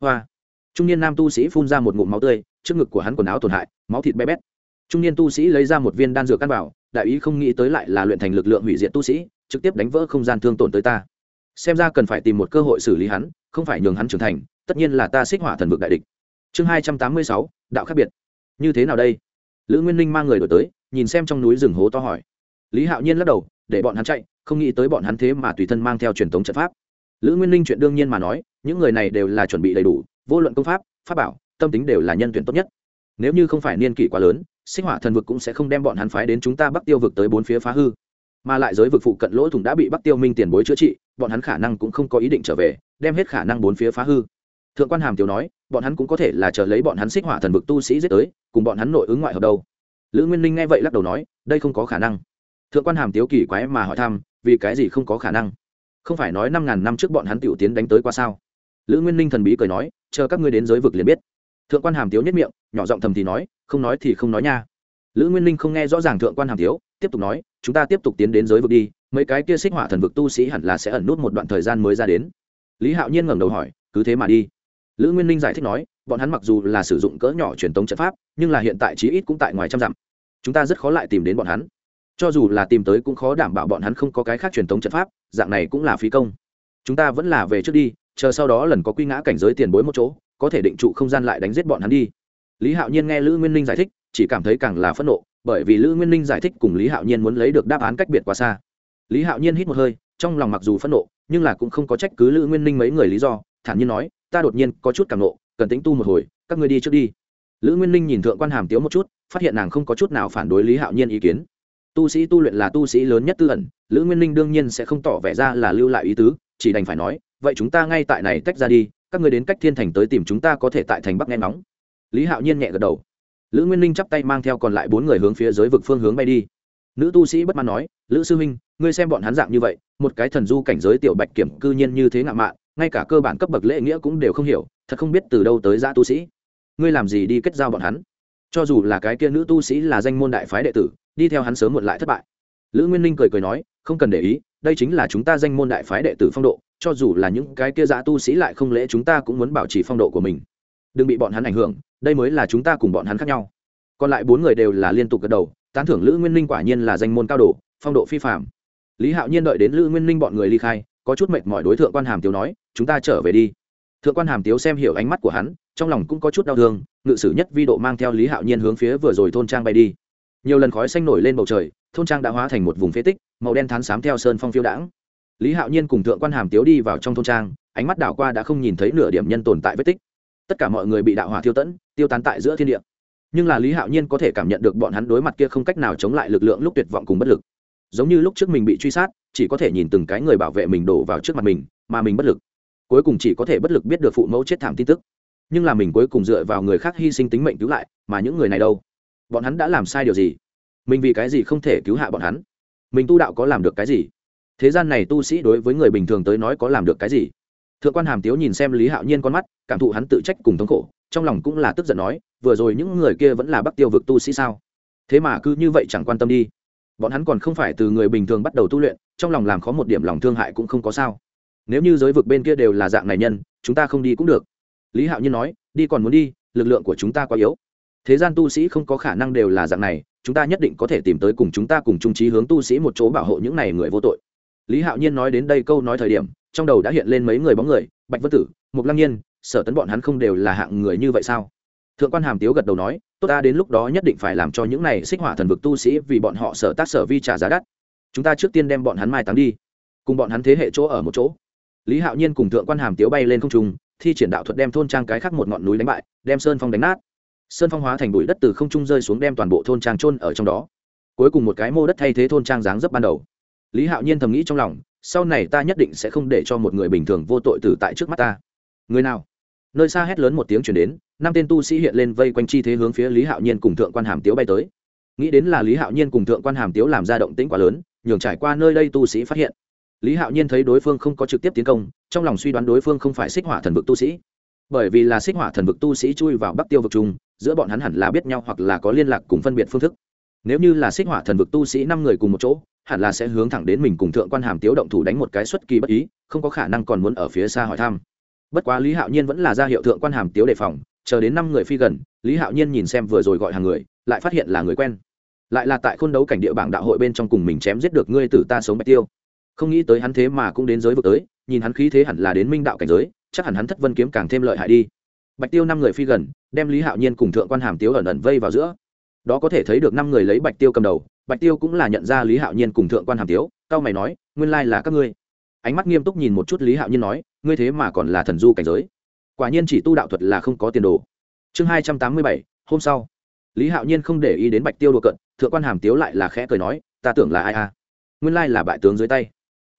hoa. Trung niên nam tu sĩ phun ra một ngụm máu tươi, trước ngực của hắn quần áo tổn hại, máu thịt bé bét. Trung niên tu sĩ lấy ra một viên đan dược căn bảo, đại ý không nghĩ tới lại là luyện thành lực lượng hủy diệt tu sĩ, trực tiếp đánh vỡ không gian thương tổn tới ta. Xem ra cần phải tìm một cơ hội xử lý hắn, không phải nhường hắn trưởng thành, tất nhiên là ta xích hỏa thần vực đại địch. Chương hai trăm tám mươi sáu, đạo khác biệt. Như thế nào đây? Lữ nguyên ninh mang người đổi tới, nhìn xem trong núi rừng hố to hỏi. Lý hạo nhiên lắc đầu, để bọn hắn chạy, không nghĩ tới bọn hắn thế mà tùy thân mang theo truyền thống trận pháp lữ nguyên ninh chuyện đương nhiên mà nói, những người này đều là chuẩn bị đầy đủ, vô luận công pháp pháp bảo, tâm tính đều là nhân tuyển tốt nhất. Nếu như không phải niên kỷ quá lớn, sinh hỏa thần vực cũng sẽ không đem bọn hắn phái đến chúng ta bắc tiêu vực tới bốn phía phá hư. Mà lại giới vực phụ cận lỗ thủng đã bị bắc tiêu minh tiền bối chữa trị, bọn hắn khả năng cũng không có ý định trở về, đem hết khả năng bốn phía phá hư. Thượng quan hàm tiểu nói, bọn hắn cũng có thể là chờ lấy bọn hắn xích hỏa thần vực tu sĩ giết tới, cùng bọn hắn nội ứng ngoại hợp đâu. Lữ nguyên ninh nghe vậy lắc đầu nói, đây không có khả năng. Thượng quan hàm tiếu kỳ quái mà hỏi thăm, vì cái gì không có khả năng? Không phải nói năm ngàn năm trước bọn hắn tiểu tiến đánh tới qua sao? Lữ nguyên ninh thần bí cười nói, chờ các ngươi đến giới vực liền biết. Thượng quan hàm tiếu nhất miệng, nhỏ giọng thầm thì nói, không nói thì không nói nha. Lữ nguyên ninh không nghe rõ ràng thượng quan hàm tiếu, tiếp tục nói, chúng ta tiếp tục tiến đến giới vực đi, mấy cái kia xích hỏa thần vực tu sĩ hẳn là sẽ ẩn nút một đoạn thời gian mới ra đến. Lý hạo nhiên ngẩng đầu hỏi, cứ thế mà đi. Lữ nguyên ninh giải thích nói, bọn hắn mặc dù là sử dụng cỡ nhỏ truyền tống trận pháp, nhưng là hiện tại chí ít cũng tại ngoài trăm dặm. Chúng ta rất khó lại tìm đến bọn hắn cho dù là tìm tới cũng khó đảm bảo bọn hắn không có cái khác truyền thống trận pháp, dạng này cũng là phí công. Chúng ta vẫn là về trước đi, chờ sau đó lần có quy ngã cảnh giới tiền bối một chỗ, có thể định trụ không gian lại đánh giết bọn hắn đi. Lý hạo nhiên nghe lữ nguyên ninh giải thích, chỉ cảm thấy càng là phẫn nộ, bởi vì lữ nguyên ninh giải thích cùng lý hạo nhiên muốn lấy được đáp án cách biệt quá xa. Lý hạo nhiên hít một hơi, trong lòng mặc dù phẫn nộ, nhưng là cũng không có trách cứ lữ nguyên ninh mấy người lý do, thản nhiên nói, ta đột nhiên có chút càng nộ, cần tính tu một hồi, các ngươi đi trước đi. Lữ nguyên ninh nhìn thượng quan hàm tiếu một chút, phát hiện nàng không có chút nào phản đối lý hạo nhiên ý kiến tu sĩ tu luyện là tu sĩ lớn nhất tư ẩn, lữ nguyên ninh đương nhiên sẽ không tỏ vẻ ra là lưu lại ý tứ, chỉ đành phải nói, vậy chúng ta ngay tại này tách ra đi, các người đến cách thiên thành tới tìm chúng ta có thể tại thành bắc nghe ngóng. Lý hạo nhiên nhẹ gật đầu. Lữ nguyên ninh chắp tay mang theo còn lại bốn người hướng phía dưới vực phương hướng bay đi. Nữ tu sĩ bất mãn nói, lữ sư huynh, ngươi xem bọn hắn dạng như vậy, một cái thần du cảnh giới tiểu bạch kiểm cư nhiên như thế ngạo mạn, ngay cả cơ bản cấp bậc lễ nghĩa cũng đều không hiểu, thật không biết từ đâu tới giã tu sĩ. Ngươi làm gì đi kết giao bọn hắn? Cho dù là cái kia nữ tu sĩ là danh môn đại phái đệ tử đi theo hắn sớm muộn lại thất bại. Lữ nguyên ninh cười cười nói, không cần để ý, đây chính là chúng ta danh môn đại phái đệ tử phong độ, cho dù là những cái kia giả tu sĩ lại không lễ chúng ta cũng muốn bảo trì phong độ của mình. Đừng bị bọn hắn ảnh hưởng, đây mới là chúng ta cùng bọn hắn khác nhau. Còn lại bốn người đều là liên tục gật đầu, tán thưởng lữ nguyên ninh quả nhiên là danh môn cao độ, phong độ phi phạm lý hạo nhiên đợi đến lữ nguyên ninh bọn người ly khai, có chút mệt mỏi đối tượng quan hàm tiếu nói, chúng ta trở về đi. Thượng quan hàm tiếu xem hiểu ánh mắt của hắn, trong lòng cũng có chút đau thương, ngự sử nhất vi độ mang theo lý hạo nhiên hướng phía vừa rồi thôn trang bay đi nhiều lần khói xanh nổi lên bầu trời, thôn trang đã hóa thành một vùng phế tích, màu đen thán xám theo sơn phong phiêu đãng. Lý hạo nhiên cùng thượng quan hàm tiếu đi vào trong thôn trang, ánh mắt đảo qua đã không nhìn thấy nửa điểm nhân tồn tại vết tích. Tất cả mọi người bị đạo hỏa tiêu tẫn, tiêu tán tại giữa thiên địa. Nhưng là lý hạo nhiên có thể cảm nhận được bọn hắn đối mặt kia không cách nào chống lại lực lượng lúc tuyệt vọng cùng bất lực. Giống như lúc trước mình bị truy sát, chỉ có thể nhìn từng cái người bảo vệ mình đổ vào trước mặt mình, mà mình bất lực. Cuối cùng chỉ có thể bất lực biết được phụ mẫu chết thảm tin tức. Nhưng là mình cuối cùng dựa vào người khác hy sinh tính mệnh cứu lại, mà những người này đâu? Bọn hắn đã làm sai điều gì? Mình vì cái gì không thể cứu hạ bọn hắn? Mình tu đạo có làm được cái gì? Thế gian này tu sĩ đối với người bình thường tới nói có làm được cái gì? Thượng quan hàm tiếu nhìn xem lý hạo nhiên con mắt, cảm thụ hắn tự trách cùng thống khổ, trong lòng cũng là tức giận nói, vừa rồi những người kia vẫn là bắc tiêu vực tu sĩ sao? Thế mà cứ như vậy chẳng quan tâm đi. Bọn hắn còn không phải từ người bình thường bắt đầu tu luyện, trong lòng làm khó một điểm lòng thương hại cũng không có sao. Nếu như giới vực bên kia đều là dạng này nhân, chúng ta không đi cũng được. Lý hạo nhiên nói, đi còn muốn đi, lực lượng của chúng ta quá yếu thế gian tu sĩ không có khả năng đều là dạng này, chúng ta nhất định có thể tìm tới cùng chúng ta cùng trung trí hướng tu sĩ một chỗ bảo hộ những này người vô tội. Lý hạo nhiên nói đến đây câu nói thời điểm, trong đầu đã hiện lên mấy người bóng người, bạch vân tử, mục lăng nhiên, sở tấn bọn hắn không đều là hạng người như vậy sao? Thượng quan hàm tiếu gật đầu nói, tốt ta đến lúc đó nhất định phải làm cho những này xích hỏa thần vực tu sĩ vì bọn họ sở tác sở vi trả giá đắt. Chúng ta trước tiên đem bọn hắn mai táng đi, cùng bọn hắn thế hệ chỗ ở một chỗ. Lý hạo nhiên cùng thượng quan hàm tiếu bay lên không trung, thi triển đạo thuật đem thôn trang cái khác một ngọn núi đánh bại, đem sơn phong đánh nát sơn phong hóa thành bụi đất từ không trung rơi xuống đem toàn bộ thôn trang trôn ở trong đó. Cuối cùng một cái mô đất thay thế thôn trang dáng dấp ban đầu. Lý hạo nhiên thầm nghĩ trong lòng, sau này ta nhất định sẽ không để cho một người bình thường vô tội tử tại trước mắt ta. Người nào? Nơi xa hét lớn một tiếng chuyển đến, năm tên tu sĩ hiện lên vây quanh chi thế hướng phía lý hạo nhiên cùng thượng quan hàm tiếu bay tới. Nghĩ đến là lý hạo nhiên cùng thượng quan hàm tiếu làm ra động tĩnh quá lớn, nhường trải qua nơi đây tu sĩ phát hiện. Lý hạo nhiên thấy đối phương không có trực tiếp tiến công, trong lòng suy đoán đối phương không phải xích hỏa thần vực tu sĩ. Bởi vì là xích hỏa thần vực tu sĩ chui vào bắc tiêu vực trung giữa bọn hắn hẳn là biết nhau hoặc là có liên lạc cùng phân biệt phương thức. Nếu như là xích hỏa thần vực tu sĩ năm người cùng một chỗ, hẳn là sẽ hướng thẳng đến mình cùng thượng quan hàm tiếu động thủ đánh một cái xuất kỳ bất ý, không có khả năng còn muốn ở phía xa hỏi thăm. Bất quá lý hạo nhiên vẫn là ra hiệu thượng quan hàm tiếu đề phòng, chờ đến năm người phi gần, lý hạo nhiên nhìn xem vừa rồi gọi hàng người, lại phát hiện là người quen. Lại là tại khôn đấu cảnh địa bảng đạo hội bên trong cùng mình chém giết được ngươi tử ta sống bạch tiêu. Không nghĩ tới hắn thế mà cũng đến giới vực tới, nhìn hắn khí thế hẳn là đến minh đạo cảnh giới, chắc hẳn hắn thất vân kiếm càng thêm lợi hại đi bạch tiêu năm người phi gần, đem lý hạo nhiên cùng thượng quan hàm tiếu ẩn ẩn vây vào giữa. Đó có thể thấy được năm người lấy bạch tiêu cầm đầu, bạch tiêu cũng là nhận ra lý hạo nhiên cùng thượng quan hàm tiếu cao mày nói, nguyên lai là các ngươi. Ánh mắt nghiêm túc nhìn một chút lý hạo nhiên nói, ngươi thế mà còn là thần du cảnh giới. Quả nhiên chỉ tu đạo thuật là không có tiền đồ. Chương hai trăm tám mươi bảy, hôm sau. Lý hạo nhiên không để ý đến bạch tiêu đùa cận thượng quan hàm tiếu lại là khẽ cười nói, ta tưởng là ai a? Nguyên lai là bại tướng dưới tay.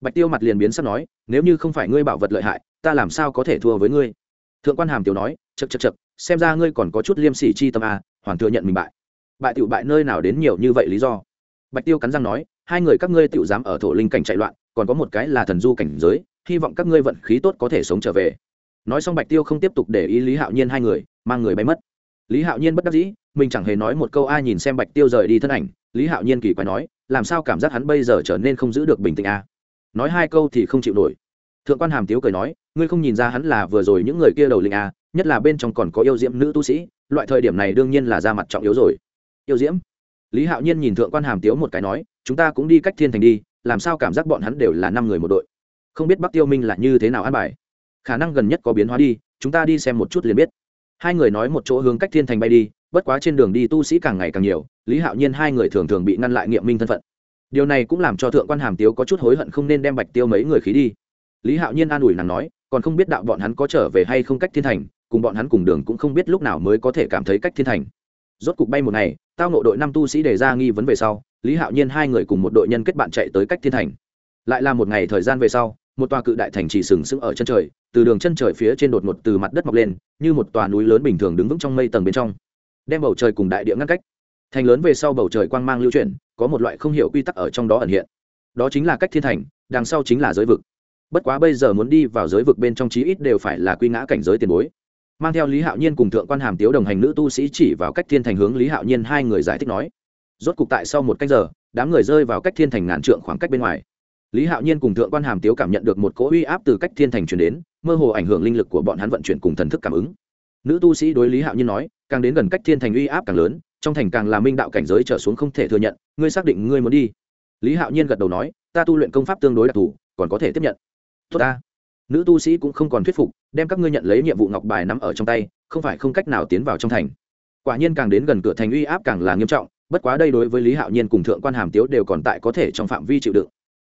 Bạch tiêu mặt liền biến sắp nói, nếu như không phải ngươi bảo vật lợi hại, ta làm sao có thể thua với ngươi? Thượng quan hàm tiếu nói chật chật chật xem ra ngươi còn có chút liêm sỉ chi tâm à, hoàn thừa nhận mình bại. Bại tiểu bại nơi nào đến nhiều như vậy lý do? Bạch tiêu cắn răng nói hai người các ngươi tiểu dám ở thổ linh cảnh chạy loạn còn có một cái là thần du cảnh giới hy vọng các ngươi vận khí tốt có thể sống trở về. Nói xong bạch tiêu không tiếp tục để ý lý hạo nhiên hai người mang người bay mất. Lý hạo nhiên bất đắc dĩ mình chẳng hề nói một câu ai nhìn xem bạch tiêu rời đi thân ảnh lý hạo nhiên kỳ quái nói làm sao cảm giác hắn bây giờ trở nên không giữ được bình tĩnh a nói hai câu thì không chịu nổi. Thượng quan hàm tiếu cười nói ngươi không nhìn ra hắn là vừa rồi những người kia đầu linh a nhất là bên trong còn có yêu diễm nữ tu sĩ, loại thời điểm này đương nhiên là ra mặt trọng yếu rồi. Yêu diễm? Lý hạo nhiên nhìn thượng quan hàm tiếu một cái nói, chúng ta cũng đi cách thiên thành đi, làm sao cảm giác bọn hắn đều là năm người một đội? Không biết bắc tiêu minh là như thế nào ăn bài? Khả năng gần nhất có biến hóa đi, chúng ta đi xem một chút liền biết. Hai người nói một chỗ hướng cách thiên thành bay đi, bất quá trên đường đi tu sĩ càng ngày càng nhiều, lý hạo nhiên hai người thường thường bị ngăn lại nghiệm minh thân phận. Điều này cũng làm cho thượng quan hàm tiếu có chút hối hận không nên đem bạch tiêu mấy người khí đi. Lý hạo nhiên an ủi nàng nói, còn không biết đạo bọn hắn có trở về hay không cách thiên thành cùng bọn hắn cùng đường cũng không biết lúc nào mới có thể cảm thấy cách thiên thành. Rốt cục bay một ngày, tao nộ đội năm tu sĩ đề ra nghi vấn về sau, lý hạo nhiên hai người cùng một đội nhân kết bạn chạy tới cách thiên thành. Lại là một ngày thời gian về sau, một tòa cự đại thành trì sừng sững ở chân trời, từ đường chân trời phía trên đột ngột từ mặt đất mọc lên, như một tòa núi lớn bình thường đứng vững trong mây tầng bên trong. Đem bầu trời cùng đại địa ngăn cách. Thành lớn về sau bầu trời quang mang lưu chuyển, có một loại không hiểu quy tắc ở trong đó ẩn hiện. Đó chính là cách thiên thành, đằng sau chính là giới vực. Bất quá bây giờ muốn đi vào giới vực bên trong chí ít đều phải là quy ngã cảnh giới tiền bối mang theo lý hạo nhiên cùng thượng quan hàm tiếu đồng hành nữ tu sĩ chỉ vào cách thiên thành hướng lý hạo nhiên hai người giải thích nói, rốt cục tại sau một cách giờ, đám người rơi vào cách thiên thành ngàn trượng khoảng cách bên ngoài. Lý hạo nhiên cùng thượng quan hàm tiếu cảm nhận được một cỗ uy áp từ cách thiên thành chuyển đến, mơ hồ ảnh hưởng linh lực của bọn hắn vận chuyển cùng thần thức cảm ứng. Nữ tu sĩ đối lý hạo nhiên nói, càng đến gần cách thiên thành uy áp càng lớn, trong thành càng là minh đạo cảnh giới trở xuống không thể thừa nhận, ngươi xác định ngươi muốn đi. Lý hạo nhiên gật đầu nói, ta tu luyện công pháp tương đối đặc thù, còn có thể tiếp nhận. Tốt ta nữ tu sĩ cũng không còn thuyết phục, đem các ngươi nhận lấy nhiệm vụ ngọc bài nắm ở trong tay, không phải không cách nào tiến vào trong thành. Quả nhiên càng đến gần cửa thành uy áp càng là nghiêm trọng, bất quá đây đối với lý hạo nhiên cùng thượng quan hàm tiếu đều còn tại có thể trong phạm vi chịu đựng.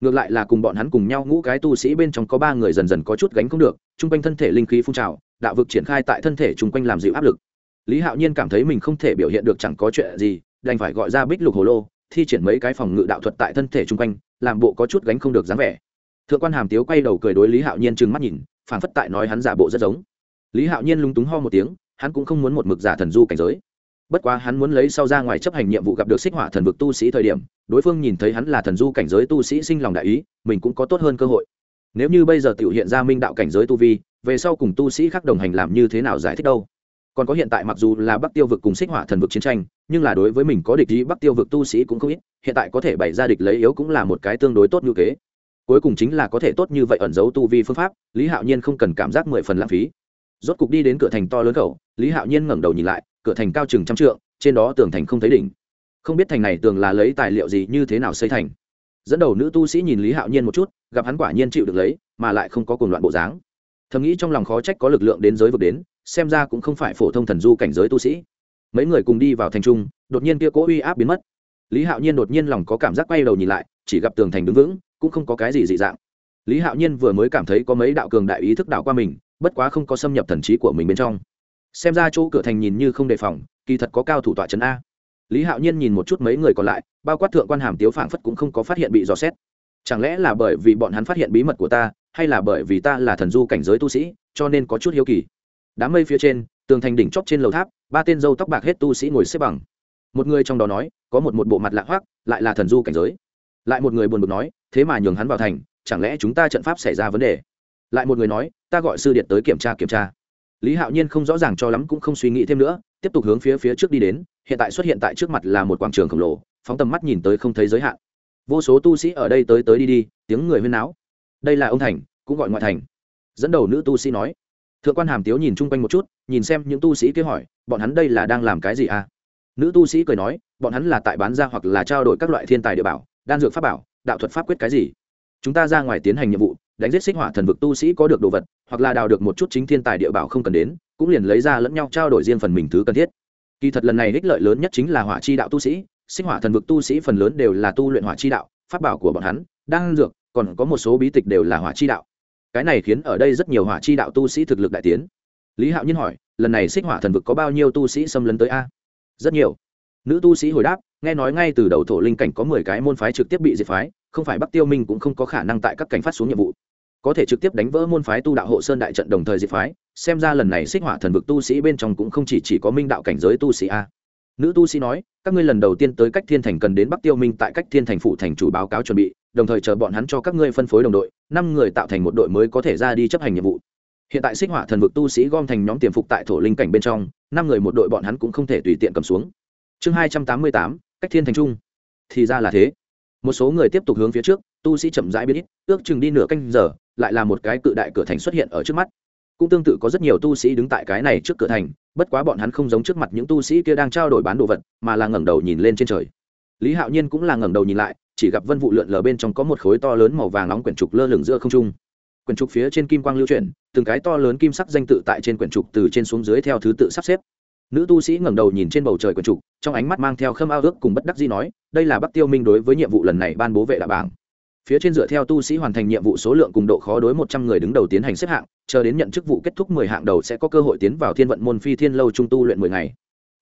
Ngược lại là cùng bọn hắn cùng nhau ngũ cái tu sĩ bên trong có ba người dần dần có chút gánh không được, chung quanh thân thể linh khí phun trào, đạo vực triển khai tại thân thể chung quanh làm dịu áp lực. Lý hạo nhiên cảm thấy mình không thể biểu hiện được chẳng có chuyện gì, đành phải gọi ra bích lục hồ lô, thi triển mấy cái phòng ngự đạo thuật tại thân thể chung quanh, làm bộ có chút gánh không được dáng vẻ thượng quan hàm tiếu quay đầu cười đối lý hạo nhiên trừng mắt nhìn phản phất tại nói hắn giả bộ rất giống. Lý hạo nhiên lúng túng ho một tiếng, hắn cũng không muốn một mực giả thần du cảnh giới. Bất quá hắn muốn lấy sau ra ngoài chấp hành nhiệm vụ gặp được xích hỏa thần vực tu sĩ thời điểm, đối phương nhìn thấy hắn là thần du cảnh giới tu sĩ sinh lòng đại ý, mình cũng có tốt hơn cơ hội. Nếu như bây giờ tự hiện ra minh đạo cảnh giới tu vi, về sau cùng tu sĩ khác đồng hành làm như thế nào giải thích đâu? Còn có hiện tại mặc dù là bắc tiêu vực cùng xích hỏa thần vực chiến tranh, nhưng là đối với mình có địch ý bắc tiêu vực tu sĩ cũng không ít, hiện tại có thể bày ra địch lấy yếu cũng là một cái tương đối tốt như kế cuối cùng chính là có thể tốt như vậy ẩn giấu tu vi phương pháp, lý hạo nhiên không cần cảm giác mười phần lãng phí. Rốt cục đi đến cửa thành to lớn khẩu lý hạo nhiên ngẩng đầu nhìn lại, cửa thành cao chừng trăm trượng, trên đó tường thành không thấy đỉnh. Không biết thành này tường là lấy tài liệu gì, như thế nào xây thành. Dẫn đầu nữ tu sĩ nhìn lý hạo nhiên một chút, gặp hắn quả nhiên chịu được lấy, mà lại không có cuồng loạn bộ dáng. Thầm nghĩ trong lòng khó trách có lực lượng đến giới vực đến, xem ra cũng không phải phổ thông thần du cảnh giới tu sĩ. Mấy người cùng đi vào thành trung, đột nhiên kia cố uy áp biến mất. Lý hạo nhiên đột nhiên lòng có cảm giác quay đầu nhìn lại, chỉ gặp tường thành đứng vững cũng không có cái gì dị dạng. Lý hạo nhiên vừa mới cảm thấy có mấy đạo cường đại ý thức đạo qua mình, bất quá không có xâm nhập thần trí của mình bên trong. Xem ra chỗ cửa thành nhìn như không đề phòng, kỳ thật có cao thủ tọa trấn a. Lý hạo nhiên nhìn một chút mấy người còn lại, bao quát thượng quan hàm tiếu phảng phất cũng không có phát hiện bị dò xét. Chẳng lẽ là bởi vì bọn hắn phát hiện bí mật của ta, hay là bởi vì ta là thần du cảnh giới tu sĩ, cho nên có chút hiếu kỳ. Đám mây phía trên, tường thành đỉnh chóp trên lầu tháp, ba tên dâu tóc bạc hết tu sĩ ngồi xếp bằng. Một người trong đó nói, có một một bộ mặt lạ hoác lại là thần du cảnh giới. Lại một người buồn bực nói thế mà nhường hắn vào thành, chẳng lẽ chúng ta trận pháp xảy ra vấn đề? Lại một người nói, ta gọi sư điện tới kiểm tra kiểm tra. Lý hạo nhiên không rõ ràng cho lắm cũng không suy nghĩ thêm nữa, tiếp tục hướng phía phía trước đi đến, hiện tại xuất hiện tại trước mặt là một quảng trường khổng lồ, phóng tầm mắt nhìn tới không thấy giới hạn. Vô số tu sĩ ở đây tới tới đi đi, tiếng người huyên náo. Đây là ông thành, cũng gọi ngoại thành. Dẫn đầu nữ tu sĩ nói. Thượng quan hàm tiếu nhìn chung quanh một chút, nhìn xem những tu sĩ kia hỏi, bọn hắn đây là đang làm cái gì à? Nữ tu sĩ cười nói, bọn hắn là tại bán ra hoặc là trao đổi các loại thiên tài địa bảo, đan dược pháp bảo đạo thuật pháp quyết cái gì? Chúng ta ra ngoài tiến hành nhiệm vụ, đánh giết xích hỏa thần vực tu sĩ có được đồ vật, hoặc là đào được một chút chính thiên tài địa bảo không cần đến, cũng liền lấy ra lẫn nhau trao đổi riêng phần mình thứ cần thiết. Kỳ thật lần này ích lợi lớn nhất chính là hỏa chi đạo tu sĩ, xích hỏa thần vực tu sĩ phần lớn đều là tu luyện hỏa chi đạo, pháp bảo của bọn hắn đang dược, còn có một số bí tịch đều là hỏa chi đạo. Cái này khiến ở đây rất nhiều hỏa chi đạo tu sĩ thực lực đại tiến. Lý hạo nhiên hỏi, lần này xích hỏa thần vực có bao nhiêu tu sĩ xâm lấn tới a? Rất nhiều. Nữ tu sĩ hồi đáp nghe nói ngay từ đầu thổ linh cảnh có mười cái môn phái trực tiếp bị diệt phái không phải bắc tiêu minh cũng không có khả năng tại các cảnh phát xuống nhiệm vụ. Có thể trực tiếp đánh vỡ môn phái tu đạo hộ sơn đại trận đồng thời diệt phái xem ra lần này xích hỏa thần vực tu sĩ bên trong cũng không chỉ, chỉ có minh đạo cảnh giới tu sĩ a. Nữ tu sĩ nói các ngươi lần đầu tiên tới cách thiên thành cần đến bắc tiêu minh tại cách thiên thành phụ thành chủ báo cáo chuẩn bị đồng thời chờ bọn hắn cho các ngươi phân phối đồng đội năm người tạo thành một đội mới có thể ra đi chấp hành nhiệm vụ. Hiện tại xích hỏa thần vực tu sĩ gom thành nhóm tiềm phục tại thổ linh cảnh bên trong năm người một đội bọn hắn cũng không thể tùy tiện cầm xuống. Chương hai trăm tám mươi tám cách thiên thành trung. Thì ra là thế. Một số người tiếp tục hướng phía trước, tu sĩ chậm rãi biết ít, ước chừng đi nửa canh giờ, lại là một cái cự đại cửa thành xuất hiện ở trước mắt. Cũng tương tự có rất nhiều tu sĩ đứng tại cái này trước cửa thành, bất quá bọn hắn không giống trước mặt những tu sĩ kia đang trao đổi bán đồ vật, mà là ngẩng đầu nhìn lên trên trời. Lý hạo nhiên cũng là ngẩng đầu nhìn lại, chỉ gặp vân vụ lượn lờ bên trong có một khối to lớn màu vàng nóng quyển trục lơ lửng giữa không trung. Quyển trục phía trên kim quang lưu chuyển, từng cái to lớn kim sắc danh tự tại trên quyển trục từ trên xuống dưới theo thứ tự sắp xếp nữ tu sĩ ngẩng đầu nhìn trên bầu trời quần trục, trong ánh mắt mang theo khâm ao ước cùng bất đắc dĩ nói, đây là bắc tiêu minh đối với nhiệm vụ lần này ban bố vệ đạo bảng. Phía trên dựa theo tu sĩ hoàn thành nhiệm vụ số lượng cùng độ khó đối một trăm người đứng đầu tiến hành xếp hạng, chờ đến nhận chức vụ kết thúc mười hạng đầu sẽ có cơ hội tiến vào thiên vận môn phi thiên lâu trung tu luyện mười ngày.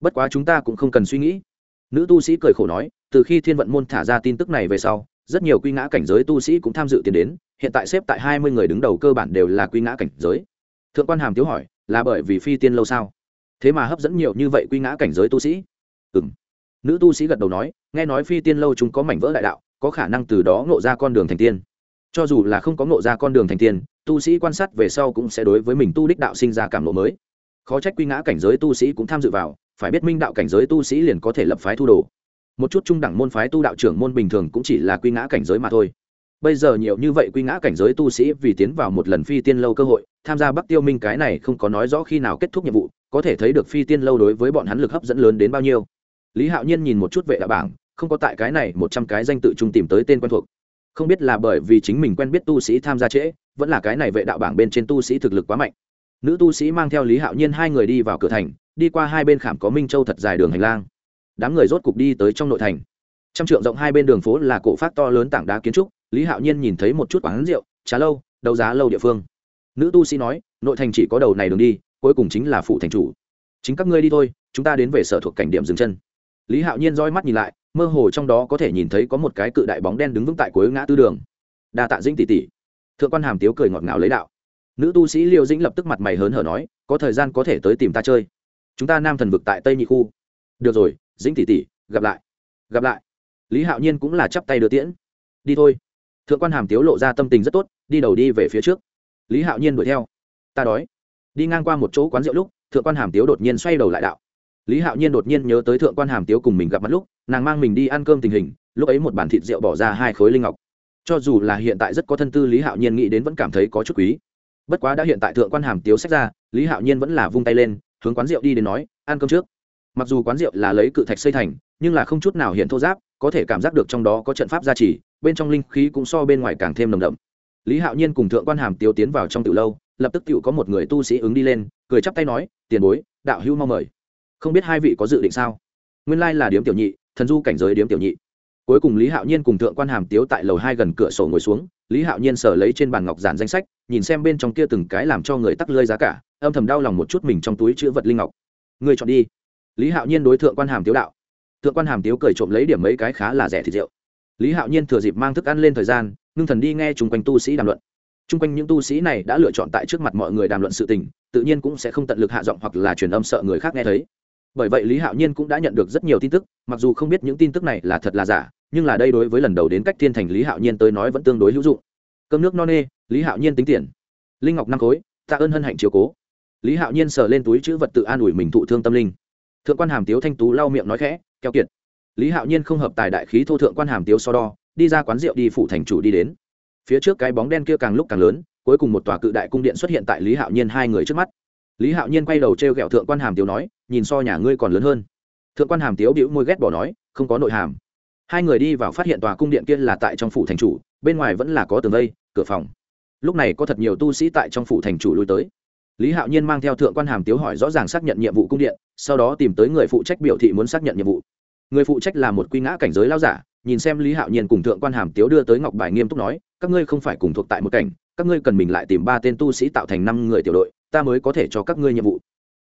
Bất quá chúng ta cũng không cần suy nghĩ. Nữ tu sĩ cười khổ nói, từ khi thiên vận môn thả ra tin tức này về sau, rất nhiều quy ngã cảnh giới tu sĩ cũng tham dự tiến đến, hiện tại xếp tại hai mươi người đứng đầu cơ bản đều là quy ngã cảnh giới. Thượng quan hàm tiếu hỏi, là bởi vì phi tiên lâu sao? Thế mà hấp dẫn nhiều như vậy quy ngã cảnh giới tu sĩ. Ừ nữ tu sĩ gật đầu nói, nghe nói phi tiên lâu chúng có mảnh vỡ đại đạo, có khả năng từ đó ngộ ra con đường thành tiên. Cho dù là không có ngộ ra con đường thành tiên, tu sĩ quan sát về sau cũng sẽ đối với mình tu đích đạo sinh ra cảm lộ mới. Khó trách quy ngã cảnh giới tu sĩ cũng tham dự vào, phải biết minh đạo cảnh giới tu sĩ liền có thể lập phái thu đồ. Một chút trung đẳng môn phái tu đạo trưởng môn bình thường cũng chỉ là quy ngã cảnh giới mà thôi bây giờ nhiều như vậy quy ngã cảnh giới tu sĩ vì tiến vào một lần phi tiên lâu cơ hội, tham gia bắc tiêu minh cái này không có nói rõ khi nào kết thúc nhiệm vụ, có thể thấy được phi tiên lâu đối với bọn hắn lực hấp dẫn lớn đến bao nhiêu. Lý hạo nhiên nhìn một chút vệ đạo bảng, không có tại cái này một trăm cái danh tự trung tìm tới tên quen thuộc. Không biết là bởi vì chính mình quen biết tu sĩ tham gia trễ, vẫn là cái này vệ đạo bảng bên trên tu sĩ thực lực quá mạnh. Nữ tu sĩ mang theo lý hạo nhiên hai người đi vào cửa thành, đi qua hai bên khảm có minh châu thật dài đường hành lang. Đám người rốt cục đi tới trong nội thành. Trăm trượng rộng hai bên đường phố là cổ phát to lớn tảng đá kiến trúc lý hạo nhiên nhìn thấy một chút quán rượu, trà lâu, đấu giá lâu địa phương. Nữ tu sĩ nói, nội thành chỉ có đầu này đường đi, cuối cùng chính là phụ thành chủ. Chính các ngươi đi thôi, chúng ta đến về sở thuộc cảnh điểm dừng chân. Lý hạo nhiên roi mắt nhìn lại, mơ hồ trong đó có thể nhìn thấy có một cái cự đại bóng đen đứng vững tại cuối ngã tư đường. Đa tạ dĩnh tỷ tỷ. Thượng quan hàm tiếu cười ngọt ngào lấy đạo. Nữ tu sĩ liêu dĩnh lập tức mặt mày hớn hở nói, có thời gian có thể tới tìm ta chơi. Chúng ta nam thần vực tại tây nhị khu. Được rồi, dĩnh tỷ tỷ, gặp lại. Gặp lại. Lý hạo nhiên cũng là chắp tay đưa tiễn. Đi thôi thượng quan hàm tiếu lộ ra tâm tình rất tốt, đi đầu đi về phía trước. Lý hạo nhiên đuổi theo. Ta đói. Đi ngang qua một chỗ quán rượu lúc, thượng quan hàm tiếu đột nhiên xoay đầu lại đạo. Lý hạo nhiên đột nhiên nhớ tới thượng quan hàm tiếu cùng mình gặp mặt lúc, nàng mang mình đi ăn cơm tình hình, lúc ấy một bản thịt rượu bỏ ra hai khối linh ngọc. Cho dù là hiện tại rất có thân tư, lý hạo nhiên nghĩ đến vẫn cảm thấy có chút quý. Bất quá đã hiện tại thượng quan hàm tiếu sách ra, lý hạo nhiên vẫn là vung tay lên, hướng quán rượu đi đến nói, ăn cơm trước. Mặc dù quán rượu là lấy cự thạch xây thành, nhưng là không chút nào hiện thô giáp có thể cảm giác được trong đó có trận pháp gia trì, bên trong linh khí cũng so bên ngoài càng thêm nồng đậm. Lý hạo nhiên cùng thượng quan hàm tiếu tiến vào trong từ lâu, lập tức tự có một người tu sĩ ứng đi lên, cười chắp tay nói, tiền bối, đạo hữu mong mời. Không biết hai vị có dự định sao? Nguyên lai là điếm tiểu nhị, thần du cảnh giới điếm tiểu nhị. Cuối cùng lý hạo nhiên cùng thượng quan hàm tiếu tại lầu hai gần cửa sổ ngồi xuống, lý hạo nhiên sở lấy trên bàn ngọc giản danh sách, nhìn xem bên trong kia từng cái làm cho người tắc lơi giá cả, âm thầm đau lòng một chút mình trong túi chữ vật linh ngọc. Người chọn đi. Lý hạo nhiên đối thượng quan hàm tiếu đạo thượng quan hàm tiếu cười trộm lấy điểm mấy cái khá là rẻ thịt rượu. Lý hạo nhiên thừa dịp mang thức ăn lên thời gian, ngưng thần đi nghe chung quanh tu sĩ đàm luận. Chung quanh những tu sĩ này đã lựa chọn tại trước mặt mọi người đàm luận sự tình, tự nhiên cũng sẽ không tận lực hạ giọng hoặc là truyền âm sợ người khác nghe thấy. Bởi vậy lý hạo nhiên cũng đã nhận được rất nhiều tin tức, mặc dù không biết những tin tức này là thật là giả, nhưng là đây đối với lần đầu đến cách thiên thành lý hạo nhiên tới nói vẫn tương đối hữu dụng. Cơm nước no nê, lý hạo nhiên tính tiền. Linh ngọc năm khối, tạ ơn hân hạnh chiều cố. Lý hạo nhiên sờ lên túi chữ vật tự an ủi mình thụ thương tâm linh. Thượng quan hàm tiếu thanh tú lau miệng nói khẽ keo kiệt. Lý hạo nhiên không hợp tài đại khí thô thượng quan hàm tiếu so đo, đi ra quán rượu đi phủ thành chủ đi đến. Phía trước cái bóng đen kia càng lúc càng lớn, cuối cùng một tòa cự đại cung điện xuất hiện tại lý hạo nhiên hai người trước mắt. Lý hạo nhiên quay đầu t r e o g ẹ o thượng quan hàm tiếu nói, nhìn so nhà ngươi còn lớn hơn. Thượng quan hàm tiếu bĩu môi ghét bỏ nói, không có nội hàm. Hai người đi vào phát hiện tòa cung điện kia là tại trong phủ thành chủ, bên ngoài vẫn là có tường vây, cửa phòng. Lúc này có thật nhiều tu sĩ tại trong phủ thành chủ lui tới. Lý hạo nhiên mang theo thượng quan hàm tiếu hỏi rõ ràng xác nhận nhiệm vụ cung điện, sau đó tìm tới người phụ trách biểu thị muốn xác nhận nhiệm vụ người phụ trách là một quy ngã cảnh giới lao giả, nhìn xem lý hạo nhiên cùng thượng quan hàm tiếu đưa tới ngọc bài nghiêm túc nói, các ngươi không phải cùng thuộc tại một cảnh, các ngươi cần mình lại tìm ba tên tu sĩ tạo thành năm người tiểu đội, ta mới có thể cho các ngươi nhiệm vụ.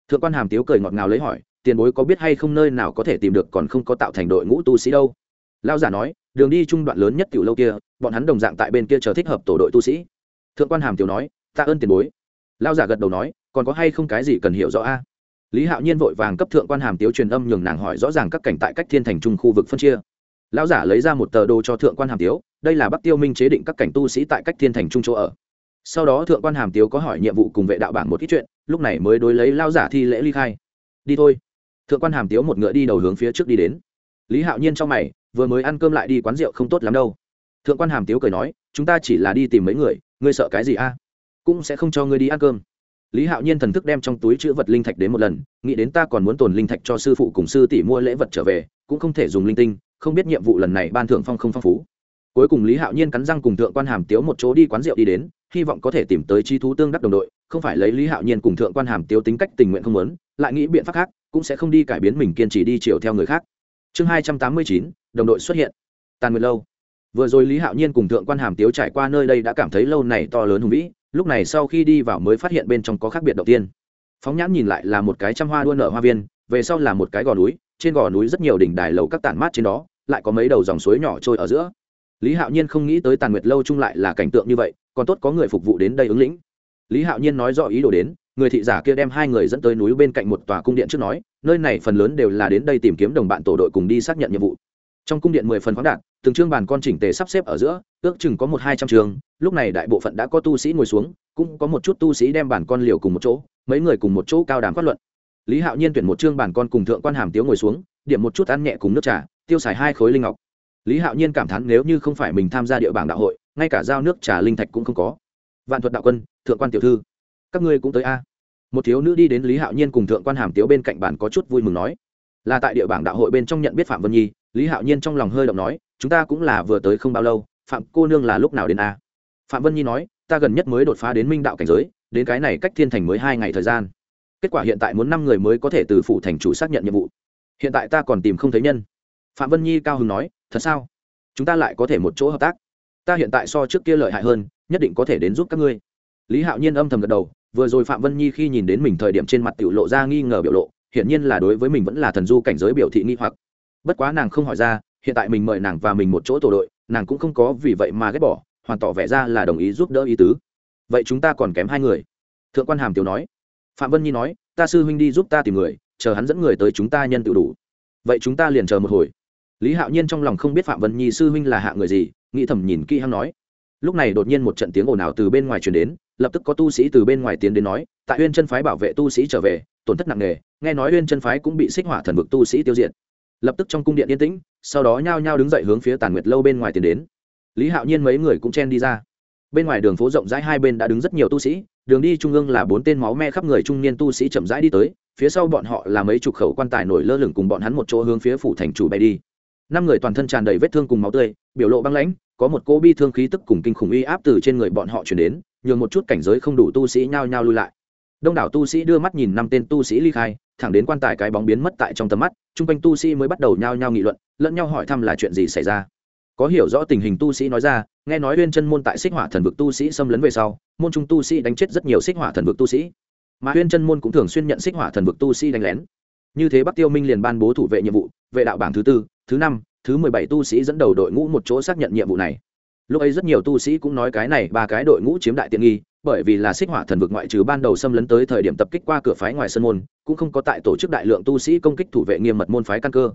Thượng quan hàm tiếu cười ngọt ngào lấy hỏi, tiền bối có biết hay không nơi nào có thể tìm được còn không có tạo thành đội ngũ tu sĩ đâu? Lao giả nói, đường đi trung đoạn lớn nhất tiểu lâu kia, bọn hắn đồng dạng tại bên kia chờ thích hợp tổ đội tu sĩ. Thượng quan hàm tiếu nói, ta ơn tiền bối. Lao giả gật đầu nói, còn có hay không cái gì cần hiểu rõ a? Lý hạo nhiên vội vàng cấp thượng quan hàm tiếu truyền âm nhường nàng hỏi rõ ràng các cảnh tại cách thiên thành trung khu vực phân chia. Lão giả lấy ra một tờ đồ cho thượng quan hàm tiếu, đây là bắc tiêu minh chế định các cảnh tu sĩ tại cách thiên thành trung chỗ ở. Sau đó thượng quan hàm tiếu có hỏi nhiệm vụ cùng vệ đạo bảng một ít chuyện, lúc này mới đối lấy lao giả thi lễ ly khai. Đi thôi. Thượng quan hàm tiếu một ngựa đi đầu hướng phía trước đi đến. Lý hạo nhiên trong mày, vừa mới ăn cơm lại đi quán rượu không tốt lắm đâu. Thượng quan hàm tiếu cười nói, chúng ta chỉ là đi tìm mấy người, ngươi sợ cái gì a? Cũng sẽ không cho ngươi đi ăn cơm lý hạo nhiên thần thức đem trong túi chữ vật linh thạch đến một lần, nghĩ đến ta còn muốn tồn linh thạch cho sư phụ cùng sư tỷ mua lễ vật trở về, cũng không thể dùng linh tinh, không biết nhiệm vụ lần này ban thưởng phong không phong phú. Cuối cùng lý hạo nhiên cắn răng cùng thượng quan hàm tiếu một chỗ đi quán rượu đi đến, hy vọng có thể tìm tới chi thú tương đắc đồng đội, không phải lấy lý hạo nhiên cùng thượng quan hàm tiếu tính cách tình nguyện không lớn lại nghĩ biện pháp khác, cũng sẽ không đi cải biến mình kiên trì đi chiều theo người khác. Chương hai trăm tám mươi chín, đồng đội xuất hiện. Tàn nguyệt lâu. Vừa rồi lý hạo nhiên cùng thượng quan hàm tiếu trải qua nơi đây đã cảm thấy lâu này to lớn hùng vĩ lúc này sau khi đi vào mới phát hiện bên trong có khác biệt đầu tiên. Phóng nhãn nhìn lại là một cái trăm hoa đua nở hoa viên, về sau là một cái gò núi, trên gò núi rất nhiều đỉnh đài lầu các tản mát trên đó, lại có mấy đầu dòng suối nhỏ trôi ở giữa. Lý hạo nhiên không nghĩ tới tàn nguyệt lâu chung lại là cảnh tượng như vậy, còn tốt có người phục vụ đến đây ứng lĩnh. Lý hạo nhiên nói rõ ý đồ đến, người thị giả kia đem hai người dẫn tới núi bên cạnh một tòa cung điện trước nói, nơi này phần lớn đều là đến đây tìm kiếm đồng bạn tổ đội cùng đi xác nhận nhiệm vụ. Trong cung điện mười phần khoáng đạt, từng chương bàn con chỉnh tề sắp xếp ở giữa ước chừng có một hai trăm trường, lúc này đại bộ phận đã có tu sĩ ngồi xuống, cũng có một chút tu sĩ đem bản con liều cùng một chỗ, mấy người cùng một chỗ cao đàm phát luận. Lý hạo nhiên tuyển một chương bản con cùng thượng quan hàm tiếu ngồi xuống, điểm một chút ăn nhẹ cùng nước trà, tiêu xài hai khối linh ngọc. Lý hạo nhiên cảm thán nếu như không phải mình tham gia địa bảng đạo hội, ngay cả giao nước trà linh thạch cũng không có. Vạn thuật đạo quân, thượng quan tiểu thư, các ngươi cũng tới a. Một thiếu nữ đi đến lý hạo nhiên cùng thượng quan hàm tiếu bên cạnh bản có chút vui mừng nói. Là tại địa bảng đạo hội bên trong nhận biết phạm vân nhi, lý hạo nhiên trong lòng hơi động nói, chúng ta cũng là vừa tới không bao lâu phạm cô nương là lúc nào đến a? Phạm vân nhi nói, ta gần nhất mới đột phá đến minh đạo cảnh giới, đến cái này cách thiên thành mới hai ngày thời gian. Kết quả hiện tại muốn năm người mới có thể từ phủ thành chủ xác nhận nhiệm vụ. Hiện tại ta còn tìm không thấy nhân. Phạm vân nhi cao hứng nói, thật sao? Chúng ta lại có thể một chỗ hợp tác. Ta hiện tại so trước kia lợi hại hơn, nhất định có thể đến giúp các ngươi. Lý hạo nhiên âm thầm gật đầu, vừa rồi phạm vân nhi khi nhìn đến mình thời điểm trên mặt tiểu lộ ra nghi ngờ biểu lộ, hiển nhiên là đối với mình vẫn là thần du cảnh giới biểu thị nghi hoặc. Bất quá nàng không hỏi ra, hiện tại mình mời nàng và mình một chỗ tổ đội nàng cũng không có vì vậy mà ghét bỏ, hoàn tỏ vẻ ra là đồng ý giúp đỡ ý tứ. Vậy chúng ta còn kém hai người. Thượng quan hàm tiểu nói. Phạm vân nhi nói, ta sư huynh đi giúp ta tìm người, chờ hắn dẫn người tới chúng ta nhân tự đủ. Vậy chúng ta liền chờ một hồi. Lý hạo nhiên trong lòng không biết phạm vân nhi sư huynh là hạ người gì, nghĩ thầm nhìn kỹ hắn nói. Lúc này đột nhiên một trận tiếng ồn ào từ bên ngoài truyền đến, lập tức có tu sĩ từ bên ngoài tiến đến nói, tại huyên chân phái bảo vệ tu sĩ trở về, tổn thất nặng nề, nghe nói huyên chân phái cũng bị xích hỏa thần vực tu sĩ tiêu diệt lập tức trong cung điện yên tĩnh, sau đó nhao nhao đứng dậy hướng phía tàn nguyệt lâu bên ngoài tiến đến. Lý hạo nhiên mấy người cũng chen đi ra. Bên ngoài đường phố rộng rãi hai bên đã đứng rất nhiều tu sĩ, đường đi trung ương là bốn tên máu me khắp người trung niên tu sĩ chậm rãi đi tới, phía sau bọn họ là mấy chục khẩu quan tài nổi lơ lửng cùng bọn hắn một chỗ hướng phía phủ thành chủ bay đi. Năm người toàn thân tràn đầy vết thương cùng máu tươi, biểu lộ băng lãnh, có một cô bi thương khí tức cùng kinh khủng uy áp từ trên người bọn họ chuyển đến, nhường một chút cảnh giới không đủ tu sĩ nhao nhao lui lại đông đảo tu sĩ đưa mắt nhìn năm tên tu sĩ ly khai, thẳng đến quan tài cái bóng biến mất tại trong tầm mắt, chung quanh tu sĩ mới bắt đầu nhao nhao nghị luận, lẫn nhau hỏi thăm là chuyện gì xảy ra. Có hiểu rõ tình hình tu sĩ nói ra, nghe nói uyên chân môn tại xích hỏa thần vực tu sĩ xâm lấn về sau, môn trung tu sĩ đánh chết rất nhiều xích hỏa thần vực tu sĩ. Mà uyên chân môn cũng thường xuyên nhận xích hỏa thần vực tu sĩ đánh lén. Như thế bắc tiêu minh liền ban bố thủ vệ nhiệm vụ, vệ đạo bảng thứ tư, thứ năm, thứ mười bảy tu sĩ dẫn đầu đội ngũ một chỗ xác nhận nhiệm vụ này. Lúc ấy rất nhiều tu sĩ cũng nói cái này, ba cái đội ngũ chiếm đại tiện nghi bởi vì là xích hỏa thần vực ngoại trừ ban đầu xâm lấn tới thời điểm tập kích qua cửa phái ngoài sân môn, cũng không có tại tổ chức đại lượng tu sĩ công kích thủ vệ nghiêm mật môn phái căn cơ.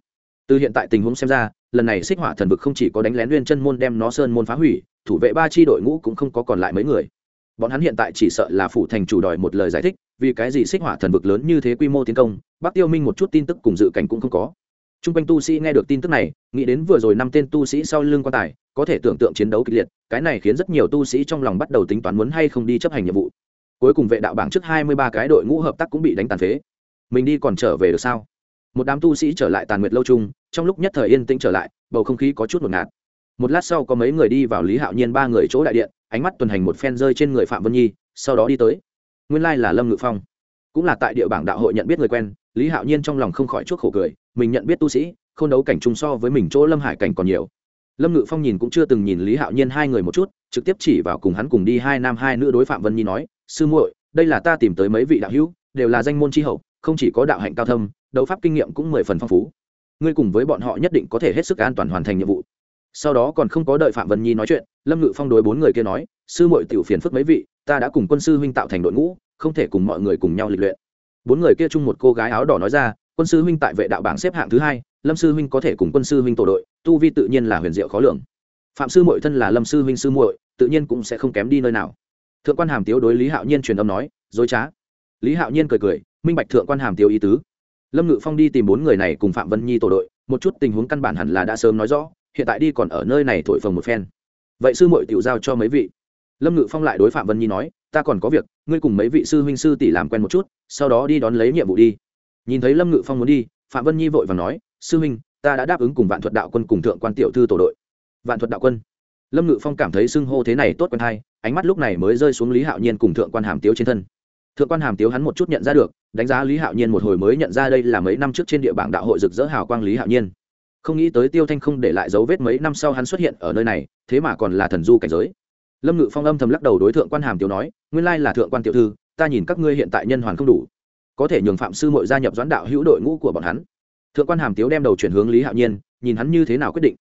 Từ hiện tại tình huống xem ra, lần này xích hỏa thần vực không chỉ có đánh lén nguyên chân môn đem nó sơn môn phá hủy, thủ vệ ba chi đội ngũ cũng không có còn lại mấy người. Bọn hắn hiện tại chỉ sợ là phủ thành chủ đòi một lời giải thích, vì cái gì xích hỏa thần vực lớn như thế quy mô tiến công, bắc tiêu minh một chút tin tức cùng dự cảnh cũng không có. Trung quanh tu sĩ nghe được tin tức này nghĩ đến vừa rồi năm tên tu sĩ sau lưng quan tài có thể tưởng tượng chiến đấu kịch liệt cái này khiến rất nhiều tu sĩ trong lòng bắt đầu tính toán muốn hay không đi chấp hành nhiệm vụ. Cuối cùng vệ đạo bảng trước hai mươi ba cái đội ngũ hợp tác cũng bị đánh tàn phế. Mình đi còn trở về được sao? Một đám tu sĩ trở lại tàn nguyệt lâu trung, trong lúc nhất thời yên tĩnh trở lại bầu không khí có chút hỗn loạn. một lát sau có mấy người đi vào lý hạo nhiên ba người chỗ đại điện ánh mắt tuần hành một phen rơi trên người phạm vân nhi sau đó đi tới. Nguyên lai là lâm ngự phong. Cũng là tại địa bảng đạo hội nhận biết người quen lý hạo nhiên trong lòng không khỏi chuốc khổ cười mình nhận biết tu sĩ k h ô n đấu cảnh chung so với mình chỗ lâm hải cảnh còn nhiều. Lâm ngự phong nhìn cũng chưa từng nhìn lý hạo nhiên hai người một chút, trực tiếp chỉ vào cùng hắn cùng đi hai nam hai nữ đối phạm vân nhi nói, sư muội, đây là ta tìm tới mấy vị đạo hữu, đều là danh môn tri hậu, không chỉ có đạo hạnh cao thâm, đấu pháp kinh nghiệm cũng mười phần phong phú. Ngươi cùng với bọn họ nhất định có thể hết sức an toàn hoàn thành nhiệm vụ. Sau đó còn không có đợi phạm vân nhi nói chuyện, lâm ngự phong đối bốn người kia nói, sư muội tiểu phiền phức mấy vị, ta đã cùng quân sư huynh tạo thành đội ngũ, không thể cùng mọi người cùng nhau lịch luyện. Bốn người kia chung một cô gái áo đỏ nói ra quân sư huynh tại vệ đạo bảng xếp hạng thứ hai, lâm sư huynh có thể cùng quân sư huynh tổ đội, tu vi tự nhiên là huyền diệu khó lường. Phạm sư muội thân là lâm sư huynh sư muội, tự nhiên cũng sẽ không kém đi nơi nào. Thượng quan hàm tiếu đối lý hạo nhiên truyền âm nói, dối trá. Lý hạo nhiên cười cười, minh bạch thượng quan hàm tiếu ý tứ. Lâm ngự phong đi tìm bốn người này cùng phạm vân nhi tổ đội, một chút tình huống căn bản hẳn là đã sớm nói rõ, hiện tại đi còn ở nơi này thổi phồng một phen. Vậy sư muội tiểu giao cho mấy vị? Lâm ngự phong lại đối phạm vân nhi nói, ta còn có việc, ngươi cùng mấy vị sư huynh sư tỷ làm quen một chút, sau đó đi đón lấy nhiệm vụ đi nhìn thấy lâm ngự phong muốn đi, phạm vân nhi vội và nói, sư huynh, ta đã đáp ứng cùng vạn thuật đạo quân cùng thượng quan tiểu thư tổ đội. Vạn thuật đạo quân. Lâm ngự phong cảm thấy xưng hô thế này tốt quen thai ánh mắt lúc này mới rơi xuống lý hạo nhiên cùng thượng quan hàm tiếu trên thân. Thượng quan hàm tiếu hắn một chút nhận ra được, đánh giá lý hạo nhiên một hồi mới nhận ra đây là mấy năm trước trên địa bảng đạo hội rực rỡ hào quang lý hạo nhiên. Không nghĩ tới tiêu thanh không để lại dấu vết mấy năm sau hắn xuất hiện ở nơi này, thế mà còn là thần du cảnh giới. Lâm ngự phong âm thầm lắc đầu đối thượng quan hàm Tiếu nói, nguyên lai là thượng quan tiểu thư, ta nhìn các ngươi hiện tại nhân hoàn không đủ có thể nhường phạm sư mội gia nhập doãn đạo hữu đội ngũ của bọn hắn. Thượng quan hàm tiếu đem đầu chuyển hướng lý hạo nhiên, nhìn hắn như thế nào quyết định.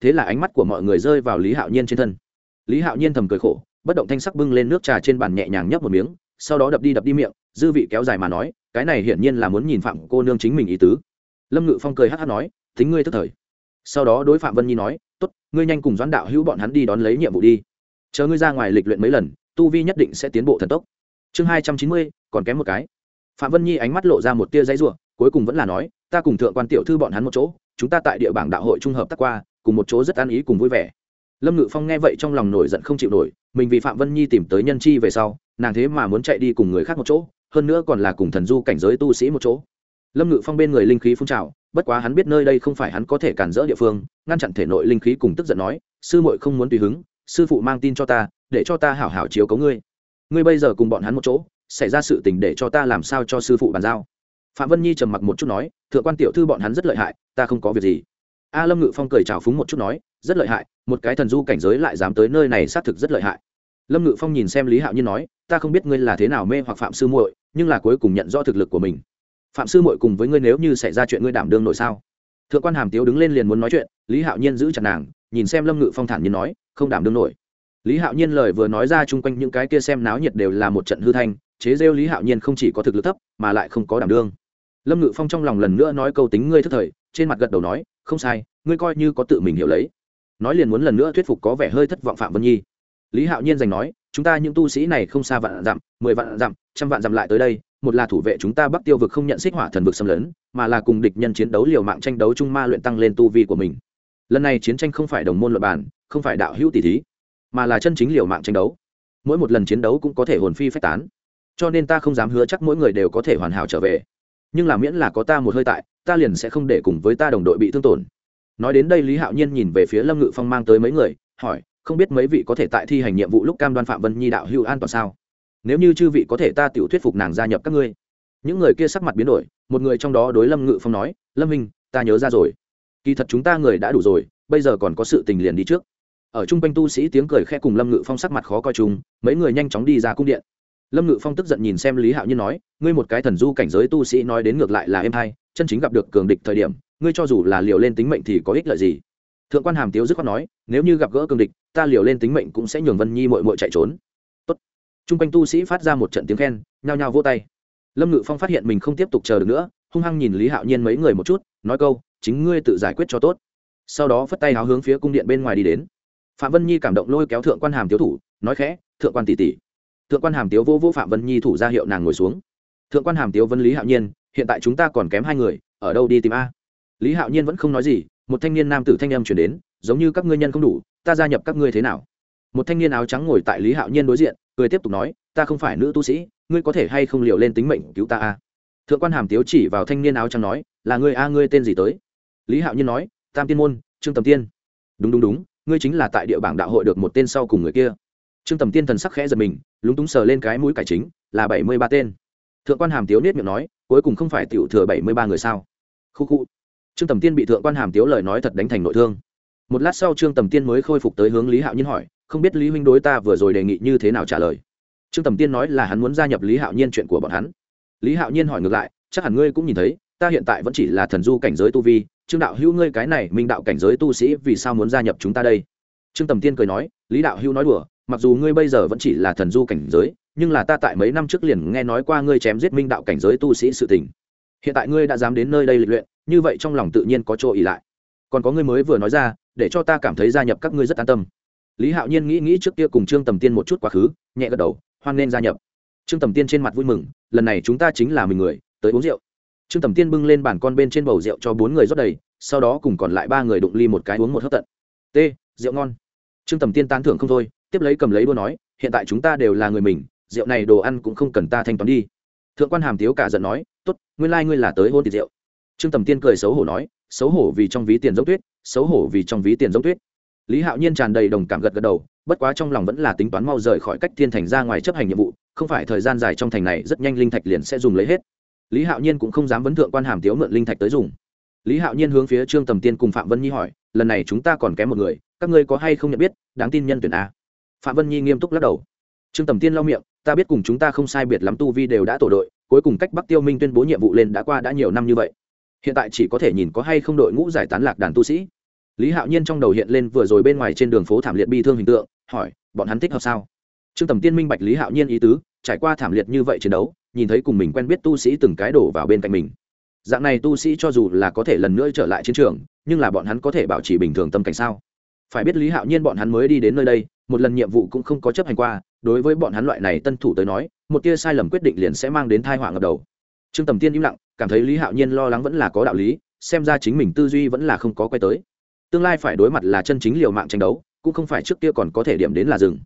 Thế là ánh mắt của mọi người rơi vào lý hạo nhiên trên thân. Lý hạo nhiên thầm cười khổ, bất động thanh sắc bưng lên nước trà trên bàn nhẹ nhàng nhấp một miếng, sau đó đập đi đập đi miệng, dư vị kéo dài mà nói, cái này hiển nhiên là muốn nhìn phạm cô nương chính mình ý tứ. Lâm ngự phong cười hát hát nói thính ngươi tức thời. Sau đó đối phạm vân nhi nói t ố t ngươi nhanh cùng doãn đạo hữu bọn hắn đi đón lấy nhiệm vụ đi. Chờ ngươi ra ngoài lịch luyện mấy lần, tu vi nhất định sẽ tiến bộ thần tốc. Chương hai trăm chín mươi, còn kém một cái phạm vân nhi ánh mắt lộ ra một tia dãy r u ộ n cuối cùng vẫn là nói, ta cùng thượng quan tiểu thư bọn hắn một chỗ, chúng ta tại địa bảng đạo hội trung hợp tác qua, cùng một chỗ rất an ý cùng vui vẻ. Lâm ngự phong nghe vậy trong lòng nổi giận không chịu nổi, mình vì phạm vân nhi tìm tới nhân chi về sau, nàng thế mà muốn chạy đi cùng người khác một chỗ, hơn nữa còn là cùng thần du cảnh giới tu sĩ một chỗ. Lâm ngự phong bên người linh khí phun trào, bất quá hắn biết nơi đây không phải hắn có thể cản rỡ địa phương, ngăn chặn thể nội linh khí cùng tức giận nói, sư muội không muốn tùy hứng, sư phụ mang tin cho ta, để cho ta hảo hảo chiếu cấu ngươi. Ngươi bây giờ cùng bọn hắn một chỗ xảy ra sự tình để cho ta làm sao cho sư phụ bàn giao. Phạm vân nhi trầm mặc một chút nói, thượng quan tiểu thư bọn hắn rất lợi hại, ta không có việc gì. A lâm ngự phong cười trào phúng một chút nói, rất lợi hại, một cái thần du cảnh giới lại dám tới nơi này xác thực rất lợi hại. Lâm ngự phong nhìn xem lý hạo nhiên nói, ta không biết ngươi là thế nào mê hoặc phạm sư muội, nhưng là cuối cùng nhận rõ thực lực của mình. Phạm sư muội cùng với ngươi nếu như xảy ra chuyện ngươi đảm đương nổi sao? Thượng quan hàm tiếu đứng lên liền muốn nói chuyện, lý hạo nhiên giữ chặt nàng, nhìn xem lâm ngự phong thản nhiên nói, không đảm đương nổi. Lý hạo nhiên lời vừa nói ra chung quanh những cái kia xem náo nhiệt đều là một trận hư thanh chế rêu lý hạo nhiên không chỉ có thực lực thấp, mà lại không có đảm đương. Lâm ngự phong trong lòng lần nữa nói câu tính ngươi thức thời, trên mặt gật đầu nói, không sai, ngươi coi như có tự mình hiểu lấy. Nói liền muốn lần nữa thuyết phục có vẻ hơi thất vọng phạm vân nhi. Lý hạo nhiên giành nói, chúng ta những tu sĩ này không xa vạn dặm, mười vạn dặm, trăm vạn dặm lại tới đây, một là thủ vệ chúng ta bắc tiêu vực không nhận xích hỏa thần vực xâm lấn, mà là cùng địch nhân chiến đấu liều mạng tranh đấu chung ma luyện tăng lên tu vi của mình. Lần này chiến tranh không phải đồng môn luật bản không phải đạo hữu tỷ thí, mà là chân chính liều mạng tranh đấu. Mỗi một lần chiến đấu cũng có thể hồn phi phách tán cho nên ta không dám hứa chắc mỗi người đều có thể hoàn hảo trở về. Nhưng là miễn là có ta một hơi tại, ta liền sẽ không để cùng với ta đồng đội bị thương tổn. Nói đến đây lý hạo nhiên nhìn về phía lâm ngự phong mang tới mấy người, hỏi, không biết mấy vị có thể tại thi hành nhiệm vụ lúc cam đoan phạm vân nhi đạo hữu an toàn sao? Nếu như chư vị có thể ta tự thuyết phục nàng gia nhập các ngươi. Những người kia sắc mặt biến đổi, một người trong đó đối lâm ngự phong nói, lâm minh, ta nhớ ra rồi. Kỳ thật chúng ta người đã đủ rồi, bây giờ còn có sự tình liền đi trước. Ở chung quanh tu sĩ tiếng cười khẽ cùng lâm ngự phong sắc mặt khó coi chúng mấy người nhanh chóng đi ra cung điện lâm ngự phong tức giận nhìn xem lý hạo nhiên nói, ngươi một cái thần du cảnh giới tu sĩ nói đến ngược lại là em hai chân chính gặp được cường địch thời điểm, ngươi cho dù là liều lên tính mệnh thì có ích lợi gì? Thượng quan hàm tiếu dứt khoát nói, nếu như gặp gỡ cường địch, ta liều lên tính mệnh cũng sẽ nhường vân nhi mội mội chạy trốn. Tốt. chung quanh tu sĩ phát ra một trận tiếng khen, nhao nhao vô tay. Lâm ngự phong phát hiện mình không tiếp tục chờ được nữa, hung hăng nhìn lý hạo nhiên mấy người một chút, nói câu, chính ngươi tự giải quyết cho tốt. Sau đó phất tay háo hướng phía cung điện bên ngoài đi đến. Phạm vân nhi cảm động lôi kéo thượng quan hàm tiếu thủ, nói khẽ, thượng quan tỷ tỷ thượng quan hàm tiếu vô vô phạm vân nhi thủ ra hiệu nàng ngồi xuống. Thượng quan hàm tiếu vân lý hạo nhiên, hiện tại chúng ta còn kém hai người, ở đâu đi tìm a? Lý hạo nhiên vẫn không nói gì, một thanh niên nam tử thanh âm chuyển đến, giống như các ngươi nhân không đủ, ta gia nhập các ngươi thế nào? Một thanh niên áo trắng ngồi tại lý hạo nhiên đối diện, cười tiếp tục nói, ta không phải nữ tu sĩ, ngươi có thể hay không liều lên tính mệnh cứu ta a? Thượng quan hàm tiếu chỉ vào thanh niên áo trắng nói, là ngươi a, ngươi tên gì tới? Lý hạo nhiên nói, tam tiên môn, trương tầm tiên. Đúng đúng đúng, ngươi chính là tại địa bảng đạo hội được một tên sau cùng người kia. Trương tầm tiên thần sắc khẽ giật mình lúng túng sờ lên cái mũi cải chính, là bảy mươi ba tên. Thượng quan hàm tiếu nết miệng nói, cuối cùng không phải tiểu thừa bảy mươi ba người sao? Khu khu. Trương tầm tiên bị thượng quan hàm tiếu lời nói thật đánh thành nội thương. Một lát sau trương tầm tiên mới khôi phục tới hướng lý hạo nhiên hỏi, không biết lý huynh đối ta vừa rồi đề nghị như thế nào trả lời? Trương tầm tiên nói là hắn muốn gia nhập lý hạo nhiên chuyện của bọn hắn. Lý hạo nhiên hỏi ngược lại, chắc hẳn ngươi cũng nhìn thấy, ta hiện tại vẫn chỉ là thần du cảnh giới tu vi, trương đạo hữu ngươi cái này minh đạo cảnh giới tu sĩ vì sao muốn gia nhập chúng ta đây? Trương tầm tiên cười nói, lý đạo hữu nói đùa mặc dù ngươi bây giờ vẫn chỉ là thần du cảnh giới, nhưng là ta tại mấy năm trước liền nghe nói qua ngươi chém giết minh đạo cảnh giới tu sĩ sự tình. Hiện tại ngươi đã dám đến nơi đây lịch luyện, như vậy trong lòng tự nhiên có chỗ ỉ lại. Còn có ngươi mới vừa nói ra, để cho ta cảm thấy gia nhập các ngươi rất an tâm. Lý hạo nhiên nghĩ nghĩ trước kia cùng trương tầm tiên một chút quá khứ, nhẹ gật đầu, hoan nên gia nhập. Trương tầm tiên trên mặt vui mừng, lần này chúng ta chính là mình người, tới uống rượu. Trương tầm tiên bưng lên bàn con bên trên bầu rượu cho bốn người rót đầy, sau đó cùng còn lại ba người đụng ly một cái uống một hớp tận. T rượu ngon. Trương tầm tiên tán thưởng không thôi tiếp lấy cầm lấy đua nói, hiện tại chúng ta đều là người mình, rượu này đồ ăn cũng không cần ta thanh toán đi. Thượng quan hàm tiếu cả giận nói, tốt, nguyên lai、like、ngươi là tới hôn tiệc rượu. Trương tầm tiên cười xấu hổ nói, xấu hổ vì trong ví tiền giống tuyết, xấu hổ vì trong ví tiền giống tuyết. Lý hạo nhiên tràn đầy đồng cảm gật gật đầu, bất quá trong lòng vẫn là tính toán mau rời khỏi cách thiên thành ra ngoài chấp hành nhiệm vụ, không phải thời gian dài trong thành này rất nhanh linh thạch liền sẽ dùng lấy hết. Lý hạo nhiên cũng không dám vấn thượng quan hàm tiếu mượn linh thạch tới dùng. Lý hạo nhiên hướng phía trương tầm tiên cùng phạm vân nhi hỏi, lần này chúng ta còn kém một người, các ngươi có hay không nhận biết, đáng tin nhân tuyển a? Phạm vân nhi nghiêm túc lắc đầu. Trương tầm tiên lau miệng, ta biết cùng chúng ta không sai biệt lắm tu vi đều đã tổ đội, cuối cùng cách bắc tiêu minh tuyên bố nhiệm vụ lên đã qua đã nhiều năm như vậy. Hiện tại chỉ có thể nhìn có hay không đội ngũ giải tán lạc đàn tu sĩ. Lý hạo nhiên trong đầu hiện lên vừa rồi bên ngoài trên đường phố thảm liệt bi thương hình tượng, hỏi, bọn hắn thích hợp sao? Trương tầm tiên minh bạch lý hạo nhiên ý tứ, trải qua thảm liệt như vậy chiến đấu, nhìn thấy cùng mình quen biết tu sĩ từng cái đổ vào bên cạnh mình. Dạng này tu sĩ cho dù là có thể lần nữa trở lại chiến trường, nhưng là bọn hắn có thể bảo trì bình thường tâm cảnh sao? Phải biết lý hạo nhiên bọn hắn mới đi đến nơi đây một lần nhiệm vụ cũng không có chấp hành qua, đối với bọn hắn loại này tân thủ tới nói, một tia sai lầm quyết định liền sẽ mang đến thai họa ngập đầu. Trương tầm tiên im lặng, cảm thấy lý hạo nhiên lo lắng vẫn là có đạo lý, xem ra chính mình tư duy vẫn là không có quay tới. Tương lai phải đối mặt là chân chính liều mạng tranh đấu, cũng không phải trước kia còn có thể điểm đến là rừng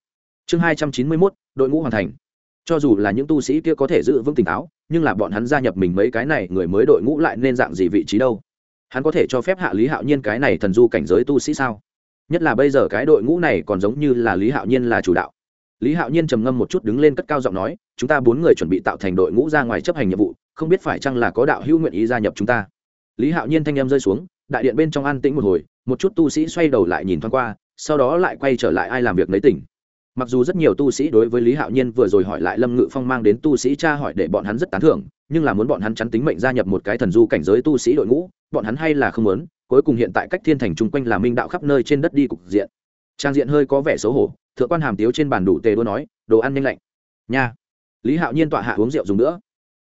chương hai trăm chín mươi mốt, đội ngũ hoàn thành. Cho dù là những tu sĩ kia có thể giữ vững tỉnh táo, nhưng là bọn hắn gia nhập mình mấy cái này, người mới đội ngũ lại nên dạng gì vị trí đâu? Hắn có thể cho phép hạ lý hạo nhiên cái này thần du cảnh giới tu sĩ sao? Nhất là bây giờ cái đội ngũ này còn giống như là lý hạo nhiên là chủ đạo. Lý hạo nhiên trầm ngâm một chút đứng lên cất cao giọng nói, chúng ta bốn người chuẩn bị tạo thành đội ngũ ra ngoài chấp hành nhiệm vụ, không biết phải chăng là có đạo hữu nguyện ý gia nhập chúng ta. Lý hạo nhiên thanh em rơi xuống, đại điện bên trong an tĩnh một hồi, một chút tu sĩ xoay đầu lại nhìn thoáng qua, sau đó lại quay trở lại ai làm việc lấy tỉnh. Mặc dù rất nhiều tu sĩ đối với lý hạo nhiên vừa rồi hỏi lại lâm ngự phong mang đến tu sĩ cha hỏi để bọn hắn rất tán thưởng, nhưng là muốn bọn hắn chắn tính mệnh gia nhập một cái thần du cảnh giới tu sĩ đội ngũ, bọn hắn hay là không muốn cuối cùng hiện tại cách thiên thành chung quanh là minh đạo khắp nơi trên đất đi cục diện. Trang diện hơi có vẻ xấu hổ, thượng quan hàm tiếu trên bàn đủ tề đua nói, đồ ăn nhanh lạnh. Nha. Lý hạo nhiên tọa hạ uống rượu dùng nữa.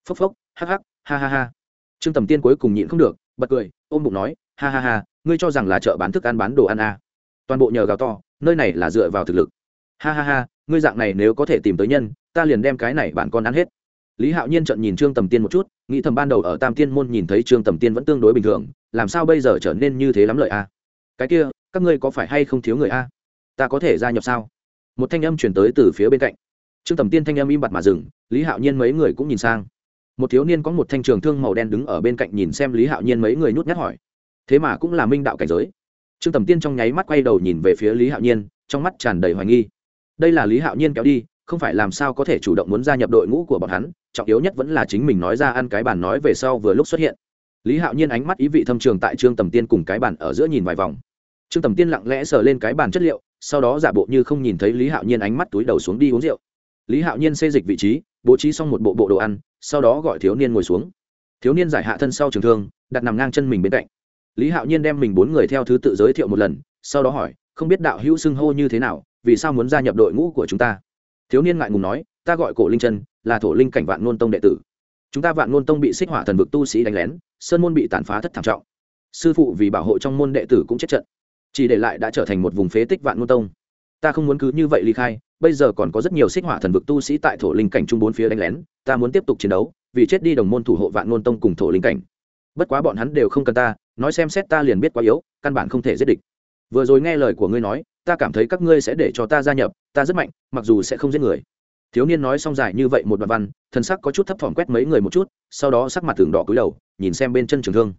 Phốc phốc, hắc hắc, ha ha ha. Trương tầm tiên cuối cùng nhịn không được, bật cười, ôm bụng nói, ha ha ha, ngươi cho rằng là chợ bán thức ăn bán đồ ăn à. toàn bộ nhờ gào to, nơi này là dựa vào thực lực. Ha ha ha, ngươi dạng này nếu có thể tìm tới nhân, ta liền đem cái này bản con ăn hết. Lý hạo nhiên trợn nhìn trương tầm tiên một chút, nghĩ thầm ban đầu ở tam tiên môn nhìn thấy trương tầm tiên vẫn tương đối bình thường làm sao bây giờ trở nên như thế lắm lợi a cái kia, các ngươi có phải hay không thiếu người a ta có thể gia nhập sao? Một thanh âm chuyển tới từ phía bên cạnh. Trương tầm tiên thanh âm im bặt mà dừng, lý hạo nhiên mấy người cũng nhìn sang. Một thiếu niên có một thanh trường thương màu đen đứng ở bên cạnh nhìn xem lý hạo nhiên mấy người nhút nhát hỏi. Thế mà cũng là minh đạo cảnh giới. Trương tầm tiên trong nháy mắt quay đầu nhìn về phía lý hạo nhiên, trong mắt tràn đầy hoài nghi. Đây là lý hạo nhiên kéo đi, không phải làm sao có thể chủ động muốn gia nhập đội ngũ của bọn hắn, trọng yếu nhất vẫn là chính mình nói ra ăn cái bàn nói về sau vừa lúc xuất hiện lý hạo nhiên ánh mắt ý vị thâm trường tại trương tầm tiên cùng cái bàn ở giữa nhìn vài vòng. Trương tầm tiên lặng lẽ sờ lên cái bàn chất liệu, sau đó giả bộ như không nhìn thấy lý hạo nhiên ánh mắt túi đầu xuống đi uống rượu. Lý hạo nhiên xê dịch vị trí, bố trí xong một bộ bộ đồ ăn, sau đó gọi thiếu niên ngồi xuống. Thiếu niên giải hạ thân sau trường thương, đặt nằm ngang chân mình bên cạnh. Lý hạo nhiên đem mình bốn người theo thứ tự giới thiệu một lần, sau đó hỏi, không biết đạo hữu xưng hô như thế nào, vì sao muốn gia nhập đội ngũ của chúng ta? Thiếu niên ngại ngùng nói, ta gọi cổ linh chân, là thổ linh cảnh vạn nôn tông đệ tử chúng ta vạn ngôn tông bị xích hỏa thần vực tu sĩ đánh lén, sơn môn bị tàn phá thất thảm trọng. Sư phụ vì bảo hộ trong môn đệ tử cũng chết trận. Chỉ để lại đã trở thành một vùng phế tích vạn ngôn tông. Ta không muốn cứ như vậy ly khai, bây giờ còn có rất nhiều xích hỏa thần vực tu sĩ tại thổ linh cảnh trung bốn phía đánh lén, ta muốn tiếp tục chiến đấu, vì chết đi đồng môn thủ hộ vạn ngôn tông cùng thổ linh cảnh. Bất quá bọn hắn đều không cần ta, nói xem xét ta liền biết quá yếu, căn bản không thể giết địch. Vừa rồi nghe lời của ngươi nói, ta cảm thấy các ngươi sẽ để cho ta gia nhập, ta rất mạnh, mặc dù sẽ không giết người thiếu niên nói xong dài như vậy một đoạn văn, thân sắc có chút thấp thỏm quét mấy người một chút, sau đó sắc mặt tường đỏ cúi đầu, nhìn xem bên chân trường thương.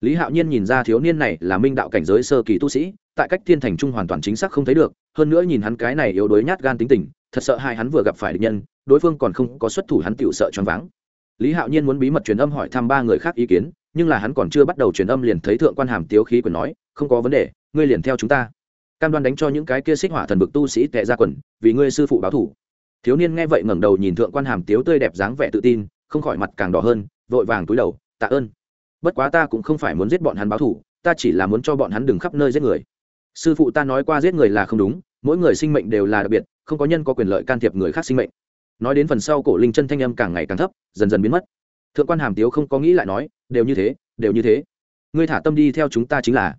Lý hạo nhiên nhìn ra thiếu niên này là minh đạo cảnh giới sơ kỳ tu sĩ, tại cách thiên thành trung hoàn toàn chính xác không thấy được, hơn nữa nhìn hắn cái này yếu đuối nhát gan tính tình, thật sợ hai hắn vừa gặp phải địch nhân, đối phương còn không có xuất thủ hắn tựu sợ choáng váng. Lý hạo nhiên muốn bí mật truyền âm hỏi thăm ba người khác ý kiến, nhưng là hắn còn chưa bắt đầu truyền âm liền thấy thượng quan hàm tiếu khí quyền nói, không có vấn đề, ngươi liền theo chúng ta. Cam đoan đánh cho những cái kia xích hỏa thần bực tu sĩ tệ ra quần, vì ngươi sư phụ báo thủ thiếu niên nghe vậy ngẩng đầu nhìn thượng quan hàm tiếu tươi đẹp dáng vẻ tự tin, không khỏi mặt càng đỏ hơn, vội vàng túi đầu, tạ ơn. Bất quá ta cũng không phải muốn giết bọn hắn báo thủ ta chỉ là muốn cho bọn hắn đừng khắp nơi giết người. Sư phụ ta nói qua giết người là không đúng, mỗi người sinh mệnh đều là đặc biệt, không có nhân có quyền lợi can thiệp người khác sinh mệnh. Nói đến phần sau cổ linh chân thanh âm càng ngày càng thấp, dần dần biến mất. Thượng quan hàm tiếu không có nghĩ lại nói, đều như thế, đều như thế. Ngươi thả tâm đi theo chúng ta chính là.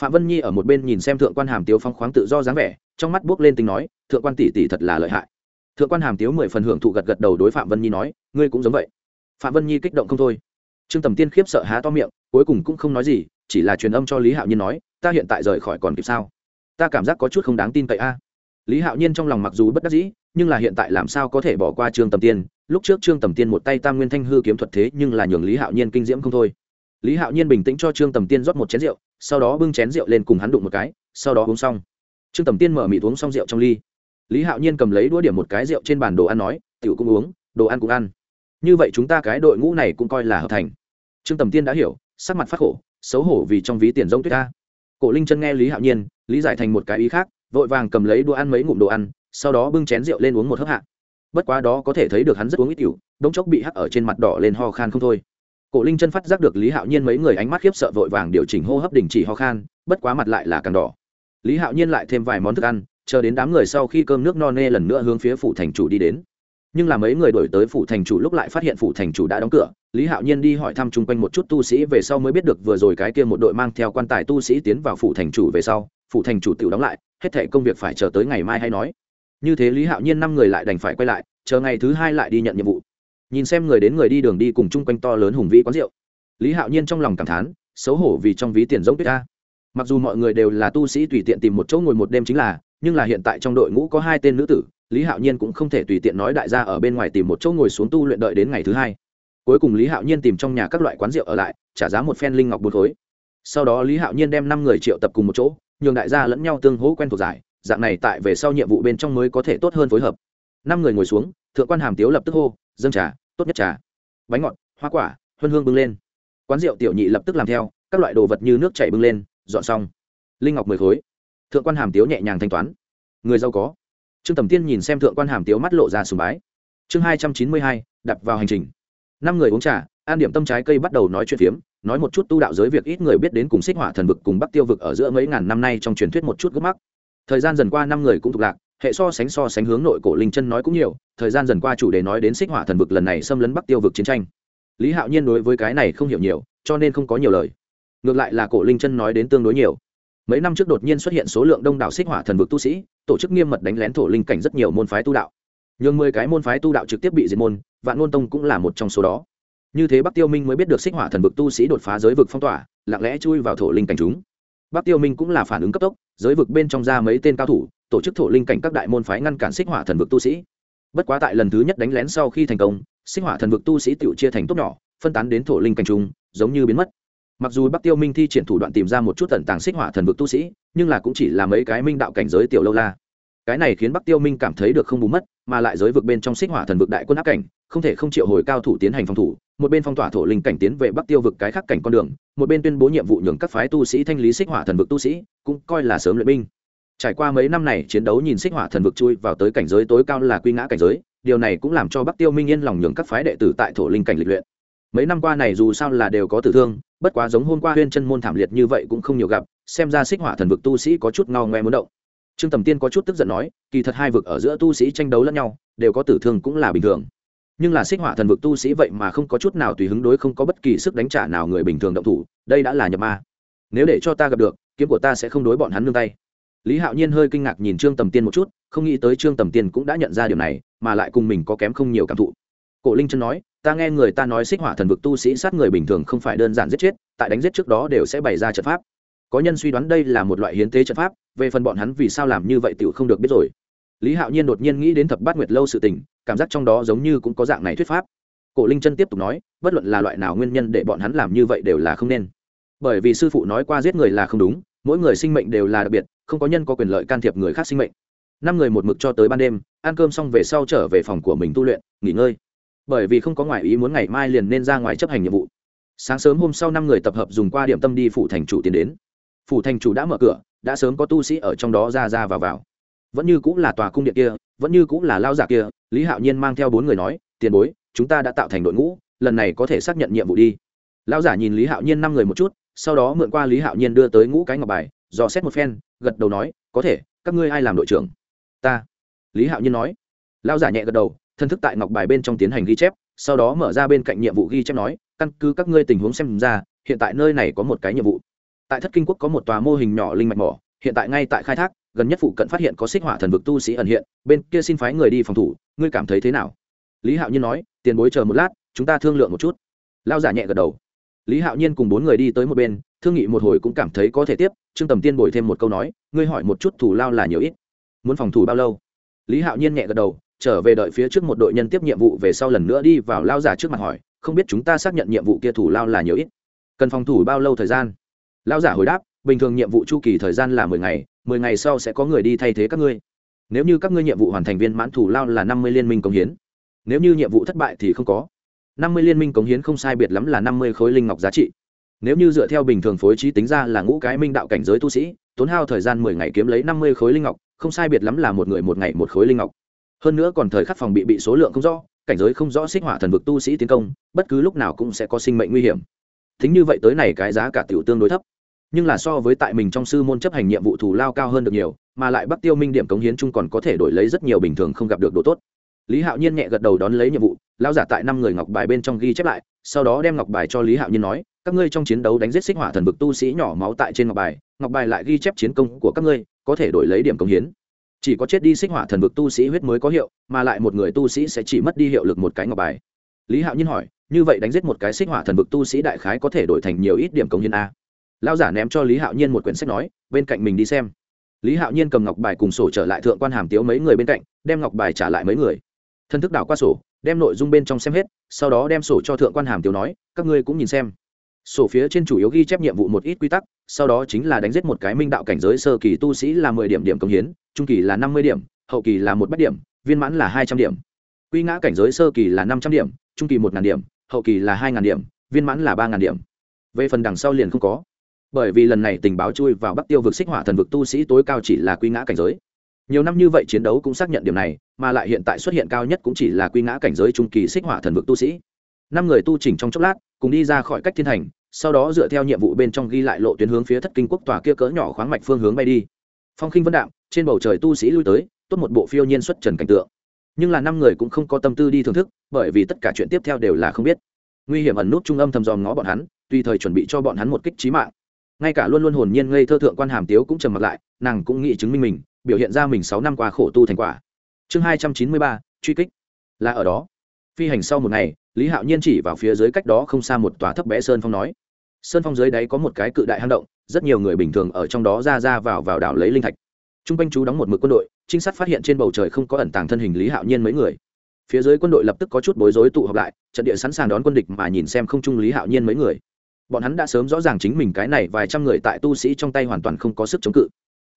Phạm vân nhi ở một bên nhìn xem thượng quan hàm tiếu phong khoáng tự do dáng vẻ, trong mắt buốc lên tính nói, thượng quan tỷ tỷ thật là lợi hại thượng quan hàm tiếu mười phần hưởng thụ gật gật đầu đối phạm vân nhi nói, ngươi cũng giống vậy. Phạm vân nhi kích động không thôi. Trương tầm tiên khiếp sợ há to miệng, cuối cùng cũng không nói gì, chỉ là truyền âm cho lý hạo nhiên nói, ta hiện tại rời khỏi còn kịp sao? Ta cảm giác có chút không đáng tin cậy a. Lý hạo nhiên trong lòng mặc dù bất đắc dĩ, nhưng là hiện tại làm sao có thể bỏ qua trương tầm tiên? Lúc trước trương tầm tiên một tay tam nguyên thanh hư kiếm thuật thế, nhưng là nhường lý hạo nhiên kinh diễm không thôi. Lý hạo nhiên bình tĩnh cho trương tầm tiên rót một chén rượu, sau đó bưng chén rượu lên cùng hắn đụng một cái, sau đó uống xong. Trương tầm tiên mở mịt uống xong rượu trong ly lý hạo nhiên cầm lấy đũa điểm một cái rượu trên bàn đồ ăn nói, tiểu cũng uống, đồ ăn cũng ăn. Như vậy chúng ta cái đội ngũ này cũng coi là hợp thành. Trương tầm tiên đã hiểu, sắc mặt phát khổ, xấu hổ vì trong ví tiền rông tuyết ta. Cổ linh chân nghe lý hạo nhiên, lý giải thành một cái ý khác, vội vàng cầm lấy đũa ăn mấy ngụm đồ ăn, sau đó bưng chén rượu lên uống một hớp hạ. Bất quá đó có thể thấy được hắn rất uống ít tiểu, đống chốc bị hắc ở trên mặt đỏ lên ho khan không thôi. Cổ linh chân phát giác được lý hạo nhiên mấy người ánh mắt khiếp sợ vội vàng điều chỉnh hô hấp đình chỉ ho khan, bất quá mặt lại là càng đỏ. Lý hạo nhiên lại thêm vài món thức ăn chờ đến đám người sau khi cơm nước no nê lần nữa hướng phía phủ thành chủ đi đến. Nhưng là mấy người đổi tới phủ thành chủ lúc lại phát hiện phủ thành chủ đã đóng cửa, lý hạo nhiên đi hỏi thăm chung quanh một chút tu sĩ về sau mới biết được vừa rồi cái kia một đội mang theo quan tài tu sĩ tiến vào phủ thành chủ về sau, phủ thành chủ tự đóng lại, hết thể công việc phải chờ tới ngày mai hay nói. Như thế lý hạo nhiên năm người lại đành phải quay lại, chờ ngày thứ hai lại đi nhận nhiệm vụ. Nhìn xem người đến người đi đường đi cùng chung quanh to lớn hùng vĩ quán rượu. Lý hạo nhiên trong lòng cảm thán, xấu hổ vì trong ví tiền giống tuyết ta mặc dù mọi người đều là tu sĩ tùy tiện tìm một chỗ ngồi một đêm chính là nhưng là hiện tại trong đội ngũ có hai tên nữ tử, lý hạo nhiên cũng không thể tùy tiện nói đại gia ở bên ngoài tìm một chỗ ngồi xuống tu luyện đợi đến ngày thứ hai. Cuối cùng lý hạo nhiên tìm trong nhà các loại quán rượu ở lại, trả giá một phen linh ngọc bột khối. Sau đó lý hạo nhiên đem năm người triệu tập cùng một chỗ, nhường đại gia lẫn nhau tương hỗ quen thuộc giải, dạng này tại về sau nhiệm vụ bên trong mới có thể tốt hơn phối hợp. Năm người ngồi xuống, thượng quan hàm tiếu lập tức hô, dâng trà, tốt nhất trà. Bánh ngọt, hoa quả, huân hương bưng lên. Quán rượu tiểu nhị lập tức làm theo, các loại đồ vật như nước chảy bưng lên, dọn xong. Linh ngọc mười khối thượng quan hàm tiếu nhẹ nhàng thanh toán. Người giàu có. Trương tầm tiên nhìn xem thượng quan hàm tiếu mắt lộ ra sùng bái. Chương hai trăm chín mươi hai đặt vào hành trình. Năm người uống trà, an điểm tâm trái cây bắt đầu nói chuyện phiếm, nói một chút tu đạo giới việc ít người biết đến cùng xích hỏa thần vực cùng bắc tiêu vực ở giữa mấy ngàn năm nay trong truyền thuyết một chút gốc mắc. Thời gian dần qua năm người cũng thuộc lạc, hệ so sánh so sánh hướng nội cổ linh chân nói cũng nhiều, thời gian dần qua chủ đề nói đến xích hỏa thần vực lần này xâm lấn bắc tiêu vực chiến tranh. Lý hạo nhiên đối với cái này không hiểu nhiều, cho nên không có nhiều lời. Ngược lại là cổ linh chân nói đến tương đối nhiều mấy năm trước đột nhiên xuất hiện số lượng đông đảo xích hỏa thần vực tu sĩ, tổ chức nghiêm mật đánh lén thổ linh cảnh rất nhiều môn phái tu đạo. Nhường mười cái môn phái tu đạo trực tiếp bị diệt môn, vạn ngôn tông cũng là một trong số đó. Như thế bắc tiêu minh mới biết được xích hỏa thần vực tu sĩ đột phá giới vực phong tỏa, lặng lẽ chui vào thổ linh cảnh chúng. Bắc tiêu minh cũng là phản ứng cấp tốc, giới vực bên trong ra mấy tên cao thủ, tổ chức thổ linh cảnh các đại môn phái ngăn cản xích hỏa thần vực tu sĩ. Bất quá tại lần thứ nhất đánh lén sau khi thành công, xích hỏa thần vực tu sĩ tự chia thành tốt nhỏ, phân tán đến thổ linh cảnh trung giống như biến mất mặc dù bắc tiêu minh thi triển thủ đoạn tìm ra một chút tận tàng xích hỏa thần vực tu sĩ, nhưng là cũng chỉ là mấy cái minh đạo cảnh giới tiểu lâu la. Cái này khiến bắc tiêu minh cảm thấy được không bù mất, mà lại giới vực bên trong xích hỏa thần vực đại quân áp cảnh, không thể không triệu hồi cao thủ tiến hành phòng thủ, một bên phong tỏa thổ linh cảnh tiến về bắc tiêu vực cái khác cảnh con đường, một bên tuyên bố nhiệm vụ nhường các phái tu sĩ thanh lý xích hỏa thần vực tu sĩ, cũng coi là sớm luyện binh. Trải qua mấy năm này chiến đấu nhìn xích hỏa thần vực chui vào tới cảnh giới tối cao là quy ngã cảnh giới, điều này cũng làm cho bắc tiêu minh yên lòng nhường các phái đệ tử tại thổ linh cảnh lịch luyện mấy năm qua này dù sao là đều có tử thương, bất quá giống hôm qua huyên chân môn thảm liệt như vậy cũng không nhiều gặp, xem ra xích hỏa thần vực tu sĩ có chút ngao ngoe muốn động. Trương tầm tiên có chút tức giận nói, kỳ thật hai vực ở giữa tu sĩ tranh đấu lẫn nhau, đều có tử thương cũng là bình thường. Nhưng là xích hỏa thần vực tu sĩ vậy mà không có chút nào tùy hứng đối không có bất kỳ sức đánh trả nào người bình thường động thủ, đây đã là nhập ma. Nếu để cho ta gặp được, kiếm của ta sẽ không đối bọn hắn nương tay. Lý hạo nhiên hơi kinh ngạc nhìn trương tầm tiên một chút, không nghĩ tới trương tầm tiên cũng đã nhận ra điều này, mà lại cùng mình có kém không nhiều cảm thụ cổ linh chân nói, ta nghe người ta nói xích hỏa thần vực tu sĩ sát người bình thường không phải đơn giản giết chết, tại đánh giết trước đó đều sẽ bày ra trận pháp. Có nhân suy đoán đây là một loại hiến tế trận pháp, về phần bọn hắn vì sao làm như vậy tiểu không được biết rồi. Lý hạo nhiên đột nhiên nghĩ đến thập bát nguyệt lâu sự tình, cảm giác trong đó giống như cũng có dạng này thuyết pháp. Cổ linh chân tiếp tục nói, bất luận là loại nào nguyên nhân để bọn hắn làm như vậy đều là không nên. Bởi vì sư phụ nói qua giết người là không đúng, mỗi người sinh mệnh đều là đặc biệt, không có nhân có quyền lợi can thiệp người khác sinh mệnh. Năm người một mực cho tới ban đêm, ăn cơm xong về sau trở về phòng của mình tu luyện, nghỉ ngơi bởi vì không có ngoại ý muốn ngày mai liền nên ra ngoài chấp hành nhiệm vụ. Sáng sớm hôm sau năm người tập hợp dùng qua điểm tâm đi phủ thành chủ tiến đến. Phủ thành chủ đã mở cửa, đã sớm có tu sĩ ở trong đó ra ra vào vào. Vẫn như cũng là tòa cung điện kia, vẫn như cũng là lao giả kia, lý hạo nhiên mang theo bốn người nói, tiền bối, chúng ta đã tạo thành đội ngũ, lần này có thể xác nhận nhiệm vụ đi. Lao giả nhìn lý hạo nhiên năm người một chút, sau đó mượn qua lý hạo nhiên đưa tới ngũ cái ngọc bài, dò xét một phen, gật đầu nói, có thể, các ngươi ai làm đội trưởng? Ta. Lý hạo nhiên nói. Lao giả nhẹ gật đầu thân thức tại ngọc bài bên trong tiến hành ghi chép, sau đó mở ra bên cạnh nhiệm vụ ghi chép nói, căn cứ các ngươi tình huống xem ra, hiện tại nơi này có một cái nhiệm vụ. Tại thất kinh quốc có một tòa mô hình nhỏ linh mạch mỏ, hiện tại ngay tại khai thác, gần nhất phụ cận phát hiện có xích hỏa thần vực tu sĩ ẩn hiện, bên kia xin phái người đi phòng thủ, ngươi cảm thấy thế nào? Lý hạo nhiên nói, tiền bối chờ một lát, chúng ta thương lượng một chút. Lao giả nhẹ gật đầu. Lý hạo nhiên cùng bốn người đi tới một bên, thương nghị một hồi cũng cảm thấy có thể tiếp, trương tầm tiên bồi thêm một câu nói, ngươi hỏi một chút thủ lao là nhiều ít, muốn phòng thủ bao lâu? Lý hạo nhiên nhẹ gật đầu trở về đợi phía trước một đội nhân tiếp nhiệm vụ về sau lần nữa đi vào lao giả trước mặt hỏi, không biết chúng ta xác nhận nhiệm vụ kia thủ lao là nhiều ít? Cần phòng thủ bao lâu thời gian? Lao giả hồi đáp, bình thường nhiệm vụ chu kỳ thời gian là mười ngày mười ngày sau sẽ có người đi thay thế các ngươi. Nếu như các ngươi nhiệm vụ hoàn thành viên mãn thủ lao là năm mươi liên minh cống hiến. Nếu như nhiệm vụ thất bại thì không có. Năm mươi liên minh cống hiến không sai biệt lắm là năm mươi khối linh ngọc giá trị. Nếu như dựa theo bình thường phối trí tính ra là ngũ cái minh đạo cảnh giới tu sĩ, tốn hao thời gian mười ngày kiếm lấy năm mươi khối linh ngọc, không sai biệt lắm là một người một ngày một khối linh ngọc hơn nữa còn thời khắc phòng bị bị số lượng không rõ, cảnh giới không rõ xích hỏa thần vực tu sĩ tiến công, bất cứ lúc nào cũng sẽ có sinh mệnh nguy hiểm. Thính như vậy tới này cái giá cả tiểu tương đối thấp. Nhưng là so với tại mình trong sư môn chấp hành nhiệm vụ thù lao cao hơn được nhiều, mà lại bắc tiêu minh điểm cống hiến chung còn có thể đổi lấy rất nhiều bình thường không gặp được độ tốt. Lý hạo nhiên nhẹ gật đầu đón lấy nhiệm vụ lao giả tại năm người ngọc bài bên trong ghi chép lại, sau đó đem ngọc bài cho lý hạo nhiên nói, các ngươi trong chiến đấu đánh giết xích hỏa thần vực tu sĩ nhỏ máu tại trên ngọc bài ngọc bài lại ghi chép chiến công của các ngươi, có thể đổi lấy điểm cống hiến chỉ có chết đi xích hỏa thần vực tu sĩ huyết mới có hiệu, mà lại một người tu sĩ sẽ chỉ mất đi hiệu lực một cái ngọc bài. Lý hạo nhiên hỏi, như vậy đánh giết một cái xích hỏa thần vực tu sĩ đại khái có thể đổi thành nhiều ít điểm cống hiến a? Lao giả ném cho lý hạo nhiên một quyển sách nói, bên cạnh mình đi xem. Lý hạo nhiên cầm ngọc bài cùng sổ trở lại thượng quan hàm tiếu mấy người bên cạnh, đem ngọc bài trả lại mấy người. Thân thức đảo qua sổ, đem nội dung bên trong xem hết, sau đó đem sổ cho thượng quan hàm tiếu nói, các ngươi cũng nhìn xem sổ phía trên chủ yếu ghi chép nhiệm vụ một ít quy tắc, sau đó chính là đánh giết một cái minh đạo cảnh giới sơ kỳ tu sĩ là mười điểm điểm công hiến, trung kỳ là năm mươi điểm, hậu kỳ là một bách điểm, viên mãn là hai trăm điểm. Quy ngã cảnh giới sơ kỳ là năm trăm điểm, trung kỳ một ngàn điểm, hậu kỳ là hai ngàn điểm, viên mãn là ba ngàn điểm. Về phần đằng sau liền không có. Bởi vì lần này tình báo chui vào bắc tiêu vực xích hỏa thần vực tu sĩ tối cao chỉ là quy ngã cảnh giới. Nhiều năm như vậy chiến đấu cũng xác nhận điểm này, mà lại hiện tại xuất hiện cao nhất cũng chỉ là quy ngã cảnh giới trung kỳ xích hỏa thần vực tu sĩ. Năm người tu chỉnh trong chốc lát cùng đi ra khỏi cách thiên thành sau đó dựa theo nhiệm vụ bên trong ghi lại lộ tuyến hướng phía thất kinh quốc tòa kia cỡ nhỏ khoáng mạch phương hướng bay đi. Phong khinh vân đạm, trên bầu trời tu sĩ lui tới, tốt một bộ phiêu nhiên xuất trần cảnh tượng. Nhưng là năm người cũng không có tâm tư đi thưởng thức, bởi vì tất cả chuyện tiếp theo đều là không biết. Nguy hiểm ẩn nút trung âm thầm dòm ngó bọn hắn, tùy thời chuẩn bị cho bọn hắn một kích trí mạng. Ngay cả luôn luôn hồn nhiên ngây thơ thượng quan hàm tiếu cũng trầm mặt lại, nàng cũng nghĩ chứng minh mình, biểu hiện ra mình sáu năm qua khổ tu thành quả. Chương hai trăm chín mươi ba, truy kích. Là ở đó. Phi hành sau một ngày lý hạo nhiên chỉ vào phía dưới cách đó không xa một tòa thấp bé sơn phong nói, sơn phong dưới đáy có một cái cự đại hang động, rất nhiều người bình thường ở trong đó ra ra vào vào đảo lấy linh thạch. T r u n g quanh chú đóng một mực quân đội, trinh sát phát hiện trên bầu trời không có ẩn tàng thân hình lý hạo nhiên mấy người. Phía dưới quân đội lập tức có chút bối rối tụ họp lại, trận địa sẵn sàng đón quân địch mà nhìn xem không trung lý hạo nhiên mấy người. Bọn hắn đã sớm rõ ràng chính mình cái này vài trăm người tại tu sĩ trong tay hoàn toàn không có sức chống cự.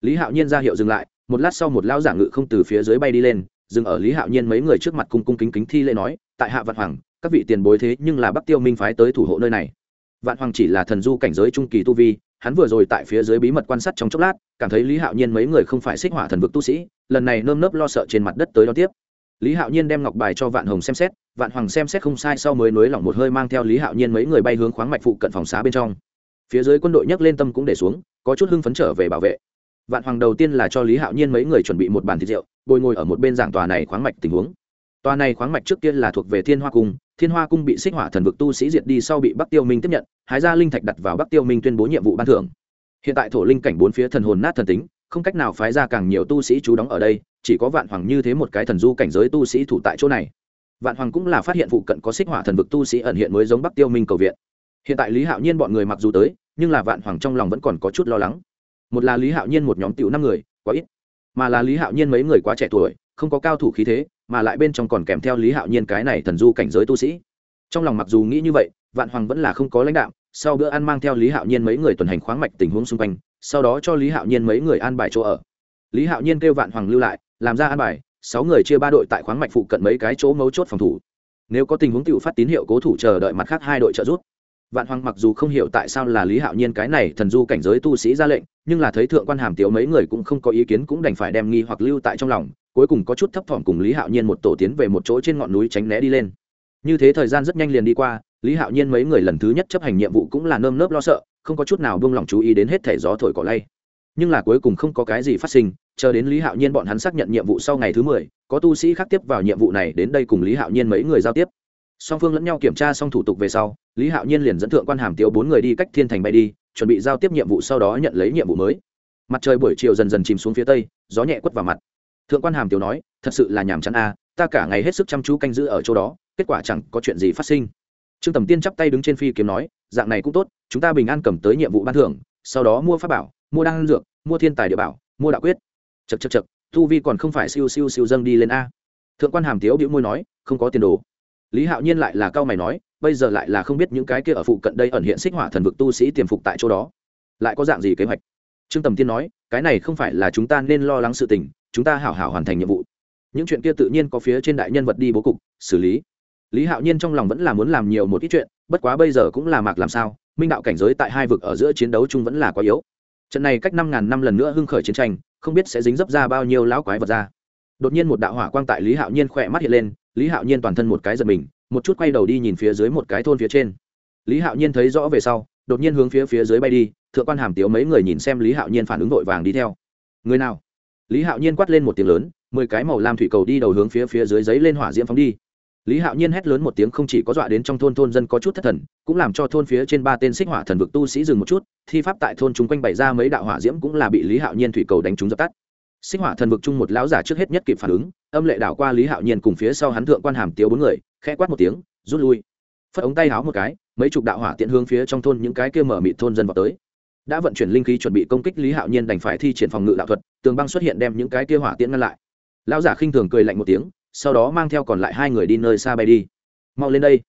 Lý hạo nhiên ra hiệu dừng lại, một lát sau một lao giả ngự không từ phía dưới bay đi lên, dừng ở lý hạo nhiên mấy người trước mặt cung cung kính kính thi lễ nói, tại hạ vạn hoàng các vị tiền bối thế nhưng là bắc tiêu minh phái tới thủ hộ nơi này. Vạn hoàng chỉ là thần du cảnh giới trung kỳ tu vi, hắn vừa rồi tại phía dưới bí mật quan sát trong chốc lát, cảm thấy lý hạo nhiên mấy người không phải xích hỏa thần vực tu sĩ, lần này nơm nớp lo sợ trên mặt đất tới đó tiếp. Lý hạo nhiên đem ngọc bài cho vạn hồng xem xét, vạn hoàng xem xét không sai sau mới nối lỏng một hơi mang theo lý hạo nhiên mấy người bay hướng khoáng mạch phụ cận phòng xá bên trong. Phía dưới quân đội nhấc lên tâm cũng để xuống, có chút hưng phấn trở về bảo vệ. Vạn hoàng đầu tiên là cho lý hạo nhiên mấy người chuẩn bị một bàn thịt rượu, bồi ngồi ở một bên giảng tòa này khoáng mạch tình huống tòa này khoáng mạch trước kia là thuộc về thiên hoa cung, thiên hoa cung bị xích hỏa thần vực tu sĩ diệt đi sau bị bắc tiêu minh tiếp nhận, hái ra linh thạch đặt vào bắc tiêu minh tuyên bố nhiệm vụ ban thưởng. Hiện tại thổ linh cảnh bốn phía thần hồn nát thần tính, không cách nào phái ra càng nhiều tu sĩ trú đóng ở đây, chỉ có vạn hoàng như thế một cái thần du cảnh giới tu sĩ thủ tại chỗ này. Vạn hoàng cũng là phát hiện phụ cận có xích hỏa thần vực tu sĩ ẩn hiện mới giống bắc tiêu minh cầu viện. Hiện tại lý hạo nhiên bọn người mặc dù tới, nhưng là vạn hoàng trong lòng vẫn còn có chút lo lắng. Một là lý hạo nhiên một nhóm tiểu năm người, quá ít, mà là lý hạo nhiên mấy người quá trẻ tuổi không có cao thủ khí thế, mà lại bên trong còn kèm theo lý hạo nhiên cái này thần du cảnh giới tu sĩ. Trong lòng mặc dù nghĩ như vậy, vạn hoàng vẫn là không có lãnh đạo sau bữa ăn mang theo lý hạo nhiên mấy người tuần hành khoáng mạch tình huống xung quanh, sau đó cho lý hạo nhiên mấy người an bài chỗ ở. Lý hạo nhiên kêu vạn hoàng lưu lại, làm ra an bài, sáu người chia ba đội tại khoáng mạch phụ cận mấy cái chỗ mấu chốt phòng thủ. Nếu có tình huống tự phát tín hiệu cố thủ chờ đợi mặt khác hai đội trợ giúp. Vạn hoàng mặc dù không hiểu tại sao là lý hạo nhiên cái này thần du cảnh giới tu sĩ ra lệnh, nhưng là thấy thượng quan hàm tiếu mấy người cũng không có ý kiến cũng đành phải đem nghi hoặc lưu tại trong lòng cuối cùng có chút thấp thỏm cùng lý hạo nhiên một tổ tiến về một chỗ trên ngọn núi tránh né đi lên. Như thế thời gian rất nhanh liền đi qua, lý hạo nhiên mấy người lần thứ nhất chấp hành nhiệm vụ cũng là nơm nớp lo sợ, không có chút nào buông lỏng chú ý đến hết thẻ gió thổi cỏ lay. Nhưng là cuối cùng không có cái gì phát sinh, chờ đến lý hạo nhiên bọn hắn xác nhận nhiệm vụ sau ngày thứ mười, có tu sĩ khác tiếp vào nhiệm vụ này đến đây cùng lý hạo nhiên mấy người giao tiếp. Song phương lẫn nhau kiểm tra xong thủ tục về sau, lý hạo nhiên liền dẫn thượng quan hàm tiếu bốn người đi cách thiên thành bay đi, chuẩn bị giao tiếp nhiệm vụ sau đó nhận lấy nhiệm vụ mới. Mặt trời buổi chiều dần dần chìm xuống phía tây, gió nhẹ quất vào mặt thượng quan hàm tiểu nói, thật sự là nhàm chán a, ta cả ngày hết sức chăm chú canh giữ ở chỗ đó, kết quả chẳng có chuyện gì phát sinh. Trương tầm tiên chắp tay đứng trên phi kiếm nói, dạng này cũng tốt, chúng ta bình an cầm tới nhiệm vụ ban thưởng, sau đó mua pháp bảo, mua đan dược, mua thiên tài địa bảo, mua đạo quyết. Chật chật chật thu vi còn không phải siêu siêu siêu dâng đi lên a. Thượng quan hàm tiếu bĩu môi nói, không có tiền đồ. Lý hạo nhiên lại là cao mày nói, bây giờ lại là không biết những cái kia ở phụ cận đây ẩn hiện xích hỏa thần vực tu sĩ tiềm phục tại chỗ đó. Lại có dạng gì kế hoạch? Trương tầm tiên nói, cái này không phải là chúng ta nên lo lắng sự tình chúng ta hảo hảo hoàn thành nhiệm vụ. Những chuyện kia tự nhiên có phía trên đại nhân vật đi bố cục, xử lý. Lý hạo nhiên trong lòng vẫn là muốn làm nhiều một ít chuyện, bất quá bây giờ cũng là mạc làm sao, minh đạo cảnh giới tại hai vực ở giữa chiến đấu chung vẫn là quá yếu. Trận này cách năm ngàn năm lần nữa hưng khởi chiến tranh, không biết sẽ dính dấp ra bao nhiêu lão quái vật ra. Đột nhiên một đạo hỏa quang tại lý hạo nhiên khỏe mắt hiện lên, lý hạo nhiên toàn thân một cái giật mình, một chút quay đầu đi nhìn phía dưới một cái thôn phía trên. Lý hạo nhiên thấy rõ về sau, đột nhiên hướng phía phía dưới bay đi, thượng quan hàm tiếu mấy người nhìn xem lý hạo nhiên phản ứng vội vàng đi theo. Người nào? Lý hạo nhiên quát lên một tiếng lớn, mười cái màu lam thủy cầu đi đầu hướng phía phía dưới giấy lên hỏa diễm phóng đi. Lý hạo nhiên hét lớn một tiếng không chỉ có dọa đến trong thôn thôn dân có chút thất thần, cũng làm cho thôn phía trên ba tên xích hỏa thần vực tu sĩ dừng một chút, thi pháp tại thôn chúng quanh bày ra mấy đạo hỏa diễm cũng là bị lý hạo nhiên thủy cầu đánh trúng dập tắt. Xích hỏa thần vực chung một lão giả trước hết nhất kịp phản ứng, âm lệ đảo qua lý hạo nhiên cùng phía sau hắn thượng quan hàm tiếu bốn người, khẽ quát một tiếng, rút lui. Phất ống tay háo một cái, mấy chục đạo hỏa tiện hướng phía trong thôn những cái kia mở mịt thôn dân vào tới đã vận chuyển linh khí chuẩn bị công kích lý hạo nhiên đành phải thi triển phòng ngự đạo thuật, tường băng xuất hiện đem những cái kia hỏa tiễn ngăn lại. Lão giả khinh thường cười lạnh một tiếng, sau đó mang theo còn lại hai người đi nơi xa bay đi. Mau lên đây.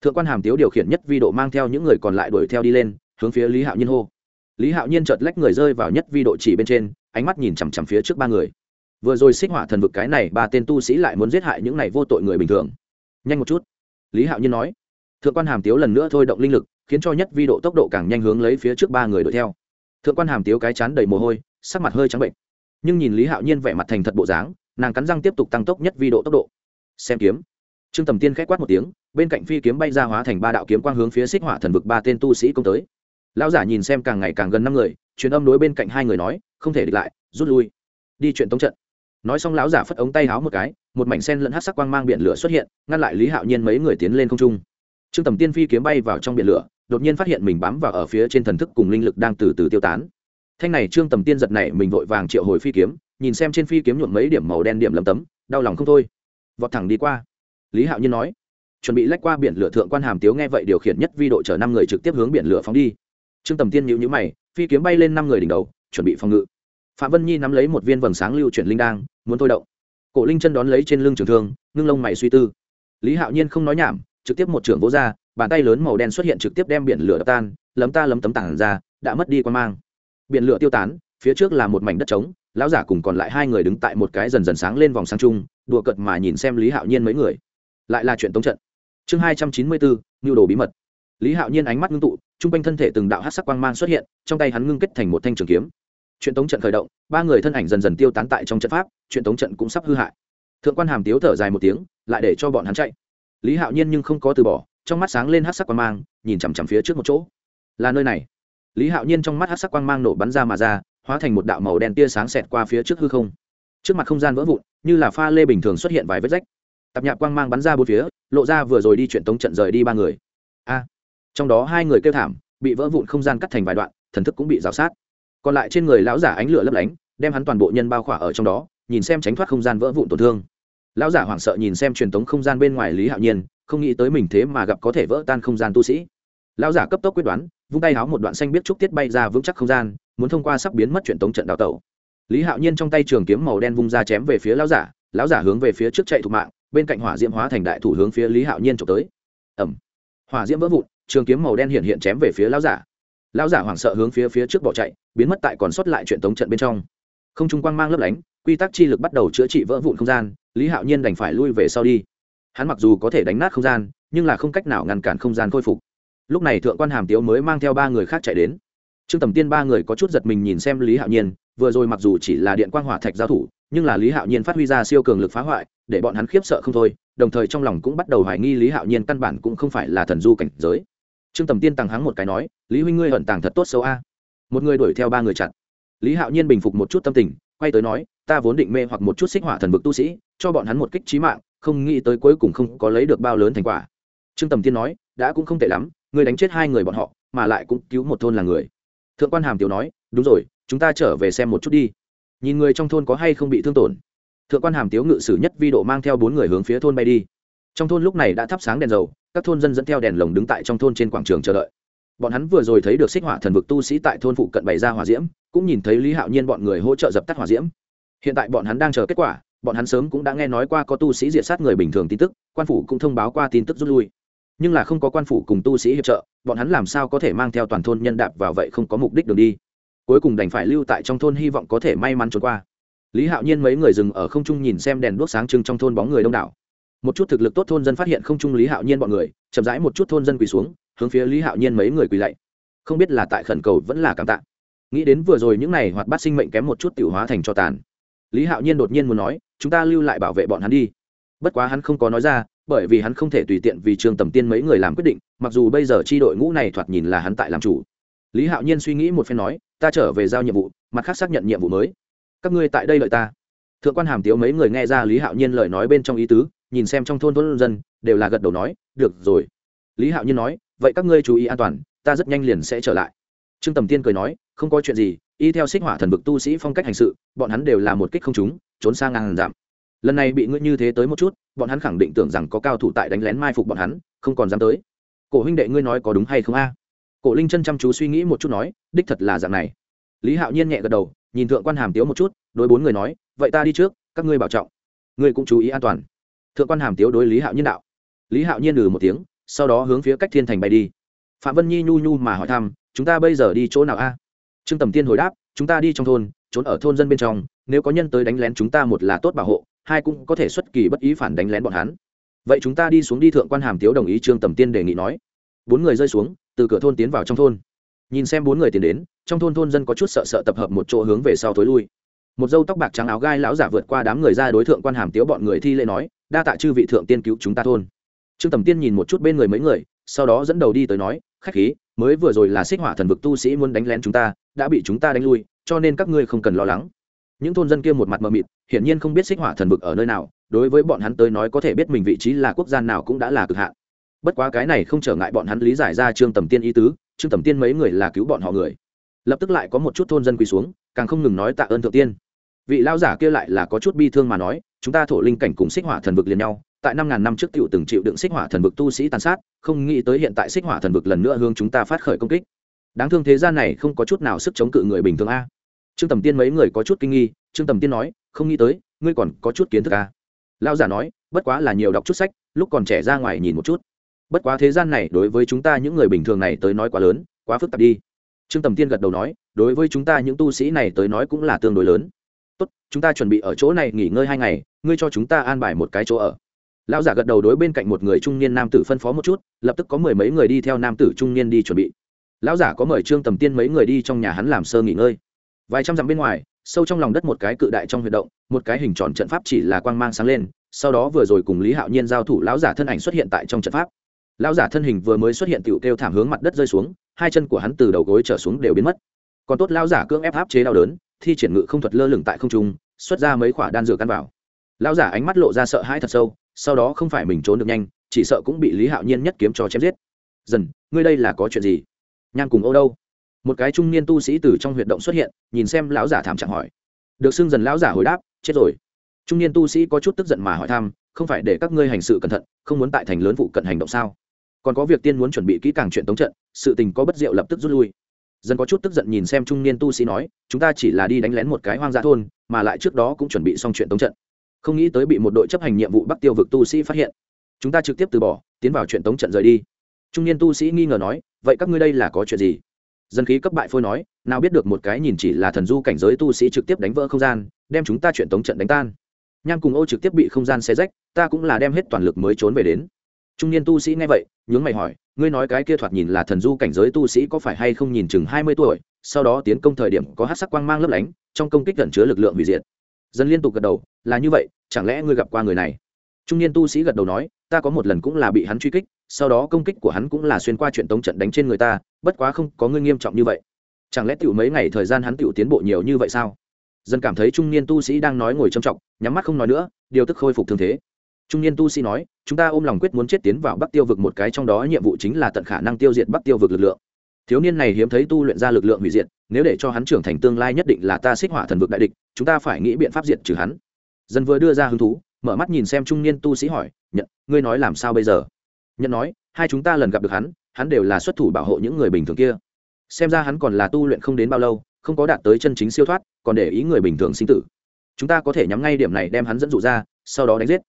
Thượng quan hàm tiếu điều khiển nhất vi độ mang theo những người còn lại đuổi theo đi lên, hướng phía lý hạo nhiên hô. Lý hạo nhiên chợt lách người rơi vào nhất vi độ chỉ bên trên, ánh mắt nhìn chằm chằm phía trước ba người. Vừa rồi xích hỏa thần vực cái này ba tên tu sĩ lại muốn giết hại những này vô tội người bình thường. Nhanh một chút. Lý hạo nhiên nói. Thượng quan hàm tiếu lần nữa thôi động linh lực khiến cho nhất vi độ tốc độ càng nhanh hướng lấy phía trước ba người đuổi theo. Thượng quan hàm tiếu cái chán đầy mồ hôi, sắc mặt hơi trắng bệnh. Nhưng nhìn lý hạo nhiên vẻ mặt thành thật bộ dáng, nàng cắn răng tiếp tục tăng tốc nhất vi độ tốc độ. Xem kiếm. Trương tầm tiên k h á c quát một tiếng, bên cạnh phi kiếm bay ra hóa thành ba đạo kiếm quang hướng phía xích hỏa thần vực ba tên tu sĩ công tới. Lão giả nhìn xem càng ngày càng gần năm người, truyền âm đối bên cạnh hai người nói, không thể địch lại, rút lui. Đi chuyện tống trận. Nói xong lão giả phất ống tay háo một cái, một mảnh sen lẫn hát sắc quang mang biển lửa xuất hiện, ngăn lại lý hạo nhiên mấy người tiến lên không trung. Trương tầm tiên phi kiếm bay vào trong biển lửa đột nhiên phát hiện mình bám vào ở phía trên thần thức cùng linh lực đang từ từ tiêu tán. Thanh này trương tầm tiên giật này, mình vội vàng triệu hồi phi kiếm, nhìn xem trên phi kiếm nhuộm mấy điểm màu đen điểm lấm tấm, đau lòng không thôi. Vọt thẳng đi qua. Lý hạo nhiên nói, chuẩn bị lách qua biển lửa thượng quan hàm tiếu nghe vậy điều khiển nhất vi độ chở năm người trực tiếp hướng biển lửa phóng đi. Trương tầm tiên nhịu nhữ mày, phi kiếm bay lên năm người đỉnh đầu, chuẩn bị phòng ngự. Phạm vân nhi nắm lấy một viên vầng sáng lưu chuyển linh đang muốn thôi động. Cổ linh chân đón lấy trên lưng trường thương, ngưng lông mày suy tư. Lý hạo nhiên không nói nhảm, trực tiếp một trưởng vỗ ra bàn tay lớn màu đen xuất hiện trực tiếp đem biển lửa đập tan, lấm ta lấm tấm tảng ra, đã mất đi quan mang. Biển lửa tiêu tán, phía trước là một mảnh đất trống, lão giả cùng còn lại hai người đứng tại một cái dần dần sáng lên vòng sáng chung, đùa cợt mà nhìn xem lý hạo nhiên mấy người. Lại là chuyện tống trận. Chương hai trăm chín mươi bốn nhu đồ bí mật. Lý hạo nhiên ánh mắt ngưng tụ t r u n g quanh thân thể từng đạo hát sắc quang mang xuất hiện, trong tay hắn ngưng kết thành một thanh trường kiếm. Chuyện tống trận khởi động, ba người thân ảnh dần dần tiêu tán tại trong trận pháp, chuyện tống trận cũng sắp hư hại. Thượng quan hàm tiếu thở dài một tiếng, lại để cho bọn hắn chạy. Lý hạo nhiên nhưng không có từ bỏ trong mắt sáng lên hát sắc quang mang, nhìn chằm chằm phía trước một chỗ. Là nơi này. Lý hạo nhiên trong mắt hát sắc quang mang nổ bắn ra mà ra, hóa thành một đạo màu đen tia sáng xẹt qua phía trước hư không. Trước mặt không gian vỡ vụn, như là pha lê bình thường xuất hiện vài vết rách. Tạp nhạc quang mang bắn ra bốn phía, lộ ra vừa rồi đi chuyện tống trận rời đi ba người. A. À, trong đó hai người kêu thảm, bị vỡ vụn không gian cắt thành vài đoạn, thần thức cũng bị rào sát. Còn lại trên người lão giả ánh lửa lấp lánh, đem hắn toàn bộ nhân bao khỏa ở trong đó, nhìn xem tránh thoát không gian vỡ vụn tổn thương. Lão giả hoảng sợ nhìn xem truyền tống không gian bên ngoài lý hạo nhiên không nghĩ tới mình thế mà gặp có thể vỡ tan không gian tu sĩ. Lão giả cấp tốc quyết đoán, vung tay háo một đoạn xanh biết trúc tiết bay ra vững chắc không gian, muốn thông qua sắp biến mất truyền tống trận đào tẩu. Lý hạo nhiên trong tay trường kiếm màu đen vung ra chém về phía lão giả lão giả hướng về phía trước chạy thục mạng, bên cạnh hỏa diễm hóa thành đại thủ hướng phía lý hạo nhiên trộm tới. Ẩm hỏa diễm vỡ vụn, trường kiếm màu đen hiện hiện chém về phía lão giả. Lão giả hoảng sợ hướng phía phía trước bỏ chạy, biến mất tại còn sót lại chuyện tống trận bên trong. Không trung quang mang lấp lánh, quy tắc chi lực bắt đầu chữa trị vỡ vụn không gian, lý hạo nhiên đành phải lui về sau đi hắn mặc dù có thể đánh nát không gian, nhưng là không cách nào ngăn cản không gian khôi phục. Lúc này thượng quan hàm tiếu mới mang theo ba người khác chạy đến. Trương tầm tiên ba người có chút giật mình nhìn xem lý hạo nhiên, vừa rồi mặc dù chỉ là điện quang hỏa thạch giao thủ, nhưng là lý hạo nhiên phát huy ra siêu cường lực phá hoại, để bọn hắn khiếp sợ không thôi, đồng thời trong lòng cũng bắt đầu hoài nghi lý hạo nhiên căn bản cũng không phải là thần du cảnh giới. Trương tầm tiên tăng hắng một cái nói, lý huynh ngươi hận tàng thật tốt xấu a. Một người đuổi theo ba người chặn. Lý hạo nhiên bình phục một chút tâm tình, quay tới nói, ta vốn định mê hoặc một chút xích hỏa thần vực tu sĩ, cho bọn hắn một kích trí mạng không nghĩ tới cuối cùng không có lấy được bao lớn thành quả. Trương tầm tiên nói, đã cũng không tệ lắm, ngươi đánh chết hai người bọn họ, mà lại cũng cứu một thôn là người. Thượng quan hàm tiểu nói, đúng rồi, chúng ta trở về xem một chút đi. Nhìn người trong thôn có hay không bị thương tổn. Thượng quan hàm tiếu ngự sử nhất vi độ mang theo bốn người hướng phía thôn bay đi. Trong thôn lúc này đã thắp sáng đèn dầu, các thôn dân dẫn theo đèn lồng đứng tại trong thôn trên quảng trường chờ đợi. Bọn hắn vừa rồi thấy được xích hỏa thần vực tu sĩ tại thôn phụ cận bày ra hỏa diễm, cũng nhìn thấy lý hạo nhiên bọn người hỗ trợ dập tắt hỏa diễm. Hiện tại bọn hắn đang chờ kết quả bọn hắn sớm cũng đã nghe nói qua có tu sĩ diệt sát người bình thường tin tức, quan phủ cũng thông báo qua tin tức rút lui. Nhưng là không có quan phủ cùng tu sĩ hiệp trợ, bọn hắn làm sao có thể mang theo toàn thôn nhân đạp vào vậy không có mục đích đường đi. Cuối cùng đành phải lưu tại trong thôn hy vọng có thể may mắn trốn qua. Lý hạo nhiên mấy người dừng ở không trung nhìn xem đèn đuốc sáng trưng trong thôn bóng người đông đảo. Một chút thực lực tốt thôn dân phát hiện không trung lý hạo nhiên bọn người, chậm rãi một chút thôn dân quỳ xuống, hướng phía lý hạo nhiên mấy người quỳ lạy. Không biết là tại khẩn cầu vẫn là cảm tạ. Nghĩ đến vừa rồi những n à y hoạt bát sinh mệnh kém một chút t hóa thành cho tàn. Lý hạo nhiên đột nhiên muốn nói chúng ta lưu lại bảo vệ bọn hắn đi. Bất quá hắn không có nói ra, bởi vì hắn không thể tùy tiện vì trường tầm tiên mấy người làm quyết định, mặc dù bây giờ tri đội ngũ này thoạt nhìn là hắn tại làm chủ. Lý hạo nhiên suy nghĩ một phen nói, ta trở về giao nhiệm vụ, mặt khác xác nhận nhiệm vụ mới. Các ngươi tại đây lợi ta. Thượng quan hàm tiếu mấy người nghe ra lý hạo nhiên lời nói bên trong ý tứ, nhìn xem trong thôn thôn dân, đều là gật đầu nói, được rồi. Lý hạo nhiên nói, vậy các ngươi chú ý an toàn, ta rất nhanh liền sẽ trở lại. Trương tầm tiên cười nói, không có chuyện gì y theo xích hỏa thần vực tu sĩ phong cách hành sự, bọn hắn đều là một kích không chúng trốn sang ngang giảm. Lần này bị ngươi như thế tới một chút, bọn hắn khẳng định tưởng rằng có cao thủ tại đánh lén mai phục bọn hắn, không còn dám tới. Cổ huynh đệ ngươi nói có đúng hay không a? Cổ linh chân chăm chú suy nghĩ một chút nói, đích thật là dạng này. Lý hạo nhiên nhẹ gật đầu, nhìn thượng quan hàm tiếu một chút, đối bốn người nói, vậy ta đi trước, các ngươi bảo trọng. Ngươi cũng chú ý an toàn. Thượng quan hàm tiếu đối lý hạo nhiên đạo. Lý hạo nhiên ừ một tiếng, sau đó hướng phía cách thiên thành bay đi. Phạm vân nhi nhu nhu mà hỏi thăm, chúng ta bây giờ đi chỗ nào a? Trương tầm tiên hồi đáp, chúng ta đi trong thôn, trốn ở thôn dân bên trong, nếu có nhân tới đánh lén chúng ta một là tốt bảo hộ, hai cũng có thể xuất kỳ bất ý phản đánh lén bọn hắn. Vậy chúng ta đi xuống đi thượng quan hàm tiếu đồng ý, trương tầm tiên đề nghị nói. Bốn người rơi xuống, từ cửa thôn tiến vào trong thôn. Nhìn xem bốn người tiến đến, trong thôn thôn dân có chút sợ sợ tập hợp một chỗ hướng về sau thối lui. Một dâu tóc bạc trắng áo gai lão giả vượt qua đám người ra đối thượng quan hàm tiếu bọn người thi lễ nói, đa tạ chư vị thượng tiên cứu chúng ta thôn. Trương tầm tiên nhìn một chút bên người mấy người, sau đó dẫn đầu đi tới nói, khách khí, mới vừa rồi là xích hỏa thần vực tu sĩ muốn đánh lén chúng ta đã bị chúng ta đánh lui, cho nên các ngươi không cần lo lắng. Những thôn dân kia một mặt mờ mịt, hiển nhiên không biết xích hỏa thần vực ở nơi nào, đối với bọn hắn tới nói có thể biết mình vị trí là quốc gia nào cũng đã là cực hạn. Bất quá cái này không trở ngại bọn hắn lý giải ra trương tầm tiên ý tứ, trương tầm tiên mấy người là cứu bọn họ người. Lập tức lại có một chút thôn dân quỳ xuống, càng không ngừng nói tạ ơn thượng tiên. Vị lao giả kia lại là có chút bi thương mà nói, chúng ta thổ linh cảnh cùng xích hỏa thần vực liền nhau, tại năm ngàn năm trước t từng chịu đựng xích hỏa thần vực tu sĩ tàn sát, không nghĩ tới hiện tại xích hỏa thần vực lần nữa hướng chúng ta phát khởi công kích đáng thương thế gian này không có chút nào sức chống cự người bình thường a. Trương tầm tiên mấy người có chút kinh nghi, trương tầm tiên nói, không nghĩ tới, ngươi còn có chút kiến thức a. Lao giả nói, bất quá là nhiều đọc chút sách, lúc còn trẻ ra ngoài nhìn một chút. Bất quá thế gian này đối với chúng ta những người bình thường này tới nói quá lớn, quá phức tạp đi. Trương tầm tiên gật đầu nói, đối với chúng ta những tu sĩ này tới nói cũng là tương đối lớn. Tốt, chúng ta chuẩn bị ở chỗ này nghỉ ngơi hai ngày, ngươi cho chúng ta an bài một cái chỗ ở. Lão giả gật đầu đối bên cạnh một người trung niên nam tử phân phó một chút, lập tức có mười mấy người đi theo nam tử trung niên đi chuẩn bị lão giả có mời trương tầm tiên mấy người đi trong nhà hắn làm sơ nghỉ ngơi. Vài trăm dặm bên ngoài, sâu trong lòng đất một cái cự đại trong huy động, một cái hình tròn trận pháp chỉ là quang mang sáng lên, sau đó vừa rồi cùng lý hạo nhiên giao thủ lão giả thân ảnh xuất hiện tại trong trận pháp. Lão giả thân hình vừa mới xuất hiện tựu kêu thảm hướng mặt đất rơi xuống, hai chân của hắn từ đầu gối trở xuống đều biến mất. Còn tốt lão giả cưỡng ép áp chế đau đớn, thi triển ngự không thuật lơ lửng tại không trung, xuất ra mấy quả đan dược căn vào lão giả ánh mắt lộ ra sợ hãi thật sâu, sau đó không phải mình trốn được nhanh, chỉ sợ cũng bị lý hạo nhiên nhất kiếm cho chém giết. Dần, ngươi đây là có chuyện gì? Nhang cùng ô đâu. Một cái trung niên tu sĩ từ trong huyệt động xuất hiện, nhìn xem lão giả thảm trạng hỏi. Được xưng dần lão giả hồi đáp, chết rồi. Trung niên tu sĩ có chút tức giận mà hỏi thăm, không phải để các ngươi hành sự cẩn thận, không muốn tại thành lớn vụ cận hành động sao? Còn có việc tiên muốn chuẩn bị kỹ càng chuyện tống trận, sự tình có bất diệu lập tức rút lui. Dân có chút tức giận nhìn xem trung niên tu sĩ nói, chúng ta chỉ là đi đánh lén một cái hoang dã thôn, mà lại trước đó cũng chuẩn bị xong chuyện tống trận. Không nghĩ tới bị một đội chấp hành nhiệm vụ bắc tiêu vực tu sĩ phát hiện. Chúng ta trực tiếp từ bỏ, tiến vào chuyện tống trận rời đi trung niên tu sĩ nghi ngờ nói, vậy các ngươi đây là có chuyện gì? Dân khí cấp bại phôi nói, nào biết được một cái nhìn chỉ là thần du cảnh giới tu sĩ trực tiếp đánh vỡ không gian, đem chúng ta chuyện tống trận đánh tan. Nham cùng ô trực tiếp bị không gian xé rách, ta cũng là đem hết toàn lực mới trốn về đến. Trung niên tu sĩ nghe vậy, nhướng mày hỏi, ngươi nói cái kia thoạt nhìn là thần du cảnh giới tu sĩ có phải hay không nhìn chừng hai mươi tuổi, sau đó tiến công thời điểm có hát sắc quang mang lấp lánh, trong công kích gần chứa lực lượng hủy diệt. Dân liên tục gật đầu, là như vậy, chẳng lẽ ngươi gặp qua người này? Trung niên tu sĩ gật đầu nói, ta có một lần cũng là bị hắn truy kích sau đó công kích của hắn cũng là xuyên qua chuyện tống trận đánh trên người ta, bất quá không có ngươi nghiêm trọng như vậy. Chẳng lẽ tiểu mấy ngày thời gian hắn tiểu tiến bộ nhiều như vậy sao? Dân cảm thấy trung niên tu sĩ đang nói ngồi trầm trọng, nhắm mắt không nói nữa, điều tức khôi phục thương thế. Trung niên tu sĩ nói, chúng ta ôm lòng quyết muốn chết tiến vào bắc tiêu vực một cái, trong đó nhiệm vụ chính là tận khả năng tiêu diệt bắc tiêu vực lực lượng. Thiếu niên này hiếm thấy tu luyện ra lực lượng hủy diệt, nếu để cho hắn trưởng thành tương lai nhất định là ta xích hỏa thần vực đại địch, chúng ta phải nghĩ biện pháp diệt trừ hắn. Dân vừa đưa ra hứng thú, mở mắt nhìn xem trung niên tu sĩ hỏi nhận ngươi nói làm sao bây giờ? Nhận nói, hai chúng ta lần gặp được hắn hắn đều là xuất thủ bảo hộ những người bình thường kia. Xem ra hắn còn là tu luyện không đến bao lâu, không có đạt tới chân chính siêu thoát, còn để ý người bình thường sinh tử. Chúng ta có thể nhắm ngay điểm này đem hắn dẫn dụ ra, sau đó đánh giết.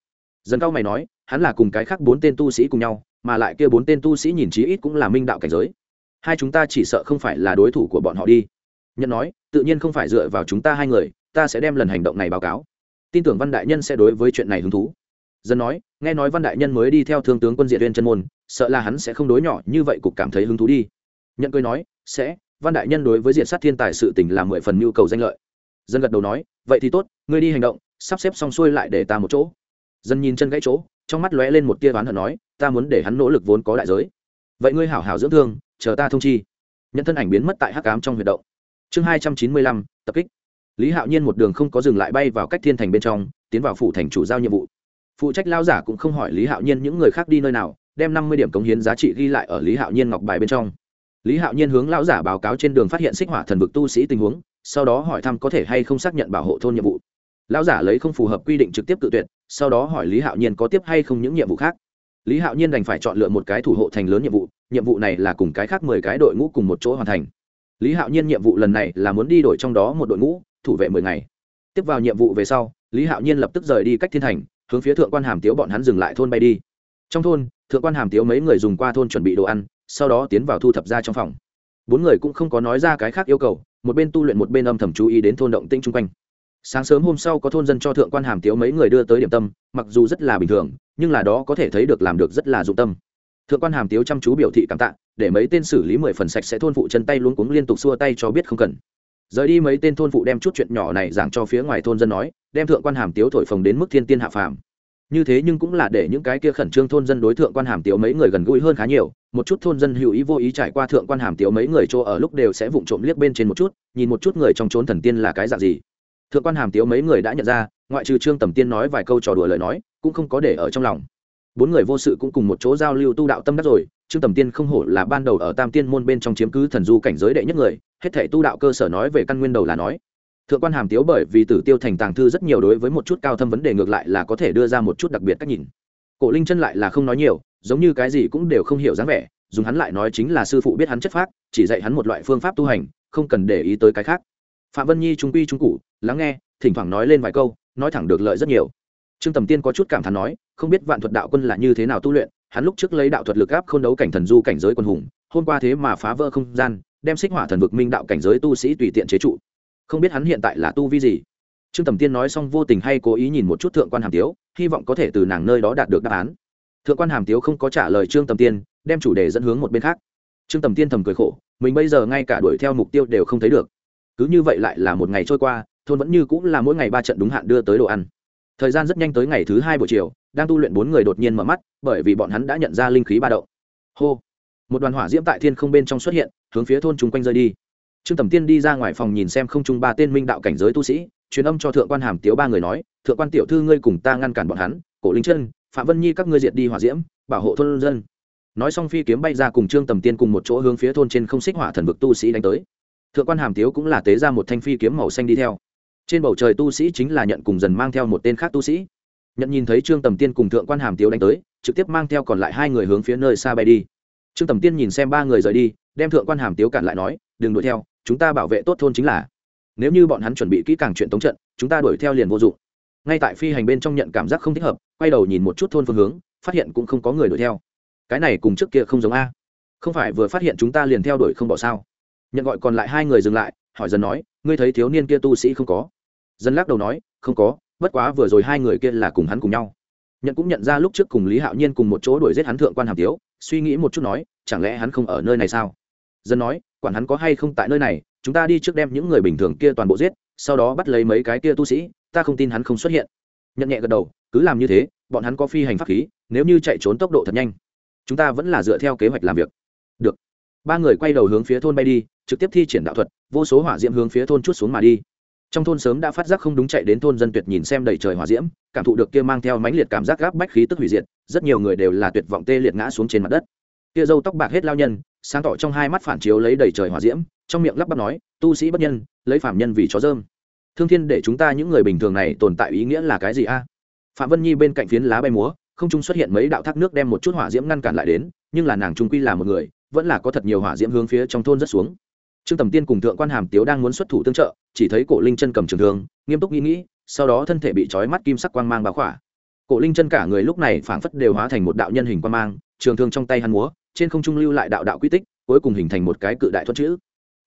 Dần cao mày nói, hắn là cùng cái khác bốn tên tu sĩ cùng nhau, mà lại kia bốn tên tu sĩ nhìn chí ít cũng là minh đạo cảnh giới. Hai chúng ta chỉ sợ không phải là đối thủ của bọn họ đi. Nhân nói, tự nhiên không phải dựa vào chúng ta hai người, ta sẽ đem lần hành động này báo cáo. Tin tưởng văn đại nhân sẽ đối với chuyện này hứng thú dân nói, nghe nói văn đại nhân mới đi theo thương tướng quân diện viên chân môn, sợ là hắn sẽ không đối nhỏ như vậy cục cảm thấy hứng thú đi. Nhận cười nói, sẽ, văn đại nhân đối với diện sát thiên tài sự tình là mười phần nhu cầu danh lợi. Dân gật đầu nói, vậy thì tốt, ngươi đi hành động, sắp xếp xong xuôi lại để ta một chỗ. Dân nhìn chân gãy chỗ, trong mắt lóe lên một tia oán hận nói, ta muốn để hắn nỗ lực vốn có đại giới. Vậy ngươi hảo hảo dưỡng thương, chờ ta thông chi. Nhận thân ảnh biến mất tại hắc cám trong huyệt động. Chương hai trăm chín mươi lăm, tập kích. Lý hạo nhiên một đường không có dừng lại bay vào cách thiên thành bên trong, tiến vào phủ thành chủ giao nhiệm vụ phụ trách lao giả cũng không hỏi lý hạo nhiên những người khác đi nơi nào, đem năm mươi điểm cống hiến giá trị ghi lại ở lý hạo nhiên ngọc bài bên trong. Lý hạo nhiên hướng lão giả báo cáo trên đường phát hiện xích hỏa thần vực tu sĩ tình huống, sau đó hỏi thăm có thể hay không xác nhận bảo hộ thôn nhiệm vụ. Lão giả lấy không phù hợp quy định trực tiếp tự tuyệt, sau đó hỏi lý hạo nhiên có tiếp hay không những nhiệm vụ khác. Lý hạo nhiên đành phải chọn lựa một cái thủ hộ thành lớn nhiệm vụ nhiệm vụ này là cùng cái khác mười cái đội ngũ cùng một chỗ hoàn thành. Lý hạo nhiên nhiệm vụ lần này là muốn đi đổi trong đó một đội ngũ, thủ vệ mười ngày. Tiếp vào nhiệm vụ về sau, lý hạo nhiên lập tức rời đi cách thiên thành hướng phía thượng quan hàm tiếu bọn hắn dừng lại thôn bay đi. Trong thôn, thượng quan hàm tiếu mấy người dùng qua thôn chuẩn bị đồ ăn, sau đó tiến vào thu thập ra trong phòng. Bốn người cũng không có nói ra cái khác yêu cầu, một bên tu luyện một bên âm thầm chú ý đến thôn động tĩnh chung quanh. Sáng sớm hôm sau có thôn dân cho thượng quan hàm tiếu mấy người đưa tới điểm tâm, mặc dù rất là bình thường, nhưng là đó có thể thấy được làm được rất là dụng tâm. Thượng quan hàm tiếu chăm chú biểu thị cảm tạ, để mấy tên xử lý mười phần sạch sẽ thôn phụ chân tay luôn cuống liên tục xua tay cho biết không cần. Rời đi mấy tên thôn phụ đem chút chuyện nhỏ này giảng cho phía ngoài thôn dân nói đem thượng quan hàm tiếu thổi phồng đến mức thiên tiên hạ phàm. Như thế nhưng cũng là để những cái kia khẩn trương thôn dân đối tượng quan hàm tiếu mấy người gần gũi hơn khá nhiều, một chút thôn dân hữu ý vô ý trải qua thượng quan hàm tiếu mấy người chỗ ở lúc đều sẽ vụng trộm liếc bên trên một chút, nhìn một chút người trong trốn thần tiên là cái dạng gì. Thượng quan hàm tiếu mấy người đã nhận ra, ngoại trừ trương tầm tiên nói vài câu trò đùa lời nói, cũng không có để ở trong lòng. Bốn người vô sự cũng cùng một chỗ giao lưu tu đạo tâm đắc rồi, trương tầm tiên không hổ là ban đầu ở tam tiên môn bên trong chiếm cứ thần du cảnh giới đệ nhất người, hết thể tu đạo cơ sở nói về căn nguyên đầu là nói thượng quan hàm tiếu bởi vì tử tiêu thành tàng thư rất nhiều đối với một chút cao thâm vấn đề ngược lại là có thể đưa ra một chút đặc biệt cách nhìn. Cổ linh chân lại là không nói nhiều, giống như cái gì cũng đều không hiểu dáng vẻ, dùng hắn lại nói chính là sư phụ biết hắn chất phác, chỉ dạy hắn một loại phương pháp tu hành, không cần để ý tới cái khác. Phạm vân nhi trung quy trung cụ, lắng nghe, thỉnh thoảng nói lên vài câu, nói thẳng được lợi rất nhiều. Trương tầm tiên có chút cảm thán nói, không biết vạn thuật đạo quân là như thế nào tu luyện, hắn lúc trước lấy đạo thuật lực áp n đấu cảnh thần du cảnh giới quân hùng, hôm qua thế mà phá vỡ không gian, đem xích hỏa thần vực minh đạo cảnh giới tu sĩ tùy tiện chế trụ không biết hắn hiện tại là tu vi gì. Trương tầm tiên nói xong vô tình hay cố ý nhìn một chút thượng quan hàm tiếu, hy vọng có thể từ nàng nơi đó đạt được đáp án. Thượng quan hàm tiếu không có trả lời trương tầm tiên, đem chủ đề dẫn hướng một bên khác. Trương tầm tiên thầm cười khổ, mình bây giờ ngay cả đuổi theo mục tiêu đều không thấy được. Cứ như vậy lại là một ngày trôi qua, thôn vẫn như cũng là mỗi ngày ba trận đúng hạn đưa tới đồ ăn. Thời gian rất nhanh tới ngày thứ hai buổi chiều, đang tu luyện bốn người đột nhiên mở mắt, bởi vì bọn hắn đã nhận ra linh khí ba đậu. hô! Một đoàn hỏa diễm tại thiên không bên trong xuất hiện, hướng phía thôn chung quanh rơi đi trương tầm tiên đi ra ngoài phòng nhìn xem không trung ba tên minh đạo cảnh giới tu sĩ, truyền âm cho thượng quan hàm tiếu ba người nói, thượng quan tiểu thư ngươi cùng ta ngăn cản bọn hắn, cổ linh chân, phạm vân nhi các ngươi diệt đi hỏa diễm, bảo hộ thôn dân. Nói xong phi kiếm bay ra cùng trương tầm tiên cùng một chỗ hướng phía thôn trên không xích hỏa thần vực tu sĩ đánh tới. Thượng quan hàm tiếu cũng là tế ra một thanh phi kiếm màu xanh đi theo. Trên bầu trời tu sĩ chính là nhận cùng dần mang theo một tên khác tu sĩ. Nhận nhìn thấy trương tầm tiên cùng thượng quan hàm tiếu đánh tới, trực tiếp mang theo còn lại hai người hướng phía nơi xa bay đi. Trương tầm tiên nhìn xem ba người rời đi, đem thượng quan hàm tiếu cản lại nói, đừng đuổi theo chúng ta bảo vệ tốt thôn chính là, nếu như bọn hắn chuẩn bị kỹ càng chuyện tống trận, chúng ta đuổi theo liền vô dụng. Ngay tại phi hành bên trong nhận cảm giác không thích hợp, quay đầu nhìn một chút thôn phương hướng, phát hiện cũng không có người đuổi theo. Cái này cùng trước kia không giống a. Không phải vừa phát hiện chúng ta liền theo đuổi không bỏ sao? Nhận gọi còn lại hai người dừng lại, hỏi dần nói, ngươi thấy thiếu niên kia tu sĩ không có? Dân lắc đầu nói, không có, bất quá vừa rồi hai người kia là cùng hắn cùng nhau. Nhận cũng nhận ra lúc trước cùng lý hạo nhiên cùng một chỗ đuổi giết hắn thượng quan hàm tiếu, suy nghĩ một chút nói, chẳng lẽ hắn không ở nơi này sao? Dân nói, quản hắn có hay không tại nơi này, chúng ta đi trước đem những người bình thường kia toàn bộ giết, sau đó bắt lấy mấy cái kia tu sĩ, ta không tin hắn không xuất hiện. Nhận nhẹ gật đầu, cứ làm như thế, bọn hắn có phi hành pháp khí, nếu như chạy trốn tốc độ thật nhanh, chúng ta vẫn là dựa theo kế hoạch làm việc. Được. Ba người quay đầu hướng phía thôn bay đi, trực tiếp thi triển đạo thuật, vô số hỏa diễm hướng phía thôn chút xuống mà đi. Trong thôn sớm đã phát giác không đúng chạy đến thôn dân tuyệt nhìn xem đầy trời hỏa diễm, cảm thụ được kia mang theo mãnh liệt cảm giác gáp bách khí tức hủy diệt, rất nhiều người đều là tuyệt vọng tê liệt ngã xuống trên mặt đất kia dâu tóc bạc hết lao nhân, sáng tỏ trong hai mắt phản chiếu lấy đầy trời hỏa diễm, trong miệng lắp bắp nói, tu sĩ bất nhân, lấy phạm nhân vì chó dơm. Thương thiên, để chúng ta những người bình thường này tồn tại ý nghĩa là cái gì a? Phạm vân nhi bên cạnh phiến lá bay múa, không trung xuất hiện mấy đạo thác nước đem một chút hỏa diễm ngăn cản lại đến, nhưng là nàng trung quy là một người, vẫn là có thật nhiều hỏa diễm hướng phía trong thôn rất xuống. Trương tầm tiên cùng thượng quan hàm tiếu đang muốn xuất thủ tương trợ, chỉ thấy cổ linh chân cầm trường thương, nghiêm túc nghĩ nghĩ, sau đó thân thể bị trói mắt kim sắc quang mang báo khỏa. Cổ linh chân cả người lúc này phảng phất đều hóa thành một đạo nhân hình quang mang trường thương trong tay hắn múa, trên không trung lưu lại đạo đạo quy tích, cuối cùng hình thành một cái cự đại thuẫn chữ.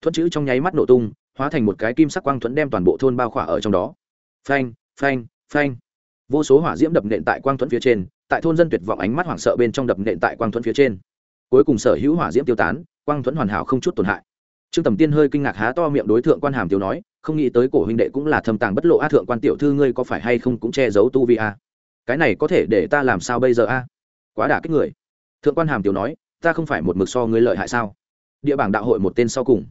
Thuẫn chữ trong nháy mắt nổ tung, hóa thành một cái kim sắc quang thuẫn đem toàn bộ thôn bao khỏa ở trong đó. Phanh phanh phanh. Vô số hỏa diễm đập nện tại quang thuẫn phía trên, tại thôn dân tuyệt vọng ánh mắt hoảng sợ bên trong đập nện tại quang thuẫn phía trên. Cuối cùng sở hữu hỏa diễm tiêu tán, quang thuẫn hoàn hảo không chút tổn hại. Trương tầm tiên hơi kinh ngạc há to miệng đối thượng quan hàm tiểu nói, không nghĩ tới cổ huynh đệ cũng là thâm tàng bất lộ a, thượng quan tiểu thư ngươi có phải hay không cũng che giấu tu vi a? Cái này có thể để ta làm sao bây giờ a? Quá đả kích người thượng quan hàm tiểu nói, ta không phải một mực so ngươi lợi hại sao? Địa bảng đạo hội một tên sau cùng.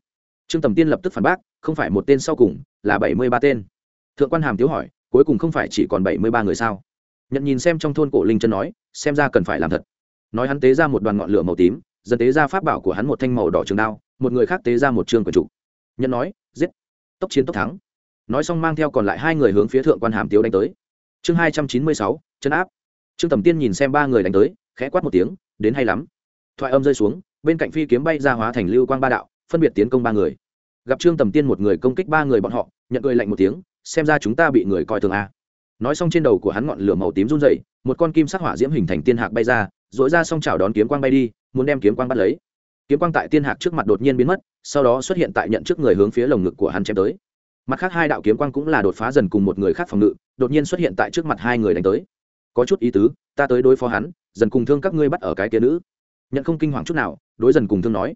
Trương tầm tiên lập tức phản bác, không phải một tên sau cùng, là bảy mươi ba tên. Thượng quan hàm tiếu hỏi, cuối cùng không phải chỉ còn bảy mươi ba người sao? Nhận nhìn xem trong thôn cổ linh chân nói, xem ra cần phải làm thật. Nói hắn tế ra một đoàn ngọn lửa màu tím dần tế ra pháp bảo của hắn một thanh màu đỏ trường đao, một người khác tế ra một trường quần trụ. Nhận nói, giết, tốc chiến tốc thắng. Nói xong mang theo còn lại hai người hướng phía thượng quan hàm tiếu đánh tới. Chương hai trăm chín mươi sáu chân áp. Trương tầm tiên nhìn xem ba người đánh tới, khẽ quát một tiếng đến hay lắm. Thoại âm rơi xuống, bên cạnh phi kiếm bay ra hóa thành lưu quang ba đạo, phân biệt tiến công ba người. Gặp trương tầm tiên một người công kích ba người bọn họ, nhận cười lạnh một tiếng, xem ra chúng ta bị người coi thường a. Nói xong trên đầu của hắn ngọn lửa màu tím run dậy một con kim sắc hỏa diễm hình thành tiên hạc bay ra dội ra xong chảo đón kiếm quang bay đi, muốn đem kiếm quang bắt lấy. Kiếm quang tại tiên hạc trước mặt đột nhiên biến mất, sau đó xuất hiện tại nhận trước người hướng phía lồng ngực của hắn chém tới. Mặt khác hai đạo kiếm quang cũng là đột phá dần cùng một người khác phòng ngự, đột nhiên xuất hiện tại trước mặt hai người đánh tới có chút ý tứ, ta tới đối phó hắn, dần cùng thương các ngươi bắt ở cái kia nữ. Nhận không kinh hoàng chút nào, đối dần cùng thương nói.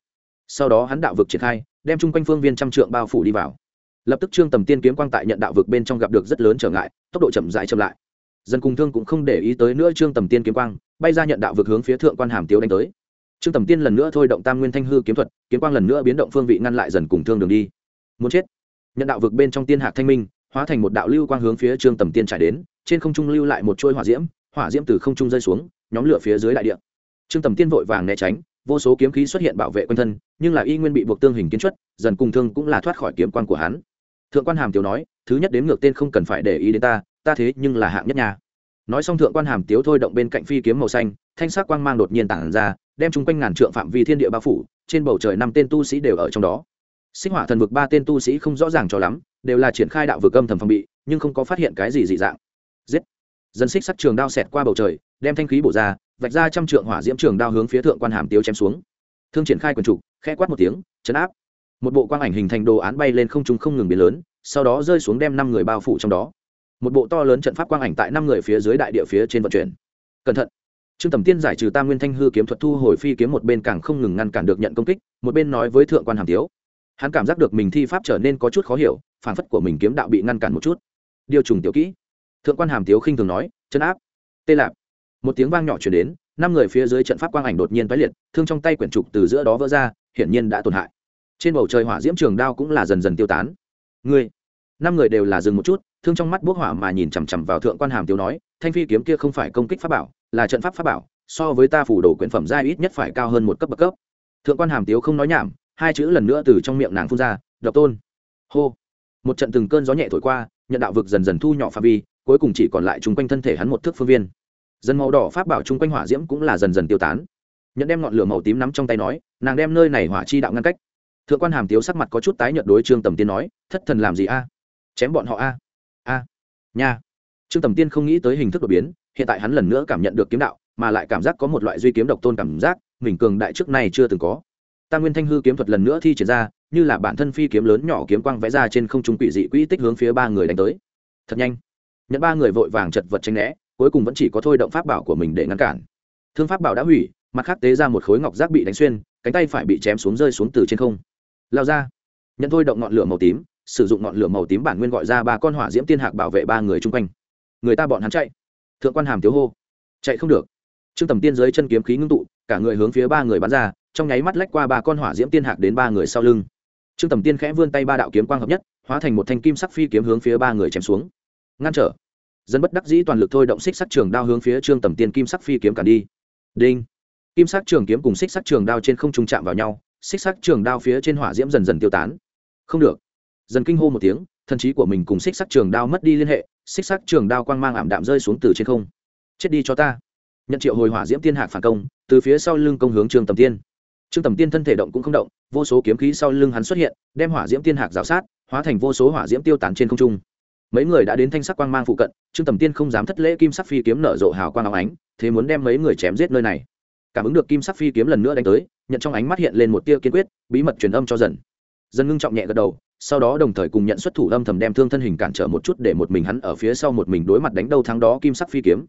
Sau đó hắn đạo vực triển khai, đem chung quanh phương viên trăm trượng bao phủ đi vào. Lập tức trương tầm tiên kiếm quang tại nhận đạo vực bên trong gặp được rất lớn trở ngại, tốc độ chậm dại chậm lại. Dần cùng thương cũng không để ý tới nữa trương tầm tiên kiếm quang, bay ra nhận đạo vực hướng phía thượng quan hàm tiếu đánh tới. Trương tầm tiên lần nữa thôi động tam nguyên thanh hư kiếm thuật, kiếm quang lần nữa biến động phương vị ngăn lại dần cùng thương đường đi. Muốn chết. Nhận đạo vực bên trong tiên hạc thanh minh, hóa thành một đạo lưu quang hướng phía trương tầm tiên trải đến trên không trung lưu lại một chuôi hỏa diễm hỏa diễm từ không trung rơi xuống, nhóm lửa phía dưới đại địa. Trương tầm tiên vội vàng né tránh, vô số kiếm khí xuất hiện bảo vệ quanh thân, nhưng là y nguyên bị buộc tương hình kiến chất dần cùng thương cũng là thoát khỏi kiếm quan của hắn. Thượng quan hàm tiếu nói, thứ nhất đến ngược tên không cần phải để ý đến ta ta thế nhưng là hạng nhất nhà nói xong thượng quan hàm tiếu thôi động bên cạnh phi kiếm màu xanh, thanh sắc quang mang đột nhiên tản ra, đem chung quanh ngàn trượng phạm vi thiên địa bao phủ, trên bầu trời năm tên tu sĩ đều ở trong đó. Sinh hỏa thần vực ba tên tu sĩ không rõ ràng cho lắm, đều là triển khai đạo vực âm thầm phòng bị, nhưng không có phát hiện cái gì dị dạng giết. Dân xích sắc trường đao xẹt qua bầu trời, đem thanh khí bổ ra, vạch ra trăm trượng hỏa diễm trường đao hướng phía thượng quan hàm tiếu chém xuống. Thương triển khai quần trục khẽ quát một tiếng, chấn áp. Một bộ quang ảnh hình thành đồ án bay lên không trung không ngừng biến lớn, sau đó rơi xuống đem năm người bao phủ trong đó. Một bộ to lớn trận pháp quang ảnh tại năm người phía dưới đại địa phía trên vận chuyển. Cẩn thận. Trương tầm tiên giải trừ tam nguyên thanh hư kiếm thuật thu hồi phi kiếm một bên càng không ngừng ngăn cản được nhận công kích, một bên nói với thượng quan hàm tiếu. Hắn cảm giác được mình thi pháp trở nên có chút khó hiểu, phản phất của mình kiếm đạo bị ngăn cản một chút. Điều trùng tiểu kỹ thượng quan hàm tiếu khinh thường nói chân áp, tê lạp. Một tiếng vang nhỏ chuyển đến, năm người phía dưới trận pháp quang ảnh đột nhiên tái liệt, thương trong tay quyển trục từ giữa đó vỡ ra, hiển nhiên đã tổn hại. Trên bầu trời hỏa diễm trường đao cũng là dần dần tiêu tán. Người năm người đều là dừng một chút, thương trong mắt bốc hỏa mà nhìn chằm chằm vào thượng quan hàm tiếu nói, thanh phi kiếm kia không phải công kích pháp bảo, là trận pháp pháp bảo, so với ta phủ đồ quyển phẩm giai ít nhất phải cao hơn một cấp bậc cấp. Thượng quan hàm tiếu không nói nhảm, hai chữ lần nữa từ trong miệng nàng phun ra, độc tôn. Hô. Một trận từng cơn gió nhẹ thổi qua, nhận đạo vực dần dần thu nhỏ phạm vi cuối cùng chỉ còn lại chung quanh thân thể hắn một thước phương viên. Dần màu đỏ pháp bảo chung quanh hỏa diễm cũng là dần dần tiêu tán. Nhận đem ngọn lửa màu tím nắm trong tay nói, nàng đem nơi này hỏa chi đạo ngăn cách. Thượng quan hàm tiếu sắc mặt có chút tái nhợt đối trương tầm tiên nói, thất thần làm gì a? Chém bọn họ a? A, nha. Trương tầm tiên không nghĩ tới hình thức đột biến, hiện tại hắn lần nữa cảm nhận được kiếm đạo, mà lại cảm giác có một loại duy kiếm độc tôn cảm giác, mình cường đại trước này chưa từng có. Ta nguyên thanh hư kiếm thuật lần nữa thi triển ra, như là bản thân phi kiếm lớn nhỏ kiếm quang vẽ ra trên không trung quỷ dị quỹ tích hướng phía ba người đánh tới. Thật nhanh nhận ba người vội vàng chật vật tranh né, cuối cùng vẫn chỉ có thôi động pháp bảo của mình để ngăn cản. Thương pháp bảo đã hủy, mặt khác tế ra một khối ngọc giác bị đánh xuyên, cánh tay phải bị chém xuống rơi xuống từ trên không. Lao ra. Nhận thôi động ngọn lửa màu tím, sử dụng ngọn lửa màu tím bản nguyên gọi ra ba con hỏa diễm tiên hạc bảo vệ ba người chung quanh. Người ta bọn hắn chạy. Thượng quan hàm tiếu hô. Chạy không được. Trương tầm tiên dưới chân kiếm khí ngưng tụ, cả người hướng phía ba người bắn ra, trong nháy mắt lách qua ba con hỏa diễm tiên hạc đến ba người sau lưng. Trương tầm tiên khẽ vươn tay ba đạo kiếm quang hợp nhất, hóa thành một thanh kim sắc phi kiếm hướng phía ba người chém xuống ngăn trở. Dân bất đắc dĩ toàn lực thôi động xích sắc trường đao hướng phía trương tầm tiên kim sắc phi kiếm cản đi. Đinh. Kim sắc trường kiếm cùng xích sắc trường đao trên không trung chạm vào nhau, xích sắc trường đao phía trên hỏa diễm dần dần tiêu tán. Không được. Dần kinh hô một tiếng, thần trí của mình cùng xích sắc trường đao mất đi liên hệ, xích sắc trường đao quang mang ảm đạm rơi xuống từ trên không. Chết đi cho ta. Nhận triệu hồi hỏa diễm tiên hạc phản công, từ phía sau lưng công hướng trương tầm tiên. Trương tầm tiên thân thể động cũng không động, vô số kiếm khí sau lưng hắn xuất hiện, đem hỏa diễm tiên hạc giáo sát, hóa thành vô số hỏa diễm tiêu tán trên không trung mấy người đã đến thanh sắc quang mang phụ cận, trương tầm tiên không dám thất lễ kim sắc phi kiếm nở rộ hào quang áo ánh, thế muốn đem mấy người chém giết nơi này. Cảm ứng được kim sắc phi kiếm lần nữa đánh tới, nhận trong ánh mắt hiện lên một tia kiên quyết, bí mật truyền âm cho dần. Dân ngưng trọng nhẹ gật đầu, sau đó đồng thời cùng nhận xuất thủ âm thầm đem thương thân hình cản trở một chút để một mình hắn ở phía sau một mình đối mặt đánh đầu thắng đó kim sắc phi kiếm.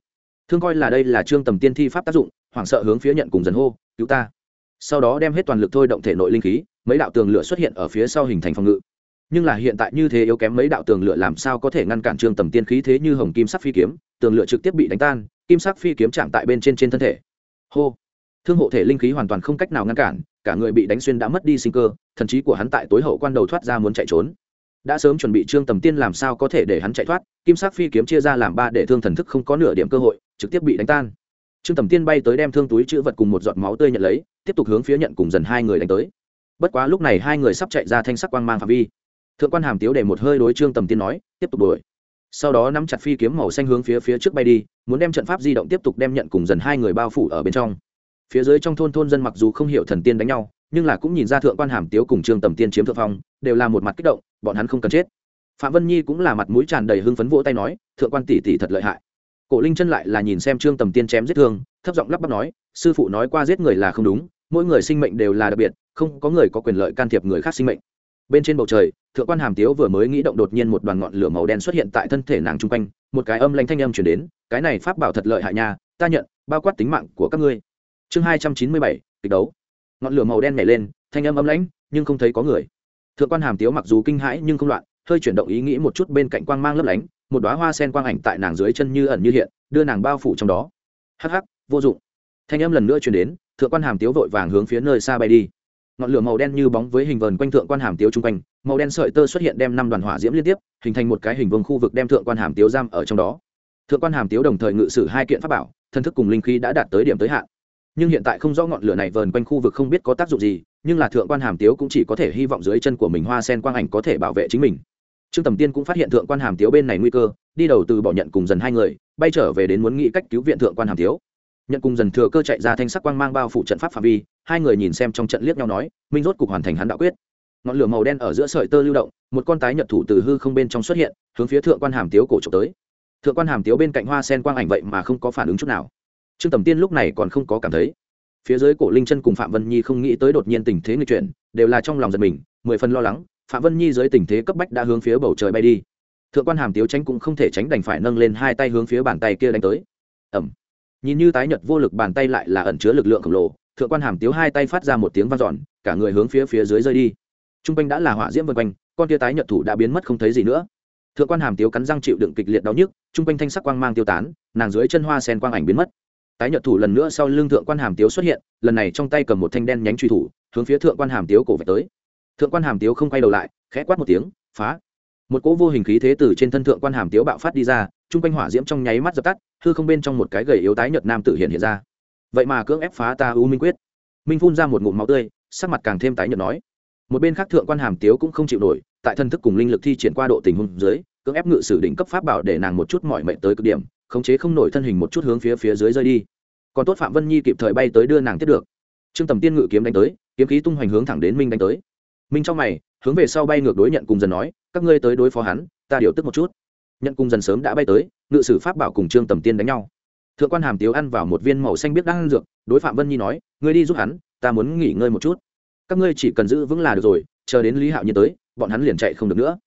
Thương coi là đây là trương tầm tiên thi pháp tác dụng, hoảng sợ hướng phía nhận cùng dần hô, cứu ta. Sau đó đem hết toàn lực thôi động thể nội linh khí, mấy đạo tường lửa xuất hiện ở phía sau hình thành phòng ngự nhưng là hiện tại như thế yếu kém mấy đạo tường lửa làm sao có thể ngăn cản trương tầm tiên khí thế như hồng kim sắc phi kiếm, tường lửa trực tiếp bị đánh tan, kim sắc phi kiếm chạm tại bên trên trên thân thể. Hô! Thương hộ thể linh khí hoàn toàn không cách nào ngăn cản, cả người bị đánh xuyên đã mất đi sinh cơ, thần trí của hắn tại tối hậu quan đầu thoát ra muốn chạy trốn. Đã sớm chuẩn bị trương tầm tiên làm sao có thể để hắn chạy thoát, kim sắc phi kiếm chia ra làm ba để thương thần thức không có nửa điểm cơ hội, trực tiếp bị đánh tan. Trương tầm tiên bay tới đem thương túi chữ vật cùng một giọt máu tươi nhận lấy, tiếp tục hướng phía nhận cùng dần hai người đánh tới. Bất quá lúc này hai người sắp chạy ra thanh sắc quang mang phạm vi thượng quan hàm tiếu để một hơi đối trương tầm tiên nói, tiếp tục đuổi. Sau đó nắm chặt phi kiếm màu xanh hướng phía phía trước bay đi, muốn đem trận pháp di động tiếp tục đem nhận cùng dần hai người bao phủ ở bên trong. Phía dưới trong thôn thôn dân mặc dù không hiểu thần tiên đánh nhau, nhưng là cũng nhìn ra thượng quan hàm tiếu cùng trương tầm tiên chiếm thượng phong, đều là một mặt kích động, bọn hắn không cần chết. Phạm vân nhi cũng là mặt mũi tràn đầy hưng phấn vỗ tay nói, thượng quan tỷ tỷ thật lợi hại. Cổ linh chân lại là nhìn xem trương tầm tiên chém giết thương, thấp giọng lắp bắp nói, sư phụ nói qua giết người là không đúng, mỗi người sinh mệnh đều là đặc biệt, không có người có quyền lợi can thiệp người khác sinh mệnh bên trên bầu trời, thượng quan hàm tiếu vừa mới nghĩ động đột nhiên một đoàn ngọn lửa màu đen xuất hiện tại thân thể nàng chung quanh, một cái âm lanh thanh âm chuyển đến, cái này pháp bảo thật lợi hại nha, ta nhận, bao quát tính mạng của các ngươi. Chương hai trăm chín mươi bảy, kịch đấu. Ngọn lửa màu đen nhảy lên, thanh âm âm lãnh, nhưng không thấy có người. Thượng quan hàm tiếu mặc dù kinh hãi nhưng không loạn, hơi chuyển động ý nghĩ một chút bên cạnh quang mang lấp lánh, một đoá hoa sen quang ảnh tại nàng dưới chân như ẩn như hiện, đưa nàng bao phủ trong đó. Hắc hắc, vô dụng. Thanh âm lần nữa chuyển đến, thượng quan hàm tiếu vội vàng hướng phía nơi xa bay đi ngọn lửa màu đen như bóng với hình vờn quanh thượng quan hàm tiếu chung quanh, màu đen sợi tơ xuất hiện đem năm đoàn hỏa diễm liên tiếp, hình thành một cái hình vương khu vực đem thượng quan hàm tiếu giam ở trong đó. Thượng quan hàm tiếu đồng thời ngự sử hai kiện pháp bảo thân thức cùng linh khí đã đạt tới điểm tới hạn. Nhưng hiện tại không rõ ngọn lửa này vờn quanh khu vực không biết có tác dụng gì, nhưng là thượng quan hàm tiếu cũng chỉ có thể hy vọng dưới chân của mình hoa sen quang ảnh có thể bảo vệ chính mình. Trương tầm tiên cũng phát hiện thượng quan hàm tiếu bên này nguy cơ, đi đầu từ bỏ nhận cùng dần hai người, bay trở về đến muốn nghĩ cách cứu viện thượng quan hàm tiếu. Nhận cùng dần thừa cơ chạy ra thanh sắc quang mang bao phủ trận pháp phạm vi hai người nhìn xem trong trận liếc nhau nói, minh rốt cục hoàn thành hắn đạo quyết. Ngọn lửa màu đen ở giữa sợi tơ lưu động, một con tái nhật thủ từ hư không bên trong xuất hiện, hướng phía thượng quan hàm tiếu cổ trộm tới. Thượng quan hàm tiếu bên cạnh hoa sen quang ảnh vậy mà không có phản ứng chút nào. Trương tầm tiên lúc này còn không có cảm thấy. Phía dưới cổ linh chân cùng phạm vân nhi không nghĩ tới đột nhiên tình thế người chuyển, đều là trong lòng giật mình, mười phần lo lắng, phạm vân nhi dưới tình thế cấp bách đã hướng phía bầu trời bay đi. Thượng quan hàm tiếu tránh cũng không thể tránh đành phải nâng lên hai tay hướng phía bàn tay kia đánh tới. Ẩm nhìn như tái nhật vô lực bàn tay lại là ẩn chứa lực lượng khổng lồ thượng quan hàm tiếu hai tay phát ra một tiếng vang dọn, cả người hướng phía phía dưới rơi đi. T r u n g quanh đã là hỏa diễm vân quanh, con tia tái nhật thủ đã biến mất không thấy gì nữa. Thượng quan hàm tiếu cắn răng chịu đựng kịch liệt đau nhức t r u n g quanh thanh sắc quang mang tiêu tán, nàng dưới chân hoa sen quang ảnh biến mất. Tái nhật thủ lần nữa sau lưng thượng quan hàm tiếu xuất hiện, lần này trong tay cầm một thanh đen nhánh truy thủ, hướng phía thượng quan hàm tiếu cổ vạch tới. Thượng quan hàm tiếu không quay đầu lại, khẽ quát một tiếng, phá. Một cỗ vô hình khí thế từ trên thân thượng quan hàm tiếu bạo phát đi ra chung quanh hỏa diễm trong nháy mắt dập tắt, hư không bên trong một cái gầy yếu tái nhợt nam tử hiện hiện ra vậy mà cưỡng ép phá ta u minh quyết. Minh phun ra một ngụm máu tươi, sắc mặt càng thêm tái nhợt nói. Một bên khác thượng quan hàm tiếu cũng không chịu nổi, tại thân thức cùng linh lực thi triển qua độ tình huống dưới, cưỡng ép ngự sử đỉnh cấp pháp bảo để nàng một chút mọi mệnh tới cực điểm, khống chế không nổi thân hình một chút hướng phía phía dưới rơi đi. Còn tốt phạm vân nhi kịp thời bay tới đưa nàng tiếp được. Trương tầm tiên ngự kiếm đánh tới, kiếm khí tung hoành hướng thẳng đến minh đánh tới. Minh trong mày, hướng về sau bay ngược đối nhận cùng dần nói, các ngươi tới đối phó hắn, ta điều tức một chút. Nhận cùng dần sớm đã bay tới, ngự sử pháp bảo cùng trương tầm tiên đánh nhau thượng quan hàm tiếu ăn vào một viên màu xanh biết đang ăn dược, đối phạm vân nhi nói, ngươi đi giúp hắn, ta muốn nghỉ ngơi một chút. Các ngươi chỉ cần giữ vững là được rồi, chờ đến lý hạo nhiên tới, bọn hắn liền chạy không được nữa.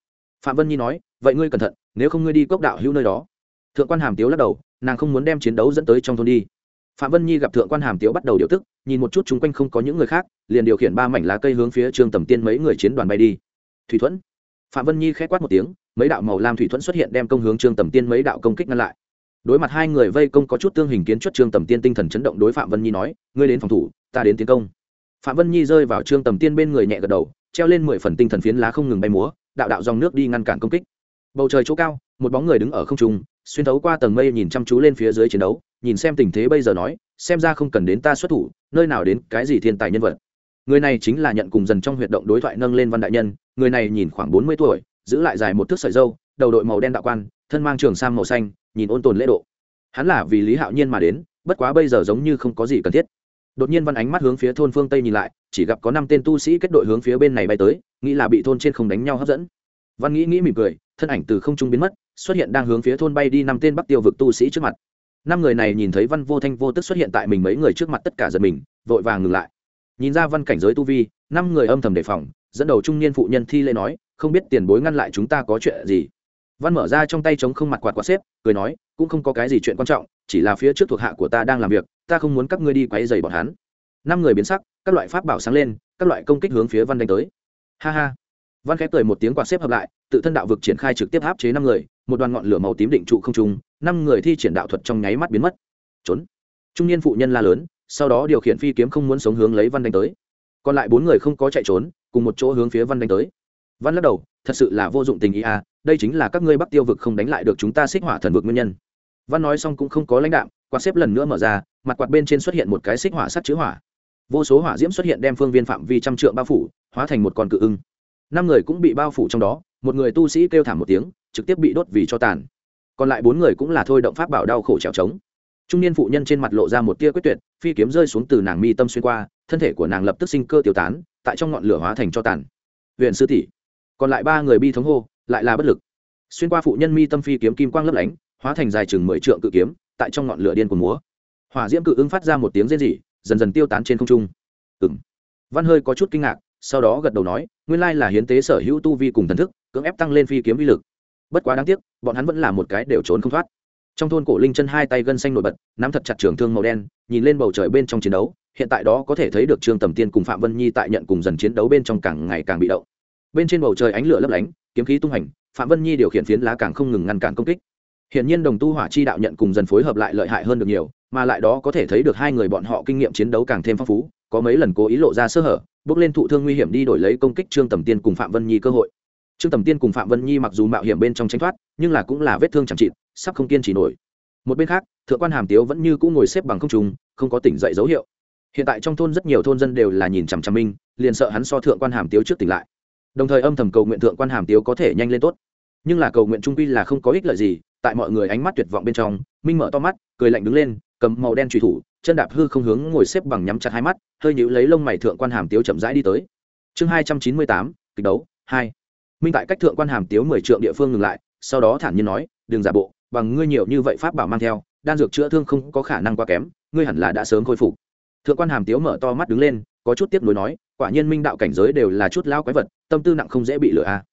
Phạm vân nhi nói, vậy ngươi cẩn thận, nếu không ngươi đi cốc đạo hữu nơi đó. Thượng quan hàm tiếu lắc đầu, nàng không muốn đem chiến đấu dẫn tới trong thôn đi. Phạm vân nhi gặp thượng quan hàm tiếu bắt đầu điều tức, nhìn một chút chung quanh không có những người khác, liền điều khiển ba mảnh lá cây hướng phía trương tầm tiên mấy người chiến đoàn bay đi. Thủy thuẫn. Phạm vân nhi k h ẽ quát một tiếng, mấy đạo màu lam thủy thuẫn xuất hiện đem công hướng trương tầm tiên mấy đạo công kích ngăn lại đối mặt hai người vây công có chút tương hình kiến chuất trương tầm tiên tinh thần chấn động đối phạm vân nhi nói, ngươi đến phòng thủ, ta đến tiến công. Phạm vân nhi rơi vào trương tầm tiên bên người nhẹ gật đầu, treo lên mười phần tinh thần phiến lá không ngừng bay múa, đạo đạo dòng nước đi ngăn cản công kích. Bầu trời chỗ cao, một bóng người đứng ở không trung, xuyên thấu qua tầng mây nhìn chăm chú lên phía dưới chiến đấu, nhìn xem tình thế bây giờ nói, xem ra không cần đến ta xuất thủ, nơi nào đến cái gì thiên tài nhân vật. Người này chính là nhận cùng dần trong huyệt động đối thoại nâng lên văn đại nhân, người này nhìn khoảng bốn mươi tuổi, giữ lại dài một thước sợi dâu đầu đội màu đen đạo quan, thân mang trường sam màu xanh nhìn ôn tồn lễ độ. Hắn là vì lý hạo nhiên mà đến, bất quá bây giờ giống như không có gì cần thiết. Đột nhiên văn ánh mắt hướng phía thôn phương tây nhìn lại, chỉ gặp có năm tên tu sĩ kết đội hướng phía bên này bay tới, nghĩ là bị thôn trên không đánh nhau hấp dẫn. Văn nghĩ nghĩ mỉm cười, thân ảnh từ không trung biến mất, xuất hiện đang hướng phía thôn bay đi năm tên bắc tiêu vực tu sĩ trước mặt. Năm người này nhìn thấy văn vô thanh vô tức xuất hiện tại mình mấy người trước mặt tất cả giật mình, vội vàng ngừng lại. Nhìn ra văn cảnh giới tu vi, năm người âm thầm đề phòng, dẫn đầu trung niên phụ nhân thi lễ nói, không biết tiền bối ngăn lại chúng ta có chuyện gì? Văn mở ra trong tay chống không mặt quạt quạt xếp, cười nói, cũng không có cái gì chuyện quan trọng, chỉ là phía trước thuộc hạ của ta đang làm việc, ta không muốn các ngươi đi quấy dày bọn hắn. Năm người biến sắc, các loại pháp bảo sáng lên, các loại công kích hướng phía văn đánh tới. Ha ha. Văn khép cười một tiếng quạt xếp hợp lại, tự thân đạo vực triển khai trực tiếp áp chế năm người, một đoàn ngọn lửa màu tím định trụ không trung, năm người thi triển đạo thuật trong nháy mắt biến mất. Trốn. Trung niên phụ nhân la lớn, sau đó điều khiển phi kiếm không muốn sống hướng lấy văn đánh tới. Còn lại bốn người không có chạy trốn, cùng một chỗ hướng phía văn đánh tới. Văn lắc đầu, thật sự là vô dụng tình ý à đây chính là các ngươi bắc tiêu vực không đánh lại được chúng ta xích hỏa thần vực nguyên nhân. Văn nói xong cũng không có lãnh đạm, quạt xếp lần nữa mở ra, mặt quạt bên trên xuất hiện một cái xích hỏa sắt chữ hỏa. Vô số hỏa diễm xuất hiện đem phương viên phạm vi trăm trượng bao phủ, hóa thành một con cự ưng. Năm người cũng bị bao phủ trong đó, một người tu sĩ kêu thảm một tiếng, trực tiếp bị đốt vì cho tàn. Còn lại bốn người cũng là thôi động pháp bảo đau khổ trèo trống. Trung niên phụ nhân trên mặt lộ ra một tia quyết tuyệt, phi kiếm rơi xuống từ nàng mi tâm xuyên qua, thân thể của nàng lập tức sinh cơ tiêu tán, tại trong ngọn lửa hóa thành cho tàn. Huyện sư tỷ. Còn lại ba người bi thống hô lại là bất lực. Xuyên qua phụ nhân mi tâm phi kiếm kim quang lấp lánh, hóa thành dài chừng mười trượng cự kiếm, tại trong ngọn lửa điên của múa. Hỏa diễm cự ứng phát ra một tiếng rên rỉ, dần dần tiêu tán trên không trung. Ừng văn hơi có chút kinh ngạc, sau đó gật đầu nói, nguyên lai là hiến tế sở hữu tu vi cùng thần thức, cưỡng ép tăng lên phi kiếm vi lực. Bất quá đáng tiếc, bọn hắn vẫn là một cái đều trốn không thoát. Trong thôn cổ linh chân hai tay gân xanh nổi bật, nắm thật chặt trường thương màu đen, nhìn lên bầu trời bên trong chiến đấu, hiện tại đó có thể thấy được trương tầm tiên cùng phạm vân nhi tại nhận cùng dần chiến đấu bên trong càng ngày càng bị động. Bên trên bầu trời ánh lửa lấp lánh kiếm khí tung hành, phạm vân nhi điều khiển phiến lá càng không ngừng ngăn cản công kích. Hiện nhiên đồng tu hỏa chi đạo nhận cùng dần phối hợp lại lợi hại hơn được nhiều, mà lại đó có thể thấy được hai người bọn họ kinh nghiệm chiến đấu càng thêm phong phú, có mấy lần cố ý lộ ra sơ hở, bước lên thụ thương nguy hiểm đi đổi lấy công kích trương tầm tiên cùng phạm vân nhi cơ hội. Trương tầm tiên cùng phạm vân nhi mặc dù mạo hiểm bên trong tranh thoát, nhưng là cũng là vết thương chẳng trị sắp không kiên trì nổi. Một bên khác, thượng quan hàm tiếu vẫn như cũng ngồi xếp bằng không trùng không có tỉnh dậy dấu hiệu. Hiện tại trong thôn rất nhiều thôn dân đều là nhìn chằm chằm minh liền sợ hắn so thượng quan hàm tiếu trước tỉnh lại đồng thời âm thầm cầu nguyện thượng quan hàm tiếu có thể nhanh lên tốt. Nhưng là cầu nguyện trung quy là không có ích lợi gì, tại mọi người ánh mắt tuyệt vọng bên trong, minh mở to mắt, cười lạnh đứng lên, cầm màu đen truy thủ, chân đạp hư không hướng ngồi xếp bằng nhắm chặt hai mắt, hơi nhũ lấy lông mày thượng quan hàm tiếu chậm rãi đi tới. Chương hai trăm chín mươi tám, kịch đấu, hai. Minh tại cách thượng quan hàm tiếu mười trượng địa phương ngừng lại, sau đó thản nhiên nói, đừng giả bộ, bằng ngươi nhiều như vậy pháp bảo mang theo, đan dược chữa thương không có khả năng quá kém, ngươi hẳn là đã sớm khôi phục. Thượng quan hàm tiếu mở to mắt đứng lên, có chút tiếp nối nói quả nhiên minh đạo cảnh giới đều là chút lao quái vật, tâm tư nặng không dễ bị lừa a à.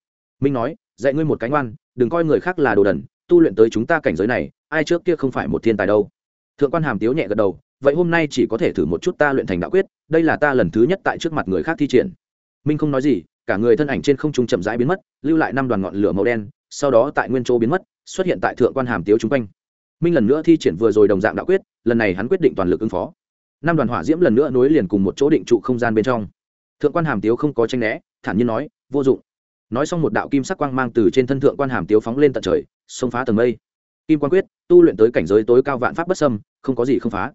minh nói, dạy ngươi một cánh oan đừng coi người khác là đồ đần, tu luyện tới chúng ta cảnh giới này, ai trước kia không phải một thiên tài đâu. Thượng quan hàm tiếu nhẹ gật đầu, vậy hôm nay chỉ có thể thử một chút ta luyện thành đạo quyết, đây là ta lần thứ nhất tại trước mặt người khác thi triển. Minh không nói gì, cả người thân ảnh trên không trung chậm rãi biến mất, lưu lại năm đoàn ngọn lửa màu đen, sau đó tại nguyên chỗ biến mất, xuất hiện tại thượng quan hàm tiếu chung quanh. Minh lần nữa thi triển vừa rồi đồng dạng đạo quyết, lần này hắn quyết định toàn lực ứng phó. Năm đoàn hỏa diễm lần nữa nối liền cùng một chỗ định trụ không gian bên trong thượng quan hàm tiếu không có tranh né, thản nhiên nói, vô dụng. Nói xong một đạo kim sắc quang mang từ trên thân thượng quan hàm tiếu phóng lên tận trời, xông phá tầng mây. Kim quan quyết, tu luyện tới cảnh giới tối cao vạn pháp bất sâm không có gì không phá.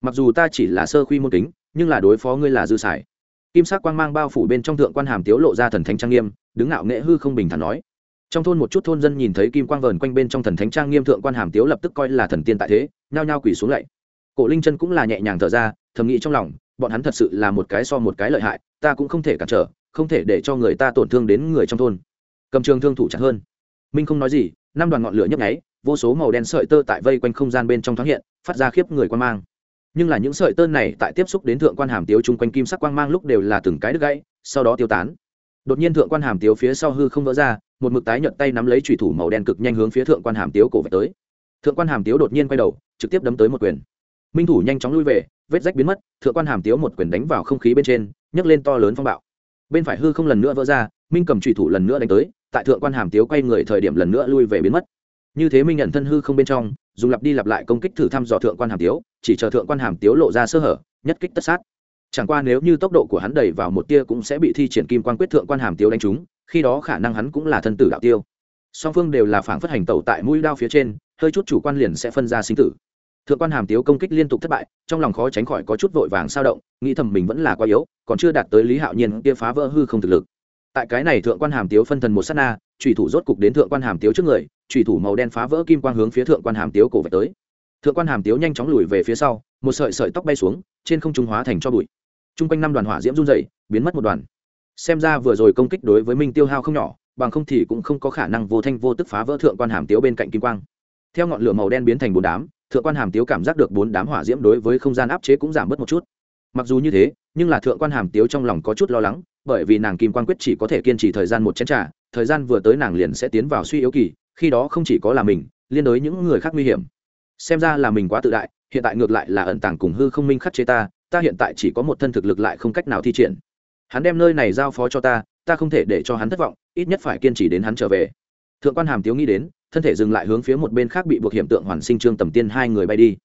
Mặc dù ta chỉ là sơ khuy môn kính, nhưng là đối phó ngươi là dư sải. Kim sắc quang mang bao phủ bên trong thượng quan hàm tiếu lộ ra thần thánh trang nghiêm, đứng ngạo nghệ hư không bình thản nói. Trong thôn một chút thôn dân nhìn thấy kim quang vờn quanh bên trong thần thánh trang nghiêm, thượng quan hàm tiếu lập tức coi là thần tiên tại thế, nhao nhao quỳ xuống lạy cổ linh chân cũng là nhẹ nhàng thở ra, thầm nghĩ trong lòng bọn hắn thật sự là một cái so một cái lợi hại, ta cũng không thể cản trở, không thể để cho người ta tổn thương đến người trong thôn. Cầm trường thương thủ chặt hơn. Minh không nói gì, năm đoàn ngọn lửa nhấp nháy, vô số màu đen sợi tơ tại vây quanh không gian bên trong thoáng hiện, phát ra khiếp người quan mang. Nhưng là những sợi tơ này tại tiếp xúc đến thượng quan hàm tiếu chung quanh kim sắc quang mang lúc đều là từng cái đứt gãy, sau đó tiêu tán. Đột nhiên thượng quan hàm tiếu phía sau hư không vỡ ra, một mực tái nhợt tay nắm lấy trùy thủ màu đen cực nhanh hướng phía thượng quan hàm tiếu cổ về tới. Thượng quan hàm tiếu đột nhiên quay đầu, trực tiếp đấm tới một quyền minh thủ nhanh chóng lui về, vết rách biến mất, thượng quan hàm tiếu một quyền đánh vào không khí bên trên, nhấc lên to lớn phong bạo. Bên phải hư không lần nữa vỡ ra, minh cầm trùy thủ lần nữa đánh tới, tại thượng quan hàm tiếu quay người thời điểm lần nữa lui về biến mất. Như thế minh nhận thân hư không bên trong, dùng lặp đi lặp lại công kích thử thăm dò thượng quan hàm tiếu, chỉ chờ thượng quan hàm tiếu lộ ra sơ hở, nhất kích tất sát. Chẳng qua nếu như tốc độ của hắn đẩy vào một tia cũng sẽ bị thi triển kim quan quyết thượng quan hàm tiếu đánh trúng, khi đó khả năng hắn cũng là thân tử đạo tiêu. Song phương đều là phản phất hành tẩu tại mũi đao phía trên, hơi chút chủ quan liền sẽ phân ra sinh tử thượng quan hàm tiếu công kích liên tục thất bại, trong lòng khó tránh khỏi có chút vội vàng sao động, nghĩ thầm mình vẫn là quá yếu, còn chưa đạt tới lý hạo nhiên kia phá vỡ hư không thực lực. Tại cái này thượng quan hàm tiếu phân thần một s á t na trùy thủ rốt cục đến thượng quan hàm tiếu trước người trùy thủ màu đen phá vỡ kim quang hướng phía thượng quan hàm tiếu cổ về tới. Thượng quan hàm tiếu nhanh chóng lùi về phía sau, một sợi sợi tóc bay xuống, trên không trung hóa thành cho bụi. T r u n g quanh năm đoàn hỏa diễm run dày biến mất một đoàn. Xem ra vừa rồi công kích đối với minh tiêu hao không nhỏ, bằng không thì cũng không có khả năng vô thanh vô tức phá vỡ thượng quan hàm tiếu bên cạnh kim quang. Theo ngọn lửa màu đen biến thành bùn đám thượng quan hàm tiếu cảm giác được bốn đám hỏa diễm đối với không gian áp chế cũng giảm bớt một chút. Mặc dù như thế, nhưng là thượng quan hàm tiếu trong lòng có chút lo lắng, bởi vì nàng kim quan quyết chỉ có thể kiên trì thời gian một chén t r à thời gian vừa tới nàng liền sẽ tiến vào suy yếu kỳ, khi đó không chỉ có là mình, liên đối những người khác nguy hiểm. Xem ra là mình quá tự đại, hiện tại ngược lại là ẩn tàng cùng hư không minh khắc chế ta ta hiện tại chỉ có một thân thực lực lại không cách nào thi triển. Hắn đem nơi này giao phó cho ta ta không thể để cho hắn thất vọng, ít nhất phải kiên trì đến hắn trở về. Thượng quan hàm tiếu nghĩ đến thân thể dừng lại hướng phía một bên khác bị buộc hiểm tượng hoàn sinh trương tầm tiên hai người bay đi.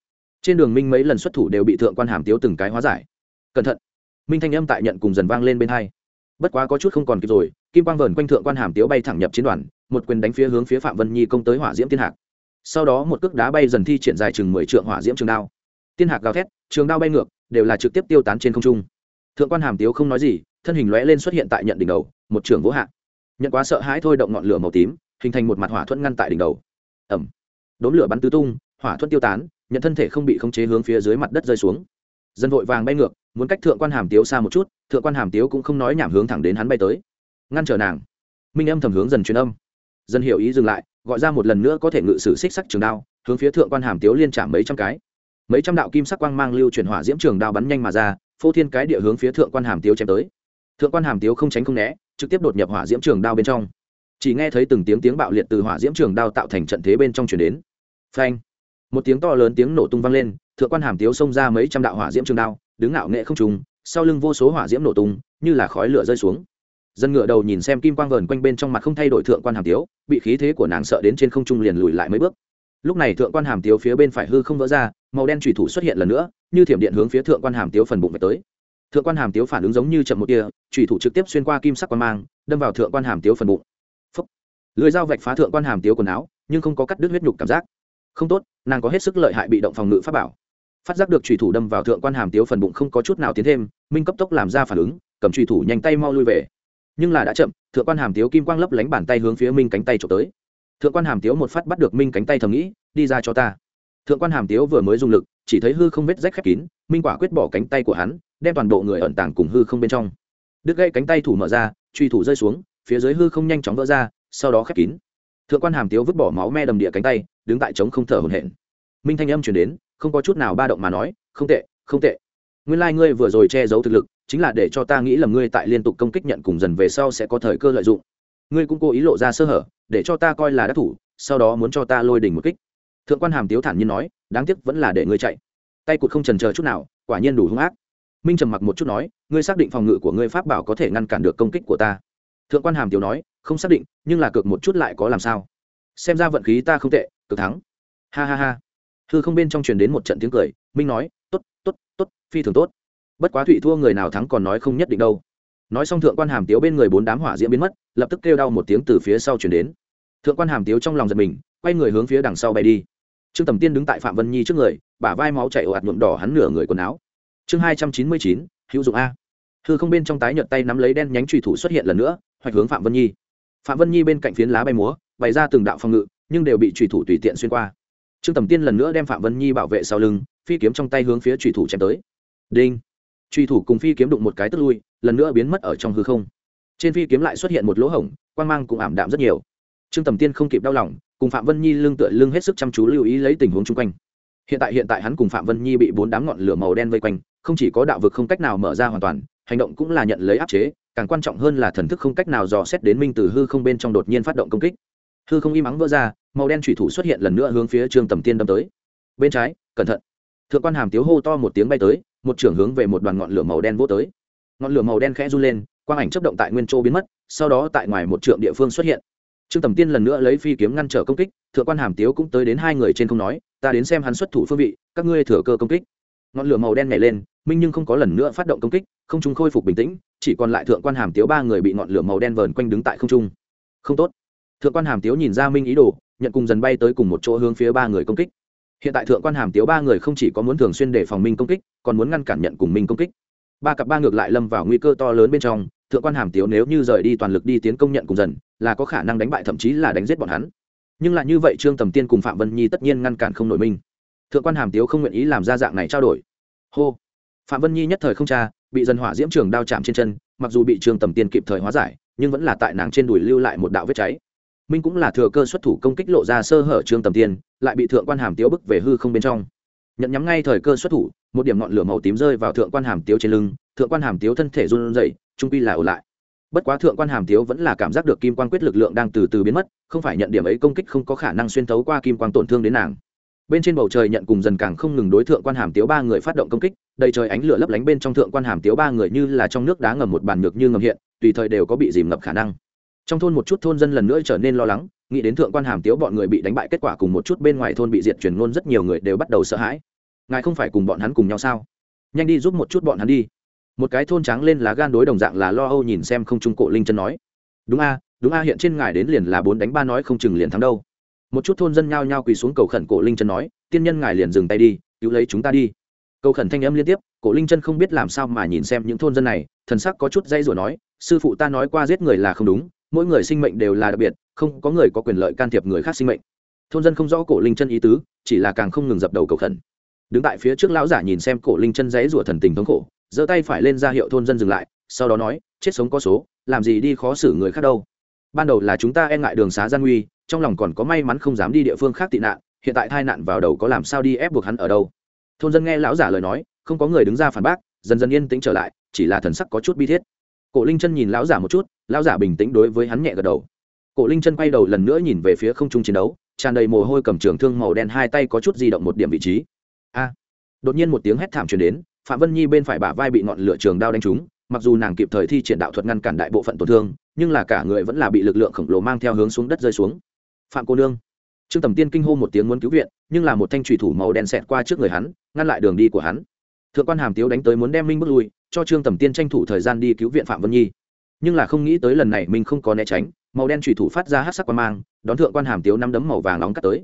Trên đường minh mấy lần xuất thủ đều bị thượng quan hàm tiếu từng cái hóa giải. Cẩn thận. Minh thanh âm tại nhận cùng dần vang lên bên hai. Bất quá có chút không còn kịp rồi, kim quang vờn quanh thượng quan hàm tiếu bay thẳng nhập chiến đoàn, một quyền đánh phía hướng phía phạm vân nhi công tới hỏa diễm tiên hạc. Sau đó một cước đá bay dần thi triển dài chừng mười trượng hỏa diễm trường đao. Tiên hạc gào thét, trường đao bay ngược, đều là trực tiếp tiêu tán trên không trung. Thượng quan hàm tiếu không nói gì, thân hình lóe lên xuất hiện tại nhận đỉnh đầu, một trường vỗ hạ. Nhận quá sợ hãi thôi động ngọn lửa màu tím hình thành một mặt hỏa thuẫn ngăn tại đỉnh đầu. Ẩm đốn lửa bắn tứ tung, hỏa thuẫn tiêu tán, nhận thân thể không bị khống chế hướng phía dưới mặt đất rơi xuống. Dân vội vàng bay ngược, muốn cách thượng quan hàm tiếu xa một chút, thượng quan hàm tiếu cũng không nói nhảm hướng thẳng đến hắn bay tới. Ngăn trở nàng. Minh âm thầm hướng dần truyền âm. Dân hiểu ý dừng lại, gọi ra một lần nữa có thể ngự sử xích sắc trường đao, hướng phía thượng quan hàm tiếu liên trả mấy trăm cái. Mấy trăm đạo kim sắc quang mang lưu chuyển hỏa diễm trường đao bắn nhanh mà ra, phô thiên cái địa hướng phía thượng quan hàm tiếu chém tới. Thượng quan hàm tiếu không tránh không né, trực tiếp đột nhập hỏa diễm trường đao bên trong chỉ nghe thấy từng tiếng tiếng bạo liệt từ hỏa diễm trường đao tạo thành trận thế bên trong chuyển đến. Phanh! Một tiếng to lớn tiếng nổ tung vang lên, thượng quan hàm tiếu xông ra mấy trăm đạo hỏa diễm trường đao, đứng ngạo nghệ không trùng sau lưng vô số hỏa diễm nổ tung, như là khói lửa rơi xuống. Dân ngựa đầu nhìn xem kim quang vờn quanh bên trong mặt không thay đổi thượng quan hàm tiếu, bị khí thế của nàng sợ đến trên không trung liền lùi lại mấy bước. Lúc này thượng quan hàm tiếu phía bên phải hư không vỡ ra, màu đen thủy thủ xuất hiện lần nữa, như thiểm điện hướng phía thượng quan hàm tiếu phần bụng về tới. Thượng quan hàm tiếu phản ứng giống như chậm một tia thủy thủ trực tiếp xuyên qua kim sắc quan mang, đâm vào thượng quan hàm tiếu phần bụng lưới dao vạch phá thượng quan hàm tiếu quần áo, nhưng không có cắt đứt huyết nhục cảm giác. Không tốt, nàng có hết sức lợi hại bị động phòng ngự pháp bảo. Phát giác được trùy thủ đâm vào thượng quan hàm tiếu phần bụng không có chút nào tiến thêm, minh cấp tốc làm ra phản ứng, cầm trùy thủ nhanh tay mau lui về. Nhưng là đã chậm, thượng quan hàm tiếu kim quang lấp lánh bàn tay hướng phía minh cánh tay trộm tới. Thượng quan hàm tiếu một phát bắt được minh cánh tay thầm nghĩ, đi ra cho ta. Thượng quan hàm tiếu vừa mới dùng lực, chỉ thấy hư không vết rách khép kín, minh quả quyết bỏ cánh tay của hắn, đem toàn bộ người ẩn tàng cùng hư không bên trong. Đứt gây cánh tay thủ mở ra truy thủ rơi xuống, phía dưới hư không nhanh chóng vỡ ra sau đó khép kín. Thượng quan hàm tiếu vứt bỏ máu me đầm địa cánh tay, đứng tại trống không thở hổn hển. Minh thanh âm chuyển đến, không có chút nào ba động mà nói, không tệ không tệ. Nguyên lai、like、ngươi vừa rồi che giấu thực lực, chính là để cho ta nghĩ là ngươi tại liên tục công kích nhận cùng dần về sau sẽ có thời cơ lợi dụng. Ngươi cũng cố ý lộ ra sơ hở, để cho ta coi là đắc thủ, sau đó muốn cho ta lôi đỉnh một kích. Thượng quan hàm tiếu thản nhiên nói, đáng tiếc vẫn là để ngươi chạy. Tay cụt không trần chờ chút nào, quả nhiên đủ hung ác. Minh trầm mặc một chút nói, ngươi xác định phòng ngự của ngươi pháp bảo có thể ngăn cản được công kích của ta. Thượng quan hàm tiếu nói không xác định, nhưng là cược một chút lại có làm sao? Xem ra vận khí ta không tệ cực thắng. Ha ha ha. Hư không bên trong truyền đến một trận tiếng cười, minh nói t ố t t ố t t ố t phi thường tốt. Bất quá thụy thua người nào thắng còn nói không nhất định đâu. Nói xong thượng quan hàm tiếu bên người bốn đám hỏa diễm biến mất, lập tức kêu đau một tiếng từ phía sau chuyển đến. Thượng quan hàm tiếu trong lòng giật mình, quay người hướng phía đằng sau bay đi. Trương tầm tiên đứng tại phạm vân nhi trước người, bả vai máu chạy ồ ạt nhuộm đỏ hắn nửa người quần áo. Chương hai trăm chín mươi chín, hữu dụng a. Hư không bên trong tái nhợt tay nắm lấy đen nhánh trùy thủ xuất hiện lần nữa, hoạch hướng phạm vân nhi phạm vân nhi bên cạnh phiến lá bay múa, bày ra từng đạo phòng ngự, nhưng đều bị trùy thủ tùy tiện xuyên qua. Trương tầm tiên lần nữa đem phạm vân nhi bảo vệ sau lưng, phi kiếm trong tay hướng phía trùy thủ chém tới. Đinh! Trùy thủ cùng phi kiếm đụng một cái tức lui, lần nữa biến mất ở trong hư không. Trên phi kiếm lại xuất hiện một lỗ hổng quan g mang cũng ảm đạm rất nhiều. Trương tầm tiên không kịp đau lòng, cùng phạm vân nhi lưng tựa lưng hết sức chăm chú lưu ý lấy tình huống chung quanh. Hiện tại hiện tại hắn cùng phạm vân nhi bị bốn đám ngọn lửa màu đen vây quanh, không chỉ có đạo vực không cách nào mở ra hoàn toàn, hành động cũng là nhận lấy áp chế càng quan trọng hơn là thần thức không cách nào dò xét đến minh từ hư không bên trong đột nhiên phát động công kích. Hư không im ắng vỡ ra, màu đen thủy thủ xuất hiện lần nữa hướng phía trương tầm tiên đâm tới. Bên trái, cẩn thận. Thượng quan hàm tiếu hô to một tiếng bay tới, một trưởng hướng về một đoàn ngọn lửa màu đen vô tới. Ngọn lửa màu đen khẽ run lên, quang ảnh chấp động tại nguyên châu biến mất, sau đó tại ngoài một trượng địa phương xuất hiện. Trương tầm tiên lần nữa lấy phi kiếm ngăn trở công kích, thượng quan hàm tiếu cũng tới đến hai người trên không nói, ta đến xem hắn xuất thủ phương vị, các ngươi thừa cơ công kích ngọn lửa màu đen nhảy lên, minh nhưng không có lần nữa phát động công kích, không trung khôi phục bình tĩnh, chỉ còn lại thượng quan hàm tiếu ba người bị ngọn lửa màu đen vờn quanh đứng tại không trung. Không tốt. Thượng quan hàm tiếu nhìn ra minh ý đồ, nhận cùng dần bay tới cùng một chỗ hướng phía ba người công kích. Hiện tại thượng quan hàm tiếu ba người không chỉ có muốn thường xuyên để phòng minh công kích, còn muốn ngăn cản nhận cùng minh công kích. Ba cặp ba ngược lại lâm vào nguy cơ to lớn bên trong, thượng quan hàm tiếu nếu như rời đi toàn lực đi tiến công nhận cùng dần, là có khả năng đánh bại thậm chí là đánh giết bọn hắn. Nhưng lại như vậy trương tầm tiên cùng phạm vân nhi tất nhiên ngăn cản không nổi minh thượng quan hàm tiếu không nguyện ý làm ra dạng này trao đổi. Hô. Phạm vân nhi nhất thời không cha bị dân hỏa diễm trường đao chạm trên chân, mặc dù bị trương tầm tiên kịp thời hóa giải, nhưng vẫn là tại nàng trên đùi lưu lại một đạo vết cháy. Minh cũng là thừa cơ xuất thủ công kích lộ ra sơ hở trương tầm tiên, lại bị thượng quan hàm tiếu bức về hư không bên trong. Nhận nhắm ngay thời cơ xuất thủ, một điểm ngọn lửa màu tím rơi vào thượng quan hàm tiếu trên lưng, thượng quan hàm tiếu thân thể run rẩy, trung quy là ổn lại. Bất quá thượng quan hàm tiếu vẫn là cảm giác được kim quan quyết lực lượng đang từ từ biến mất, không phải nhận điểm ấy công kích không có khả năng xuyên thấu qua kim quan tổn thương đến nàng bên trên bầu trời nhận cùng dần càng không ngừng đối thượng quan hàm tiếu ba người phát động công kích, đầy trời ánh lửa lấp lánh bên trong thượng quan hàm tiếu ba người như là trong nước đá ngầm một bàn ngược như ngầm hiện, tùy thời đều có bị dìm ngập khả năng. Trong thôn một chút thôn dân lần nữa trở nên lo lắng, nghĩ đến thượng quan hàm tiếu bọn người bị đánh bại kết quả cùng một chút bên ngoài thôn bị diệt truyền ngôn rất nhiều người đều bắt đầu sợ hãi. Ngài không phải cùng bọn hắn cùng nhau sao? Nhanh đi giúp một chút bọn hắn đi. Một cái thôn trắng lên lá gan đối đồng dạng là lo âu nhìn xem không trung cổ linh chân nói. Đúng a đúng a, hiện trên ngài đến liền là bốn đánh ba nói không chừng liền thắng đâu một chút thôn dân nhao nhao quỳ xuống cầu khẩn cổ linh chân nói, tiên nhân ngài liền dừng tay đi, cứu lấy chúng ta đi. Cầu khẩn thanh âm liên tiếp, cổ linh chân không biết làm sao mà nhìn xem những thôn dân này, thần sắc có chút dây rủa nói, sư phụ ta nói qua giết người là không đúng, mỗi người sinh mệnh đều là đặc biệt, không có người có quyền lợi can thiệp người khác sinh mệnh. Thôn dân không rõ cổ linh chân ý tứ, chỉ là càng không ngừng dập đầu cầu khẩn. Đứng tại phía trước lão giả nhìn xem cổ linh chân dãy rủa thần tình thống khổ, giơ tay phải lên ra hiệu thôn dân dừng lại, sau đó nói, chết sống có số, làm gì đi khó xử người khác đâu. Ban đầu là chúng ta e ngại đường xá gian nguy trong lòng còn có may mắn không dám đi địa phương khác tị nạn, hiện tại tai nạn vào đầu có làm sao đi ép buộc hắn ở đâu? Thôn dân nghe lão giả lời nói, không có người đứng ra phản bác, dần dần yên tĩnh trở lại, chỉ là thần sắc có chút bi thiết. Cổ linh chân nhìn lão giả một chút, lão giả bình tĩnh đối với hắn nhẹ gật đầu. Cổ linh chân quay đầu lần nữa nhìn về phía không trung chiến đấu, tràn đầy mồ hôi cầm trường thương màu đen hai tay có chút di động một điểm vị trí. A! Đột nhiên một tiếng hét thảm truyền đến, phạm vân nhi bên phải bả vai bị ngọn lửa trường đao đánh trúng, mặc dù nàng kịp thời thi triển đạo thuật ngăn cản đại bộ phận tổn thương, nhưng là cả người vẫn là bị lực lượng khổng lồ mang theo hướng xuống đất rơi xuống phạm cô nương. Trương tầm tiên kinh hô một tiếng muốn cứu viện, nhưng là một thanh thủy thủ màu đen xẹt qua trước người hắn, ngăn lại đường đi của hắn. Thượng quan hàm tiếu đánh tới muốn đem minh bước lui, cho trương tầm tiên tranh thủ thời gian đi cứu viện phạm vân nhi. Nhưng là không nghĩ tới lần này mình không có né tránh, màu đen thủy thủ phát ra hát sắc quang mang, đón thượng quan hàm tiếu nắm đấm màu vàng nóng cắt tới.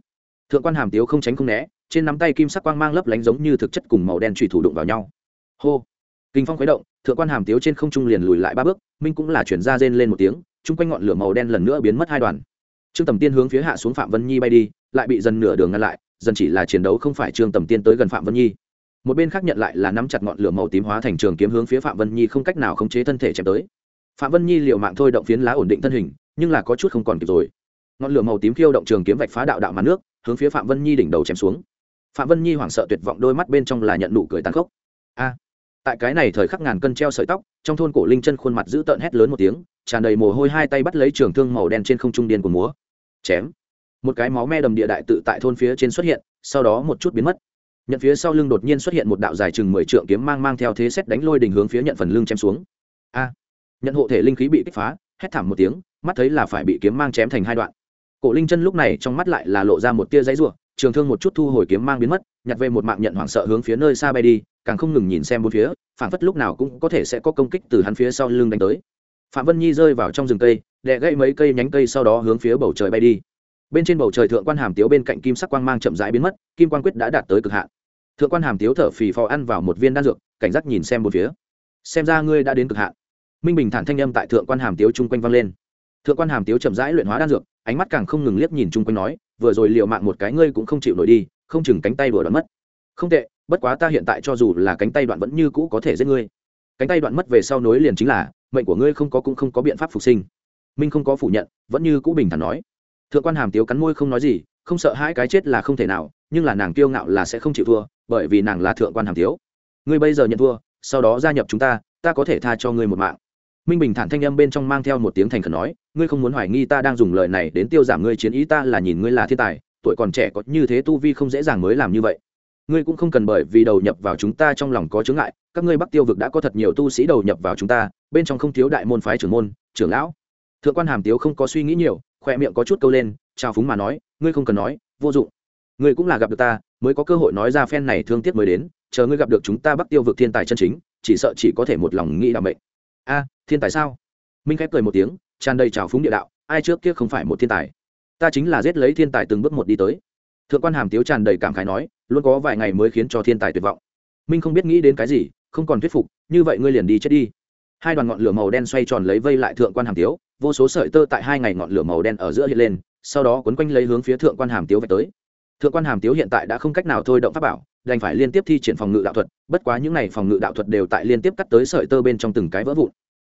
Thượng quan hàm tiếu không tránh không né, trên nắm tay kim sắc quang mang lấp lánh giống như thực chất cùng màu đen thủy thủ đụng vào nhau. Hô! Kinh phong khuấy động, thượng quan hàm tiếu trên không trung liền lùi lại ba bước, minh cũng là chuyển ra rên lên một tiếng, chung quanh ngọn lửa màu đen lần nữa biến mất hai đoàn trương tầm tiên hướng phía hạ xuống phạm vân nhi bay đi, lại bị dần nửa đường ngăn lại, dần chỉ là chiến đấu không phải trương tầm tiên tới gần phạm vân nhi. Một bên khác nhận lại là nắm chặt ngọn lửa màu tím hóa thành trường kiếm hướng phía phạm vân nhi không cách nào khống chế thân thể chém tới. Phạm vân nhi liệu mạng thôi động phiến lá ổn định thân hình, nhưng là có chút không còn kịp rồi. Ngọn lửa màu tím khiêu động trường kiếm vạch phá đạo đạo mặt nước, hướng phía phạm vân nhi đỉnh đầu chém xuống. Phạm vân nhi hoảng sợ tuyệt vọng đôi mắt bên trong là nhận nụ cười tàn khốc. A! Tại cái này thời khắc ngàn cân treo sợi tóc, trong thôn cổ linh chân khuôn mặt giữ tợn hét lớn một tiếng, tràn đầy mồ hôi hai tay bắt lấy trường thương màu đen trên không trung điên của múa chém. Một cái máu me đầm địa đại tự tại thôn phía trên xuất hiện, sau đó một chút biến mất. Nhận phía sau lưng đột nhiên xuất hiện một đạo dài chừng mười trượng kiếm mang mang theo thế xét đánh lôi đình hướng phía nhận phần lưng chém xuống. A! Nhận hộ thể linh khí bị kích phá, hét thảm một tiếng, mắt thấy là phải bị kiếm mang chém thành hai đoạn. Cổ linh chân lúc này trong mắt lại là lộ ra một tia giấy rủa, trường thương một chút thu hồi kiếm mang biến mất, nhặt về một mạng nhận hoảng sợ hướng phía nơi xa bay đi, càng không ngừng nhìn xem bốn phía phản phất lúc nào cũng có thể sẽ có công kích từ hắn phía sau lưng đánh tới phạm vân nhi rơi vào trong rừng cây, đè gãy mấy cây nhánh cây sau đó hướng phía bầu trời bay đi. Bên trên bầu trời thượng quan hàm tiếu bên cạnh kim sắc quang mang chậm rãi biến mất, kim quan quyết đã đạt tới cực hạn. Thượng quan hàm tiếu thở phì phò ăn vào một viên đan dược, cảnh giác nhìn xem một phía. Xem ra ngươi đã đến cực hạn. Minh bình thản thanh âm tại thượng quan hàm tiếu chung quanh vang lên. Thượng quan hàm tiếu chậm rãi luyện hóa đan dược, ánh mắt càng không ngừng liếc nhìn chung quanh nói, vừa rồi liệu mạng một cái ngươi cũng không chịu nổi đi, không chừng cánh tay vừa đoạn mất. Không tệ, bất quá ta hiện tại cho dù là cánh tay đoạn vẫn như cũ có thể giết ngươi. Cánh tay đoạn mất về sau nối liền chính là mệnh của ngươi không có cũng không có biện pháp phục sinh. Minh không có phủ nhận, vẫn như cũ bình thản nói. Thượng quan hàm tiếu cắn môi không nói gì, không sợ hai cái chết là không thể nào, nhưng là nàng kiêu ngạo là sẽ không chịu thua, bởi vì nàng là thượng quan hàm tiếu. Ngươi bây giờ nhận thua, sau đó gia nhập chúng ta ta có thể tha cho ngươi một mạng. Minh bình thản thanh âm bên trong mang theo một tiếng thành khẩn nói, ngươi không muốn hoài nghi ta đang dùng lời này đến tiêu giảm ngươi chiến ý ta là nhìn ngươi là thiên tài, tuổi còn trẻ có như thế tu vi không dễ dàng mới làm như vậy ngươi cũng không cần bởi vì đầu nhập vào chúng ta trong lòng có chướng ngại, các ngươi bắc tiêu vực đã có thật nhiều tu sĩ đầu nhập vào chúng ta, bên trong không thiếu đại môn phái trưởng môn, trưởng lão. Thượng quan hàm tiếu không có suy nghĩ nhiều khoe miệng có chút câu lên trao phúng mà nói, ngươi không cần nói, vô dụng. Ngươi cũng là gặp được ta, mới có cơ hội nói ra phen này thương tiếc mới đến, chờ ngươi gặp được chúng ta bắc tiêu vực thiên tài chân chính, chỉ sợ chỉ có thể một lòng nghĩ đảm mệnh. A, thiên tài sao? Minh khép cười một tiếng, tràn đầy trào phúng địa đạo, ai trước kia không phải một thiên tài? Ta chính là giết lấy thiên tài từng bước một đi tới. Thượng quan hàm tiếu tràn đầy cảm khái nói luôn có vài ngày mới khiến cho thiên tài tuyệt vọng. Minh không biết nghĩ đến cái gì, không còn thuyết phục, như vậy ngươi liền đi chết đi. Hai đoàn ngọn lửa màu đen xoay tròn lấy vây lại thượng quan hàm tiếu, vô số sợi tơ tại hai ngày ngọn lửa màu đen ở giữa hiện lên, sau đó quấn quanh lấy hướng phía thượng quan hàm tiếu về tới. Thượng quan hàm tiếu hiện tại đã không cách nào thôi động pháp bảo, đành phải liên tiếp thi triển phòng ngự đạo thuật, bất quá những n à y phòng ngự đạo thuật đều tại liên tiếp cắt tới sợi tơ bên trong từng cái vỡ vụn.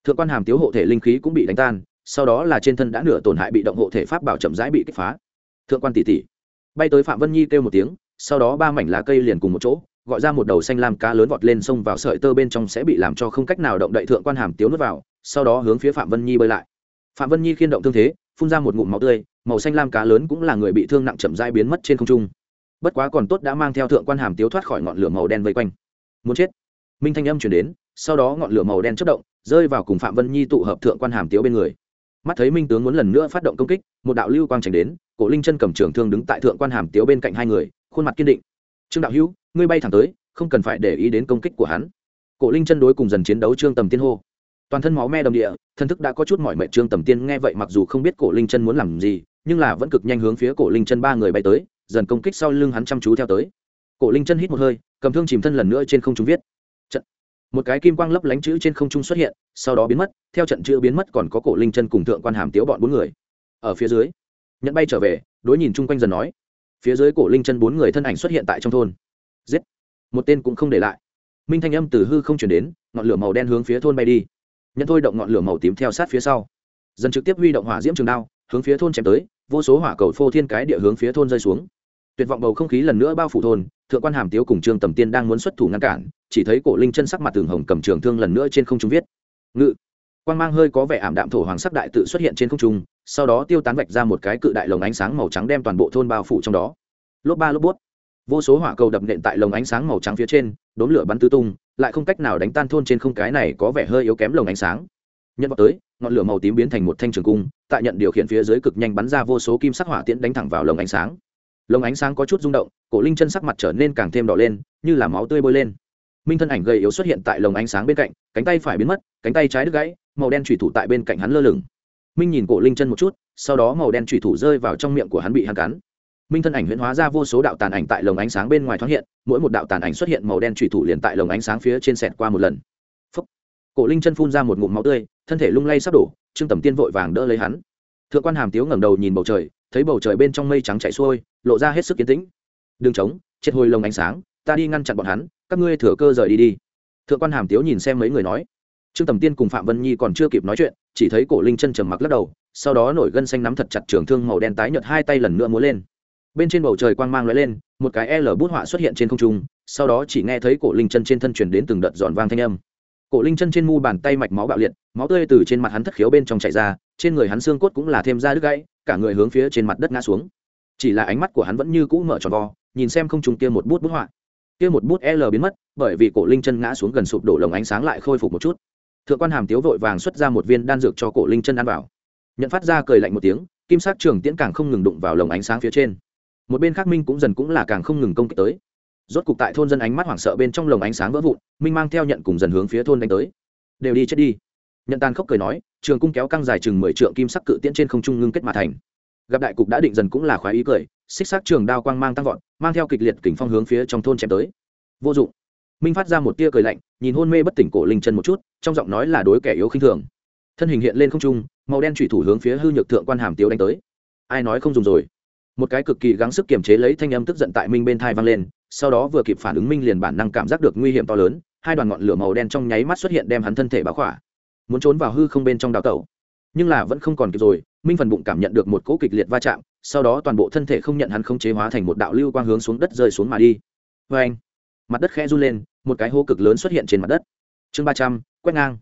Thượng quan hàm tiếu hộ thể linh khí cũng bị đánh tan, sau đó là trên thân đã nửa tổn hại bị động hộ thể pháp bảo chậm rãi bị kích phá. Thượng quan tỷ tỷ, bay tới phạm vân nhi kêu một tiếng sau đó ba mảnh lá cây liền cùng một chỗ, gọi ra một đầu xanh lam cá lớn vọt lên sông vào sợi tơ bên trong sẽ bị làm cho không cách nào động đậy thượng quan hàm tiếu nuốt vào, sau đó hướng phía phạm vân nhi bơi lại. Phạm vân nhi khiên động thương thế, phun ra một ngụm máu tươi, màu xanh lam cá lớn cũng là người bị thương nặng chậm dai biến mất trên không trung. Bất quá còn tốt đã mang theo thượng quan hàm tiếu thoát khỏi ngọn lửa màu đen vây quanh. Muốn chết. Minh thanh âm chuyển đến, sau đó ngọn lửa màu đen chất động, rơi vào cùng phạm vân nhi tụ hợp thượng quan hàm tiếu bên người. Mắt thấy minh tướng muốn lần nữa phát động công kích, một đạo lưu quang tránh đến, cổ linh chân cầm trường thương đứng tại thượng quan hàm tiếu bên cạnh hai người khuôn mặt kiên định. Trương đạo hữu, ngươi bay thẳng tới, không cần phải để ý đến công kích của hắn. Cổ linh chân đối cùng dần chiến đấu trương tầm tiên hô. Toàn thân máu me đầm địa, thân thức đã có chút mọi mệnh trương tầm tiên nghe vậy mặc dù không biết cổ linh chân muốn làm gì, nhưng là vẫn cực nhanh hướng phía cổ linh chân ba người bay tới, dần công kích sau lưng hắn chăm chú theo tới. Cổ linh chân hít một hơi, cầm thương chìm thân lần nữa trên không trung viết. Trận. Một cái kim quang lấp lánh chữ trên không trung xuất hiện, sau đó biến mất, theo trận chữ biến mất còn có cổ linh chân cùng thượng quan hàm tiếu bọn bốn người. Ở phía dưới, nhận bay trở về, đối nhìn chung quanh dần nói phía dưới cổ linh chân bốn người thân ảnh xuất hiện tại trong thôn. Giết! Một tên cũng không để lại. Minh thanh âm từ hư không chuyển đến, ngọn lửa màu đen hướng phía thôn bay đi. Nhận thôi động ngọn lửa màu tím theo sát phía sau. Dần trực tiếp huy động hỏa diễm trường đao, hướng phía thôn chém tới, vô số hỏa cầu phô thiên cái địa hướng phía thôn rơi xuống. Tuyệt vọng bầu không khí lần nữa bao phủ thôn, thượng quan hàm tiếu cùng trương tầm tiên đang muốn xuất thủ ngăn cản, chỉ thấy cổ linh chân sắc mặt tường hồng cầm trường thương lần nữa trên không trung viết. Ngự! Quan mang hơi có vẻ ảm đạm thổ hoàng sắc đại tự xuất hiện trên không trung sau đó tiêu tán vạch ra một cái cự đại lồng ánh sáng màu trắng đem toàn bộ thôn bao phủ trong đó. Lốp ba, lốp bút vô số hỏa cầu đập nện tại lồng ánh sáng màu trắng phía trên đốn lửa bắn tứ tung, lại không cách nào đánh tan thôn trên không cái này có vẻ hơi yếu kém lồng ánh sáng. Nhân vào tới, ngọn lửa màu tím biến thành một thanh trường cung, tại nhận điều khiển phía dưới cực nhanh bắn ra vô số kim sắc hỏa tiễn đánh thẳng vào lồng ánh sáng. Lồng ánh sáng có chút rung động, cổ linh chân sắc mặt trở nên càng thêm đỏ lên, như là máu tươi bôi lên. Minh thân ảnh gầy yếu xuất hiện tại lồng ánh sáng bên cạnh, cánh tay phải biến mất, cánh tay trái đứt gãy, màu đen thủy thủ tại bên cạnh hắn lơ lửng minh nhìn cổ linh chân một chút, sau đó màu đen thủy thủ rơi vào trong miệng của hắn bị hắn cắn. Minh thân ảnh huyễn hóa ra vô số đạo tàn ảnh tại lồng ánh sáng bên ngoài thoáng hiện, mỗi một đạo tàn ảnh xuất hiện màu đen thủy thủ liền tại lồng ánh sáng phía trên sẹt qua một lần. Phúc. cổ linh chân phun ra một ngụm máu tươi, thân thể lung lay sắp đổ, trương tầm tiên vội vàng đỡ lấy hắn. Thượng quan hàm tiếu ngẩng đầu nhìn bầu trời, thấy bầu trời bên trong mây trắng chạy xuôi, lộ ra hết sức kiến tĩnh. Đường trống triệt hồi lồng ánh sáng, ta đi ngăn chặn bọn hắn, các ngươi thừa cơ rời đi đi. Thượng quan hàm tiếu nhìn xem mấy người nói trương tầm tiên cùng phạm vân nhi còn chưa kịp nói chuyện, chỉ thấy cổ linh chân trầm mặc lắc đầu, sau đó nổi gân xanh nắm thật chặt trường thương màu đen tái nhợt hai tay lần nữa múa lên. Bên trên bầu trời quang mang lóe lên, một cái l bút họa xuất hiện trên không trung, sau đó chỉ nghe thấy cổ linh chân trên thân truyền đến từng đợt giòn vang thanh âm. Cổ linh chân trên mu bàn tay mạch máu bạo liệt, máu tươi từ trên mặt hắn thất khiếu bên trong chảy ra, trên người hắn xương cốt cũng là thêm ra đứt gãy, cả người hướng phía trên mặt đất ngã xuống. Chỉ là ánh mắt của hắn vẫn như cũ mở tròn vo, nhìn xem không trung kia một bút bút họa. Kia một bút l biến mất, bởi vì cổ linh chân ngã xuống gần sụp đổ lồng ánh sáng lại khôi phục một chút thượng quan hàm tiếu vội vàng xuất ra một viên đan dược cho cổ linh chân ăn vào. Nhận phát ra cười lạnh một tiếng, kim sắc trường tiễn càng không ngừng đụng vào lồng ánh sáng phía trên. Một bên khác minh cũng dần cũng là càng không ngừng công kích tới. Rốt cục tại thôn dân ánh mắt hoảng sợ bên trong lồng ánh sáng vỡ vụn, minh mang theo nhận cùng dần hướng phía thôn đánh tới. Đều đi chết đi. Nhận tàn khốc cười nói, trường cung kéo căng dài chừng mười trượng kim sắc cự tiễn trên không trung ngưng kết mà thành. Gặp đại cục đã định dần cũng là khoái ý cười, xích sắc trường đao quang mang tăng vọt, mang theo kịch liệt kình phong hướng phía trong thôn chém tới. Vô dụng minh phát ra một tia cười lạnh, nhìn hôn mê bất tỉnh cổ linh chân một chút, trong giọng nói là đối kẻ yếu khinh thường. Thân hình hiện lên không trung, màu đen thủy thủ hướng phía hư nhược thượng quan hàm tiếu đánh tới. Ai nói không dùng rồi? Một cái cực kỳ gắng sức kiềm chế lấy thanh âm tức giận tại minh bên thai vang lên, sau đó vừa kịp phản ứng minh liền bản năng cảm giác được nguy hiểm to lớn, hai đoàn ngọn lửa màu đen trong nháy mắt xuất hiện đem hắn thân thể báo khỏa. Muốn trốn vào hư không bên trong đào tẩu. Nhưng là vẫn không còn kịp rồi, minh phần bụng cảm nhận được một cỗ kịch liệt va chạm, sau đó toàn bộ thân thể không nhận hắn không chế hóa thành một đạo lưu quang hướng xuống đất rơi xuống mà đi. Vê anh mặt đất khẽ run lên một cái hố cực lớn xuất hiện trên mặt đất. Chương ba trăm, quét ngang.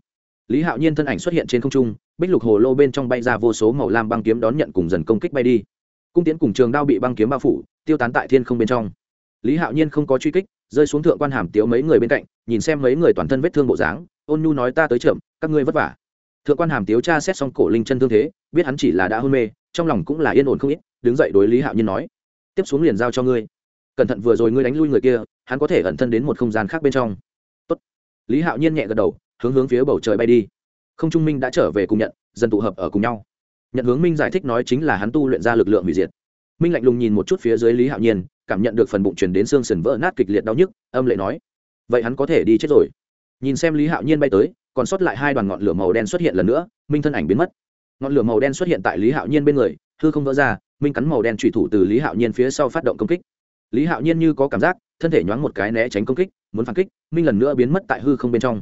Lý hạo nhiên thân ảnh xuất hiện trên không trung, bích lục hồ lô bên trong bay ra vô số màu lam băng kiếm đón nhận cùng dần công kích bay đi. Cung tiến cùng trường đao bị băng kiếm bao phủ, tiêu tán tại thiên không bên trong. Lý hạo nhiên không có truy kích, rơi xuống thượng quan hàm tiếu mấy người bên cạnh, nhìn xem mấy người toàn thân vết thương bộ dáng, ôn nhu nói ta tới chậm, các ngươi vất vả. Thượng quan hàm tiếu cha xét xong cổ linh chân thương thế, biết hắn chỉ là đã hôn mê, trong lòng cũng là yên ổn không ít, đứng dậy đối lý hạo nhiên nói, tiếp xuống liền giao cho ngươi cẩn thận vừa rồi ngươi đánh lui người kia, hắn có thể ẩn thân đến một không gian khác bên trong. Tốt. lý hạo nhiên nhẹ gật đầu, hướng hướng phía bầu trời bay đi. Không trung minh đã trở về cùng nhận dần tụ hợp ở cùng nhau. Nhận hướng minh giải thích nói chính là hắn tu luyện ra lực lượng hủy diệt. Minh lạnh lùng nhìn một chút phía dưới lý hạo nhiên, cảm nhận được phần bụng chuyển đến xương sần vỡ nát kịch liệt đau nhức, âm lệ nói, vậy hắn có thể đi chết rồi. Nhìn xem lý hạo nhiên bay tới, còn sót lại hai đoàn ngọn lửa màu đen xuất hiện lần nữa, minh thân ảnh biến mất. Ngọn lửa màu đen xuất hiện tại lý hạo nhiên bên người, hư không vỡ ra, minh cắn màu đen thủy thủ từ lý hạo nhiên phía sau phát động công kích lý hạo nhiên như có cảm giác, thân thể nhoáng một cái né tránh công kích, muốn phản kích, minh lần nữa biến mất tại hư không bên trong.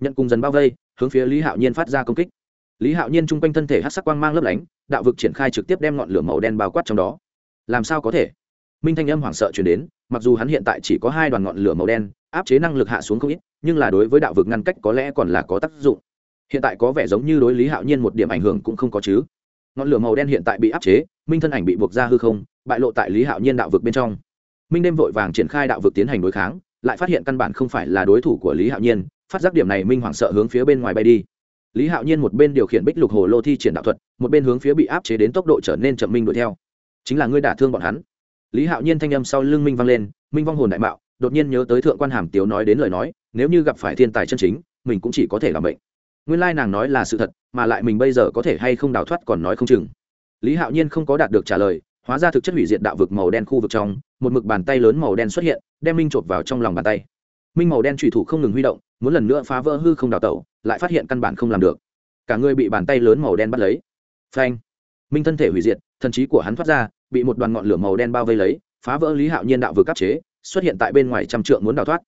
Nhận cùng dần bao vây, hướng phía lý hạo nhiên phát ra công kích. Lý hạo nhiên chung quanh thân thể hát sắc quang mang lấp lánh, đạo vực triển khai trực tiếp đem ngọn lửa màu đen bao quát trong đó. Làm sao có thể? Minh thanh âm hoảng sợ chuyển đến, mặc dù hắn hiện tại chỉ có hai đoàn ngọn lửa màu đen, áp chế năng lực hạ xuống không ít, nhưng là đối với đạo vực ngăn cách có lẽ còn là có tác dụng. Hiện tại có vẻ giống như đối lý hạo nhiên một điểm ảnh hưởng cũng không có chứ. Ngọn lửa màu đen hiện tại bị áp chế, minh thân ảnh bị buộc ra hư không, bại lộ tại lý hạo nhiên đạo vực bên trong minh đêm vội vàng triển khai đạo vực tiến hành đối kháng, lại phát hiện căn bản không phải là đối thủ của lý hạo nhiên, phát giác điểm này minh hoảng sợ hướng phía bên ngoài bay đi. Lý hạo nhiên một bên điều khiển bích lục hồ lô thi triển đạo thuật, một bên hướng phía bị áp chế đến tốc độ trở nên chậm minh đuổi theo. Chính là ngươi đả thương bọn hắn. Lý hạo nhiên thanh âm sau lưng minh vang lên, minh vong hồn đại mạo, đột nhiên nhớ tới thượng quan hàm tiếu nói đến lời nói, nếu như gặp phải thiên tài chân chính, mình cũng chỉ có thể làm bệnh nguyên lai nàng nói là sự thật, mà lại mình bây giờ có thể hay không đào thoát còn nói không chừng. Lý hạo nhiên không có đạt được trả lời, hóa ra thực chất hủy diệt đạo vực màu đen khu vực trong một mực bàn tay lớn màu đen xuất hiện, đem minh chộp vào trong lòng bàn tay. Minh màu đen trùy thủ không ngừng huy động, muốn lần nữa phá vỡ hư không đào tẩu, lại phát hiện căn bản không làm được. Cả người bị bàn tay lớn màu đen bắt lấy. Phanh! Minh thân thể hủy diệt, thần trí của hắn thoát ra, bị một đoàn ngọn lửa màu đen bao vây lấy, phá vỡ lý hạo nhiên đạo vừa áp chế, xuất hiện tại bên ngoài trăm trượng muốn đào thoát.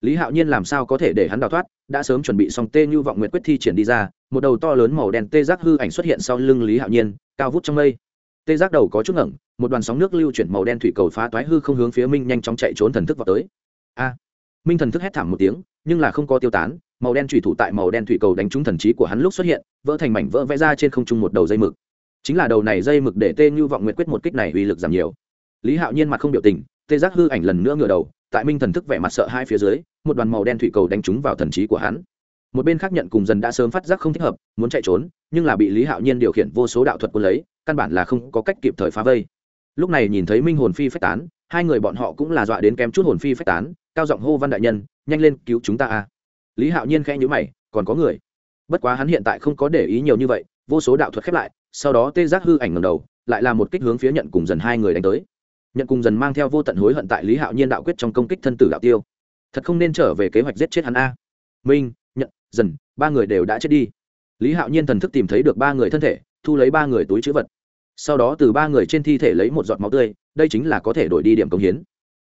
Lý hạo nhiên làm sao có thể để hắn đào thoát? Đã sớm chuẩn bị xong tê như vọng nguyện quyết thi triển đi ra, một đầu to lớn màu đen tê giác hư ảnh xuất hiện sau lưng lý hạo nhiên, cao vút trong mây tê giác đầu có chút ngẩng, một đoàn sóng nước lưu chuyển màu đen thủy cầu phá toái hư không hướng phía minh nhanh chóng chạy trốn thần thức vào tới. A! Minh thần thức hét thảm một tiếng, nhưng là không có tiêu tán, màu đen thủy thủ tại màu đen thủy cầu đánh trúng thần trí của hắn lúc xuất hiện, vỡ thành mảnh vỡ vẽ ra trên không trung một đầu dây mực. Chính là đầu này dây mực để tê như vọng nguyện quyết một kích này uy lực giảm nhiều. Lý hạo nhiên mặt không biểu tình, tê giác hư ảnh lần nữa ngửa đầu, tại minh thần thức vẻ mặt sợ hai phía dưới, một đoàn màu đen thủy cầu đánh trúng vào thần trí của hắn một bên khác nhận cùng dần đã sớm phát giác không thích hợp, muốn chạy trốn, nhưng là bị lý hạo nhiên điều khiển vô số đạo thuật quân lấy, căn bản là không có cách kịp thời phá vây. Lúc này nhìn thấy minh hồn phi phách tán, hai người bọn họ cũng là dọa đến kém chút hồn phi phách tán, cao giọng hô văn đại nhân, nhanh lên cứu chúng ta a. Lý hạo nhiên khẽ nhữ mày, còn có người? Bất quá hắn hiện tại không có để ý nhiều như vậy, vô số đạo thuật khép lại, sau đó tê giác hư ảnh ngầm đầu, lại là một kích hướng phía nhận cùng dần hai người đánh tới. Nhận cùng dần mang theo vô tận hối hận tại lý hạo nhiên đạo quyết trong công kích thân tử đạo tiêu. Thật không nên trở về kế hoạch giết chết hắn a. Minh dần, ba người đều đã chết đi. Lý hạo nhiên thần thức tìm thấy được ba người thân thể, thu lấy ba người túi chữ vật. Sau đó từ ba người trên thi thể lấy một giọt máu tươi, đây chính là có thể đổi đi điểm công hiến.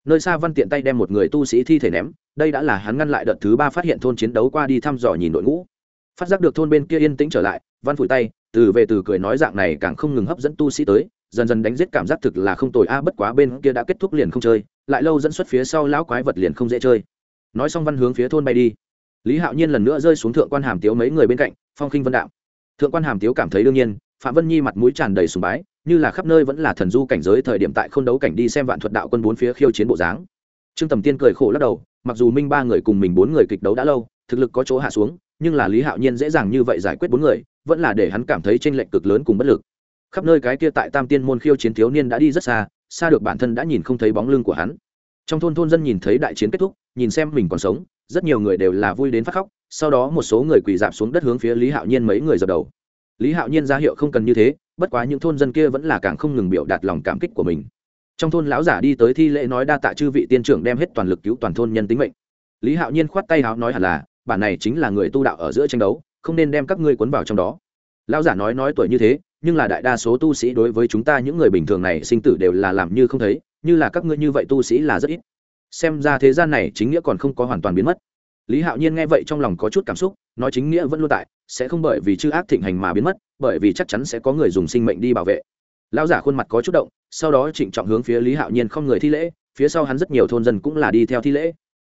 Nơi xa văn tiện tay đem một người tu sĩ thi thể ném, đây đã là hắn ngăn lại đợt thứ ba phát hiện thôn chiến đấu qua đi thăm dò nhìn đội ngũ. Phát giác được thôn bên kia yên tĩnh trở lại, văn phủi tay, từ về từ cười nói dạng này càng không ngừng hấp dẫn tu sĩ tới, dần dần đánh giết cảm giác thực là không tồi, a, bất quá bên kia đã kết thúc liền không chơi, lại lâu dẫn xuất phía sau lão quái vật liền không dễ chơi. Nói xong văn hướng phía thôn bay đi lý hạo nhiên lần nữa rơi xuống thượng quan hàm tiếu mấy người bên cạnh, phong khinh vân đạo. Thượng quan hàm tiếu cảm thấy đương nhiên, phạm vân nhi mặt mũi tràn đầy sùng bái, như là khắp nơi vẫn là thần du cảnh giới thời điểm tại k h ô n đấu cảnh đi xem vạn thuật đạo quân bốn phía khiêu chiến bộ dáng. Trương tầm tiên cười khổ lắc đầu, mặc dù minh ba người cùng mình bốn người kịch đấu đã lâu, thực lực có chỗ hạ xuống, nhưng là lý hạo nhiên dễ dàng như vậy giải quyết bốn người, vẫn là để hắn cảm thấy tranh lệch cực lớn cùng bất lực. Khắp nơi cái kia tại tam tiên môn khiêu chiến thiếu niên đã đi rất xa xa được bản thân đã nhìn không thấy bóng lưng của hắn. Trong thôn thôn dân nhìn thấy đại chiến kết thúc, nhìn xem mình còn sống rất nhiều người đều là vui đến phát khóc, sau đó một số người quỳ dạp xuống đất hướng phía lý hạo nhiên mấy người dập đầu. Lý hạo nhiên ra hiệu không cần như thế, bất quá những thôn dân kia vẫn là càng không ngừng biểu đạt lòng cảm kích của mình. Trong thôn lão giả đi tới thi lễ nói đa tạ chư vị tiên trưởng đem hết toàn lực cứu toàn thôn nhân tính mệnh. Lý hạo nhiên khoát tay háo nói hẳn là, bản này chính là người tu đạo ở giữa tranh đấu, không nên đem các ngươi cuốn vào trong đó. Lão giả nói nói tuổi như thế, nhưng là đại đa số tu sĩ đối với chúng ta những người bình thường này sinh tử đều là làm như không thấy, như là các ngươi như vậy tu sĩ là rất ít xem ra thế gian này chính nghĩa còn không có hoàn toàn biến mất. Lý hạo nhiên nghe vậy trong lòng có chút cảm xúc, nói chính nghĩa vẫn luôn tại, sẽ không bởi vì chư ác thịnh hành mà biến mất, bởi vì chắc chắn sẽ có người dùng sinh mệnh đi bảo vệ. Lão giả khuôn mặt có chút động, sau đó trịnh trọng hướng phía lý hạo nhiên không người thi lễ, phía sau hắn rất nhiều thôn dân cũng là đi theo thi lễ.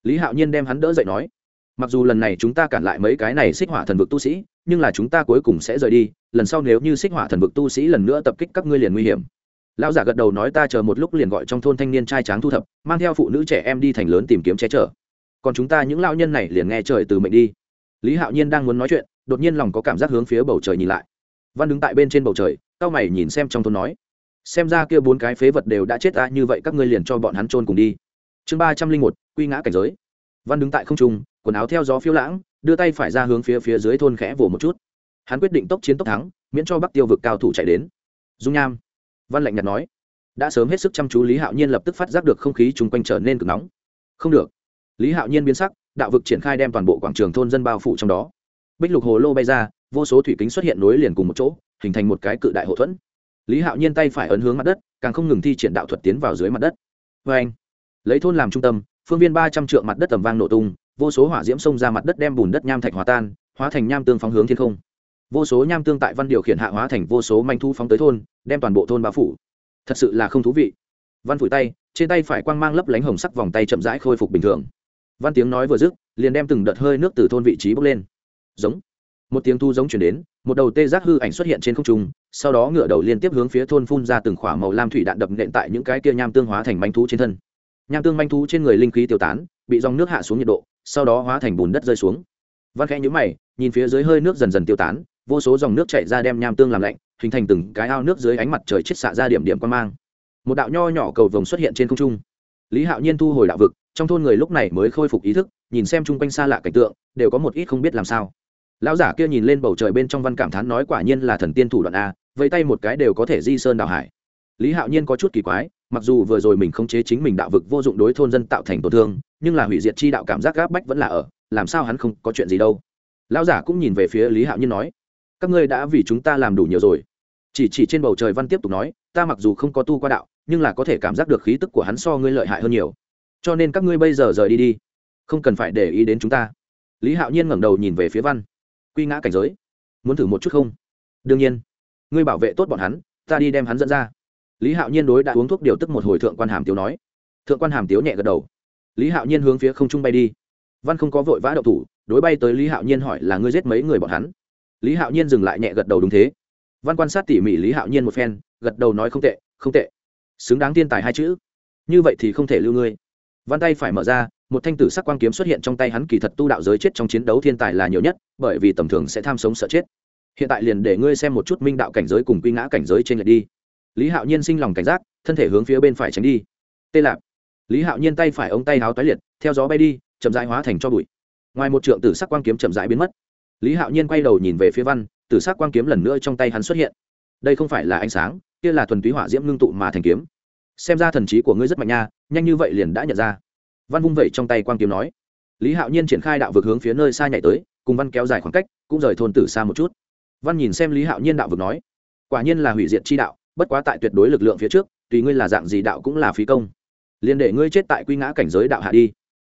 Lý hạo nhiên đem hắn đỡ dậy nói, mặc dù lần này chúng ta cản lại mấy cái này xích hỏa thần vực tu sĩ, nhưng là chúng ta cuối cùng sẽ rời đi, lần sau nếu như xích hỏa thần vực tu sĩ lần nữa tập kích các ngươi liền nguy hiểm lão giả gật đầu nói ta chờ một lúc liền gọi trong thôn thanh niên trai tráng thu thập, mang theo phụ nữ trẻ em đi thành lớn tìm kiếm che chở. Còn chúng ta những lão nhân này liền nghe trời từ mệnh đi. Lý hạo nhiên đang muốn nói chuyện, đột nhiên lòng có cảm giác hướng phía bầu trời nhìn lại. Văn đứng tại bên trên bầu trời, cao mày nhìn xem trong thôn nói, xem ra kia bốn cái phế vật đều đã chết ta, như vậy các ngươi liền cho bọn hắn trôn cùng đi. Chương ba trăm linh một, quy ngã cảnh giới. Văn đứng tại không trung, quần áo theo gió phiêu lãng, đưa tay phải ra hướng phía phía dưới thôn khẽ vồ một chút. Hắn quyết định tốc chiến tốc thắng, miễn cho bắc tiêu vực cao thủ chạy đến. Dung nham văn lạnh nhạt nói, đã sớm hết sức chăm chú lý hạo nhiên lập tức phát giác được không khí chung quanh trở nên cực nóng. Không được. Lý hạo nhiên biến sắc, đạo vực triển khai đem toàn bộ quảng trường thôn dân bao phủ trong đó. Bích lục hồ lô bay ra, vô số thủy kính xuất hiện nối liền cùng một chỗ, hình thành một cái cự đại hậu thuẫn. Lý hạo nhiên tay phải ấn hướng mặt đất, càng không ngừng thi triển đạo thuật tiến vào dưới mặt đất. Vê anh, lấy thôn làm trung tâm, phương viên ba trăm trượng mặt đất tầm vang nổ tung, vô số hỏa diễm xông ra mặt đất đem bùn đất nham thạch hòa tan, hóa thành nham tương phóng hướng thiên không vô số nham tương tại văn điều khiển hạ hóa thành vô số manh thu phóng tới thôn, đem toàn bộ thôn bao phủ. Thật sự là không thú vị. Văn phủi tay, trên tay phải quang mang lấp lánh hồng sắc vòng tay chậm rãi khôi phục bình thường. Văn tiếng nói vừa dứt, liền đem từng đợt hơi nước từ thôn vị trí bốc lên. Giống. Một tiếng thu giống chuyển đến, một đầu tê giác hư ảnh xuất hiện trên không trung, sau đó ngựa đầu liên tiếp hướng phía thôn phun ra từng khỏa màu lam thủy đạn đập nện tại những cái kia nham tương hóa thành manh thú trên thân. Nham tương manh thú trên người linh khí tiêu tán, bị dòng nước hạ xuống nhiệt độ, sau đó hóa thành bùn đất rơi xuống. Văn khẽ nhữ mày, nhìn phía dưới hơi nước dần dần tiêu tán vô số dòng nước chảy ra đem nham tương làm lạnh, hình thành từng cái ao nước dưới ánh mặt trời chết xạ ra điểm điểm quan mang. Một đạo nho nhỏ cầu vồng xuất hiện trên không trung. Lý hạo nhiên thu hồi đạo vực, trong thôn người lúc này mới khôi phục ý thức, nhìn xem chung quanh xa lạ cảnh tượng, đều có một ít không biết làm sao. Lão giả kia nhìn lên bầu trời bên trong văn cảm thán nói quả nhiên là thần tiên thủ đoạn a, vẫy tay một cái đều có thể di sơn đào hải. Lý hạo nhiên có chút kỳ quái, mặc dù vừa rồi mình không chế chính mình đạo vực vô dụng đối thôn dân tạo thành tổn thương, nhưng là hủy diệt chi đạo cảm giác gáp bách vẫn là ở, làm sao hắn không có chuyện gì đâu. Lão giả cũng nhìn về phía lý hạo nhiên nói các ngươi đã vì chúng ta làm đủ nhiều rồi. Chỉ chỉ trên bầu trời văn tiếp tục nói, ta mặc dù không có tu qua đạo, nhưng là có thể cảm giác được khí tức của hắn so ngươi lợi hại hơn nhiều. Cho nên các ngươi bây giờ rời đi đi. Không cần phải để ý đến chúng ta. Lý hạo nhiên ngẩng đầu nhìn về phía văn. Quy ngã cảnh giới. Muốn thử một chút không? Đương nhiên. Ngươi bảo vệ tốt bọn hắn, ta đi đem hắn dẫn ra. Lý hạo nhiên đối đã uống thuốc điều tức một hồi thượng quan hàm tiếu nói. Thượng quan hàm tiếu nhẹ gật đầu. Lý hạo nhiên hướng phía không trung bay đi. Văn không có vội vã đậu thủ, đối bay tới lý hạo nhiên hỏi là ngươi giết mấy người bọn hắn? Lý hạo nhiên dừng lại nhẹ gật đầu đúng thế văn quan sát tỉ mỉ lý hạo nhiên một phen gật đầu nói không tệ không tệ xứng đáng thiên tài hai chữ như vậy thì không thể lưu ngươi văn tay phải mở ra một thanh tử sắc quang kiếm xuất hiện trong tay hắn kỳ thật tu đạo giới chết trong chiến đấu thiên tài là nhiều nhất bởi vì tầm thường sẽ tham sống sợ chết hiện tại liền để ngươi xem một chút minh đạo cảnh giới cùng quy ngã cảnh giới trên lệch đi lý hạo nhiên sinh lòng cảnh giác thân thể hướng phía bên phải tránh đi tê lạp lý hạo nhiên tay phải ống tay háo toái liệt theo gió bay đi chậm rãi hóa thành cho bụi ngoài một trượng tử sắc quang kiếm chậm rãi biến mất lý hạo nhiên quay đầu nhìn về phía văn, tử sắc quang kiếm lần nữa trong tay hắn xuất hiện. Đây không phải là ánh sáng, kia là thuần túy hỏa diễm ngưng tụ mà thành kiếm. Xem ra thần trí của ngươi rất mạnh nha, nhanh như vậy liền đã nhận ra. Văn vung vẩy trong tay quang kiếm nói. Lý hạo nhiên triển khai đạo vực hướng phía nơi xa nhảy tới, cùng văn kéo dài khoảng cách, cũng rời thôn tử xa một chút. Văn nhìn xem lý hạo nhiên đạo vực nói. Quả nhiên là hủy diệt chi đạo, bất quá tại tuyệt đối lực lượng phía trước, tùy ngươi là dạng gì đạo cũng là phí công. Liền để ngươi chết tại quy ngã cảnh giới đạo hạ đi.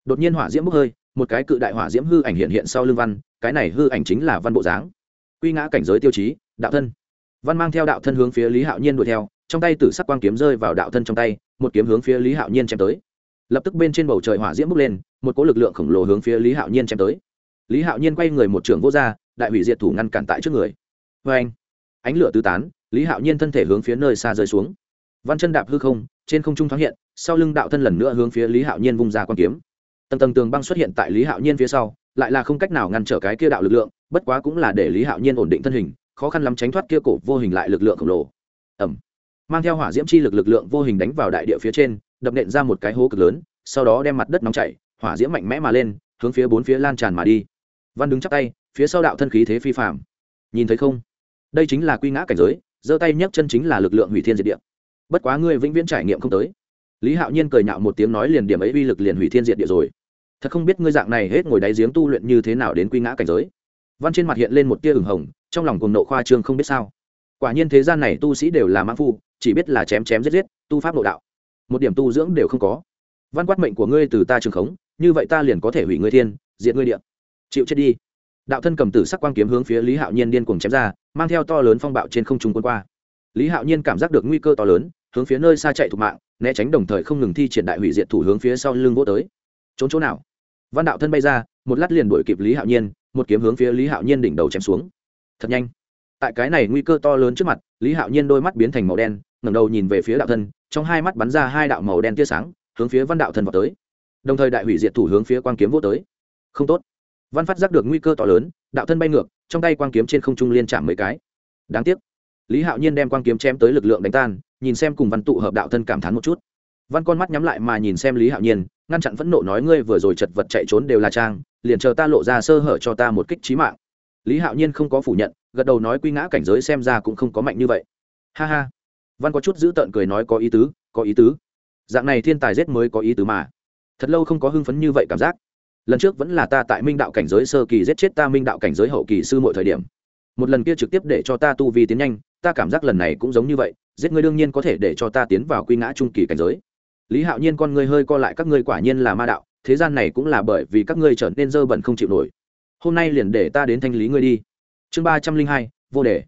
Đột nhiên hỏa diễm bốc hơi một cái cự đại hỏa diễm hư ảnh hiện hiện sau lưng văn, cái này hư ảnh chính là văn bộ dáng. Quy ngã cảnh giới tiêu chí, đạo thân. Văn mang theo đạo thân hướng phía lý hạo nhiên đuổi theo, trong tay tử sắc quang kiếm rơi vào đạo thân trong tay, một kiếm hướng phía lý hạo nhiên chém tới. Lập tức bên trên bầu trời hỏa diễm bốc lên, một cỗ lực lượng khổng lồ hướng phía lý hạo nhiên chém tới. Lý hạo nhiên quay người một trưởng vô r đại hủy diệt thủ ngăn cản tại trước người. Vê anh ánh lửa tứ tán, lý hạo nhiên thân thể hướng phía nơi xa rơi xuống. Văn chân đạp hư không, trên không trung thoáng hiện, sau lưng đạo thân lần nữa hướng phía lý hạo nhiên vung ra q kiếm tầng tầng tường băng xuất hiện tại lý hạo nhiên phía sau, lại là không cách nào ngăn trở cái kia đạo lực lượng, bất quá cũng là để lý hạo nhiên ổn định thân hình, khó khăn lắm tránh thoát kia cổ vô hình lại lực lượng khổng lồ. Ẩm mang theo hỏa diễm chi lực lực lượng vô hình đánh vào đại địa phía trên, đập nện ra một cái hố cực lớn, sau đó đem mặt đất nóng chảy, hỏa diễm mạnh mẽ mà lên, hướng phía bốn phía lan tràn mà đi. Văn đứng chắc tay, phía sau đạo thân khí thế phi phạm nhìn thấy không? Đây chính là quy ngã cảnh giới, giơ tay nhấc chân chính là lực lượng hủy thiên diệt địa. Bất quá ngươi vĩnh viễn trải nghiệm không tới lý hạo nhiên cười nhạo một tiếng nói liền điểm ấy uy lực liền hủy thiên diệt địa rồi. Thật không biết ngươi dạng này hết ngồi đáy giếng tu luyện như thế nào đến quy ngã cảnh giới. Văn trên mặt hiện lên một tia ửng hồng, trong lòng cùng nộ khoa trương không biết sao. Quả nhiên thế gian này tu sĩ đều là mãn phu, chỉ biết là chém chém giết giết, tu pháp nội đạo. Một điểm tu dưỡng đều không có. Văn quát mệnh của ngươi từ ta trường khống, như vậy ta liền có thể hủy ngươi thiên, diệt ngươi địa. Chịu chết đi. Đạo thân cầm tử sắc quang kiếm hướng phía lý hạo nhiên điên cuồng chém ra, mang theo to lớn phong bạo trên không trung quân qua. Lý hạo nhiên cảm giác được nguy cơ to lớn hướng phía nơi xa chạy thục mạng, né tránh đồng thời không ngừng thi triển đại hủy diệt thủ hướng phía sau lưng vô tới. Trốn chỗ nào? Văn đạo thân bay ra, một lát liền đuổi kịp lý hạo nhiên, một kiếm hướng phía lý hạo nhiên đỉnh đầu chém xuống. Thật nhanh. Tại cái này nguy cơ to lớn trước mặt, lý hạo nhiên đôi mắt biến thành màu đen, ngẩng đầu nhìn về phía đạo thân, trong hai mắt bắn ra hai đạo màu đen tia sáng, hướng phía văn đạo thân vào tới. Đồng thời đại hủy diệt thủ hướng phía quang kiếm vô tới. Không tốt. Văn phát giác được nguy cơ to lớn, đạo thân bay ngược, trong tay quang kiếm trên không trung liên chạm mấy cái. Đáng tiếc. Lý hạo nhiên đem quang kiếm chém tới lực lượng đánh tan nhìn xem cùng văn tụ hợp đạo thân cảm thán một chút. Văn con mắt nhắm lại mà nhìn xem lý hạo nhiên, ngăn chặn phẫn nộ nói ngươi vừa rồi chật vật chạy trốn đều là trang, liền chờ ta lộ ra sơ hở cho ta một kích trí mạng. Lý hạo nhiên không có phủ nhận, gật đầu nói quy ngã cảnh giới xem ra cũng không có mạnh như vậy. Ha ha. Văn có chút giữ tợn cười nói có ý tứ, có ý tứ. Dạng này thiên tài giết mới có ý tứ mà. Thật lâu không có hưng phấn như vậy cảm giác. Lần trước vẫn là ta tại minh đạo cảnh giới sơ kỳ giết chết ta minh đạo cảnh giới hậu kỳ sư mọi thời điểm. Một lần kia trực tiếp để cho ta tu vi tiến nhanh ta cảm giác lần này cũng giống như vậy, giết ngươi đương nhiên có thể để cho ta tiến vào quy ngã trung kỳ cảnh giới. Lý hạo nhiên con ngươi hơi co lại, các ngươi quả nhiên là ma đạo, thế gian này cũng là bởi vì các ngươi trở nên dơ bẩn không chịu nổi. Hôm nay liền để ta đến thanh lý ngươi đi. Chương ba trăm linh hai, vô đề.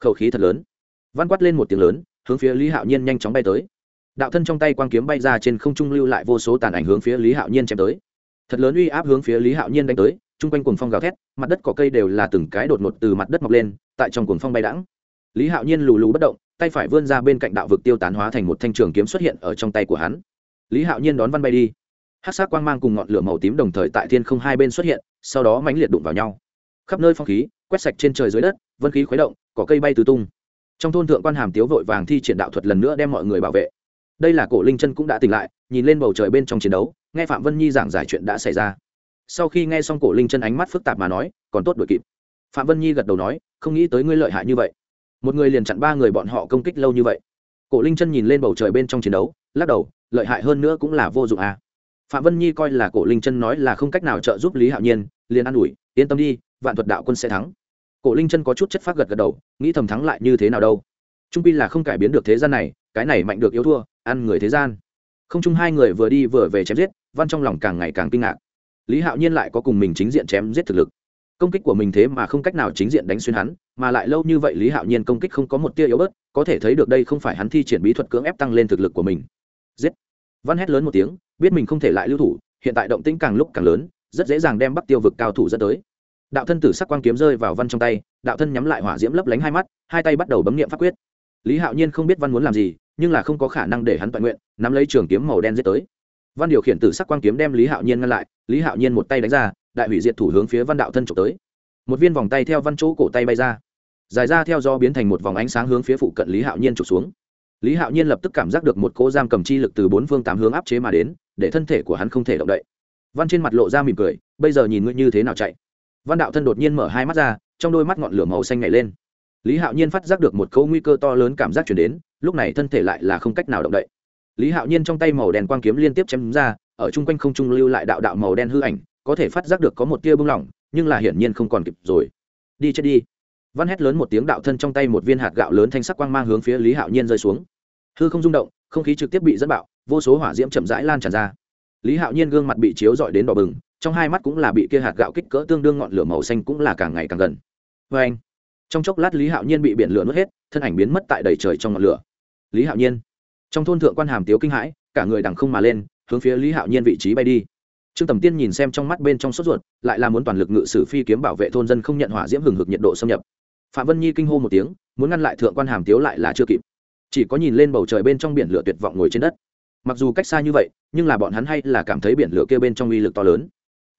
Khẩu khí thật lớn. Văn quát lên một tiếng lớn, hướng phía lý hạo nhiên nhanh chóng bay tới. Đạo thân trong tay quang kiếm bay ra trên không trung lưu lại vô số tàn ảnh hướng phía lý hạo nhiên chém tới. Thật lớn uy áp hướng phía lý hạo nhiên đánh tới, chung quanh cuồng phong gào thét, mặt đất cỏ cây đều là từng cái đột ngột từ mặt đất mọc lên, tại trong cuồng phong bay đãng lý hạo nhiên lù lù bất động, tay phải vươn ra bên cạnh đạo vực tiêu tán hóa thành một thanh trường kiếm xuất hiện ở trong tay của hắn. Lý hạo nhiên đón văn bay đi. Hát sát quang mang cùng ngọn lửa màu tím đồng thời tại thiên không hai bên xuất hiện, sau đó mãnh liệt đụng vào nhau. Khắp nơi phong khí, quét sạch trên trời dưới đất, vân khí khuấy động, cỏ cây bay tứ tung. Trong thôn thượng quan hàm tiếu vội vàng thi triển đạo thuật lần nữa đem mọi người bảo vệ. Đây là cổ linh chân cũng đã tỉnh lại, nhìn lên bầu trời bên trong chiến đấu, nghe phạm vân nhi giảng giải chuyện đã xảy ra. Sau khi nghe xong cổ linh chân ánh mắt phức tạp mà nói, còn tốt đuổi kịp. Phạm vân nhi gật đầu nói, không nghĩ tới ngươi lợi hại như vậy một người liền chặn ba người bọn họ công kích lâu như vậy. Cổ linh chân nhìn lên bầu trời bên trong chiến đấu, lắc đầu, lợi hại hơn nữa cũng là vô dụng à. phạm vân nhi coi là cổ linh chân nói là không cách nào trợ giúp lý hạo nhiên, liền an ủi, yên tâm đi, vạn thuật đạo quân sẽ thắng. Cổ linh chân có chút chất phát gật gật đầu, nghĩ thầm thắng lại như thế nào đâu. Trung pi là không cải biến được thế gian này, cái này mạnh được yếu thua, ăn người thế gian. Không chung hai người vừa đi vừa về chém giết, văn trong lòng càng ngày càng kinh ngạc. Lý hạo nhiên lại có cùng mình chính diện chém giết thực lực công kích của mình thế mà không cách nào chính diện đánh xuyên hắn, mà lại lâu như vậy lý hạo nhiên công kích không có một tia yếu bớt, có thể thấy được đây không phải hắn thi triển bí thuật cưỡng ép tăng lên thực lực của mình. Giết! Văn hét lớn một tiếng, biết mình không thể lại lưu thủ, hiện tại động tĩnh càng lúc càng lớn, rất dễ dàng đem bắc tiêu vực cao thủ dẫn tới. Đạo thân tử sắc quang kiếm rơi vào văn trong tay, đạo thân nhắm lại hỏa diễm lấp lánh hai mắt, hai tay bắt đầu bấm nghiệm pháp quyết. Lý hạo nhiên không biết văn muốn làm gì, nhưng là không có khả năng để hắn toàn nguyện, nắm lấy trường kiếm màu đen giết tới. Văn điều khiển tử sắc quang kiếm đem lý hạo nhiên ngăn lại, lý hạo nhiên một tay đánh ra đại hủy diệt thủ hướng phía văn đạo thân trộm tới. Một viên vòng tay theo văn chỗ cổ tay bay ra. Dài ra theo do biến thành một vòng ánh sáng hướng phía phụ cận lý hạo nhiên trục xuống. Lý hạo nhiên lập tức cảm giác được một cỗ giam cầm chi lực từ bốn phương tám hướng áp chế mà đến, để thân thể của hắn không thể động đậy. Văn trên mặt lộ ra mỉm cười, bây giờ nhìn ngươi như thế nào chạy? Văn đạo thân đột nhiên mở hai mắt ra, trong đôi mắt ngọn lửa màu xanh nhảy lên. Lý hạo nhiên phát giác được một cỗ nguy cơ to lớn cảm giác chuyển đến, lúc này thân thể lại là không cách nào động đậy. Lý hạo nhiên trong tay màu đen quang kiếm liên tiếp chém ra, ở chung quanh không trung lưu lại đạo đạo màu đen hư ảnh có thể phát giác được có một tia bưng lỏng, nhưng là hiển nhiên không còn kịp rồi. Đi chết đi. Văn hét lớn một tiếng đạo thân trong tay một viên hạt gạo lớn thanh sắc quang mang hướng phía lý hạo nhiên rơi xuống. Hư không rung động, không khí trực tiếp bị dẫn bạo, vô số hỏa diễm chậm rãi lan tràn ra. Lý hạo nhiên gương mặt bị chiếu dọi đến đỏ bừng, trong hai mắt cũng là bị kia hạt gạo kích cỡ tương đương ngọn lửa màu xanh cũng là càng ngày càng gần. Vê anh. Trong chốc lát lý hạo nhiên bị biển lửa nuốt hết, thân ảnh biến mất tại đầy trời trong ngọn lửa. Lý hạo nhiên. Trong thôn thượng quan hàm tiếu kinh hãi, cả người đằng không mà lên, hướng phía lý hạo nhiên vị trí bay đi trương tầm tiên nhìn xem trong mắt bên trong sốt ruột, lại là muốn toàn lực ngự sử phi kiếm bảo vệ thôn dân không nhận hỏa diễm hừng hực nhiệt độ xâm nhập. Phạm vân nhi kinh hô một tiếng, muốn ngăn lại thượng quan hàm tiếu lại là chưa kịp. Chỉ có nhìn lên bầu trời bên trong biển lửa tuyệt vọng ngồi trên đất. Mặc dù cách xa như vậy, nhưng là bọn hắn hay là cảm thấy biển lửa kia bên trong uy lực to lớn.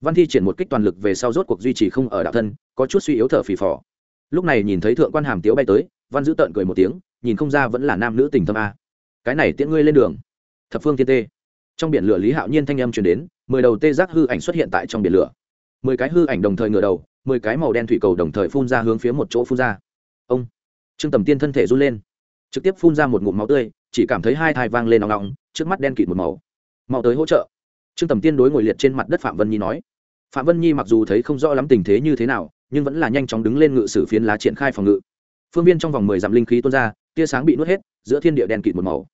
Văn thi triển một kích toàn lực về sau rốt cuộc duy trì không ở đạo thân, có chút suy yếu thở phì phò. Lúc này nhìn thấy thượng quan hàm tiếu bay tới, văn giữ tợn cười một tiếng, nhìn không ra vẫn là nam nữ tình thâm a. Cái này tiễn ngươi lên đường. Thập phương thiên tê trong biển lửa lý hạo nhiên thanh âm chuyển đến, mười đầu tê giác hư ảnh xuất hiện tại trong biển lửa. Mười cái hư ảnh đồng thời ngửa đầu, mười cái màu đen thủy cầu đồng thời phun ra hướng phía một chỗ phun ra. Ông! Trương tầm tiên thân thể run lên, trực tiếp phun ra một ngụm máu tươi, chỉ cảm thấy hai thai vang lên nòng nòng trước mắt đen kịt một màu. Mau tới hỗ trợ. Trương tầm tiên đối ngồi liệt trên mặt đất phạm vân nhi nói. Phạm vân nhi mặc dù thấy không rõ lắm tình thế như thế nào, nhưng vẫn là nhanh chóng đứng lên ngự sử phiến lá triển khai phòng ngự. Phương viên trong vòng mười dặm linh khí tuôn ra, tia sáng bị nuốt hết, giữa thiên địa đen kịt một màu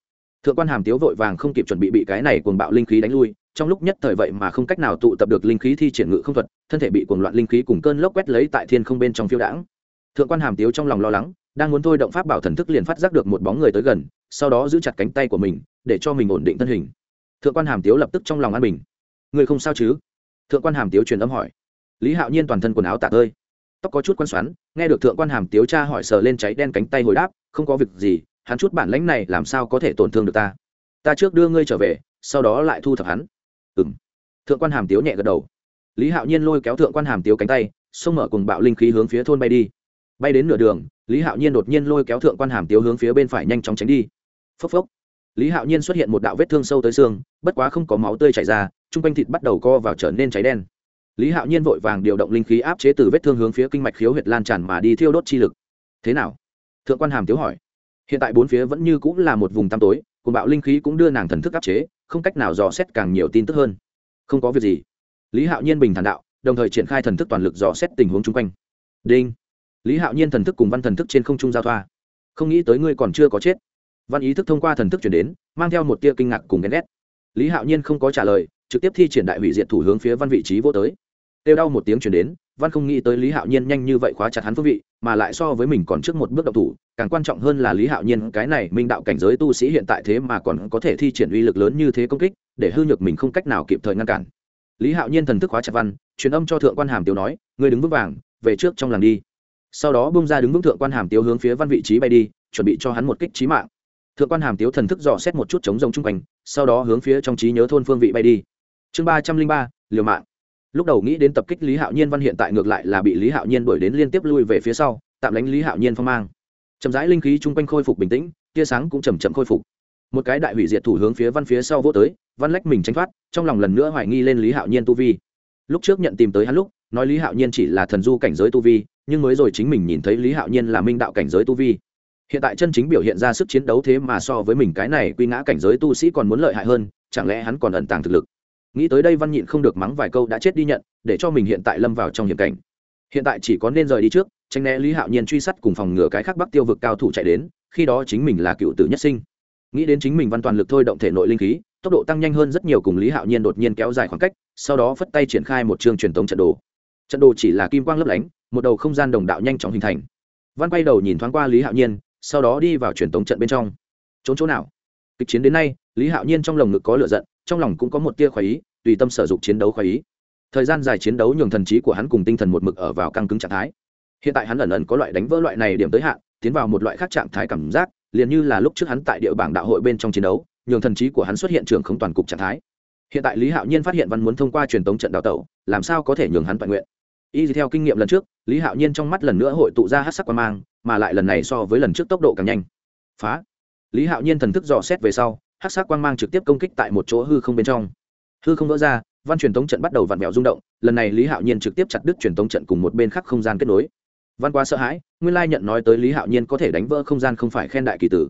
thượng quan hàm tiếu vội vàng không kịp chuẩn bị bị cái này cuồng bạo linh khí đánh lui, trong lúc nhất thời vậy mà không cách nào tụ tập được linh khí thi triển ngự không thuật, thân thể bị cuồng loạn linh khí cùng cơn lốc quét lấy tại thiên không bên trong phiêu đãng. Thượng quan hàm tiếu trong lòng lo lắng, đang muốn thôi động pháp bảo thần thức liền phát giác được một bóng người tới gần, sau đó giữ chặt cánh tay của mình, để cho mình ổn định thân hình. Thượng quan hàm tiếu lập tức trong lòng an bình. Người không sao chứ? Thượng quan hàm tiếu truyền âm hỏi. Lý hạo nhiên toàn thân quần áo tạc ơi tóc có chút quan xoắn, nghe được thượng quan hàm tiếu cha hỏi sờ lên cháy đen cánh tay hồi đáp, không có việc gì hắn chút bản lãnh này làm sao có thể tổn thương được ta? Ta trước đưa ngươi trở về, sau đó lại thu thập hắn. Ừ m thượng quan hàm tiếu nhẹ gật đầu. Lý hạo nhiên lôi kéo thượng quan hàm tiếu cánh tay, xông mở cùng bạo linh khí hướng phía thôn bay đi. Bay đến nửa đường, lý hạo nhiên đột nhiên lôi kéo thượng quan hàm tiếu hướng phía bên phải nhanh chóng tránh đi. Phốc phốc. Lý hạo nhiên xuất hiện một đạo vết thương sâu tới xương, bất quá không có máu tươi chảy ra chung quanh thịt bắt đầu co vào trở nên cháy đen. Lý hạo nhiên vội vàng điều động linh khí áp chế từ vết thương hướng phía kinh mạch khiếu huyệt lan tràn mà đi thiêu đốt chi lực. Thế nào? Thượng quan hàm tiếu hỏi hiện tại bốn phía vẫn như cũng là một vùng tăm tối cùng bạo linh khí cũng đưa nàng thần thức áp chế, không cách nào dò xét càng nhiều tin tức hơn. Không có việc gì. Lý hạo nhiên bình thản đạo, đồng thời triển khai thần thức toàn lực dò xét tình huống chung quanh. Đinh. Lý hạo nhiên thần thức cùng văn thần thức trên không trung giao thoa. Không nghĩ tới ngươi còn chưa có chết. Văn ý thức thông qua thần thức chuyển đến, mang theo một tia kinh ngạc cùng ghen ghét. Lý hạo nhiên không có trả lời, trực tiếp thi triển đại hủy diệt thủ hướng phía văn vị trí vô tới. Têu đau một tiếng chuyển đến văn không nghĩ tới lý hạo nhiên nhanh như vậy khóa chặt hắn phương vị, mà lại so với mình còn trước một bước đ thủ, càng quan trọng hơn là lý hạo nhiên cái này minh đạo cảnh giới tu sĩ hiện tại thế mà còn có thể thi triển uy lực lớn như thế công kích, để hư nhược mình không cách nào kịp thời ngăn cản. Lý hạo nhiên thần thức khóa chặt văn, truyền âm cho thượng quan hàm tiếu nói người đứng vững vàng, về trước trong làng đi. Sau đó bung ra đứng vững thượng quan hàm tiếu hướng phía văn vị trí bay đi, chuẩn bị cho hắn một kích trí mạng. Thượng quan hàm tiếu thần thức dò xét một chút chống rông chung quanh, sau đó hướng phía trong trí nhớ thôn phương vị bay đi. Chương ba trăm linh ba, liều mạng lúc đầu nghĩ đến tập kích lý hạo nhiên văn hiện tại ngược lại là bị lý hạo nhiên đuổi đến liên tiếp lui về phía sau, tạm lánh lý hạo nhiên phong mang. Chậm rãi linh khí chung quanh khôi phục bình tĩnh, tia sáng cũng chầm chậm khôi phục. Một cái đại hủy diệt thủ hướng phía văn phía sau vô tới, văn lách mình tranh thoát, trong lòng lần nữa hoài nghi lên lý hạo nhiên tu vi. Lúc trước nhận tìm tới hắn lúc, nói lý hạo nhiên chỉ là thần du cảnh giới tu vi, nhưng mới rồi chính mình nhìn thấy lý hạo nhiên là minh đạo cảnh giới tu vi. Hiện tại chân chính biểu hiện ra sức chiến đấu thế mà so với mình cái này quy ngã cảnh giới tu sĩ còn muốn lợi hại hơn, chẳng lẽ hắn còn ẩn tàng thực lực? Nghĩ tới đây văn nhịn không được mắng vài câu đã chết đi nhận, để cho mình hiện tại lâm vào trong hiểm cảnh. Hiện tại chỉ có nên rời đi trước, tránh né lý hạo nhiên truy sát cùng phòng ngừa cái khác bắc tiêu vực cao thủ chạy đến, khi đó chính mình là cựu tử nhất sinh. Nghĩ đến chính mình văn toàn lực thôi động thể nội linh khí, tốc độ tăng nhanh hơn rất nhiều cùng lý hạo nhiên đột nhiên kéo dài khoảng cách, sau đó phất tay triển khai một chương truyền thống trận đồ. Trận đồ chỉ là kim quang lấp lánh, một đầu không gian đồng đạo nhanh chóng hình thành. Văn quay đầu nhìn thoáng qua lý hạo nhiên, sau đó đi vào truyền thống trận bên trong. Trốn chỗ nào? Kịch chiến đến nay, lý hạo nhiên trong lồng ngực có lửa giận trong lòng cũng có một tia khoái ý, tùy tâm sử dụng chiến đấu khoái ý. Thời gian dài chiến đấu nhường thần trí của hắn cùng tinh thần một mực ở vào căng cứng trạng thái. Hiện tại hắn ẩn ẩn có loại đánh vỡ loại này điểm tới hạn, tiến vào một loại khác trạng thái cảm giác, liền như là lúc trước hắn tại địa bảng đạo hội bên trong chiến đấu, nhường thần trí của hắn xuất hiện trường không toàn cục trạng thái. Hiện tại lý hạo nhiên phát hiện văn muốn thông qua truyền tống trận đào tẩu, làm sao có thể nhường hắn toàn nguyện? Y theo kinh nghiệm lần trước, lý hạo nhiên trong mắt lần nữa hội tụ ra hát sắc qua mang, mà lại lần này so với lần trước tốc độ càng nhanh. Phá! Lý hạo nhiên thần thức dò xét về sau hát sắc quang mang trực tiếp công kích tại một chỗ hư không bên trong. Hư không vỡ ra, văn truyền tống trận bắt đầu vặn vẹo rung động, lần này lý hạo nhiên trực tiếp chặt đứt truyền tống trận cùng một bên khác không gian kết nối. Văn quá sợ hãi, nguyên lai nhận nói tới lý hạo nhiên có thể đánh vỡ không gian không phải khen đại kỳ tử.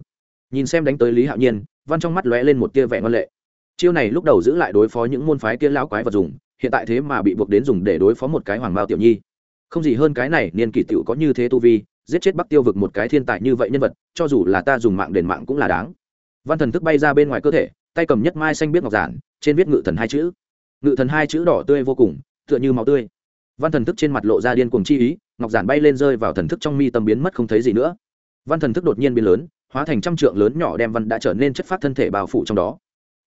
Nhìn xem đánh tới lý hạo nhiên, văn trong mắt lóe lên một tia vẻ ngoan lệ. Chiêu này lúc đầu giữ lại đối phó những môn phái kia lão quái vật dùng, hiện tại thế mà bị buộc đến dùng để đối phó một cái hoàng bao tiểu nhi. Không gì hơn cái này, niên kỷ tiểu có như thế tu vi, giết chết bắc tiêu vực một cái thiên tài như vậy nhân vật, cho dù là ta dùng mạng đền mạng cũng là đáng văn thần thức bay ra bên ngoài cơ thể, tay cầm nhất mai xanh biết ngọc giản, trên viết ngự thần hai chữ. Ngự thần hai chữ đỏ tươi vô cùng, tựa như máu tươi. Văn thần thức trên mặt lộ ra điên cuồng chi ý, ngọc giản bay lên rơi vào thần thức trong mi tâm biến mất không thấy gì nữa. Văn thần thức đột nhiên biến lớn, hóa thành trăm trượng lớn nhỏ đem văn đã trở nên chất phát thân thể bao phủ trong đó.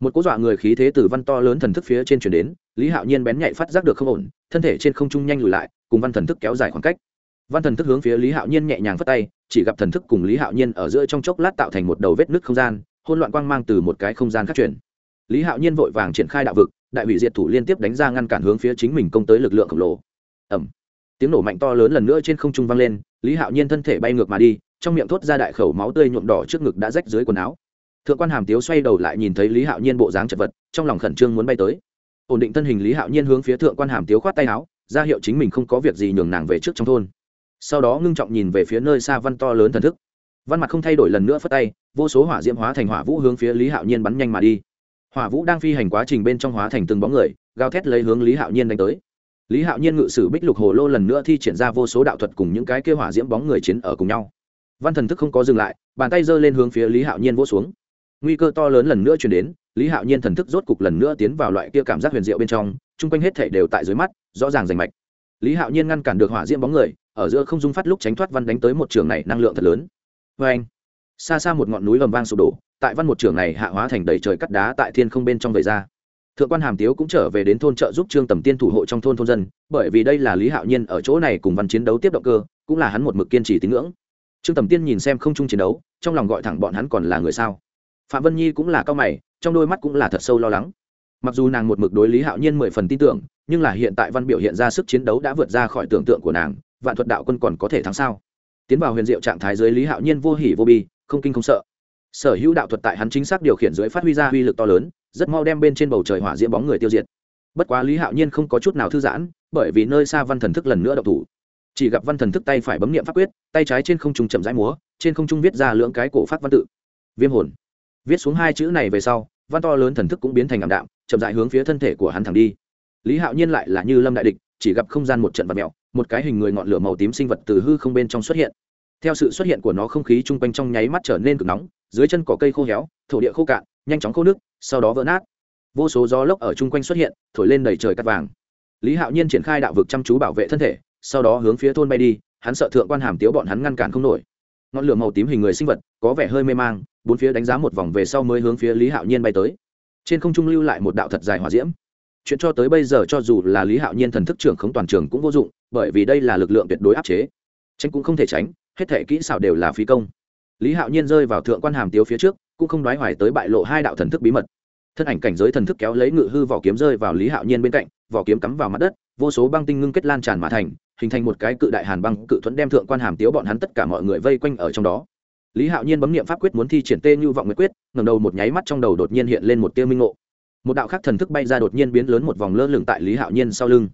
Một cỗ dọa người khí thế từ văn to lớn thần thức phía trên chuyển đến, lý hạo nhiên bén nhạy phát giác được không ổn, thân thể trên không trung nhanh lùi lại, cùng văn thần thức kéo dài khoảng cách. Văn thần thức hướng phía lý hạo nhiên nhẹ nhàng phất tay, chỉ gặp thần thức cùng lý hạo nhiên ở giữa trong chốc lát tạo thành một đầu vết nứt không gian hôn loạn quang mang từ một cái không gian khác chuyển. Lý hạo nhiên vội vàng triển khai đạo vực, đại hủy diệt thủ liên tiếp đánh ra ngăn cản hướng phía chính mình công tới lực lượng khổng lồ. Ẩm tiếng nổ mạnh to lớn lần nữa trên không trung vang lên, lý hạo nhiên thân thể bay ngược mà đi, trong miệng thốt ra đại khẩu máu tươi nhuộm đỏ trước ngực đã rách dưới quần áo. Thượng quan hàm tiếu xoay đầu lại nhìn thấy lý hạo nhiên bộ dáng chật vật, trong lòng khẩn trương muốn bay tới. Ổn định thân hình lý hạo nhiên hướng phía thượng quan hàm tiếu khoát tay áo, ra hiệu chính mình không có việc gì nhường nàng về trước trong thôn. Sau đó ngưng trọng nhìn về phía nơi xa văn to lớn thần thức văn mặt không thay đổi lần nữa phất tay, vô số hỏa diễm hóa thành hỏa vũ hướng phía lý hạo nhiên bắn nhanh mà đi. Hỏa vũ đang phi hành quá trình bên trong hóa thành từng bóng người, gào thét lấy hướng lý hạo nhiên đánh tới. Lý hạo nhiên ngự sử bích lục hồ lô lần nữa thi triển ra vô số đạo thuật cùng những cái kêu hỏa diễm bóng người chiến ở cùng nhau. Văn thần thức không có dừng lại, bàn tay giơ lên hướng phía lý hạo nhiên vỗ xuống. Nguy cơ to lớn lần nữa chuyển đến, lý hạo nhiên thần thức rốt cục lần nữa tiến vào loại kia cảm giác huyền diệu bên trong, chung quanh hết thể đều tại dưới mắt, rõ ràng rành mạch. Lý hạo nhiên ngăn cản được hỏa diễm bóng người, ở giữa không dung phát lúc tránh thoát văn đánh tới một trường này năng lượng thật lớn vê anh. Xa xa một ngọn núi ầm vang sụp đổ, tại văn một trường này hạ hóa thành đầy trời cắt đá tại thiên không bên trong vầy ra. Thượng quan hàm tiếu cũng trở về đến thôn trợ giúp trương tầm tiên thủ hộ trong thôn thôn dân, bởi vì đây là lý hạo nhiên ở chỗ này cùng văn chiến đấu tiếp động cơ, cũng là hắn một mực kiên trì tín ngưỡng. Trương tầm tiên nhìn xem không chung chiến đấu, trong lòng gọi thẳng bọn hắn còn là người sao? Phạm vân nhi cũng là cao mày, trong đôi mắt cũng là thật sâu lo lắng. Mặc dù nàng một mực đối lý hạo nhiên mười phần tin tưởng, nhưng là hiện tại văn biểu hiện ra sức chiến đấu đã vượt ra khỏi tưởng tượng của nàng, vạn thuật đạo quân còn có thể thắng sao? Tiến vào huyền diệu trạng thái dưới lý hạo nhiên vô hỉ vô bi, không kinh không sợ. Sở hữu đạo thuật tại hắn chính xác điều khiển dưới phát huy ra uy lực to lớn, rất mau đem bên trên bầu trời hỏa diễm bóng người tiêu diệt. Bất quá lý hạo nhiên không có chút nào thư giãn, bởi vì nơi xa văn thần thức lần nữa độc thủ. Chỉ gặp văn thần thức tay phải bấm nghiệm pháp quyết, tay trái trên không trung chậm rãi múa, trên không trung viết ra lưỡng cái cổ phát văn tự. Viêm hồn. Viết xuống hai chữ này về sau, văn to lớn thần thức cũng biến thành ảm đạm, chậm rãi hướng phía thân thể của hắn thẳng đi. Lý hạo nhiên lại là như lâm đại địch chỉ gặp không gian một trận vật mèo, một cái hình người ngọn lửa màu tím sinh vật từ hư không bên trong xuất hiện. Theo sự xuất hiện của nó không khí chung quanh trong nháy mắt trở nên cực nóng, dưới chân cỏ cây khô héo, thổ địa khô cạn, nhanh chóng khô nước, sau đó vỡ nát. Vô số gió lốc ở chung quanh xuất hiện, thổi lên đầy trời cắt vàng. Lý hạo nhiên triển khai đạo vực chăm chú bảo vệ thân thể, sau đó hướng phía thôn bay đi, hắn sợ thượng quan hàm tiếu bọn hắn ngăn cản không nổi. Ngọn lửa màu tím hình người sinh vật, có vẻ hơi mê mang, bốn phía đánh giá một vòng về sau mới hướng phía lý hạo nhiên bay tới. Trên không trung lưu lại một đạo thật dài hỏa diễm chuyện cho tới bây giờ cho dù là lý hạo nhiên thần thức trưởng không toàn trường cũng vô dụng, bởi vì đây là lực lượng tuyệt đối áp chế. Tránh cũng không thể tránh, hết thể kỹ xảo đều là phí công. Lý hạo nhiên rơi vào thượng quan hàm tiếu phía trước, cũng không nói hoài tới bại lộ hai đạo thần thức bí mật. Thân ảnh cảnh giới thần thức kéo lấy ngự hư vỏ kiếm rơi vào lý hạo nhiên bên cạnh, vỏ kiếm cắm vào mặt đất, vô số băng tinh ngưng kết lan tràn mà thành, hình thành một cái cự đại hàn băng cự thuẫn đem thượng quan hàm tiếu bọn hắn tất cả mọi người vây quanh ở trong đó. Lý hạo nhiên bấm n i ệ m pháp quyết muốn thi triển tê như vọng nguyệt quyết ngầm đầu một nháy mắt trong đầu đột nhiên hiện lên một tiêu minh ngộ một đạo khác thần thức bay ra đột nhiên biến lớn một vòng lơ lửng tại lý hạo nhiên sau lưng.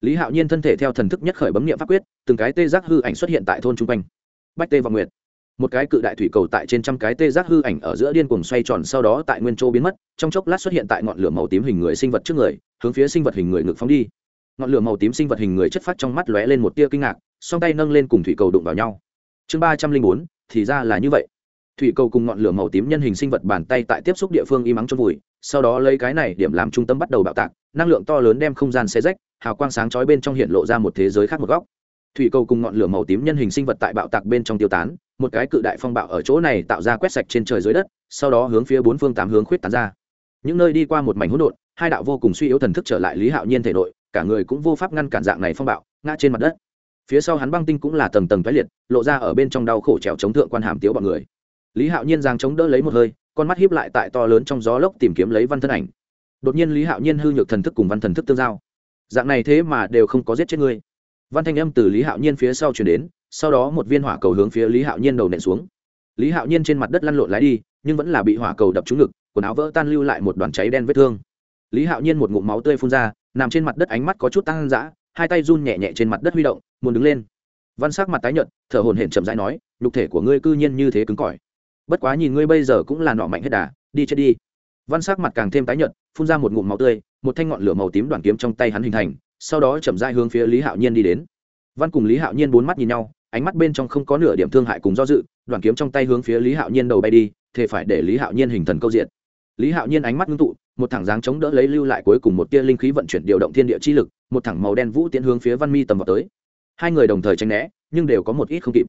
Lý hạo nhiên thân thể theo thần thức nhất khởi bấm nghiệm pháp quyết, từng cái tê giác hư ảnh xuất hiện tại thôn chung quanh. Bách tê và nguyệt, một cái cự đại thủy cầu tại trên trăm cái tê giác hư ảnh ở giữa điên cuồng xoay tròn sau đó tại nguyên châu biến mất, trong chốc lát xuất hiện tại ngọn lửa màu tím hình người sinh vật trước người, hướng phía sinh vật hình người ngực phóng đi. Ngọn lửa màu tím sinh vật hình người chất phát trong mắt lóe lên một tia kinh ngạc, song tay nâng lên cùng thủy cầu đụng vào nhau. Chương ba trăm linh bốn, thì ra là như vậy thủy cầu cùng ngọn lửa màu tím nhân hình sinh vật bàn tay tại tiếp xúc địa phương im ắng trong vùi, sau đó lấy cái này điểm làm trung tâm bắt đầu bạo tạc, năng lượng to lớn đem không gian xe rách, hào quang sáng chói bên trong hiện lộ ra một thế giới khác một góc. Thủy cầu cùng ngọn lửa màu tím nhân hình sinh vật tại bạo tạc bên trong tiêu tán, một cái cự đại phong bạo ở chỗ này tạo ra quét sạch trên trời dưới đất, sau đó hướng phía bốn phương tám hướng khuyết tán ra. Những nơi đi qua một mảnh hỗn độn, hai đạo vô cùng suy yếu thần thức trở lại lý hạo nhiên thể nội, cả người cũng vô pháp ngăn cản dạng này phong bạo, ngã trên mặt đất. Phía sau hắn băng tinh cũng là tầng tầng toái liệt, lộ ra ở bên trong đau khổ trèo chống thượng quan hàm tiếu bọn người lý hạo nhiên giang chống đỡ lấy một hơi, con mắt hiếp lại tại to lớn trong gió lốc tìm kiếm lấy văn thân ảnh. Đột nhiên lý hạo nhiên hư nhược thần thức cùng văn thần thức tương giao. Dạng này thế mà đều không có giết chết ngươi. Văn thanh âm từ lý hạo nhiên phía sau chuyển đến, sau đó một viên hỏa cầu hướng phía lý hạo nhiên đầu nện xuống. Lý hạo nhiên trên mặt đất lăn lộn lái đi, nhưng vẫn là bị hỏa cầu đập trúng ngực, quần áo vỡ tan lưu lại một đoàn cháy đen vết thương. Lý hạo nhiên một ngụm máu tươi phun ra, nằm trên mặt đất ánh mắt có chút tăng dã, hai tay run nhẹ nhẹ trên mặt đất huy động, muốn đứng lên. Văn sắc mặt tái nhợt, thở hồn hển chậm rãi nói, nhục thể của ngươi cư nhiên như thế cứng cỏi bất quá nhìn ngươi bây giờ cũng là nọ mạnh hết đà, đi chết đi. Văn sắc mặt càng thêm tái nhợt, phun ra một ngụm máu tươi, một thanh ngọn lửa màu tím đoàn kiếm trong tay hắn hình thành, sau đó chậm rãi hướng phía lý hạo nhiên đi đến. Văn cùng lý hạo nhiên bốn mắt nhìn nhau, ánh mắt bên trong không có nửa điểm thương hại cùng do dự đoàn kiếm trong tay hướng phía lý hạo nhiên đầu bay đi thế phải để lý hạo nhiên hình thần câu diện. Lý hạo nhiên ánh mắt ngưng tụ, một thẳng dáng chống đỡ lấy lưu lại cuối cùng một tia linh khí vận chuyển điều động thiên địa chi lực, một thẳng màu đen vũ tiến hướng phía văn mi tầm vào tới. Hai người đồng thời tranh né, nhưng đều có một ít không kịp.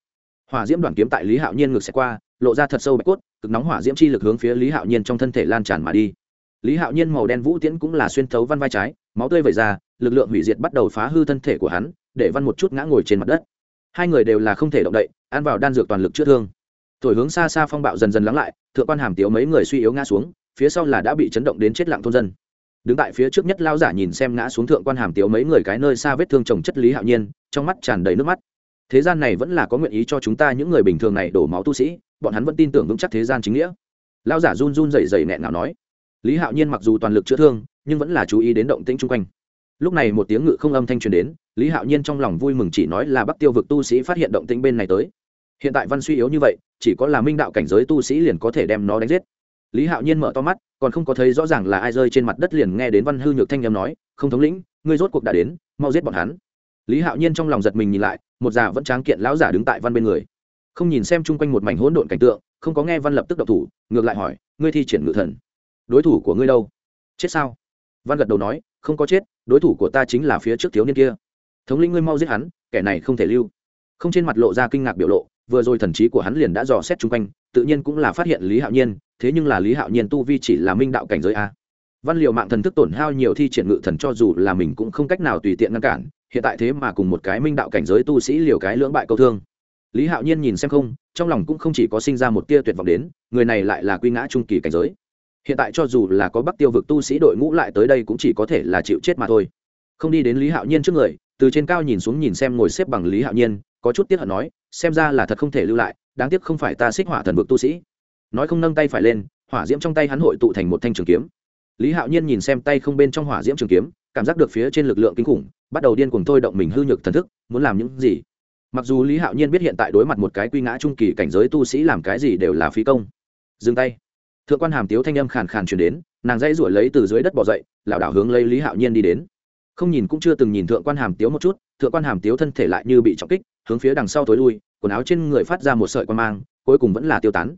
Hòa diễm đoàn kiếm tại lý hạo nhiên ngược sẽ qua lộ ra thật sâu bạch cốt, cực nóng hỏa diễm chi lực hướng phía lý hạo nhiên trong thân thể lan tràn mà đi. Lý hạo nhiên màu đen vũ tiễn cũng là xuyên thấu văn vai trái, máu tươi vẩy ra, lực lượng hủy diệt bắt đầu phá hư thân thể của hắn, để văn một chút ngã ngồi trên mặt đất. Hai người đều là không thể động đậy, ăn vào đan dược toàn lực chữa thương. Thổi hướng xa xa phong bạo dần dần lắng lại, thượng quan hàm tiếu mấy người suy yếu ngã xuống, phía sau là đã bị chấn động đến chết lặng thôn dân. Đứng tại phía trước nhất lao giả nhìn xem ngã xuống thượng quan hàm tiếu mấy người cái nơi xa vết thương trồng chất lý hạo nhiên, trong mắt tràn đầy nước mắt thế gian này vẫn là có nguyện ý cho chúng ta những người bình thường này đổ máu tu sĩ, bọn hắn vẫn tin tưởng vững chắc thế gian chính nghĩa. Lao giả run run dày dày nẹn nào nói. Lý hạo nhiên mặc dù toàn lực chữa thương, nhưng vẫn là chú ý đến động tĩnh chung quanh. Lúc này một tiếng ngự không âm thanh truyền đến, lý hạo nhiên trong lòng vui mừng chỉ nói là bắc tiêu vực tu sĩ phát hiện động tĩnh bên này tới. Hiện tại văn suy yếu như vậy, chỉ có là minh đạo cảnh giới tu sĩ liền có thể đem nó đánh giết. Lý hạo nhiên mở to mắt, còn không có thấy rõ ràng là ai rơi trên mặt đất liền nghe đến văn hư nhược thanh â m nói, không thống lĩnh, ngươi rốt cuộc đã đến, mau giết bọn hắn lý hạo nhiên trong lòng giật mình nhìn lại, một già vẫn tráng kiện lão giả đứng tại văn bên người. Không nhìn xem chung quanh một mảnh hỗn độn cảnh tượng, không có nghe văn lập tức độc thủ, ngược lại hỏi, ngươi thi triển ngự thần, đối thủ của ngươi đâu? Chết sao? Văn gật đầu nói, không có chết, đối thủ của ta chính là phía trước thiếu niên kia. Thống lĩnh ngươi mau giết hắn, kẻ này không thể lưu. Không trên mặt lộ ra kinh ngạc biểu lộ, vừa rồi thần trí của hắn liền đã dò xét chung quanh, tự nhiên cũng là phát hiện lý hạo nhiên, thế nhưng là lý hạo nhiên tu vi chỉ là minh đạo cảnh giới a. Văn liệu mạng thần thức tổn hao nhiều thi triển ngự thần cho dù là mình cũng không cách nào tùy tiện ngăn cản hiện tại thế mà cùng một cái minh đạo cảnh giới tu sĩ liều cái lưỡng bại câu thương. Lý hạo nhiên nhìn xem không, trong lòng cũng không chỉ có sinh ra một tia tuyệt vọng đến, người này lại là quy ngã trung kỳ cảnh giới. Hiện tại cho dù là có bắc tiêu vực tu sĩ đội ngũ lại tới đây cũng chỉ có thể là chịu chết mà thôi. Không đi đến lý hạo nhiên trước người, từ trên cao nhìn xuống nhìn xem ngồi xếp bằng lý hạo nhiên, có chút tiếc hận nói, xem ra là thật không thể lưu lại, đáng tiếc không phải ta xích hỏa thần vực tu sĩ. Nói không nâng tay phải lên, hỏa diễm trong tay hắn hội tụ thành một thanh trường kiếm. Lý hạo nhiên nhìn xem tay không bên trong hỏa diễm trường kiếm, cảm giác được phía trên lực lượng kinh khủng bắt đầu điên cuồng thôi động mình hư nhược thần thức, muốn làm những gì. Mặc dù lý hạo nhiên biết hiện tại đối mặt một cái quy ngã trung kỳ cảnh giới tu sĩ làm cái gì đều là phí công. Dừng tay. Thượng quan hàm tiếu thanh âm khàn khàn chuyển đến, nàng dãy ruổi lấy từ dưới đất bỏ dậy, lảo đảo hướng lấy lý hạo nhiên đi đến. Không nhìn cũng chưa từng nhìn thượng quan hàm tiếu một chút, thượng quan hàm tiếu thân thể lại như bị trọng kích, hướng phía đằng sau tối lui, quần áo trên người phát ra một sợi quan mang, cuối cùng vẫn là tiêu tán.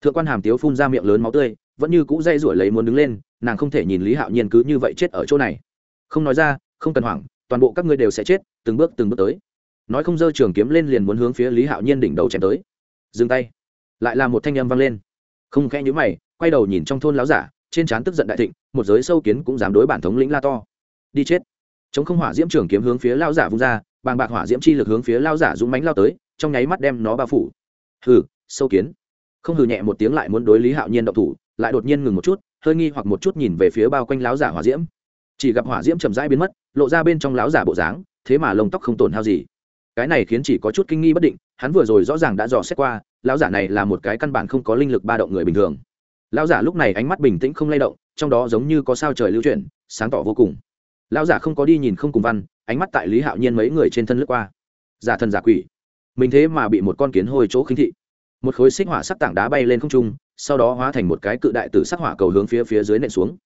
Thượng quan hàm tiếu phun ra miệng lớn máu tươi, vẫn như cũ dây ruổi lấy muốn đứng lên, nàng không thể nhìn lý hạo nhiên cứ như vậy chết ở chỗ này. Không nói ra, không cần hoảng toàn bộ các ngươi đều sẽ chết, từng bước từng bước tới. Nói không dơ trường kiếm lên liền muốn hướng phía lý hạo nhiên đỉnh đầu chém tới. Dừng tay. Lại là một thanh âm vang lên. Không khẽ nhữ mày, quay đầu nhìn trong thôn láo giả, trên trán tức giận đại thịnh, một giới sâu kiến cũng dám đối bản thống lĩnh la to. Đi chết. Chống không hỏa diễm trường kiếm hướng phía lao giả vung ra, bàng bạc hỏa diễm chi lực hướng phía lao giả dũng mánh lao tới, trong nháy mắt đem nó bao phủ. Hừ, sâu kiến. Không hừ nhẹ một tiếng lại muốn đối lý hạo nhiên động thủ, lại đột nhiên ngừng một chút, hơi nghi hoặc một chút nhìn về phía bao quanh láo giả hỏa diễm chỉ gặp hỏa diễm chậm rãi biến mất, lộ ra bên trong láo giả bộ dáng, thế mà lông tóc không tổn hao gì. Cái này khiến chỉ có chút kinh nghi bất định, hắn vừa rồi rõ ràng đã dò xét qua lão giả này là một cái căn bản không có linh lực ba động người bình thường. Lão giả lúc này ánh mắt bình tĩnh không lay động, trong đó giống như có sao trời lưu chuyển, sáng tỏ vô cùng. Lão giả không có đi nhìn không cùng văn, ánh mắt tại lý hạo nhiên mấy người trên thân lướt qua. Giả thần giả quỷ. Mình thế mà bị một con kiến hôi chỗ khinh thị. Một khối xích hỏa sắc tảng đá bay lên không trung, sau đó hóa thành một cái cự đại tử sắc hỏa cầu hướng phía phía dưới nện xuống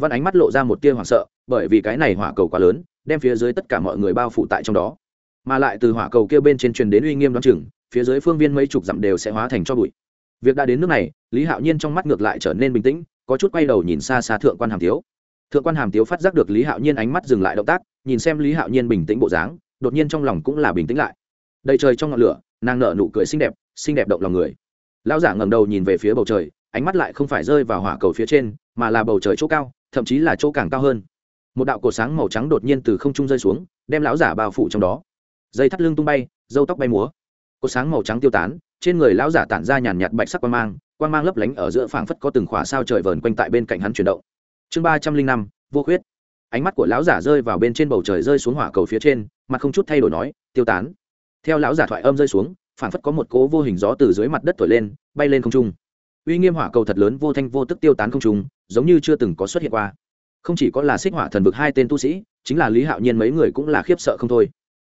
văn ánh mắt lộ ra một tia hoảng sợ, bởi vì cái này hỏa cầu quá lớn, đem phía dưới tất cả mọi người bao phủ tại trong đó. Mà lại từ hỏa cầu kia bên trên truyền đến uy nghiêm đoán chừng, phía dưới phương viên mấy chục dặm đều sẽ hóa thành cho bụi. Việc đã đến nước này, lý hạo nhiên trong mắt ngược lại trở nên bình tĩnh, có chút quay đầu nhìn xa xa thượng quan hàm tiếu. Thượng quan hàm tiếu phát giác được lý hạo nhiên ánh mắt dừng lại động tác, nhìn xem lý hạo nhiên bình tĩnh bộ dáng, đột nhiên trong lòng cũng là bình tĩnh lại. Đầy trời trong ngọn lửa, nàng nở nụ cười xinh đẹp xinh đẹp động lòng người. Lão giả ngẩng đầu nhìn về phía bầu trời, ánh mắt lại không phải rơi vào hỏa cầu phía trên, mà là bầu trời chỗ cao thậm chí là chỗ càng cao hơn. Một đạo cổ sáng màu trắng đột nhiên từ không trung rơi xuống, đem lão giả bao phủ trong đó. Dây thắt lưng tung bay dâu tóc bay múa. Cổ sáng màu trắng tiêu tán, trên người lão giả tản ra nhàn nhạt bạch sắc quang mang quang mang lấp lánh ở giữa phảng phất có từng khỏa sao trời vờn quanh tại bên cạnh hắn chuyển động. Chương ba trăm linh năm, vô khuyết. Ánh mắt của lão giả rơi vào bên trên bầu trời rơi xuống hỏa cầu phía trên, mặt không chút thay đổi nói, tiêu tán. Theo lão giả thoại âm rơi xuống, phảng phất có một cố vô hình gió từ dưới mặt đất thổi lên, bay lên không trung. Uy nghiêm hỏa cầu thật lớn vô thanh vô tức tiêu tán không trung giống như chưa từng có xuất hiện qua. Không chỉ có là xích hỏa thần vực hai tên tu sĩ, chính là lý hạo nhiên mấy người cũng là khiếp sợ không thôi.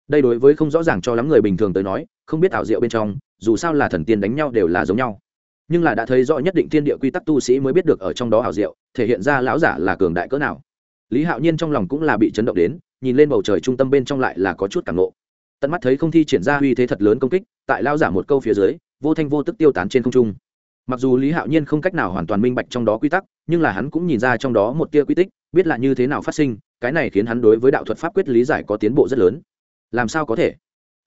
Đây đối với không rõ ràng cho lắm người bình thường tới nói, không biết ảo diệu bên trong, dù sao là thần tiên đánh nhau đều là giống nhau. Nhưng là đã thấy rõ nhất định thiên địa quy tắc tu sĩ mới biết được ở trong đó ảo diệu, thể hiện ra lão giả là cường đại cỡ nào. Lý hạo nhiên trong lòng cũng là bị chấn động đến, nhìn lên bầu trời trung tâm bên trong lại là có chút cảm nộ tận mắt thấy không thi triển ra uy thế thật lớn công kích, tại lao giả một câu phía dưới, vô thanh vô tức tiêu tán trên không trung mặc dù lý hạo nhiên không cách nào hoàn toàn minh bạch trong đó quy tắc, nhưng là hắn cũng nhìn ra trong đó một tia quy tích, biết là như thế nào phát sinh, cái này khiến hắn đối với đạo thuật pháp quyết lý giải có tiến bộ rất lớn. Làm sao có thể?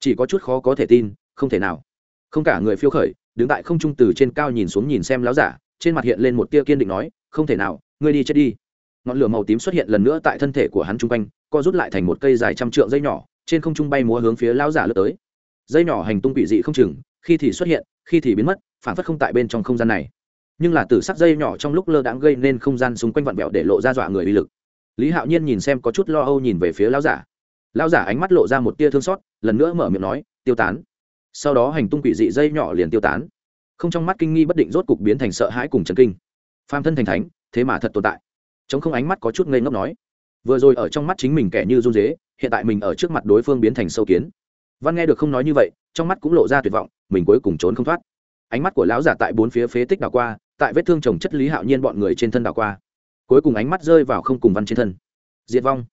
Chỉ có chút khó có thể tin, không thể nào. Không cả người phiêu khởi, đứng tại không trung từ trên cao nhìn xuống nhìn xem láo giả, trên mặt hiện lên một tia kiên định nói, không thể nào, ngươi đi chết đi. Ngọn lửa màu tím xuất hiện lần nữa tại thân thể của hắn chung quanh, co rút lại thành một cây dài trăm trượng dây nhỏ, trên không trung bay múa hướng phía lão giả lướt tới. Dây nhỏ hành tung quỷ dị không chừng, khi thì xuất hiện khi thì biến mất phản phất không tại bên trong không gian này. Nhưng là từ sắc dây nhỏ trong lúc lơ đãng gây nên không gian xung quanh vặn vẹo để lộ ra dọa người uy lực. Lý hạo nhiên nhìn xem có chút lo âu nhìn về phía lao giả. Lao giả ánh mắt lộ ra một tia thương xót, lần nữa mở miệng nói, tiêu tán. Sau đó hành tung quỷ dị dây nhỏ liền tiêu tán. Không trong mắt kinh nghi bất định rốt cục biến thành sợ hãi cùng trần kinh. Pham thân thành thánh, thế mà thật tồn tại. Chống không ánh mắt có chút ngây ngốc nói, vừa rồi ở trong mắt chính mình kẻ như run dế, hiện tại mình ở trước mặt đối phương biến thành sâu kiến văn nghe được không nói như vậy, trong mắt cũng lộ ra tuyệt vọng, mình cuối cùng trốn không thoát. Ánh mắt của lão giả tại bốn phía phế tích đảo qua, tại vết thương trồng chất lý hạo nhiên bọn người trên thân đảo qua. Cuối cùng ánh mắt rơi vào không cùng văn trên thân. Diệt vong.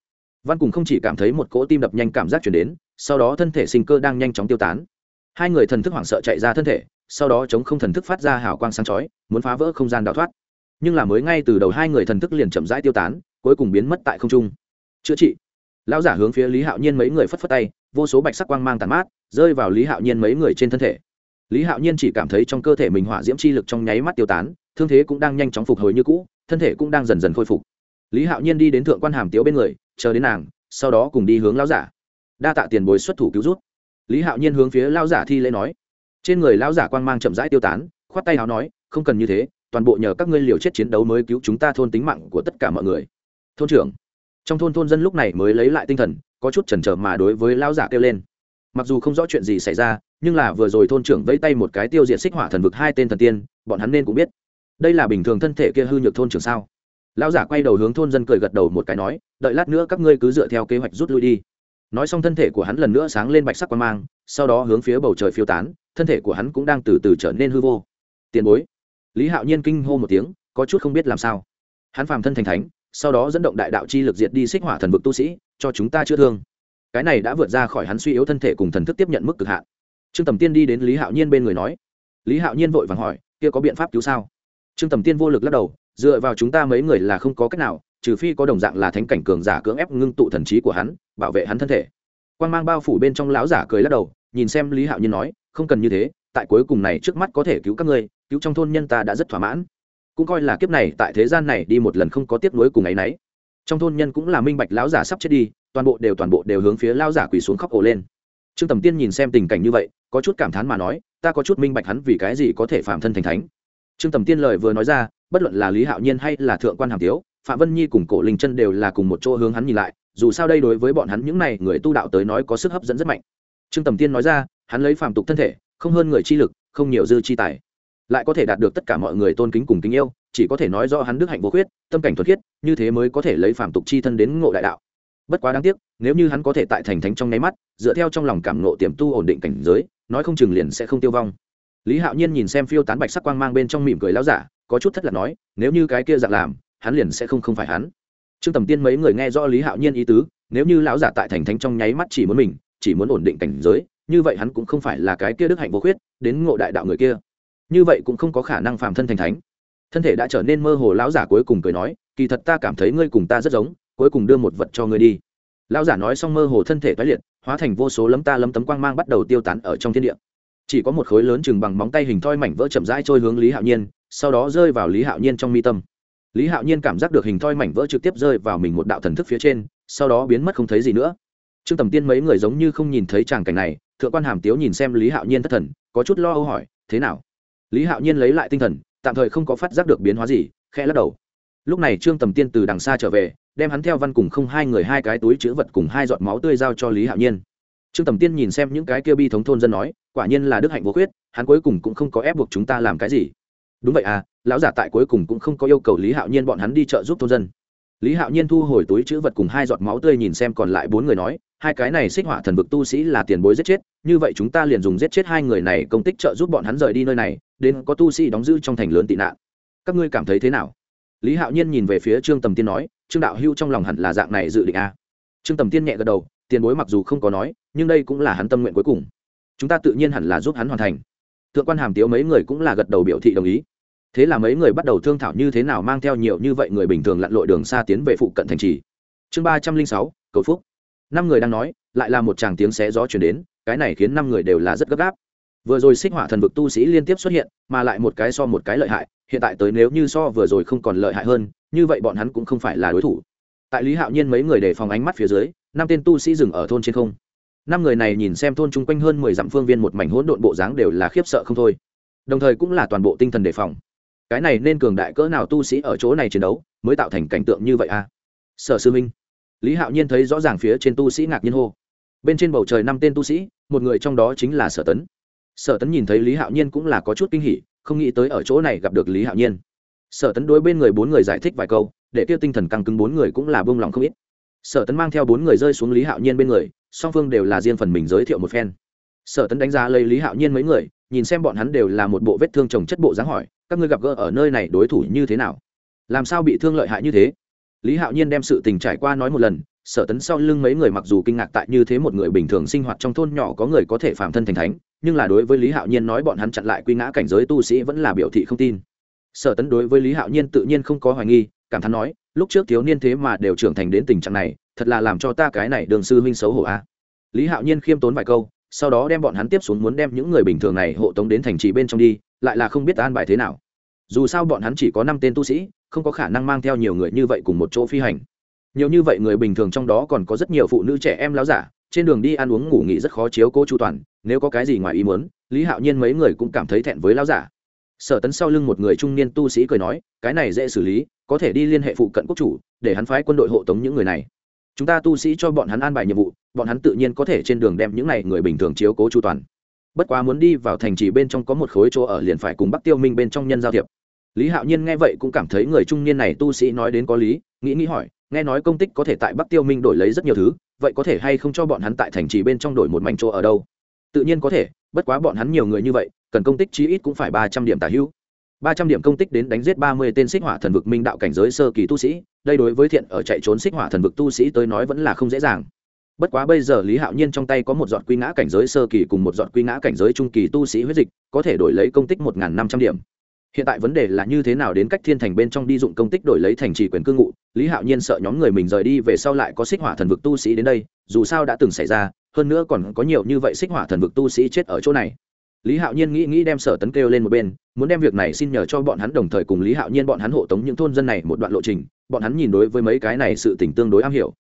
Văn cùng không chỉ cảm thấy một cỗ tim đập nhanh cảm giác chuyển đến, sau đó thân thể sinh cơ đang nhanh chóng tiêu tán. Hai người thần thức hoảng sợ chạy ra thân thể, sau đó chống không thần thức phát ra hào quang sáng chói, muốn phá vỡ không gian đào thoát. Nhưng là mới ngay từ đầu hai người thần thức liền chậm rãi tiêu tán, cuối cùng biến mất tại không trung. Chữa trị lão giả hướng phía lý hạo nhiên mấy người phất phất tay, vô số bạch sắc quang mang tàn mát, rơi vào lý hạo nhiên mấy người trên thân thể. Lý hạo nhiên chỉ cảm thấy trong cơ thể mình hỏa diễm chi lực trong nháy mắt tiêu tán, thương thế cũng đang nhanh chóng phục hồi như cũ, thân thể cũng đang dần dần khôi phục. Lý hạo nhiên đi đến thượng quan hàm tiếu bên người, chờ đến nàng, sau đó cùng đi hướng lão giả. Đa tạ tiền bối xuất thủ cứu rút lý hạo nhiên hướng phía lão giả thi lễ nói. Trên người lão giả quang mang chậm rãi tiêu tán, khoát tay áo nói, không cần như thế, toàn bộ nhờ các ngươi liều chết chiến đấu mới cứu chúng ta thôn tính mạng của tất cả mọi người. Thôn trưởng trong thôn thôn dân lúc này mới lấy lại tinh thần, có chút chần chờ mà đối với lão giả kêu lên. Mặc dù không rõ chuyện gì xảy ra, nhưng là vừa rồi thôn trưởng vẫy tay một cái tiêu diệt xích hỏa thần vực hai tên thần tiên, bọn hắn nên cũng biết. Đây là bình thường thân thể kia hư nhược thôn trưởng sao? Lão giả quay đầu hướng thôn dân cười gật đầu một cái nói, đợi lát nữa các ngươi cứ dựa theo kế hoạch rút lui đi. Nói xong thân thể của hắn lần nữa sáng lên bạch sắc quang mang, sau đó hướng phía bầu trời phiêu tán, thân thể của hắn cũng đang từ từ trở nên hư vô. Tiền bối. Lý hạo nhiên kinh hô một tiếng, có chút không biết làm sao. Hắn phàm thân thành thánh sau đó dẫn động đại đạo chi lực diệt đi xích hỏa thần vực tu sĩ, cho chúng ta chữa thương. Cái này đã vượt ra khỏi hắn suy yếu thân thể cùng thần thức tiếp nhận mức cực hạn. Trương tầm tiên đi đến lý hạo nhiên bên người nói, lý hạo nhiên vội vàng hỏi, kia có biện pháp cứu sao? Trương tầm tiên vô lực lắc đầu, dựa vào chúng ta mấy người là không có cách nào, trừ phi có đồng dạng là thánh cảnh cường giả cưỡng ép ngưng tụ thần trí của hắn, bảo vệ hắn thân thể. Quan g mang bao phủ bên trong lão giả cười lắc đầu, nhìn xem lý hạo nhiên nói, không cần như thế, tại cuối cùng này trước mắt có thể cứu các ngươi, cứu trong thôn nhân ta đã rất thỏa mãn cũng coi là kiếp này tại thế gian này đi một lần không có tiếp nối cùng ấ y n ấ y trong thôn nhân cũng là minh bạch lão giả sắp chết đi, toàn bộ đều toàn bộ đều hướng phía lão giả quỳ xuống khóc ổ lên. Trương tầm tiên nhìn xem tình cảnh như vậy, có chút cảm thán mà nói, ta có chút minh bạch hắn vì cái gì có thể phạm thân thành thánh. Trương tầm tiên lời vừa nói ra, bất luận là lý hạo nhiên hay là thượng quan hàm tiếu, phạm vân nhi cùng cổ linh chân đều là cùng một chỗ hướng hắn nhìn lại, dù sao đây đối với bọn hắn những này người tu đạo tới nói có sức hấp dẫn rất mạnh. Trương tầm tiên nói ra, hắn lấy phạm tục thân thể, không hơn người chi lực, không nhiều dư chi tài lại có thể đạt được tất cả mọi người tôn kính cùng kính yêu, chỉ có thể nói do hắn đức hạnh vô khuyết, tâm cảnh thuật khiết, như thế mới có thể lấy phàm tục chi thân đến ngộ đại đạo. Bất quá đáng tiếc, nếu như hắn có thể tại thành thánh trong nháy mắt, dựa theo trong lòng cảm ngộ tiềm tu ổn định cảnh giới, nói không chừng liền sẽ không tiêu vong. Lý hạo nhiên nhìn xem phiêu tán bạch sắc quang mang bên trong mỉm cười láo giả, có chút thất lạc nói, nếu như cái kia dạng làm, hắn liền sẽ không không phải hắn. Trương tầm tiên mấy người nghe rõ lý hạo nhiên ý tứ, nếu như lão giả tại thành thánh trong nháy mắt chỉ muốn mình, chỉ muốn ổn định cảnh giới, như vậy hắn cũng không phải là cái kia đức hạnh vô khuyết, đến ngộ đại đạo người kia như vậy cũng không có khả năng phàm thân thành thánh. Thân thể đã trở nên mơ hồ, lão giả cuối cùng cười nói, kỳ thật ta cảm thấy ngươi cùng ta rất giống, cuối cùng đưa một vật cho ngươi đi. Lão giả nói xong mơ hồ thân thể toái liệt, hóa thành vô số lấm ta lấm tấm quang mang bắt đầu tiêu tán ở trong thiên địa. Chỉ có một khối lớn chừng bằng móng tay hình thoi mảnh vỡ chậm rãi trôi hướng lý hạo nhiên, sau đó rơi vào lý hạo nhiên trong mi tâm. Lý hạo nhiên cảm giác được hình thoi mảnh vỡ trực tiếp rơi vào mình một đạo thần thức phía trên, sau đó biến mất không thấy gì nữa. Trương tầm tiên mấy người giống như không nhìn thấy tràng cảnh này, thượng quan hàm tiếu nhìn xem lý hạo nhiên thất thần, có chút lo âu hỏi, thế nào? Lý hạo nhiên lấy lại tinh thần, tạm thời không có phát giác được biến hóa gì, khẽ lắc đầu. Lúc này trương tầm tiên từ đằng xa trở về, đem hắn theo văn cùng không hai người hai cái túi chữ vật cùng hai giọt máu tươi giao cho lý hạo nhiên. Trương tầm tiên nhìn xem những cái kia bi thống thôn dân nói, quả nhiên là đức hạnh vô khuyết, hắn cuối cùng cũng không có ép buộc chúng ta làm cái gì. Đúng vậy à lão giả tại cuối cùng cũng không có yêu cầu lý hạo nhiên bọn hắn đi chợ giúp thôn dân. Lý hạo nhiên thu hồi túi chữ vật cùng hai giọt máu tươi nhìn xem còn lại bốn người nói, hai cái này xích họa thần vực tu sĩ là tiền bối giết chết như vậy chúng ta liền dùng giết chết hai người này công tích trợ giúp bọn hắn rời đi nơi này, đến có tu sĩ đóng giữ trong thành lớn tị nạn. Các ngươi cảm thấy thế nào? Lý hạo nhiên nhìn về phía trương tầm tiên nói, trương đạo hưu trong lòng hẳn là dạng này dự định a. À. trương tầm tiên nhẹ gật đầu, tiền bối mặc dù không có nói, nhưng đây cũng là hắn tâm nguyện cuối cùng. Chúng ta tự nhiên hẳn là giúp hắn hoàn thành. Thượng quan hàm tiếu mấy người cũng là gật đầu biểu thị đồng ý. Thế là mấy người bắt đầu thương thảo như thế nào mang theo nhiều như vậy người bình thường lặn lội đường xa tiến về phụ cận thành trì. Chương ba trăm linh sáu, cầu phúc. Năm người đang nói lại là một tràng tiếng xé gió chuyển đến, cái này khiến năm người đều là rất gấp gáp. Vừa rồi xích hỏa thần vực tu sĩ liên tiếp xuất hiện, mà lại một cái so một cái lợi hại, hiện tại tới nếu như so vừa rồi không còn lợi hại hơn, như vậy bọn hắn cũng không phải là đối thủ. Tại lý hạo nhiên mấy người đề phòng ánh mắt phía dưới, năm tên tu sĩ dừng ở thôn trên không. Năm người này nhìn xem thôn chung quanh hơn mười dặm phương viên một mảnh hỗn độn bộ dáng đều là khiếp sợ không thôi. Đồng thời cũng là toàn bộ tinh thần đề phòng. Cái này nên cường đại cỡ nào tu sĩ ở chỗ này chiến đấu, mới tạo thành cảnh tượng như vậy a à? sở sư minh lý hạo nhiên thấy rõ ràng phía trên tu sĩ ngạc nhiên hô. Bên trên bầu trời năm tên tu sĩ, một người trong đó chính là sở tấn. Sở tấn nhìn thấy lý hạo nhiên cũng là có chút kinh hỉ, không nghĩ tới ở chỗ này gặp được lý hạo nhiên. Sở tấn đối bên người bốn người giải thích vài câu, để tiêu tinh thần căng cứng bốn người cũng là bông lòng không ít. Sở tấn mang theo bốn người rơi xuống lý hạo nhiên bên người, song phương đều là riêng phần mình giới thiệu một phen. Sở tấn đánh giá lấy lý hạo nhiên mấy người, nhìn xem bọn hắn đều là một bộ vết thương trồng chất bộ dáng hỏi, các ngươi gặp gỡ ở nơi này đối thủ như thế nào? Làm sao bị thương lợi hại như thế? Lý hạo nhiên đem sự tình trải qua nói một lần, sở tấn sau lưng mấy người mặc dù kinh ngạc tại như thế một người bình thường sinh hoạt trong thôn nhỏ có người có thể phạm thân thành thánh, nhưng là đối với lý hạo nhiên nói bọn hắn chặn lại quy ngã cảnh giới tu sĩ vẫn là biểu thị không tin. Sở tấn đối với lý hạo nhiên tự nhiên không có hoài nghi, cảm thán nói, lúc trước thiếu niên thế mà đều trưởng thành đến tình trạng này, thật là làm cho ta cái này đường sư huynh xấu hổ a. Lý hạo nhiên khiêm tốn vài câu, sau đó đem bọn hắn tiếp xuống muốn đem những người bình thường này hộ tống đến thành trì bên trong đi, lại là không biết an bài thế nào. Dù sao bọn hắn chỉ có năm tên tu sĩ không có khả năng mang theo nhiều người như vậy cùng một chỗ phi hành. Nhiều như vậy người bình thường trong đó còn có rất nhiều phụ nữ trẻ em láo giả, trên đường đi ăn uống ngủ nghỉ rất khó chiếu cố chu toàn, nếu có cái gì ngoài ý muốn, lý hạo nhiên mấy người cũng cảm thấy thẹn với láo giả. Sở tấn sau lưng một người trung niên tu sĩ cười nói, cái này dễ xử lý, có thể đi liên hệ phụ cận quốc chủ, để hắn phái quân đội hộ tống những người này. Chúng ta tu sĩ cho bọn hắn an bài nhiệm vụ, bọn hắn tự nhiên có thể trên đường đem những này người bình thường chiếu cố chu toàn. Bất quá muốn đi vào thành trì bên trong có một khối chỗ ở liền phải cùng bắc tiêu minh bên trong nhân giao thiệp lý hạo nhiên nghe vậy cũng cảm thấy người trung niên này tu sĩ nói đến có lý, nghĩ nghĩ hỏi, nghe nói công tích có thể tại bắc tiêu minh đổi lấy rất nhiều thứ, vậy có thể hay không cho bọn hắn tại thành trì bên trong đổi một mảnh chỗ ở đâu? Tự nhiên có thể, bất quá bọn hắn nhiều người như vậy, cần công tích chí ít cũng phải ba trăm điểm tả hữu. ba trăm điểm công tích đến đánh giết ba mươi tên xích hỏa thần vực minh đạo cảnh giới sơ kỳ tu sĩ, đây đối với thiện ở chạy trốn xích hỏa thần vực tu sĩ tới nói vẫn là không dễ dàng. Bất quá bây giờ lý hạo nhiên trong tay có một dọn quy ngã cảnh giới sơ kỳ cùng một dọn quy ngã cảnh giới trung kỳ tu sĩ huyết dịch, có thể đổi lấy công tích một năm trăm điểm hiện tại vấn đề là như thế nào đến cách thiên thành bên trong đi dụng công tích đổi lấy thành trì quyền cư ngụ? Lý hạo nhiên sợ nhóm người mình rời đi về sau lại có xích hỏa thần vực tu sĩ đến đây, dù sao đã từng xảy ra, hơn nữa còn có nhiều như vậy xích hỏa thần vực tu sĩ chết ở chỗ này. Lý hạo nhiên nghĩ nghĩ đem sở tấn kêu lên một bên, muốn đem việc này xin nhờ cho bọn hắn đồng thời cùng lý hạo nhiên bọn hắn hộ tống những thôn dân này một đoạn lộ trình, bọn hắn nhìn đối với mấy cái này sự tỉnh tương đối am hiểu.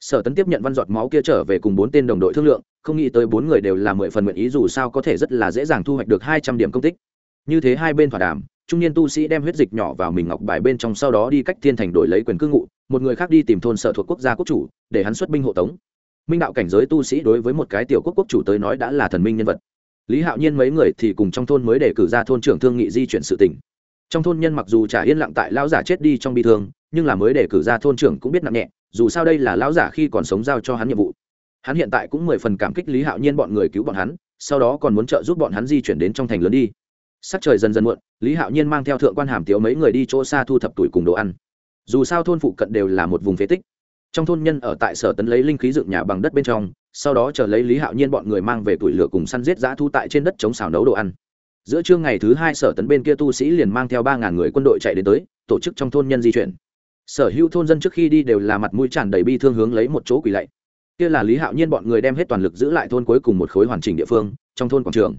Sở tấn tiếp nhận văn giọt máu kia trở về cùng bốn tên đồng đội thương lượng, không nghĩ tới bốn người đều là mười phần nguyện ý dù sao có thể rất là dễ dàng thu hoạch được hai trăm điểm công tích. Như thế hai bên thỏa đàm trung niên tu sĩ đem huyết dịch nhỏ vào mình ngọc bài bên trong sau đó đi cách thiên thành đổi lấy quyền cư ngụ, một người khác đi tìm thôn sở thuộc quốc gia quốc chủ, để hắn xuất binh hộ tống. Minh đạo cảnh giới tu sĩ đối với một cái tiểu quốc quốc chủ tới nói đã là thần minh nhân vật. Lý hạo nhiên mấy người thì cùng trong thôn mới để cử ra thôn trưởng thương nghị di chuyển sự tỉnh trong thôn nhân mặc dù trả yên lặng tại lão giả chết đi trong bi thương, nhưng là mới để cử ra thôn trưởng cũng biết nặng nhẹ, dù sao đây là lão giả khi còn sống giao cho hắn nhiệm vụ. Hắn hiện tại cũng mười phần cảm kích lý hạo nhiên bọn người cứu bọn hắn, sau đó còn muốn trợ giúp bọn hắn di chuyển đến trong thành lớn đi sắc trời dần dần muộn, lý hạo nhiên mang theo thượng quan hàm tiếu mấy người đi chỗ xa thu thập tuổi cùng đồ ăn. Dù sao thôn phụ cận đều là một vùng phế tích. Trong thôn nhân ở tại sở tấn lấy linh khí dựng nhà bằng đất bên trong, sau đó chờ lấy lý hạo nhiên bọn người mang về tuổi lửa cùng săn giết giã thu tại trên đất chống xào nấu đồ ăn. Giữa trưa ngày thứ hai sở tấn bên kia tu sĩ liền mang theo ba ngàn người quân đội chạy đến tới, tổ chức trong thôn nhân di chuyển. Sở hữu thôn dân trước khi đi đều là mặt mũi tràn đầy bi thương hướng lấy một chỗ quỳ lạy. Kia là lý hạo nhiên bọn người đem hết toàn lực giữ lại thôn cuối cùng một khối hoàn chỉnh địa phương, trong thôn quảng trường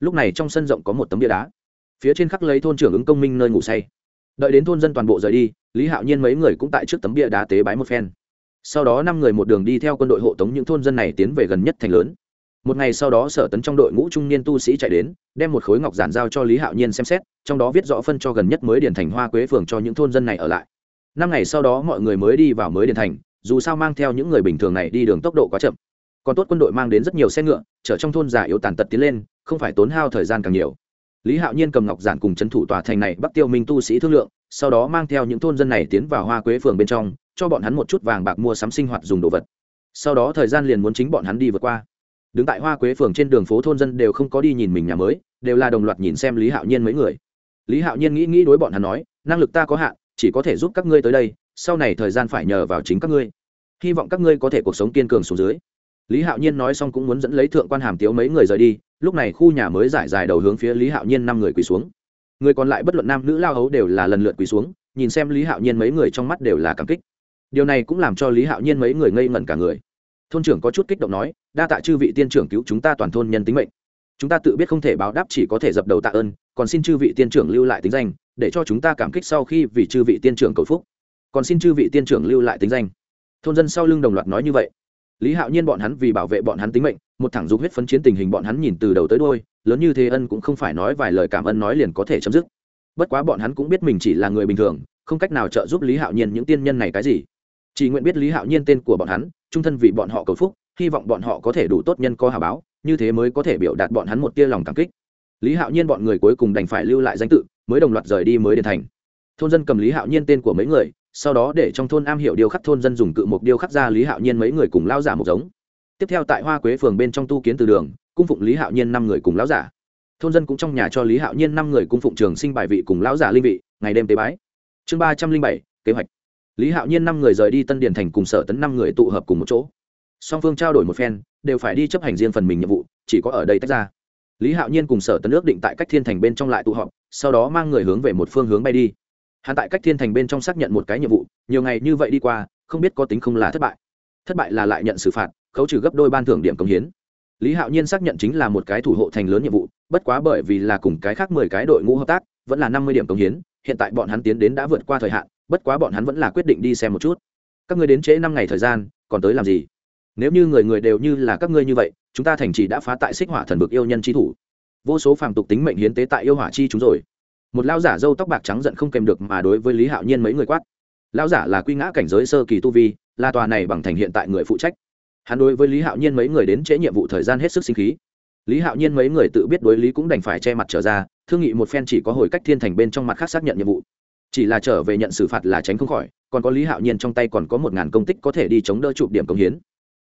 lúc này trong sân rộng có một tấm bia đá. Phía trên khắc lấy thôn trưởng ứng công minh nơi ngủ say. Đợi đến thôn dân toàn bộ rời đi, lý hạo nhiên mấy người cũng tại trước tấm bia đá tế bái một phen. Sau đó năm người một đường đi theo quân đội hộ tống những thôn dân này tiến về gần nhất thành lớn. Một ngày sau đó sở tấn trong đội ngũ trung niên tu sĩ chạy đến, đem một khối ngọc giản giao cho lý hạo nhiên xem xét, trong đó viết rõ phân cho gần nhất mới điền thành hoa quế phường cho những thôn dân này ở lại. Năm ngày sau đó mọi người mới đi vào mới điền thành, dù sao mang theo những người bình thường này đi đường tốc độ quá chậm. Còn tốt quân đội mang đến rất nhiều xe ngựa, chở trong thôn giả yếu tàn tật tiến lên không phải tốn hao thời gian càng nhiều. Lý hạo nhiên cầm ngọc giản cùng c h ấ n thủ tòa thành này bắc tiêu minh tu sĩ thương lượng, sau đó mang theo những thôn dân này tiến vào hoa quế phường bên trong, cho bọn hắn một chút vàng bạc mua sắm sinh hoạt dùng đồ vật. Sau đó thời gian liền muốn chính bọn hắn đi vượt qua. Đứng tại hoa quế phường trên đường phố thôn dân đều không có đi nhìn mình nhà mới, đều là đồng loạt nhìn xem lý hạo nhiên mấy người. Lý hạo nhiên nghĩ nghĩ đối bọn hắn nói, năng lực ta có hạn, chỉ có thể giúp các ngươi tới đây, sau này thời gian phải nhờ vào chính các ngươi. Hy vọng các ngươi có thể cuộc sống kiên cường xuống dưới. Lý hạo nhiên nói xong cũng muốn dẫn lấy thượng quan hàm tiếu mấy người rời đi lúc này khu nhà mới giải dài đầu hướng phía lý hạo nhiên năm người quỳ xuống. Người còn lại bất luận nam nữ lao hấu đều là lần lượt quỳ xuống, nhìn xem lý hạo nhiên mấy người trong mắt đều là cảm kích. Điều này cũng làm cho lý hạo nhiên mấy người ngây ngẩn cả người. Thôn trưởng có chút kích động nói, đa tạ chư vị tiên trưởng cứu chúng ta toàn thôn nhân tính mệnh. Chúng ta tự biết không thể báo đáp chỉ có thể dập đầu tạ ơn, còn xin chư vị tiên trưởng lưu lại tính danh, để cho chúng ta cảm kích sau khi vì chư vị tiên trưởng cầu phúc. Còn xin chư vị tiên trưởng lưu lại tính danh. Thôn dân sau lưng đồng loạt nói như vậy. Lý hạo nhiên bọn hắn vì bảo vệ bọn hắn tính mệnh một thẳng dục huyết phấn chiến tình hình bọn hắn nhìn từ đầu tới đôi lớn như thế ân cũng không phải nói vài lời cảm ơn nói liền có thể chấm dứt. Bất quá bọn hắn cũng biết mình chỉ là người bình thường, không cách nào trợ giúp lý hạo nhiên những tiên nhân này cái gì. Chỉ nguyện biết lý hạo nhiên tên của bọn hắn, trung thân vì bọn họ cầu phúc, hy vọng bọn họ có thể đủ tốt nhân co hà báo, như thế mới có thể biểu đạt bọn hắn một tia lòng cảm kích. Lý hạo nhiên bọn người cuối cùng đành phải lưu lại danh tự, mới đồng loạt rời đi mới đền thành. Thôn dân cầm lý hạo nhiên tên của mấy người, sau đó để trong thôn am hiểu điêu khắc thôn dân dùng cự mục điêu khắc ra lý hạo nhiên mấy người cùng lao giả một giống tiếp theo tại hoa quế phường bên trong tu kiến từ đường, cung phụng lý hạo nhiên năm người cùng lão giả. Thôn dân cũng trong nhà cho lý hạo nhiên năm người cung phụng trường sinh bài vị cùng lão giả linh vị, ngày đêm tế bái. Chương ba trăm linh bảy, kế hoạch. Lý hạo nhiên năm người rời đi tân điền thành cùng sở tấn năm người tụ hợp cùng một chỗ. Song phương trao đổi một phen, đều phải đi chấp hành riêng phần mình nhiệm vụ, chỉ có ở đây tách ra. Lý hạo nhiên cùng sở tấn ước định tại cách thiên thành bên trong lại tụ họp, sau đó mang người hướng về một phương hướng bay đi. Hắn tại cách thiên thành bên trong xác nhận một cái nhiệm vụ, nhiều ngày như vậy đi qua, không biết có tính không là thất bại. Thất bại là lại nhận xử phạt khấu trừ gấp đôi ban thưởng điểm công hiến. Lý hạo nhiên xác nhận chính là một cái thủ hộ thành lớn nhiệm vụ, bất quá bởi vì là cùng cái khác mười cái đội ngũ hợp tác, vẫn là năm mươi điểm công hiến, hiện tại bọn hắn tiến đến đã vượt qua thời hạn, bất quá bọn hắn vẫn là quyết định đi xem một chút. Các ngươi đến trễ năm ngày thời gian, còn tới làm gì? Nếu như người người đều như là các ngươi như vậy, chúng ta thành trì đã phá tại xích hỏa thần vực yêu nhân chi thủ. Vô số phàm tục tính mệnh hiến tế tại yêu hỏa chi chúng rồi. Một lao giả dâu tóc bạc trắng giận không kèm được mà đối với lý hạo nhiên mấy người quát. Lao giả là quy ngã cảnh giới sơ kỳ tu vi, là tòa này bằng thành hiện tại người phụ trách hắn đối với lý hạo nhiên mấy người đến trễ nhiệm vụ thời gian hết sức sinh khí lý hạo nhiên mấy người tự biết đối lý cũng đành phải che mặt trở ra thương nghị một phen chỉ có hồi cách thiên thành bên trong mặt khác xác nhận nhiệm vụ chỉ là trở về nhận xử phạt là tránh không khỏi còn có lý hạo nhiên trong tay còn có một ngàn công tích có thể đi chống đỡ chụp điểm công hiến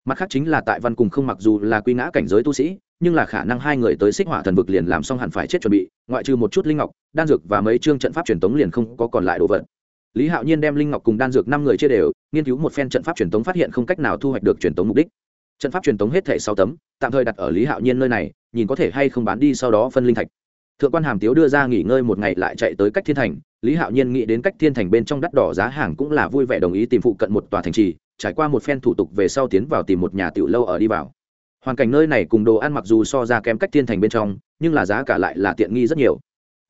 mặt khác chính là tại văn cùng không mặc dù là quy ngã cảnh giới tu sĩ nhưng là khả năng hai người tới xích hỏa thần vực liền làm xong hẳn phải chết chuẩn bị ngoại trừ một chút linh ngọc đan dược và mấy chương trận pháp truyền tống liền không có còn lại đồ vật lý hạo nhiên đem linh ngọc cùng đan dược năm người chia đều, nghiên cứu một phen trận pháp truyền thống phát hiện không cách nào thu hoạch được truyền thống mục đích. Trận pháp truyền thống hết thể sáu tấm, tạm thời đặt ở lý hạo nhiên nơi này, nhìn có thể hay không bán đi sau đó phân linh thạch. Thượng quan hàm tiếu đưa ra nghỉ ngơi một ngày lại chạy tới cách thiên thành, lý hạo nhiên nghĩ đến cách thiên thành bên trong đắt đỏ giá hàng cũng là vui vẻ đồng ý tìm phụ cận một tòa thành trì, trải qua một phen thủ tục về sau tiến vào tìm một nhà tiểu lâu ở đi vào. Hoàn cảnh nơi này cùng đồ ăn mặc dù so ra kém cách thiên thành bên trong, nhưng là giá cả lại là tiện nghi rất nhiều.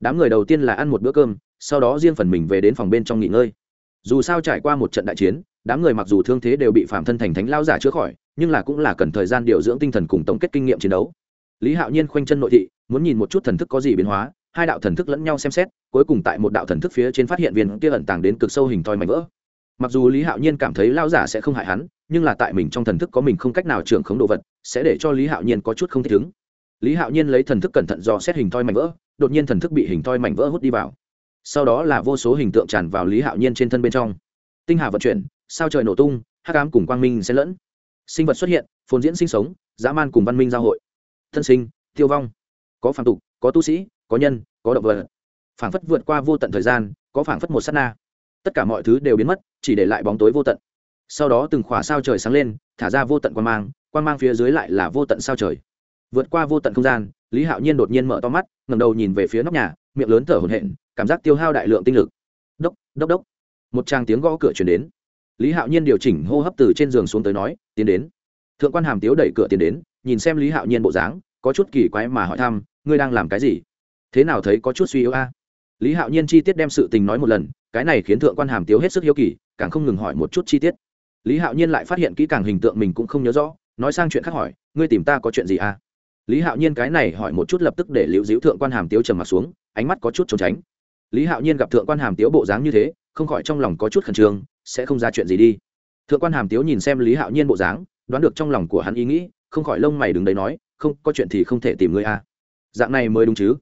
Đám người đầu tiên là ăn một bữa cơm sau đó riêng phần mình về đến phòng bên trong nghỉ ngơi. Dù sao trải qua một trận đại chiến, đám người mặc dù thương thế đều bị phạm thân thành thánh lao giả chữa khỏi, nhưng là cũng là cần thời gian điều dưỡng tinh thần cùng tổng kết kinh nghiệm chiến đấu. Lý hạo nhiên khoanh chân nội thị, muốn nhìn một chút thần thức có gì biến hóa, hai đạo thần thức lẫn nhau xem xét, cuối cùng tại một đạo thần thức phía trên phát hiện viên kia ẩn tàng đến cực sâu hình thoi mảnh vỡ. Mặc dù lý hạo nhiên cảm thấy lao giả sẽ không hại hắn, nhưng là tại mình trong thần thức có mình không cách nào trưởng khống đồ vật, sẽ để cho lý hạo nhiên có chút không thích ứng. Lý hạo nhiên lấy thần thức cẩn thận do xét hình thoi mảnh vỡ, đột nhiên thần thức bị hình thoi mảnh vỡ hút đi vào sau đó là vô số hình tượng tràn vào lý hạo nhiên trên thân bên trong. Tinh hà vận chuyển, sao trời nổ tung, hắc ám cùng quang minh xen lẫn. Sinh vật xuất hiện, phồn diễn sinh sống, dã man cùng văn minh giao hội. Thân sinh, tiêu vong. Có phản tục, có tu sĩ, có nhân, có động vật. Phảng phất vượt qua vô tận thời gian, có phảng phất một s á t na. Tất cả mọi thứ đều biến mất, chỉ để lại bóng tối vô tận. Sau đó từng khỏa sao trời sáng lên, thả ra vô tận quan mang quan mang phía dưới lại là vô tận sao trời. Vượt qua vô tận không gian, lý hạo nhiên đột nhiên mở to mắt ngầm đầu nhìn về phía nóc nhà, miệng lớn thở hồn hện cảm giác tiêu hao đại lượng tinh lực. Đốc đốc đốc. Một tràng tiếng gõ cửa chuyển đến. Lý hạo nhiên điều chỉnh hô hấp từ trên giường xuống tới nói, tiến đến. Thượng quan hàm tiếu đẩy cửa tiến đến, nhìn xem lý hạo nhiên bộ dáng, có chút kỳ quái mà hỏi thăm, ngươi đang làm cái gì? Thế nào thấy có chút suy yếu a? Lý hạo nhiên chi tiết đem sự tình nói một lần, cái này khiến thượng quan hàm tiếu hết sức hiếu kỳ, càng không ngừng hỏi một chút chi tiết. Lý hạo nhiên lại phát hiện kỹ càng hình tượng mình cũng không nhớ rõ, nói sang chuyện khác hỏi, ngươi tìm ta có chuyện gì a? lý hạo nhiên cái này hỏi một chút lập tức để liễu diễu thượng quan hàm tiếu trầm mặt xuống, ánh mắt có chút trốn tránh lý hạo nhiên gặp thượng quan hàm tiếu bộ dáng như thế, không khỏi trong lòng có chút khẩn trương, sẽ không ra chuyện gì đi. Thượng quan hàm tiếu nhìn xem lý hạo nhiên bộ dáng, đoán được trong lòng của hắn ý nghĩ, không khỏi lông mày đứng đấy nói, không, có chuyện thì không thể tìm ngươi a dạng này mới đúng chứ?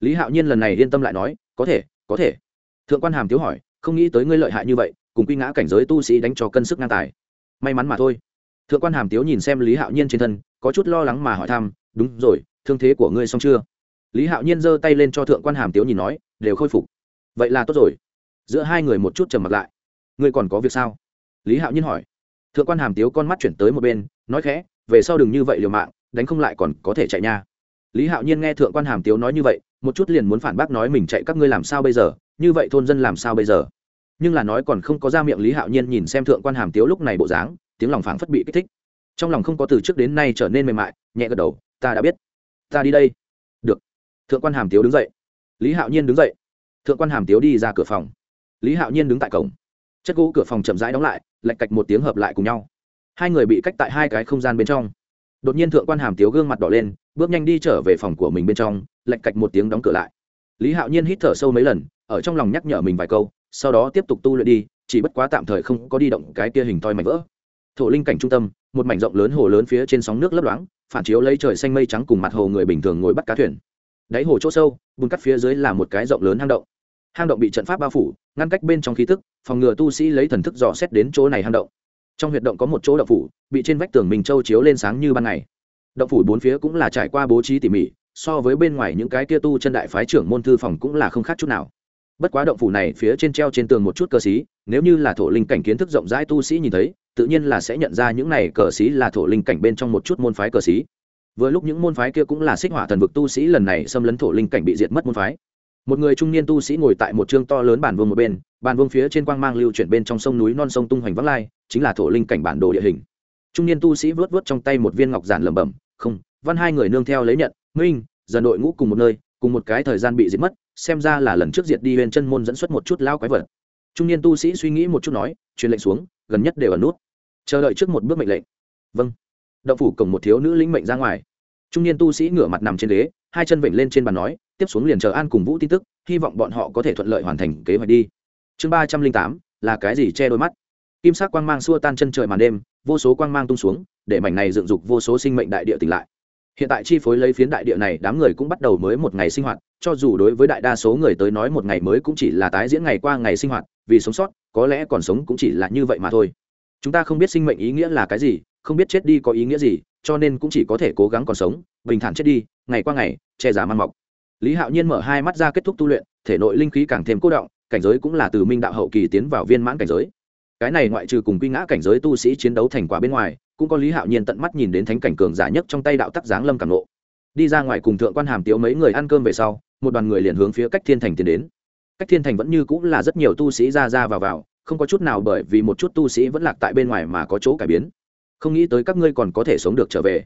Lý hạo nhiên lần này yên tâm lại nói, có thể có thể. Thượng quan hàm tiếu hỏi, không nghĩ tới ngươi lợi hại như vậy, cùng quy ngã cảnh giới tu sĩ đánh cho cân sức ngang tài. May mắn mà thôi. Thượng quan hàm tiếu nhìn xem lý hạo nhiên trên thân, có chút lo lắng mà hỏi thăm, đúng rồi, thương thế của ngươi xong chưa? Lý hạo nhiên giơ tay lên cho thượng quan hàm tiếu nhìn nói, đều khôi phục vậy là tốt rồi. Giữa hai người một chút trầm mặt lại. Ngươi còn có việc sao? Lý hạo nhiên hỏi. Thượng quan hàm tiếu con mắt chuyển tới một bên, nói khẽ, về sau đừng như vậy liều mạng, đánh không lại còn có thể chạy nha. Lý hạo nhiên nghe thượng quan hàm tiếu nói như vậy, một chút liền muốn phản bác nói mình chạy các ngươi làm sao bây giờ, như vậy thôn dân làm sao bây giờ? Nhưng là nói còn không có ra miệng lý hạo nhiên nhìn xem thượng quan hàm tiếu lúc này bộ dáng, tiếng lòng phảng phất bị kích thích. Trong lòng không có từ trước đến nay trở nên mềm mại, nhẹ gật đầu, ta đã biết. Ta đi đây. Được. Thượng quan hàm tiếu đứng dậy. Lý hạo nhiên đứng dậy thượng quan hàm tiếu đi ra cửa phòng. Lý hạo nhiên đứng tại cổng. Chất gỗ cửa phòng chậm rãi đóng lại, lạch cạch một tiếng hợp lại cùng nhau. Hai người bị cách tại hai cái không gian bên trong. Đột nhiên thượng quan hàm tiếu gương mặt đỏ lên, bước nhanh đi trở về phòng của mình bên trong, lạch cạch một tiếng đóng cửa lại. Lý hạo nhiên hít thở sâu mấy lần, ở trong lòng nhắc nhở mình vài câu, sau đó tiếp tục tu luyện đi, chỉ bất quá tạm thời không có đi động cái kia hình toi mảnh vỡ. Thổ linh cảnh trung tâm, một mảnh rộng lớn hồ lớn phía trên sóng nước lấp loáng, phản chiếu lấy trời xanh mây trắng cùng mặt hồ người bình thường ngồi bắt cá thuyền. Đáy hồ chỗ sâu, bùn cắt phía dưới là một cái rộng lớn hang động hang động bị trận pháp bao phủ, ngăn cách bên trong khí tức, phòng ngừa tu sĩ lấy thần thức dò xét đến chỗ này hang động. Trong huyệt động có một chỗ động phủ, bị trên vách tường mình châu chiếu lên sáng như ban ngày. Động phủ bốn phía cũng là trải qua bố trí tỉ mỉ, so với bên ngoài những cái kia tu chân đại phái trưởng môn thư phòng cũng là không khác chút nào. Bất quá động phủ này phía trên treo trên tường một chút cờ xí, nếu như là thổ linh cảnh kiến thức rộng rãi tu sĩ nhìn thấy, tự nhiên là sẽ nhận ra những này cờ xí là thổ linh cảnh bên trong một chút môn phái cờ xí. Vừa lúc những môn phái kia cũng là xích hỏa thần vực tu sĩ lần này xâm lấn thổ linh cảnh bị diệt mất môn phái một người trung niên tu sĩ ngồi tại một chương to lớn bản vương một bên bản vương phía trên quang mang lưu chuyển bên trong sông núi non sông tung hoành vắng lai, chính là thổ linh cảnh bản đồ địa hình. Trung niên tu sĩ vớt vớt trong tay một viên ngọc giản lẩm bẩm, không, văn hai người nương theo lấy nhận, minh, dần đội ngũ cùng một nơi, cùng một cái thời gian bị diệt mất, xem ra là lần trước diệt đi bên chân môn dẫn xuất một chút lao quái vật. Trung niên tu sĩ suy nghĩ một chút nói, truyền lệnh xuống, gần nhất đều ở nút. Chờ đợi trước một bước mệnh lệnh. Vâng. Động phủ cổng một thiếu nữ lĩnh mệnh ra ngoài. Trung niên tu sĩ ngửa mặt nằm trên đế hai chân vịnh lên trên bàn nói, tiếp xuống liền chờ an cùng vũ tin tức, hy vọng bọn họ có thể thuận lợi hoàn thành kế hoạch đi. Chương ba trăm linh tám, là cái gì che đôi mắt? Kim sắc quang mang xua tan chân trời màn đêm, vô số quang mang tung xuống, để mảnh này dựng dục vô số sinh mệnh đại địa tỉnh lại. Hiện tại chi phối lấy phiến đại địa này, đám người cũng bắt đầu mới một ngày sinh hoạt, cho dù đối với đại đa số người tới nói một ngày mới cũng chỉ là tái diễn ngày qua ngày sinh hoạt, vì sống sót, có lẽ còn sống cũng chỉ là như vậy mà thôi. Chúng ta không biết sinh mệnh ý nghĩa là cái gì, không biết chết đi có ý nghĩa gì, cho nên cũng chỉ có thể cố gắng còn sống, bình thản chết đi ngày qua ngày, che giả man mọc. Lý hạo nhiên mở hai mắt ra kết thúc tu luyện, thể nội linh khí càng thêm cố động, cảnh giới cũng là từ minh đạo hậu kỳ tiến vào viên mãn cảnh giới. Cái này ngoại trừ cùng quy ngã cảnh giới tu sĩ chiến đấu thành quả bên ngoài, cũng có lý hạo nhiên tận mắt nhìn đến thánh cảnh cường giả nhất trong tay đạo tắc giáng lâm cảm lộ đi ra ngoài cùng thượng quan hàm tiếu mấy người ăn cơm về sau, một đoàn người liền hướng phía cách thiên thành tiến đến. Cách thiên thành vẫn như cũng là rất nhiều tu sĩ ra ra vào vào, không có chút nào bởi vì một chút tu sĩ vẫn lạc tại bên ngoài mà có chỗ cải biến. Không nghĩ tới các ngươi còn có thể sống được trở về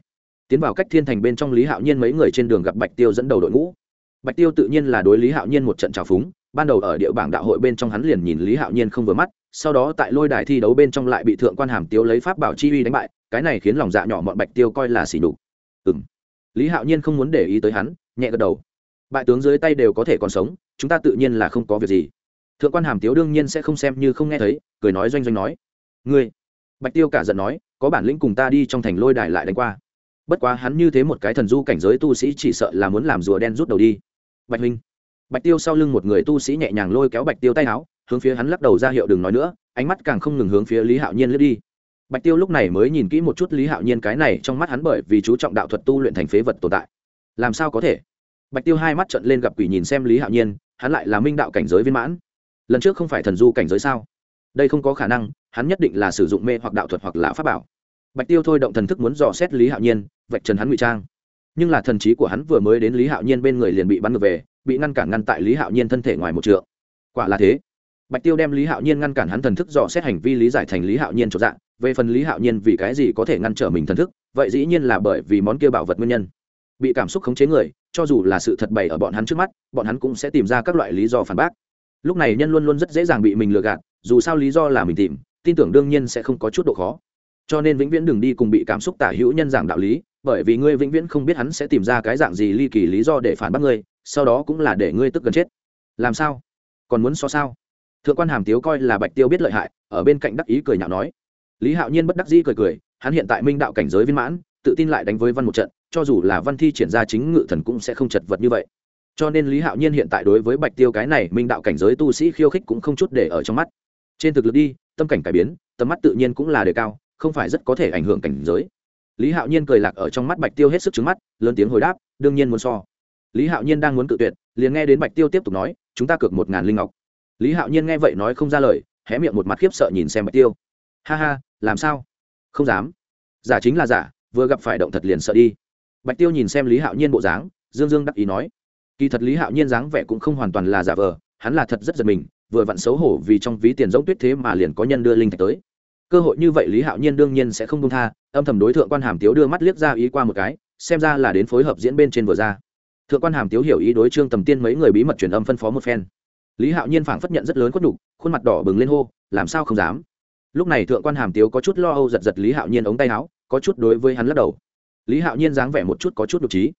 tiến vào cách thiên thành bên trong lý hạo nhiên mấy người trên đường gặp bạch tiêu dẫn đầu đội ngũ. Bạch tiêu tự nhiên là đối lý hạo nhiên một trận trào phúng, ban đầu ở địa bảng đạo hội bên trong hắn liền nhìn lý hạo nhiên không vừa mắt, sau đó tại lôi đài thi đấu bên trong lại bị thượng quan hàm tiêu lấy pháp bảo chi uy đánh bại, cái này khiến lòng dạ nhỏ bọn bạch tiêu coi là xỉ đục ừ m lý hạo nhiên không muốn để ý tới hắn, nhẹ gật đầu. Bại tướng dưới tay đều có thể còn sống, chúng ta tự nhiên là không có việc gì. Thượng quan hàm tiếu đương nhiên sẽ không xem như không nghe thấy, cười nói doanh doanh nói. Ngươi. Bạch tiêu cả giận nói, có bản lĩnh cùng ta đi trong thành lôi đài lại đánh qua bất quá hắn như thế một cái thần du cảnh giới tu sĩ chỉ sợ là muốn làm rùa đen rút đầu đi. Bạch huynh. Bạch tiêu sau lưng một người tu sĩ nhẹ nhàng lôi kéo bạch tiêu tay áo, hướng phía hắn lắc đầu ra hiệu đừng nói nữa, ánh mắt càng không ngừng hướng phía lý hạo nhiên lướt đi. Bạch tiêu lúc này mới nhìn kỹ một chút lý hạo nhiên cái này trong mắt hắn bởi vì chú trọng đạo thuật tu luyện thành phế vật tồn tại. Làm sao có thể? Bạch tiêu hai mắt trận lên gặp quỷ nhìn xem lý hạo nhiên, hắn lại là minh đạo cảnh giới viên mãn. Lần trước không phải thần du cảnh giới sao? Đây không có khả năng, hắn nhất định là sử dụng mê hoặc đạo thuật hoặc là pháp bảo bạch tiêu thôi động thần thức muốn dò xét lý hạo nhiên, vạch trần hắn ngụy trang. Nhưng là thần trí của hắn vừa mới đến lý hạo nhiên bên người liền bị bắn ngược về, bị ngăn cản ngăn tại lý hạo nhiên thân thể ngoài một trượng. Quả là thế. Bạch tiêu đem lý hạo nhiên ngăn cản hắn thần thức dò xét hành vi lý giải thành lý hạo nhiên trọn dạng, về phần lý hạo nhiên vì cái gì có thể ngăn trở mình thần thức, vậy dĩ nhiên là bởi vì món kia bảo vật nguyên nhân. Bị cảm xúc khống chế người, cho dù là sự thật bày ở bọn hắn trước mắt, bọn hắn cũng sẽ tìm ra các loại lý do phản bác. Lúc này nhân luôn luôn rất dễ dàng bị mình lừa gạt, dù sao lý do là mình tìm, tin tưởng đương nhiên sẽ không có chút độ khó cho nên vĩnh viễn đừng đi cùng bị cảm xúc tả hữu nhân giảng đạo lý, bởi vì ngươi vĩnh viễn không biết hắn sẽ tìm ra cái dạng gì ly kỳ lý do để phản bác ngươi, sau đó cũng là để ngươi tức gần chết. Làm sao? Còn muốn so sao? Thượng quan hàm tiếu coi là bạch tiêu biết lợi hại, ở bên cạnh đắc ý cười nhạo nói. Lý hạo nhiên bất đắc dĩ cười cười, hắn hiện tại minh đạo cảnh giới viên mãn, tự tin lại đánh với văn một trận, cho dù là văn thi triển ra chính ngự thần cũng sẽ không chật vật như vậy. Cho nên lý hạo nhiên hiện tại đối với bạch tiêu cái này minh đạo cảnh giới tu sĩ khiêu khích cũng không chút để ở trong mắt. Trên thực lực đi, tâm cảnh cải biến, tầm mắt tự nhiên cũng là đề cao không phải rất có thể ảnh hưởng cảnh giới. Lý hạo nhiên cười lạc ở trong mắt bạch tiêu hết sức trứng mắt, lớn tiếng hồi đáp, đương nhiên muốn so. Lý hạo nhiên đang muốn cự tuyệt, liền nghe đến bạch tiêu tiếp tục nói, chúng ta cược một ngàn linh ngọc. Lý hạo nhiên nghe vậy nói không ra lời, hé miệng một mặt khiếp sợ nhìn xem bạch tiêu. Ha ha, làm sao? Không dám. Giả chính là giả, vừa gặp phải động thật liền sợ đi. Bạch tiêu nhìn xem lý hạo nhiên bộ dáng, dương dương đắc ý nói. Kỳ thật lý hạo nhiên dáng vẻ cũng không hoàn toàn là giả vờ, hắn là thật rất giật mình, vừa vặn xấu hổ vì trong ví tiền giống tuyết thế mà liền có nhân đưa linh thạch tới cơ hội như vậy lý hạo nhiên đương nhiên sẽ không công tha, âm thầm đối tượng quan hàm tiếu đưa mắt liếc ra ý qua một cái, xem ra là đến phối hợp diễn bên trên vừa ra. Thượng quan hàm tiếu hiểu ý đối trương tầm tiên mấy người bí mật truyền âm phân phó một phen. Lý hạo nhiên phảng phất nhận rất lớn quất đục khuôn mặt đỏ bừng lên hô, làm sao không dám? Lúc này thượng quan hàm tiếu có chút lo âu giật giật lý hạo nhiên ống tay áo, có chút đối với hắn lắc đầu. Lý hạo nhiên dáng vẻ một chút có chút đục trí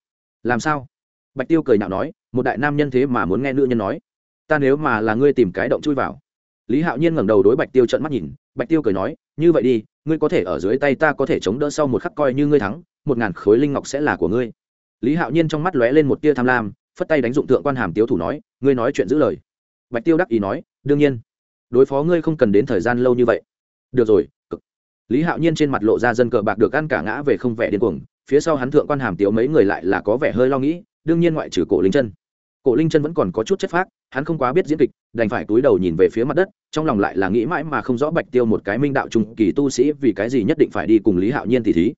làm sao? Bạch tiêu cười nhạo nói, một đại nam nhân thế mà muốn nghe nữ nhân nói. Ta nếu mà là ngươi tìm cái động chui vào lý hạo nhiên ngẩng đầu đối bạch tiêu trận mắt nhìn, bạch tiêu cười nói, như vậy đi, ngươi có thể ở dưới tay ta có thể chống đỡ sau một khắc coi như ngươi thắng, một ngàn khối linh ngọc sẽ là của ngươi. Lý hạo nhiên trong mắt lóe lên một tia tham lam, phất tay đánh dụng tượng quan hàm tiếu thủ nói, ngươi nói chuyện giữ lời. Bạch tiêu đắc ý nói, đương nhiên. Đối phó ngươi không cần đến thời gian lâu như vậy. Được rồi, cực. Lý hạo nhiên trên mặt lộ ra dân cờ bạc được ăn cả ngã về không vẻ điên cuồng, phía sau hắn thượng quan hàm tiếu mấy người lại là có vẻ hơi lo nghĩ, đương nhiên ngoại trừ cổ Linh chân cổ linh chân vẫn còn có chút chất phác, hắn không quá biết diễn kịch, đành phải túi đầu nhìn về phía mặt đất, trong lòng lại là nghĩ mãi mà không rõ bạch tiêu một cái minh đạo trung kỳ tu sĩ vì cái gì nhất định phải đi cùng lý hạo nhiên thì thí.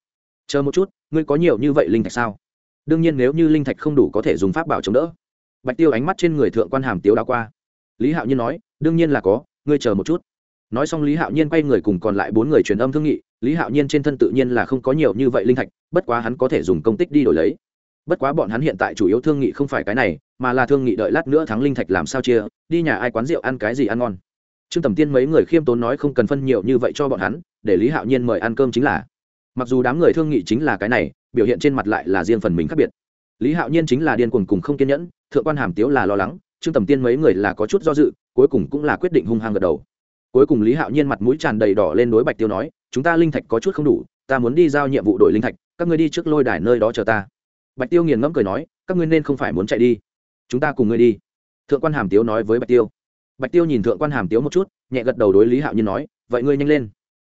Chờ một chút, ngươi có nhiều như vậy linh thạch sao? Đương nhiên nếu như linh thạch không đủ có thể dùng pháp bảo chống đỡ. Bạch tiêu ánh mắt trên người thượng quan hàm tiếu đã qua. Lý hạo nhiên nói, đương nhiên là có, ngươi chờ một chút. Nói xong lý hạo nhiên quay người cùng còn lại bốn người truyền âm thương nghị, lý hạo nhiên trên thân tự nhiên là không có nhiều như vậy linh thạch, bất quá hắn có thể dùng công tích đi đổi lấy bất quá bọn hắn hiện tại chủ yếu thương nghị không phải cái này, mà là thương nghị đợi lát nữa thắng linh thạch làm sao chia, đi nhà ai quán rượu ăn cái gì ăn ngon. Trương tầm tiên mấy người khiêm tốn nói không cần phân nhiều như vậy cho bọn hắn, để lý hạo nhiên mời ăn cơm chính là. Mặc dù đám người thương nghị chính là cái này, biểu hiện trên mặt lại là riêng phần mình khác biệt. Lý hạo nhiên chính là điên cuồng cùng không kiên nhẫn, thượng quan hàm tiếu là lo lắng, trương tầm tiên mấy người là có chút do dự, cuối cùng cũng là quyết định hung hăng gật đầu. Cuối cùng lý hạo nhiên mặt mũi tràn đầy đỏ lên đối bạch tiêu nói, chúng ta linh thạch có chút không đủ, ta muốn đi giao nhiệm vụ đổi linh thạch, các ngươi đi trước lôi đài nơi đó chờ ta bạch tiêu nghiền ngẫm cười nói, các ngươi nên không phải muốn chạy đi. Chúng ta cùng ngươi đi. Thượng quan hàm tiếu nói với bạch tiêu. Bạch tiêu nhìn thượng quan hàm tiếu một chút, nhẹ gật đầu đối lý hạo nhiên nói, vậy ngươi nhanh lên.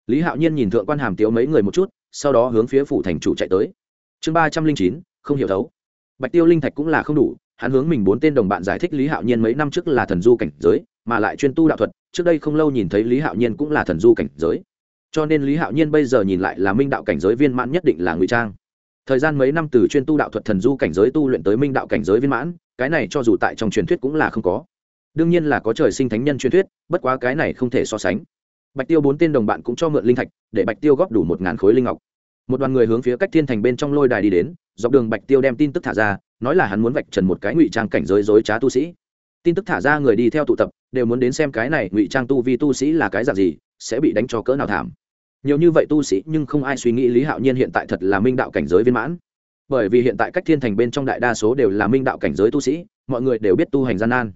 Lý hạo nhiên nhìn thượng quan hàm tiếu mấy người một chút, sau đó hướng phía phủ thành chủ chạy tới. Chương ba trăm linh chín, không hiểu thấu. Bạch tiêu linh thạch cũng là không đủ, hắn hướng mình bốn tên đồng bạn giải thích lý hạo nhiên mấy năm trước là thần du cảnh giới, mà lại chuyên tu đạo thuật, trước đây không lâu nhìn thấy lý hạo nhiên cũng là thần du cảnh giới. Cho nên lý hạo nhiên bây giờ nhìn lại là minh đạo cảnh giới viên mãn nhất định là ngụy trang thời gian mấy năm từ chuyên tu đạo thuật thần du cảnh giới tu luyện tới minh đạo cảnh giới viên mãn, cái này cho dù tại trong truyền thuyết cũng là không có. Đương nhiên là có trời sinh thánh nhân truyền thuyết, bất quá cái này không thể so sánh. Bạch tiêu bốn tên đồng bạn cũng cho mượn linh thạch, để bạch tiêu góp đủ một ngàn khối linh ngọc. Một đoàn người hướng phía cách thiên thành bên trong lôi đài đi đến, dọc đường bạch tiêu đem tin tức thả ra, nói là hắn muốn vạch trần một cái ngụy trang cảnh giới dối trá tu sĩ. Tin tức thả ra người đi theo tụ tập, đều muốn đến xem cái này ngụy trang tu vi tu sĩ là cái dạng gì, sẽ bị đánh cho cỡ nào thảm nhiều như vậy tu sĩ nhưng không ai suy nghĩ lý hạo nhiên hiện tại thật là minh đạo cảnh giới viên mãn. Bởi vì hiện tại cách thiên thành bên trong đại đa số đều là minh đạo cảnh giới tu sĩ, mọi người đều biết tu hành gian nan.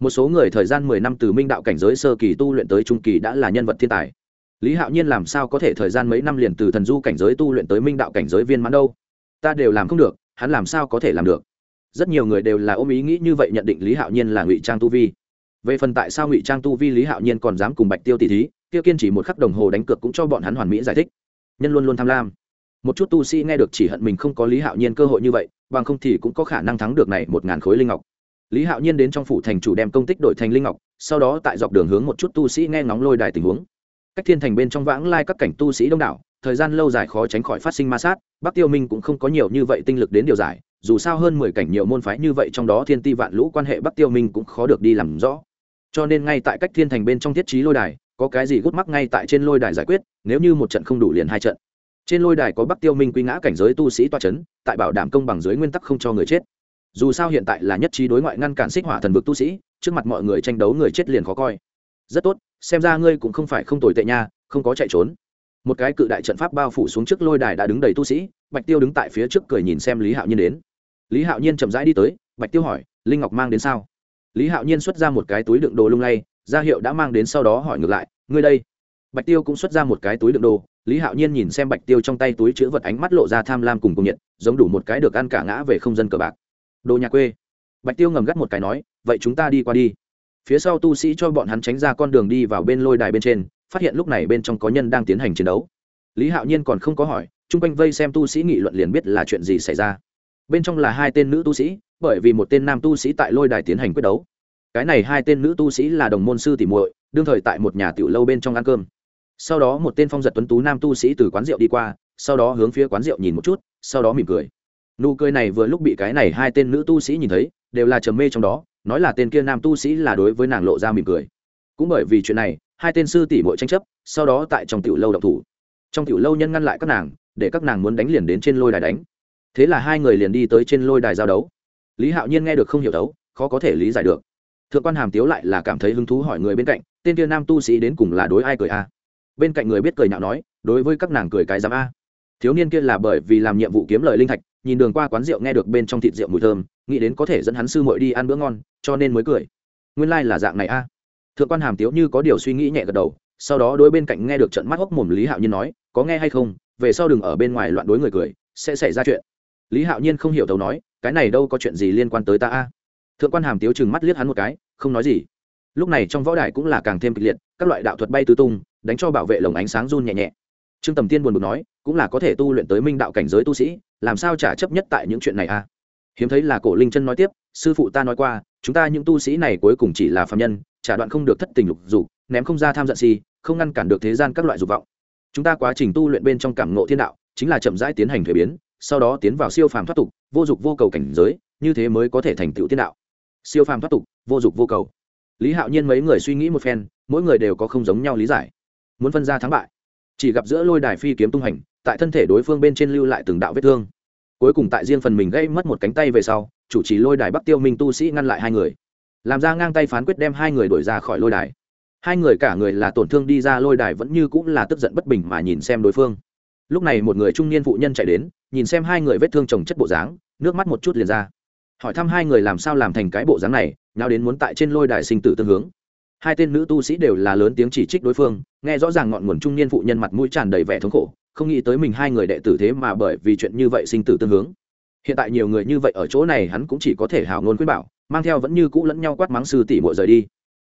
Một số người thời gian mười năm từ minh đạo cảnh giới sơ kỳ tu luyện tới trung kỳ đã là nhân vật thiên tài. Lý hạo nhiên làm sao có thể thời gian mấy năm liền từ thần du cảnh giới tu luyện tới minh đạo cảnh giới viên mãn đâu? Ta đều làm không được, hắn làm sao có thể làm được? Rất nhiều người đều là ôm ý nghĩ như vậy nhận định lý hạo nhiên là ngụy trang tu vi. Về phần tại sao ngụy trang tu vi lý hạo nhiên còn dám cùng bạch tiêu tỷ thí tiêu kiên chỉ một khắc đồng hồ đánh cược cũng cho bọn hắn hoàn mỹ giải thích. Nhân luôn luôn tham lam. Một chút tu sĩ nghe được chỉ hận mình không có lý hạo nhiên cơ hội như vậy, bằng không thì cũng có khả năng thắng được này một ngàn khối linh ngọc. Lý hạo nhiên đến trong phủ thành chủ đem công tích đổi thành linh ngọc, sau đó tại dọc đường hướng một chút tu sĩ nghe ngóng lôi đài tình huống. Cách thiên thành bên trong vãng lai các cảnh tu sĩ đông đảo, thời gian lâu dài khó tránh khỏi phát sinh ma sát, bắc tiêu minh cũng không có nhiều như vậy tinh lực đến điều giải, dù sao hơn mười cảnh nhiều môn phái như vậy trong đó thiên ti vạn lũ quan hệ bắc tiêu minh cũng khó được đi làm rõ. Cho nên ngay tại cách thiên thành bên trong thiết trí lôi đài có cái gì gút mắc ngay tại trên lôi đài giải quyết, nếu như một trận không đủ liền hai trận. Trên lôi đài có bắc tiêu minh quy ngã cảnh giới tu sĩ toa c h ấ n tại bảo đảm công bằng dưới nguyên tắc không cho người chết. Dù sao hiện tại là nhất trí đối ngoại ngăn cản xích hỏa thần vực tu sĩ, trước mặt mọi người tranh đấu người chết liền khó coi. Rất tốt, xem ra ngươi cũng không phải không tồi tệ nha, không có chạy trốn. Một cái cự đại trận pháp bao phủ xuống trước lôi đài đã đứng đầy tu sĩ, bạch tiêu đứng tại phía trước cười nhìn xem lý hạo nhiên đến. Lý hạo nhiên chậm rãi đi tới, bạch tiêu hỏi, linh ngọc mang đến sao? Lý hạo nhiên xuất ra một cái túi đựng đồ lung lay ra hiệu đã mang đến sau đó hỏi ngược lại, ngươi đây? Bạch tiêu cũng xuất ra một cái túi đựng đồ, lý hạo nhiên nhìn xem bạch tiêu trong tay túi chữ vật ánh mắt lộ ra tham lam cùng công nhiệt, giống đủ một cái được ăn cả ngã về không dân cờ bạc. Đồ nhà quê. Bạch tiêu ngầm gắt một cái nói, vậy chúng ta đi qua đi. Phía sau tu sĩ cho bọn hắn tránh ra con đường đi vào bên lôi đài bên trên, phát hiện lúc này bên trong có nhân đang tiến hành chiến đấu. Lý hạo nhiên còn không có hỏi, chung quanh vây xem tu sĩ nghị luận liền biết là chuyện gì xảy ra. Bên trong là hai tên nữ tu sĩ, bởi vì một tên nam tu sĩ tại lôi đài tiến hành quyết đấu cái này hai tên nữ tu sĩ là đồng môn sư tỉ muội, đương thời tại một nhà tiểu lâu bên trong ăn cơm. Sau đó một tên phong giật tuấn tú nam tu sĩ từ quán rượu đi qua, sau đó hướng phía quán rượu nhìn một chút, sau đó mỉm cười. Nụ cười này vừa lúc bị cái này hai tên nữ tu sĩ nhìn thấy, đều là trầm mê trong đó, nói là tên kia nam tu sĩ là đối với nàng lộ ra mỉm cười. Cũng bởi vì chuyện này, hai tên sư tỷ muội tranh chấp, sau đó tại trong tiểu lâu độc thủ. Trong tiểu lâu nhân ngăn lại các nàng, để các nàng muốn đánh liền đến trên lôi đài đánh. Thế là hai người liền đi tới trên lôi đài giao đấu. Lý hạo nhiên nghe được không hiểu đấu, khó có thể lý giải được thượng quan hàm tiếu lại là cảm thấy hứng thú hỏi người bên cạnh, tên kia nam tu sĩ đến cùng là đối ai cười a? Bên cạnh người biết cười nhạo nói, đối với các nàng cười cái dám a. Thiếu niên kia là bởi vì làm nhiệm vụ kiếm lời linh thạch, nhìn đường qua quán rượu nghe được bên trong thịt rượu mùi thơm, nghĩ đến có thể dẫn hắn sư muội đi ăn bữa ngon, cho nên mới cười. Nguyên lai、like、là dạng này a. Thượng quan hàm tiếu như có điều suy nghĩ nhẹ gật đầu, sau đó đối bên cạnh nghe được trận mắt hốc mồm lý hạo nhiên nói, có nghe hay không? Về sau đừng ở bên ngoài loạn đối người cười, sẽ xảy ra chuyện. Lý hạo nhiên không hiểu thấu nói, cái này đâu có chuyện gì liên quan tới ta a? Thượng quan hàm tiếu chừng mắt liếc hắn một cái không nói gì. Lúc này trong võ đài cũng là càng thêm kịch liệt, các loại đạo thuật bay tứ tung, đánh cho bảo vệ lồng ánh sáng run nhẹ nhẹ. Trương tầm tiên buồn bực nói, cũng là có thể tu luyện tới minh đạo cảnh giới tu sĩ, làm sao trả chấp nhất tại những chuyện này a hiếm thấy là cổ linh chân nói tiếp, sư phụ ta nói qua, chúng ta những tu sĩ này cuối cùng chỉ là phạm nhân trả đoạn không được thất tình lục dục, ném không ra tham giận si, không ngăn cản được thế gian các loại dục vọng. Chúng ta quá trình tu luyện bên trong cảm ngộ thiên đạo, chính là chậm rãi tiến hành thuế biến, sau đó tiến vào siêu phàm thoát tục, vô dục vô cầu cảnh giới, như thế mới có thể thành tựu thiên đạo siêu phàm thoát tục, vô dục vô cầu. Lý hạo nhiên mấy người suy nghĩ một phen, mỗi người đều có không giống nhau lý giải. Muốn phân ra thắng bại, chỉ gặp giữa lôi đài phi kiếm tung hành, tại thân thể đối phương bên trên lưu lại từng đạo vết thương. Cuối cùng tại riêng phần mình gây mất một cánh tay về sau, chủ trì lôi đài bắc tiêu minh tu sĩ ngăn lại hai người. Làm ra ngang tay phán quyết đem hai người đuổi ra khỏi lôi đài. Hai người cả người là tổn thương đi ra lôi đài vẫn như cũng là tức giận bất bình mà nhìn xem đối phương. Lúc này một người trung niên phụ nhân chạy đến, nhìn xem hai người vết thương chồng chất bộ dáng, nước mắt một chút liền ra hỏi thăm hai người làm sao làm thành cái bộ dáng này nào đến muốn tại trên lôi đài sinh tử tương hướng. Hai tên nữ tu sĩ đều là lớn tiếng chỉ trích đối phương, nghe rõ ràng ngọn nguồn trung niên phụ nhân mặt mũi tràn đầy vẻ thống khổ, không nghĩ tới mình hai người đệ tử thế mà bởi vì chuyện như vậy sinh tử tương hướng. Hiện tại nhiều người như vậy ở chỗ này hắn cũng chỉ có thể hảo ngôn khuyên bảo, mang theo vẫn như cũ lẫn nhau quát mắng sư tỷ muội rời đi.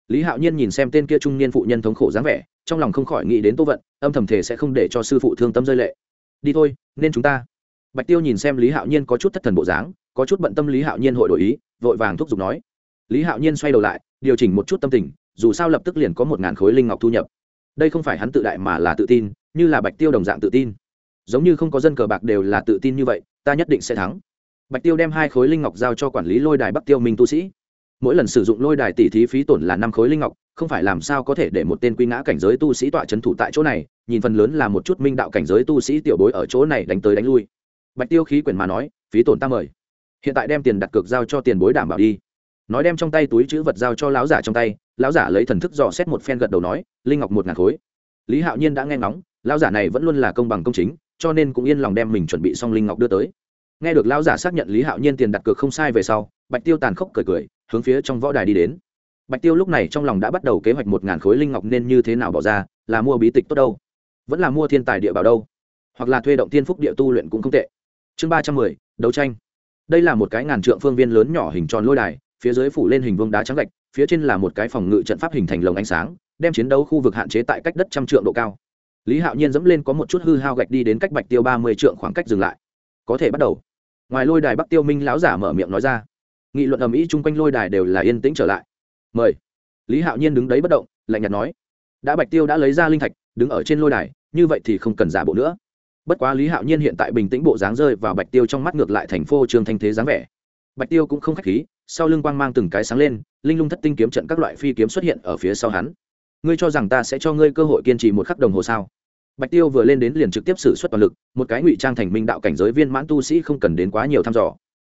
Lý hạo nhiên nhìn xem tên kia trung niên phụ nhân thống khổ dáng vẻ, trong lòng không khỏi nghĩ đến tô vận, âm thầm thể sẽ không để cho sư phụ thương tâm rơi lệ. Đi thôi, nên chúng ta. Bạch tiêu nhìn xem lý hạo nhiên có chút thất thần bộ dáng có chút bận tâm lý hạo nhiên hội đổi ý, vội vàng thúc giục nói. Lý hạo nhiên xoay đầu lại, điều chỉnh một chút tâm tình, dù sao lập tức liền có một ngàn khối linh ngọc thu nhập. Đây không phải hắn tự đại mà là tự tin, như là bạch tiêu đồng dạng tự tin. Giống như không có dân cờ bạc đều là tự tin như vậy, ta nhất định sẽ thắng. Bạch tiêu đem hai khối linh ngọc giao cho quản lý lôi đài bắc tiêu minh tu sĩ. Mỗi lần sử dụng lôi đài tỷ thí phí tổn là năm khối linh ngọc, không phải làm sao có thể để một tên quy ngã cảnh giới tu sĩ tọa trấn thủ tại chỗ này, nhìn phần lớn là một chút minh đạo cảnh giới tu sĩ tiểu bối ở chỗ này đánh tới đánh lui. Bạch tiêu khí quyển mà nói, phí tổn ta mời hiện tại đem tiền đặt cược giao cho tiền bối đảm bảo đi. Nói đem trong tay túi chữ vật giao cho lão giả trong tay, lão giả lấy thần thức dò xét một phen gật đầu nói, linh ngọc một ngàn khối. Lý hạo nhiên đã nghe ngóng, lão giả này vẫn luôn là công bằng công chính, cho nên cũng yên lòng đem mình chuẩn bị xong linh ngọc đưa tới. Nghe được lão giả xác nhận lý hạo nhiên tiền đặt cược không sai về sau, bạch tiêu tàn khốc cười cười, hướng phía trong võ đài đi đến. Bạch tiêu lúc này trong lòng đã bắt đầu kế hoạch một ngàn khối linh ngọc nên như thế nào bỏ ra, là mua bí tịch tốt đâu, vẫn là mua thiên tài địa bảo đâu, hoặc là thuê động tiên phúc địa tu luyện cũng không tệ. Chương ba trăm mười, đấu tranh đây là một cái ngàn trượng phương viên lớn nhỏ hình tròn lôi đài, phía dưới phủ lên hình vương đá trắng gạch, phía trên là một cái phòng ngự trận pháp hình thành lồng ánh sáng, đem chiến đấu khu vực hạn chế tại cách đất trăm trượng độ cao. Lý hạo nhiên dẫm lên có một chút hư hao gạch đi đến cách bạch tiêu ba mươi trượng khoảng cách dừng lại. Có thể bắt đầu. Ngoài lôi đài bắc tiêu minh lão giả mở miệng nói ra. Nghị luận ầm ĩ chung quanh lôi đài đều là yên tĩnh trở lại. Mời. Lý hạo nhiên đứng đấy bất động, lạnh nhạt nói. Đã bạch tiêu đã lấy ra linh thạch, đứng ở trên lôi đài, như vậy thì không cần giả bộ nữa bất quá lý hạo nhiên hiện tại bình tĩnh bộ dáng rơi vào bạch tiêu trong mắt ngược lại thành phố trường thanh thế dáng vẻ. Bạch tiêu cũng không k h á c h khí, sau lưng quang mang từng cái sáng lên, linh lung thất tinh kiếm trận các loại phi kiếm xuất hiện ở phía sau hắn. Ngươi cho rằng ta sẽ cho ngươi cơ hội kiên trì một khắc đồng hồ sao? Bạch tiêu vừa lên đến liền trực tiếp xử suất toàn lực, một cái ngụy trang thành minh đạo cảnh giới viên mãn tu sĩ không cần đến quá nhiều thăm dò.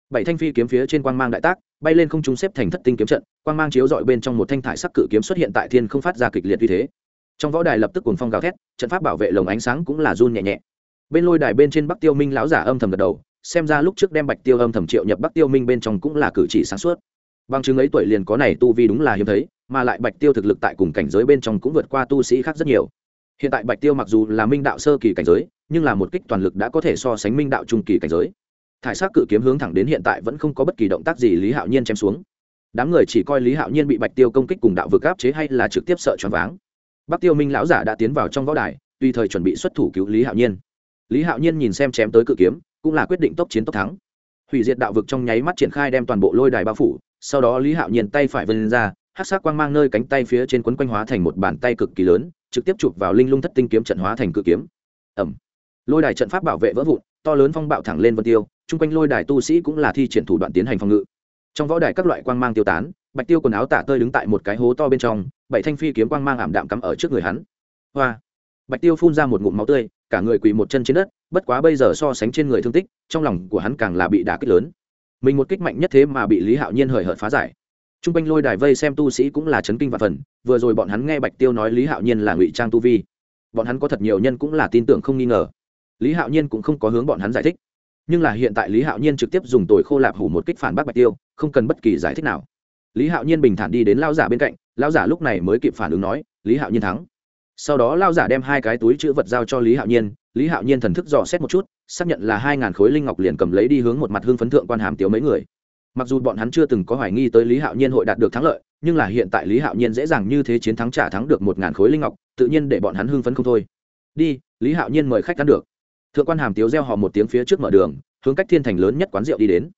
Bảy thanh phi kiếm phía trên quang mang đại tác, bay lên không trung xếp thành thất tinh kiếm trận, quang mang chiếu dọi bên trong một thanh thải sắc cự kiếm xuất hiện tại thiên không phát ra kịch liệt như thế. Trong võ đài lập tức cuồng phong gào thét, trận pháp bảo vệ lồng ánh sáng cũng là run nhẹ nhẹ bên lôi đài bên trên bắc tiêu minh lão giả âm thầm gật đầu, xem ra lúc trước đem bạch tiêu âm thầm triệu nhập bắc tiêu minh bên trong cũng là cử chỉ sáng suốt. Bằng chứng ấy tuổi liền có này tu vi đúng là hiếm thấy, mà lại bạch tiêu thực lực tại cùng cảnh giới bên trong cũng vượt qua tu sĩ khác rất nhiều. Hiện tại bạch tiêu mặc dù là minh đạo sơ kỳ cảnh giới, nhưng là một kích toàn lực đã có thể so sánh minh đạo trung kỳ cảnh giới. Thải s á c cự kiếm hướng thẳng đến hiện tại vẫn không có bất kỳ động tác gì lý hạo nhiên chém xuống. Đám người chỉ coi lý hạo nhiên bị bạch tiêu công kích cùng đạo vực áp chế hay là trực tiếp sợ choáng váng. Bắc tiêu minh lão giả đã tiến vào trong võ đài, tùy thời chuẩn bị xuất thủ cứu lý hạo nhiên lý hạo nhiên nhìn xem chém tới cự kiếm, cũng là quyết định tốc chiến tốc thắng. Hủy diệt đạo vực trong nháy mắt triển khai đem toàn bộ lôi đài bao phủ, sau đó lý hạo nhiên tay phải vân ra hát sắc quang mang nơi cánh tay phía trên quấn quanh hóa thành một bàn tay cực kỳ lớn, trực tiếp chụp vào linh lung thất tinh kiếm trận hóa thành cự kiếm. Ẩm lôi đài trận pháp bảo vệ vỡ vụn, to lớn phong bạo thẳng lên vân tiêu, chung quanh lôi đài tu sĩ cũng là thi triển thủ đoạn tiến hành phòng ngự. Trong võ đài các loại quang mang tiêu tán, bạch tiêu quần áo tả tơi đứng tại một cái hố to bên trong, bảy thanh phi kiếm quang mang ảm đạm cắm ở trước người hắn. Hoa bạch tiêu phun ra một ngụm máu tươi, cả người quỳ một chân trên đất, bất quá bây giờ so sánh trên người thương tích, trong lòng của hắn càng là bị đả kích lớn. Mình một kích mạnh nhất thế mà bị lý hạo nhiên hời hợt phá giải. T r u n g quanh lôi đài vây xem tu sĩ cũng là chấn kinh và phần, vừa rồi bọn hắn nghe bạch tiêu nói lý hạo nhiên là ngụy trang tu vi. Bọn hắn có thật nhiều nhân cũng là tin tưởng không nghi ngờ. Lý hạo nhiên cũng không có hướng bọn hắn giải thích. Nhưng là hiện tại lý hạo nhiên trực tiếp dùng tồi khô lạp hủ một kích phản bác bạch tiêu, không cần bất kỳ giải thích nào. Lý hạo nhiên bình thản đi đến lao giả bên cạnh lao giả lúc này mới kịp phản ứng nói, lý hạo nhiên thắng sau đó lao giả đem hai cái túi chữ vật giao cho lý hạo nhiên. Lý hạo nhiên thần thức dò xét một chút, xác nhận là hai ngàn khối linh ngọc liền cầm lấy đi hướng một mặt hương phấn thượng quan hàm tiếu mấy người. Mặc dù bọn hắn chưa từng có hoài nghi tới lý hạo nhiên hội đạt được thắng lợi, nhưng là hiện tại lý hạo nhiên dễ dàng như thế chiến thắng trả thắng được một ngàn khối linh ngọc, tự nhiên để bọn hắn hưng phấn không thôi. Đi, lý hạo nhiên mời khách ăn được. Thượng quan hàm tiếu gieo họ một tiếng phía trước mở đường, hướng cách thiên thành lớn nhất quán rượu đi đến.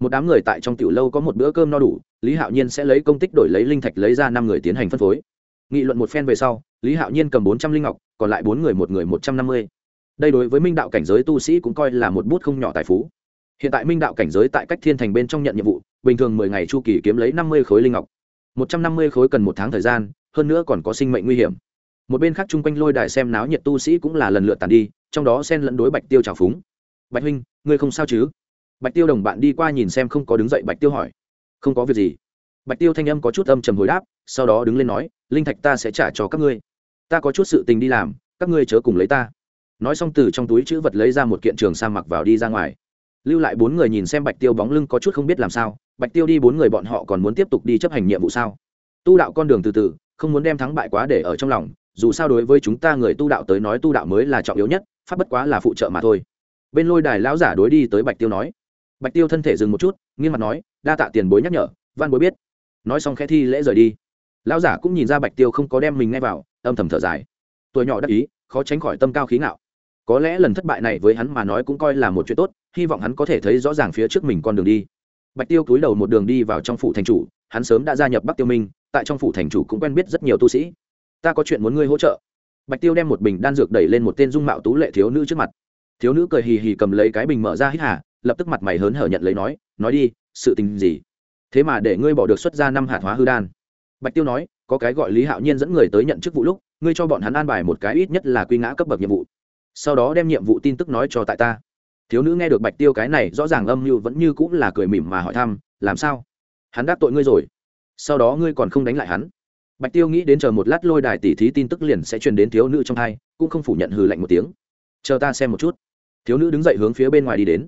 Một đám người tại trong tiểu lâu có một bữa cơm no đủ, lý hạo nhiên sẽ lấy công tích đổi lấy linh thạch lấy ra năm người tiến hành phân phối nghị luận một phen về sau, lý hạo nhiên cầm bốn trăm linh ngọc, còn lại bốn người một người một trăm năm mươi. Đây đối với minh đạo cảnh giới tu sĩ cũng coi là một bút không nhỏ tài phú. Hiện tại minh đạo cảnh giới tại cách thiên thành bên trong nhận nhiệm vụ, bình thường mười ngày chu kỳ kiếm lấy năm mươi khối linh ngọc. Một trăm năm mươi khối cần một tháng thời gian, hơn nữa còn có sinh mệnh nguy hiểm. Một bên khác chung quanh lôi đài xem náo nhiệt tu sĩ cũng là lần lượt tàn đi, trong đó xen lẫn đối bạch tiêu trào phúng. Bạch huynh, ngươi không sao chứ? Bạch tiêu đồng bạn đi qua nhìn xem không có đứng dậy bạch tiêu hỏi. Không có việc gì. Bạch tiêu thanh âm có chút âm trầm hồi đáp sau đó đứng lên nói, linh thạch ta sẽ trả cho các ngươi. Ta có chút sự tình đi làm, các ngươi chớ cùng lấy ta. Nói xong từ trong túi chữ vật lấy ra một kiện trường sa mặc vào đi ra ngoài. Lưu lại bốn người nhìn xem bạch tiêu bóng lưng có chút không biết làm sao, bạch tiêu đi bốn người bọn họ còn muốn tiếp tục đi chấp hành nhiệm vụ sao? Tu đạo con đường từ từ, không muốn đem thắng bại quá để ở trong lòng, dù sao đối với chúng ta người tu đạo tới nói tu đạo mới là trọng yếu nhất, pháp bất quá là phụ trợ mà thôi. Bên lôi đài lão giả đối đi tới bạch tiêu nói. Bạch tiêu thân thể dừng một chút nghiêng mặt nói, đa tạ tiền bối nhắc nhở, văn bối biết. Nói xong khẽ thi lễ rời đi lão giả cũng nhìn ra bạch tiêu không có đem mình ngay vào, âm thầm thở dài. Tuổi nhỏ đắc ý, khó tránh khỏi tâm cao khí ngạo. Có lẽ lần thất bại này với hắn mà nói cũng coi là một chuyện tốt, hy vọng hắn có thể thấy rõ ràng phía trước mình con đường đi. Bạch tiêu cúi đầu một đường đi vào trong phủ thành chủ, hắn sớm đã gia nhập bắc tiêu minh, tại trong phủ thành chủ cũng quen biết rất nhiều tu sĩ. Ta có chuyện muốn ngươi hỗ trợ. Bạch tiêu đem một bình đan dược đẩy lên một tên dung mạo tú lệ thiếu nữ trước mặt. Thiếu nữ cười hì hì cầm lấy cái bình mở ra hít hà, lập tức mặt mày hớn hở nhận lấy nói nói đi, sự tình gì? Thế mà để ngươi bỏ được xuất ra năm hạt hóa hư đan bạch tiêu nói, có cái gọi lý hạo nhiên dẫn người tới nhận chức vụ lúc, ngươi cho bọn hắn an bài một cái ít nhất là quy ngã cấp bậc nhiệm vụ. Sau đó đem nhiệm vụ tin tức nói cho tại ta. Thiếu nữ nghe được bạch tiêu cái này, rõ ràng âm mưu vẫn như cũng là cười mỉm mà hỏi thăm, làm sao? Hắn đáp tội ngươi rồi. Sau đó ngươi còn không đánh lại hắn? Bạch tiêu nghĩ đến chờ một lát lôi đài tỉ thí tin tức liền sẽ truyền đến thiếu nữ trong thai cũng không phủ nhận hừ lạnh một tiếng. Chờ ta xem một chút. Thiếu nữ đứng dậy hướng phía bên ngoài đi đến.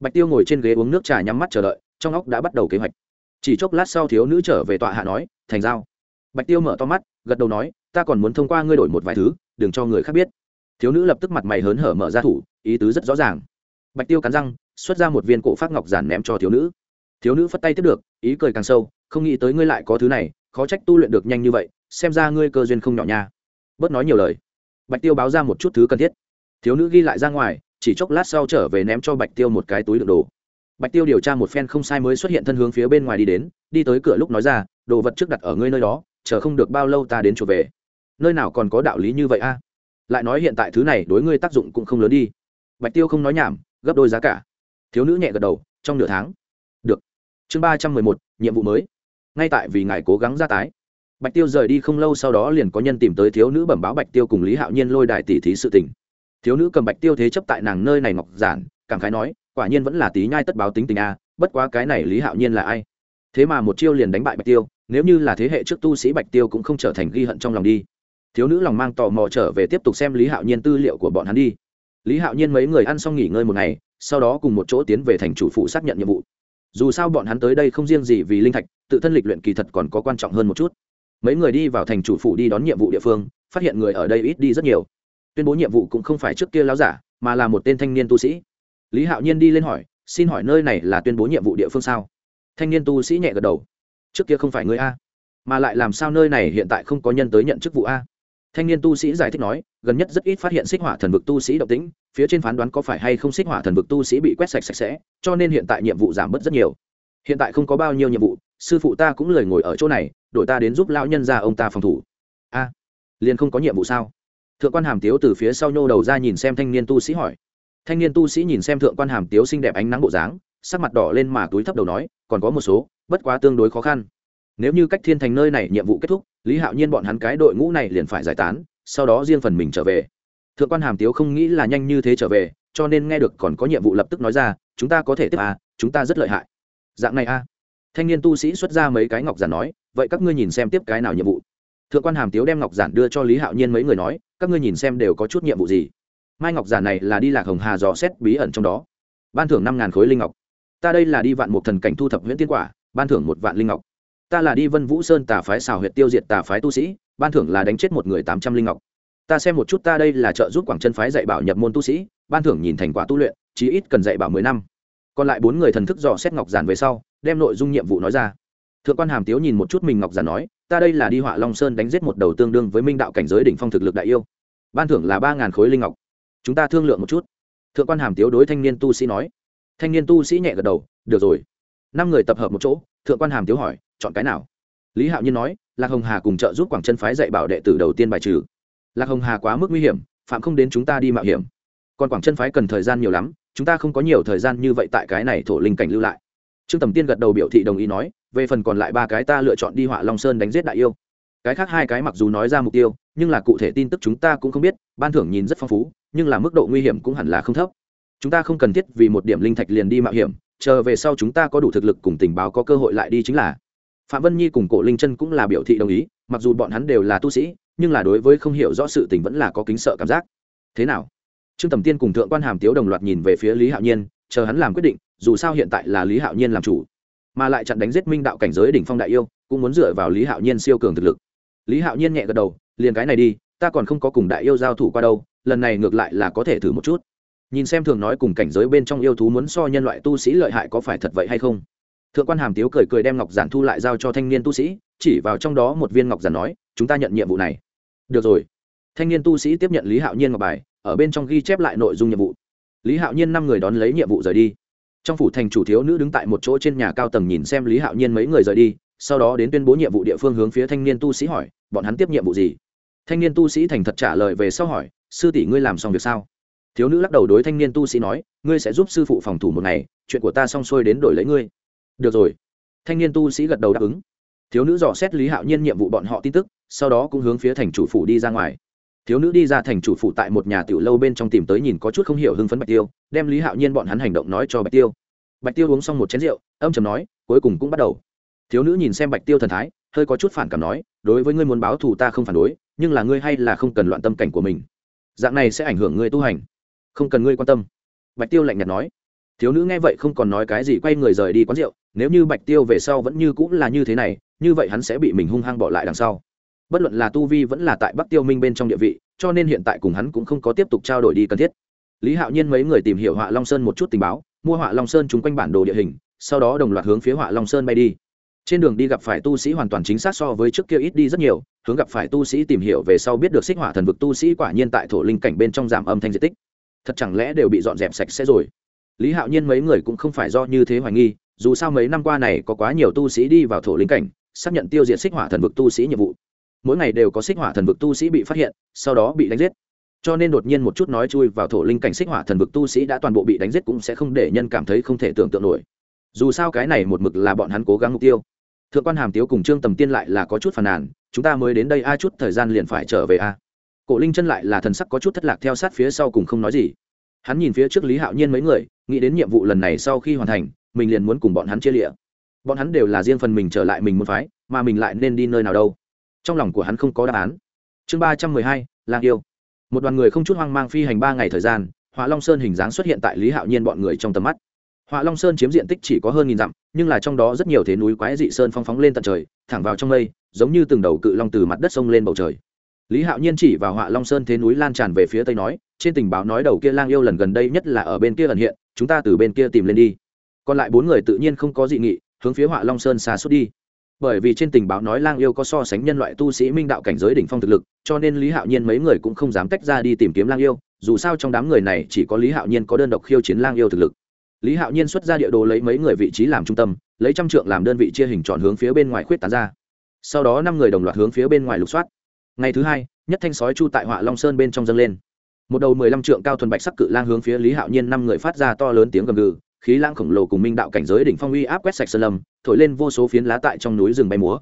Bạch tiêu ngồi trên ghế uống nước trà nhắm mắt chờ đợi, trong óc đã bắt đầu kế hoạch chỉ chốc lát sau thiếu nữ trở về tọa hạ nói, thành giao. Bạch tiêu mở to mắt, gật đầu nói, ta còn muốn thông qua ngươi đổi một vài thứ, đừng cho người khác biết. Thiếu nữ lập tức mặt mày hớn hở mở ra thủ, ý tứ rất rõ ràng. Bạch tiêu cắn răng, xuất ra một viên cổ phát ngọc giản ném cho thiếu nữ. Thiếu nữ phất tay tiếp được, ý cười càng sâu, không nghĩ tới ngươi lại có thứ này, khó trách tu luyện được nhanh như vậy, xem ra ngươi cơ duyên không nhỏ nha. Bớt nói nhiều lời. Bạch tiêu báo ra một chút thứ cần thiết. Thiếu nữ ghi lại ra ngoài, chỉ chốc lát sau trở về ném cho bạch tiêu một cái túi đựng đồ bạch tiêu điều tra một phen không sai mới xuất hiện thân hướng phía bên ngoài đi đến, đi tới cửa lúc nói ra, đồ vật trước đặt ở ngươi nơi đó, chờ không được bao lâu ta đến chuột về. Nơi nào còn có đạo lý như vậy a? Lại nói hiện tại thứ này đối ngươi tác dụng cũng không lớn đi. Bạch tiêu không nói nhảm, gấp đôi giá cả. Thiếu nữ nhẹ gật đầu, trong nửa tháng. Được. Chương ba trăm mười một, nhiệm vụ mới. Ngay tại vì ngài cố gắng ra tái, bạch tiêu rời đi không lâu sau đó liền có nhân tìm tới thiếu nữ bẩm báo bạch tiêu cùng lý hạo nhiên lôi đài tỷ thí sự tình. Thiếu nữ cầm bạch tiêu thế chấp tại nàng nơi này ngọc giản, cảm khái nói quả nhiên vẫn là tí nhai tất báo tính tình a, bất quá cái này lý hạo nhiên là ai? Thế mà một chiêu liền đánh bại bạch tiêu, nếu như là thế hệ trước tu sĩ bạch tiêu cũng không trở thành ghi hận trong lòng đi. Thiếu nữ lòng mang tò mò trở về tiếp tục xem lý hạo nhiên tư liệu của bọn hắn đi. Lý hạo nhiên mấy người ăn xong nghỉ ngơi một ngày, sau đó cùng một chỗ tiến về thành chủ phụ xác nhận nhiệm vụ. Dù sao bọn hắn tới đây không riêng gì vì linh thạch, tự thân lịch luyện kỳ thật còn có quan trọng hơn một chút. Mấy người đi vào thành chủ phụ đi đón nhiệm vụ địa phương, phát hiện người ở đây ít đi rất nhiều. Tuyên bố nhiệm vụ cũng không phải trước kia láo giả, mà là một tên thanh niên tu sĩ lý hạo nhiên đi lên hỏi, xin hỏi nơi này là tuyên bố nhiệm vụ địa phương sao? Thanh niên tu sĩ nhẹ gật đầu. Trước kia không phải người a, mà lại làm sao nơi này hiện tại không có nhân tới nhận chức vụ a? Thanh niên tu sĩ giải thích nói, gần nhất rất ít phát hiện xích hỏa thần vực tu sĩ động tĩnh, phía trên phán đoán có phải hay không xích hỏa thần vực tu sĩ bị quét sạch sạch sẽ, cho nên hiện tại nhiệm vụ giảm bớt rất nhiều. Hiện tại không có bao nhiêu nhiệm vụ, sư phụ ta cũng lời ngồi ở chỗ này, đổi ta đến giúp lão nhân ra ông ta phòng thủ. A, liền không có nhiệm vụ sao? Thượng quan hàm tiếu từ phía sau nhô đầu ra nhìn xem thanh niên tu sĩ hỏi thanh niên tu sĩ nhìn xem thượng quan hàm tiếu xinh đẹp ánh nắng bộ dáng, sắc mặt đỏ lên mà túi thấp đầu nói, còn có một số, bất quá tương đối khó khăn. Nếu như cách thiên thành nơi này nhiệm vụ kết thúc, lý hạo nhiên bọn hắn cái đội ngũ này liền phải giải tán, sau đó riêng phần mình trở về. Thượng quan hàm tiếu không nghĩ là nhanh như thế trở về, cho nên nghe được còn có nhiệm vụ lập tức nói ra, chúng ta có thể tiếp à chúng ta rất lợi hại. Dạng này a à. thanh niên tu sĩ xuất ra mấy cái ngọc giản nói, vậy các ngươi nhìn xem tiếp cái nào nhiệm vụ. Thượng quan hàm tiếu đem ngọc giản đưa cho lý hạo nhiên mấy người nói, các ngươi nhìn xem đều có chút nhiệm vụ gì? Mai ngọc giả này là đi lạc hồng hà dò xét bí ẩn trong đó. Ban thưởng năm ngàn khối linh ngọc. Ta đây là đi vạn một thần cảnh thu thập nguyễn tiên quả, ban thưởng một vạn linh ngọc. Ta là đi vân vũ sơn tà phái xào huyệt tiêu diệt tà phái tu sĩ, ban thưởng là đánh chết một người tám trăm linh ngọc. Ta xem một chút ta đây là trợ giúp quảng chân phái dạy bảo nhập môn tu sĩ, ban thưởng nhìn thành quả tu luyện, chí ít cần dạy bảo mười năm. Còn lại bốn người thần thức dò xét ngọc giản về sau, đem nội dung nhiệm vụ nói ra. Thượng quan hàm tiếu nhìn một chút mình ngọc giản nói, ta đây là đi họa long sơn đánh giết một đầu tương đương với minh đạo cảnh giới đỉnh phong thực lực đại yêu. Ban thưởng là ba ngàn khối linh ngọc chúng ta thương lượng một chút. Thượng quan hàm tiếu đối thanh niên tu sĩ nói. Thanh niên tu sĩ nhẹ gật đầu, được rồi. Năm người tập hợp một chỗ, thượng quan hàm tiếu hỏi, chọn cái nào? Lý hạo nhiên nói, lạc hồng hà cùng trợ giúp quảng chân phái dạy bảo đệ tử đầu tiên bài trừ. Lạc hồng hà quá mức nguy hiểm, phạm không đến chúng ta đi mạo hiểm. Còn quảng chân phái cần thời gian nhiều lắm, chúng ta không có nhiều thời gian như vậy tại cái này thổ linh cảnh lưu lại. Trương tầm tiên gật đầu biểu thị đồng ý nói, về phần còn lại ba cái ta lựa chọn đi họa long sơn đánh giết đại yêu. Cái khác hai cái mặc dù nói ra mục tiêu, nhưng là cụ thể tin tức chúng ta cũng không biết, ban thưởng nhìn rất phong phú nhưng là mức độ nguy hiểm cũng hẳn là không thấp. Chúng ta không cần thiết vì một điểm linh thạch liền đi mạo hiểm, chờ về sau chúng ta có đủ thực lực cùng tình báo có cơ hội lại đi chính là. Phạm vân nhi cùng cổ linh chân cũng là biểu thị đồng ý, mặc dù bọn hắn đều là tu sĩ, nhưng là đối với không hiểu rõ sự tình vẫn là có kính sợ cảm giác. Thế nào? Trương tầm tiên cùng thượng quan hàm tiếu đồng loạt nhìn về phía lý hạo nhiên, chờ hắn làm quyết định, dù sao hiện tại là lý hạo nhiên làm chủ, mà lại chặn đánh giết minh đạo cảnh giới đỉnh phong đại yêu, cũng muốn dựa vào lý hạo nhiên siêu cường thực lực. Lý hạo nhiên nhẹ gật đầu, liền cái này đi, ta còn không có cùng đại yêu giao thủ qua đâu lần này ngược lại là có thể thử một chút. Nhìn xem thường nói cùng cảnh giới bên trong yêu thú muốn so nhân loại tu sĩ lợi hại có phải thật vậy hay không. Thượng quan hàm tiếu cười cười đem ngọc giản thu lại giao cho thanh niên tu sĩ, chỉ vào trong đó một viên ngọc giản nói, chúng ta nhận nhiệm vụ này. Được rồi. Thanh niên tu sĩ tiếp nhận lý hạo nhiên ngọc bài, ở bên trong ghi chép lại nội dung nhiệm vụ. Lý hạo nhiên năm người đón lấy nhiệm vụ rời đi. Trong phủ thành chủ thiếu nữ đứng tại một chỗ trên nhà cao tầng nhìn xem lý hạo nhiên mấy người rời đi, sau đó đến tuyên bố nhiệm vụ địa phương hướng phía thanh niên tu sĩ hỏi, bọn hắn tiếp nhiệm vụ gì? Thanh niên tu sĩ thành thật trả lời về sau hỏi sư tỷ ngươi làm xong việc sao? Thiếu nữ lắc đầu đối thanh niên tu sĩ nói, ngươi sẽ giúp sư phụ phòng thủ một ngày, chuyện của ta xong xuôi đến đổi lấy ngươi. Được rồi. Thanh niên tu sĩ gật đầu đáp ứng. Thiếu nữ dò xét lý hạo nhiên nhiệm vụ bọn họ tin tức, sau đó cũng hướng phía thành chủ phủ đi ra ngoài. Thiếu nữ đi ra thành chủ phủ tại một nhà tiểu lâu bên trong tìm tới nhìn có chút không hiểu hưng phấn bạch tiêu, đem lý hạo nhiên bọn hắn hành động nói cho bạch tiêu. Bạch tiêu uống xong một chén rượu, âm chầm nói, cuối cùng cũng bắt đầu. Thiếu nữ nhìn xem bạch tiêu thần thái, hơi có chút phản cảm nói, đối với ngươi muốn báo thù ta không phản đối, nhưng là ngươi hay là không cần loạn tâm cảnh của mình dạng này sẽ ảnh hưởng ngươi tu hành. Không cần ngươi quan tâm. Bạch tiêu lạnh nhạt nói. Thiếu nữ nghe vậy không còn nói cái gì, quay người rời đi quán rượu. Nếu như bạch tiêu về sau vẫn như cũng là như thế này, như vậy hắn sẽ bị mình hung hăng bỏ lại đằng sau. Bất luận là tu vi vẫn là tại bắc tiêu minh bên trong địa vị, cho nên hiện tại cùng hắn cũng không có tiếp tục trao đổi đi cần thiết. Lý hạo nhiên mấy người tìm hiểu họa long sơn một chút tình báo, mua họa long sơn chúng quanh bản đồ địa hình, sau đó đồng loạt hướng phía họa long sơn bay đi trên đường đi gặp phải tu sĩ hoàn toàn chính xác so với trước kia ít đi rất nhiều, hướng gặp phải tu sĩ tìm hiểu về sau biết được xích hỏa thần vực tu sĩ quả nhiên tại thổ linh cảnh bên trong giảm âm thanh diện tích. Thật chẳng lẽ đều bị dọn dẹp sạch sẽ rồi? Lý hạo nhiên mấy người cũng không phải do như thế hoài nghi, dù sao mấy năm qua này có quá nhiều tu sĩ đi vào thổ linh cảnh, xác nhận tiêu diệt xích hỏa thần vực tu sĩ nhiệm vụ. Mỗi ngày đều có xích hỏa thần vực tu sĩ bị phát hiện, sau đó bị đánh giết. Cho nên đột nhiên một chút nói chui vào thổ linh cảnh xích hỏa thần vực tu sĩ đã toàn bộ bị đánh giết cũng sẽ không để nhân cảm thấy không thể tưởng tượng nổi dù sao cái này một mực là bọn hắn cố gắng mục tiêu. Thượng quan hàm tiếu cùng trương tầm tiên lại là có chút phàn nàn, chúng ta mới đến đây a chút thời gian liền phải trở về a. Cổ linh chân lại là thần sắc có chút thất lạc theo sát phía sau cùng không nói gì. Hắn nhìn phía trước lý hạo nhiên mấy người, nghĩ đến nhiệm vụ lần này sau khi hoàn thành, mình liền muốn cùng bọn hắn chia lịa. Bọn hắn đều là riêng phần mình trở lại mình muốn phái, mà mình lại nên đi nơi nào đâu. Trong lòng của hắn không có đáp án. Chương ba trăm mười hai, lang yêu. Một đoàn người không chút hoang mang phi hành ba ngày thời gian hỏa long sơn hình dáng xuất hiện tại lý hạo nhiên bọn người trong tầm mắt họa long sơn chiếm diện tích chỉ có hơn nghìn dặm, nhưng là trong đó rất nhiều thế núi quái dị sơn phong phóng lên tận trời, thẳng vào trong mây, giống như từng đầu cự long từ mặt đất sông lên bầu trời. Lý hạo nhiên chỉ vào họa long sơn thế núi lan tràn về phía tây nói, trên tình báo nói đầu kia lang yêu lần gần đây nhất là ở bên kia gần hiện, chúng ta từ bên kia tìm lên đi. Còn lại bốn người tự nhiên không có dị nghị, hướng phía họa long sơn xa suốt đi. Bởi vì trên tình báo nói lang yêu có so sánh nhân loại tu sĩ minh đạo cảnh giới đỉnh phong thực lực, cho nên lý hạo nhiên mấy người cũng không dám tách ra đi tìm kiếm lang yêu, dù sao trong đám người này chỉ có lý hạo nhiên có đơn độc khiêu chiến lang yêu thực lực lý hạo nhiên xuất ra địa đồ lấy mấy người vị trí làm trung tâm, lấy trăm trượng làm đơn vị chia hình tròn hướng phía bên ngoài khuyết tán ra. Sau đó năm người đồng loạt hướng phía bên ngoài lục soát. Ngày thứ hai, nhất thanh sói chu tại họa long sơn bên trong dâng lên. Một đầu mười lăm trượng cao thuần bạch sắc cự lang hướng phía lý hạo nhiên năm người phát ra to lớn tiếng gầm gừ, khí lang khổng lồ cùng minh đạo cảnh giới đỉnh phong uy áp quét sạch sơn lâm, thổi lên vô số phiến lá tại trong núi rừng bay múa.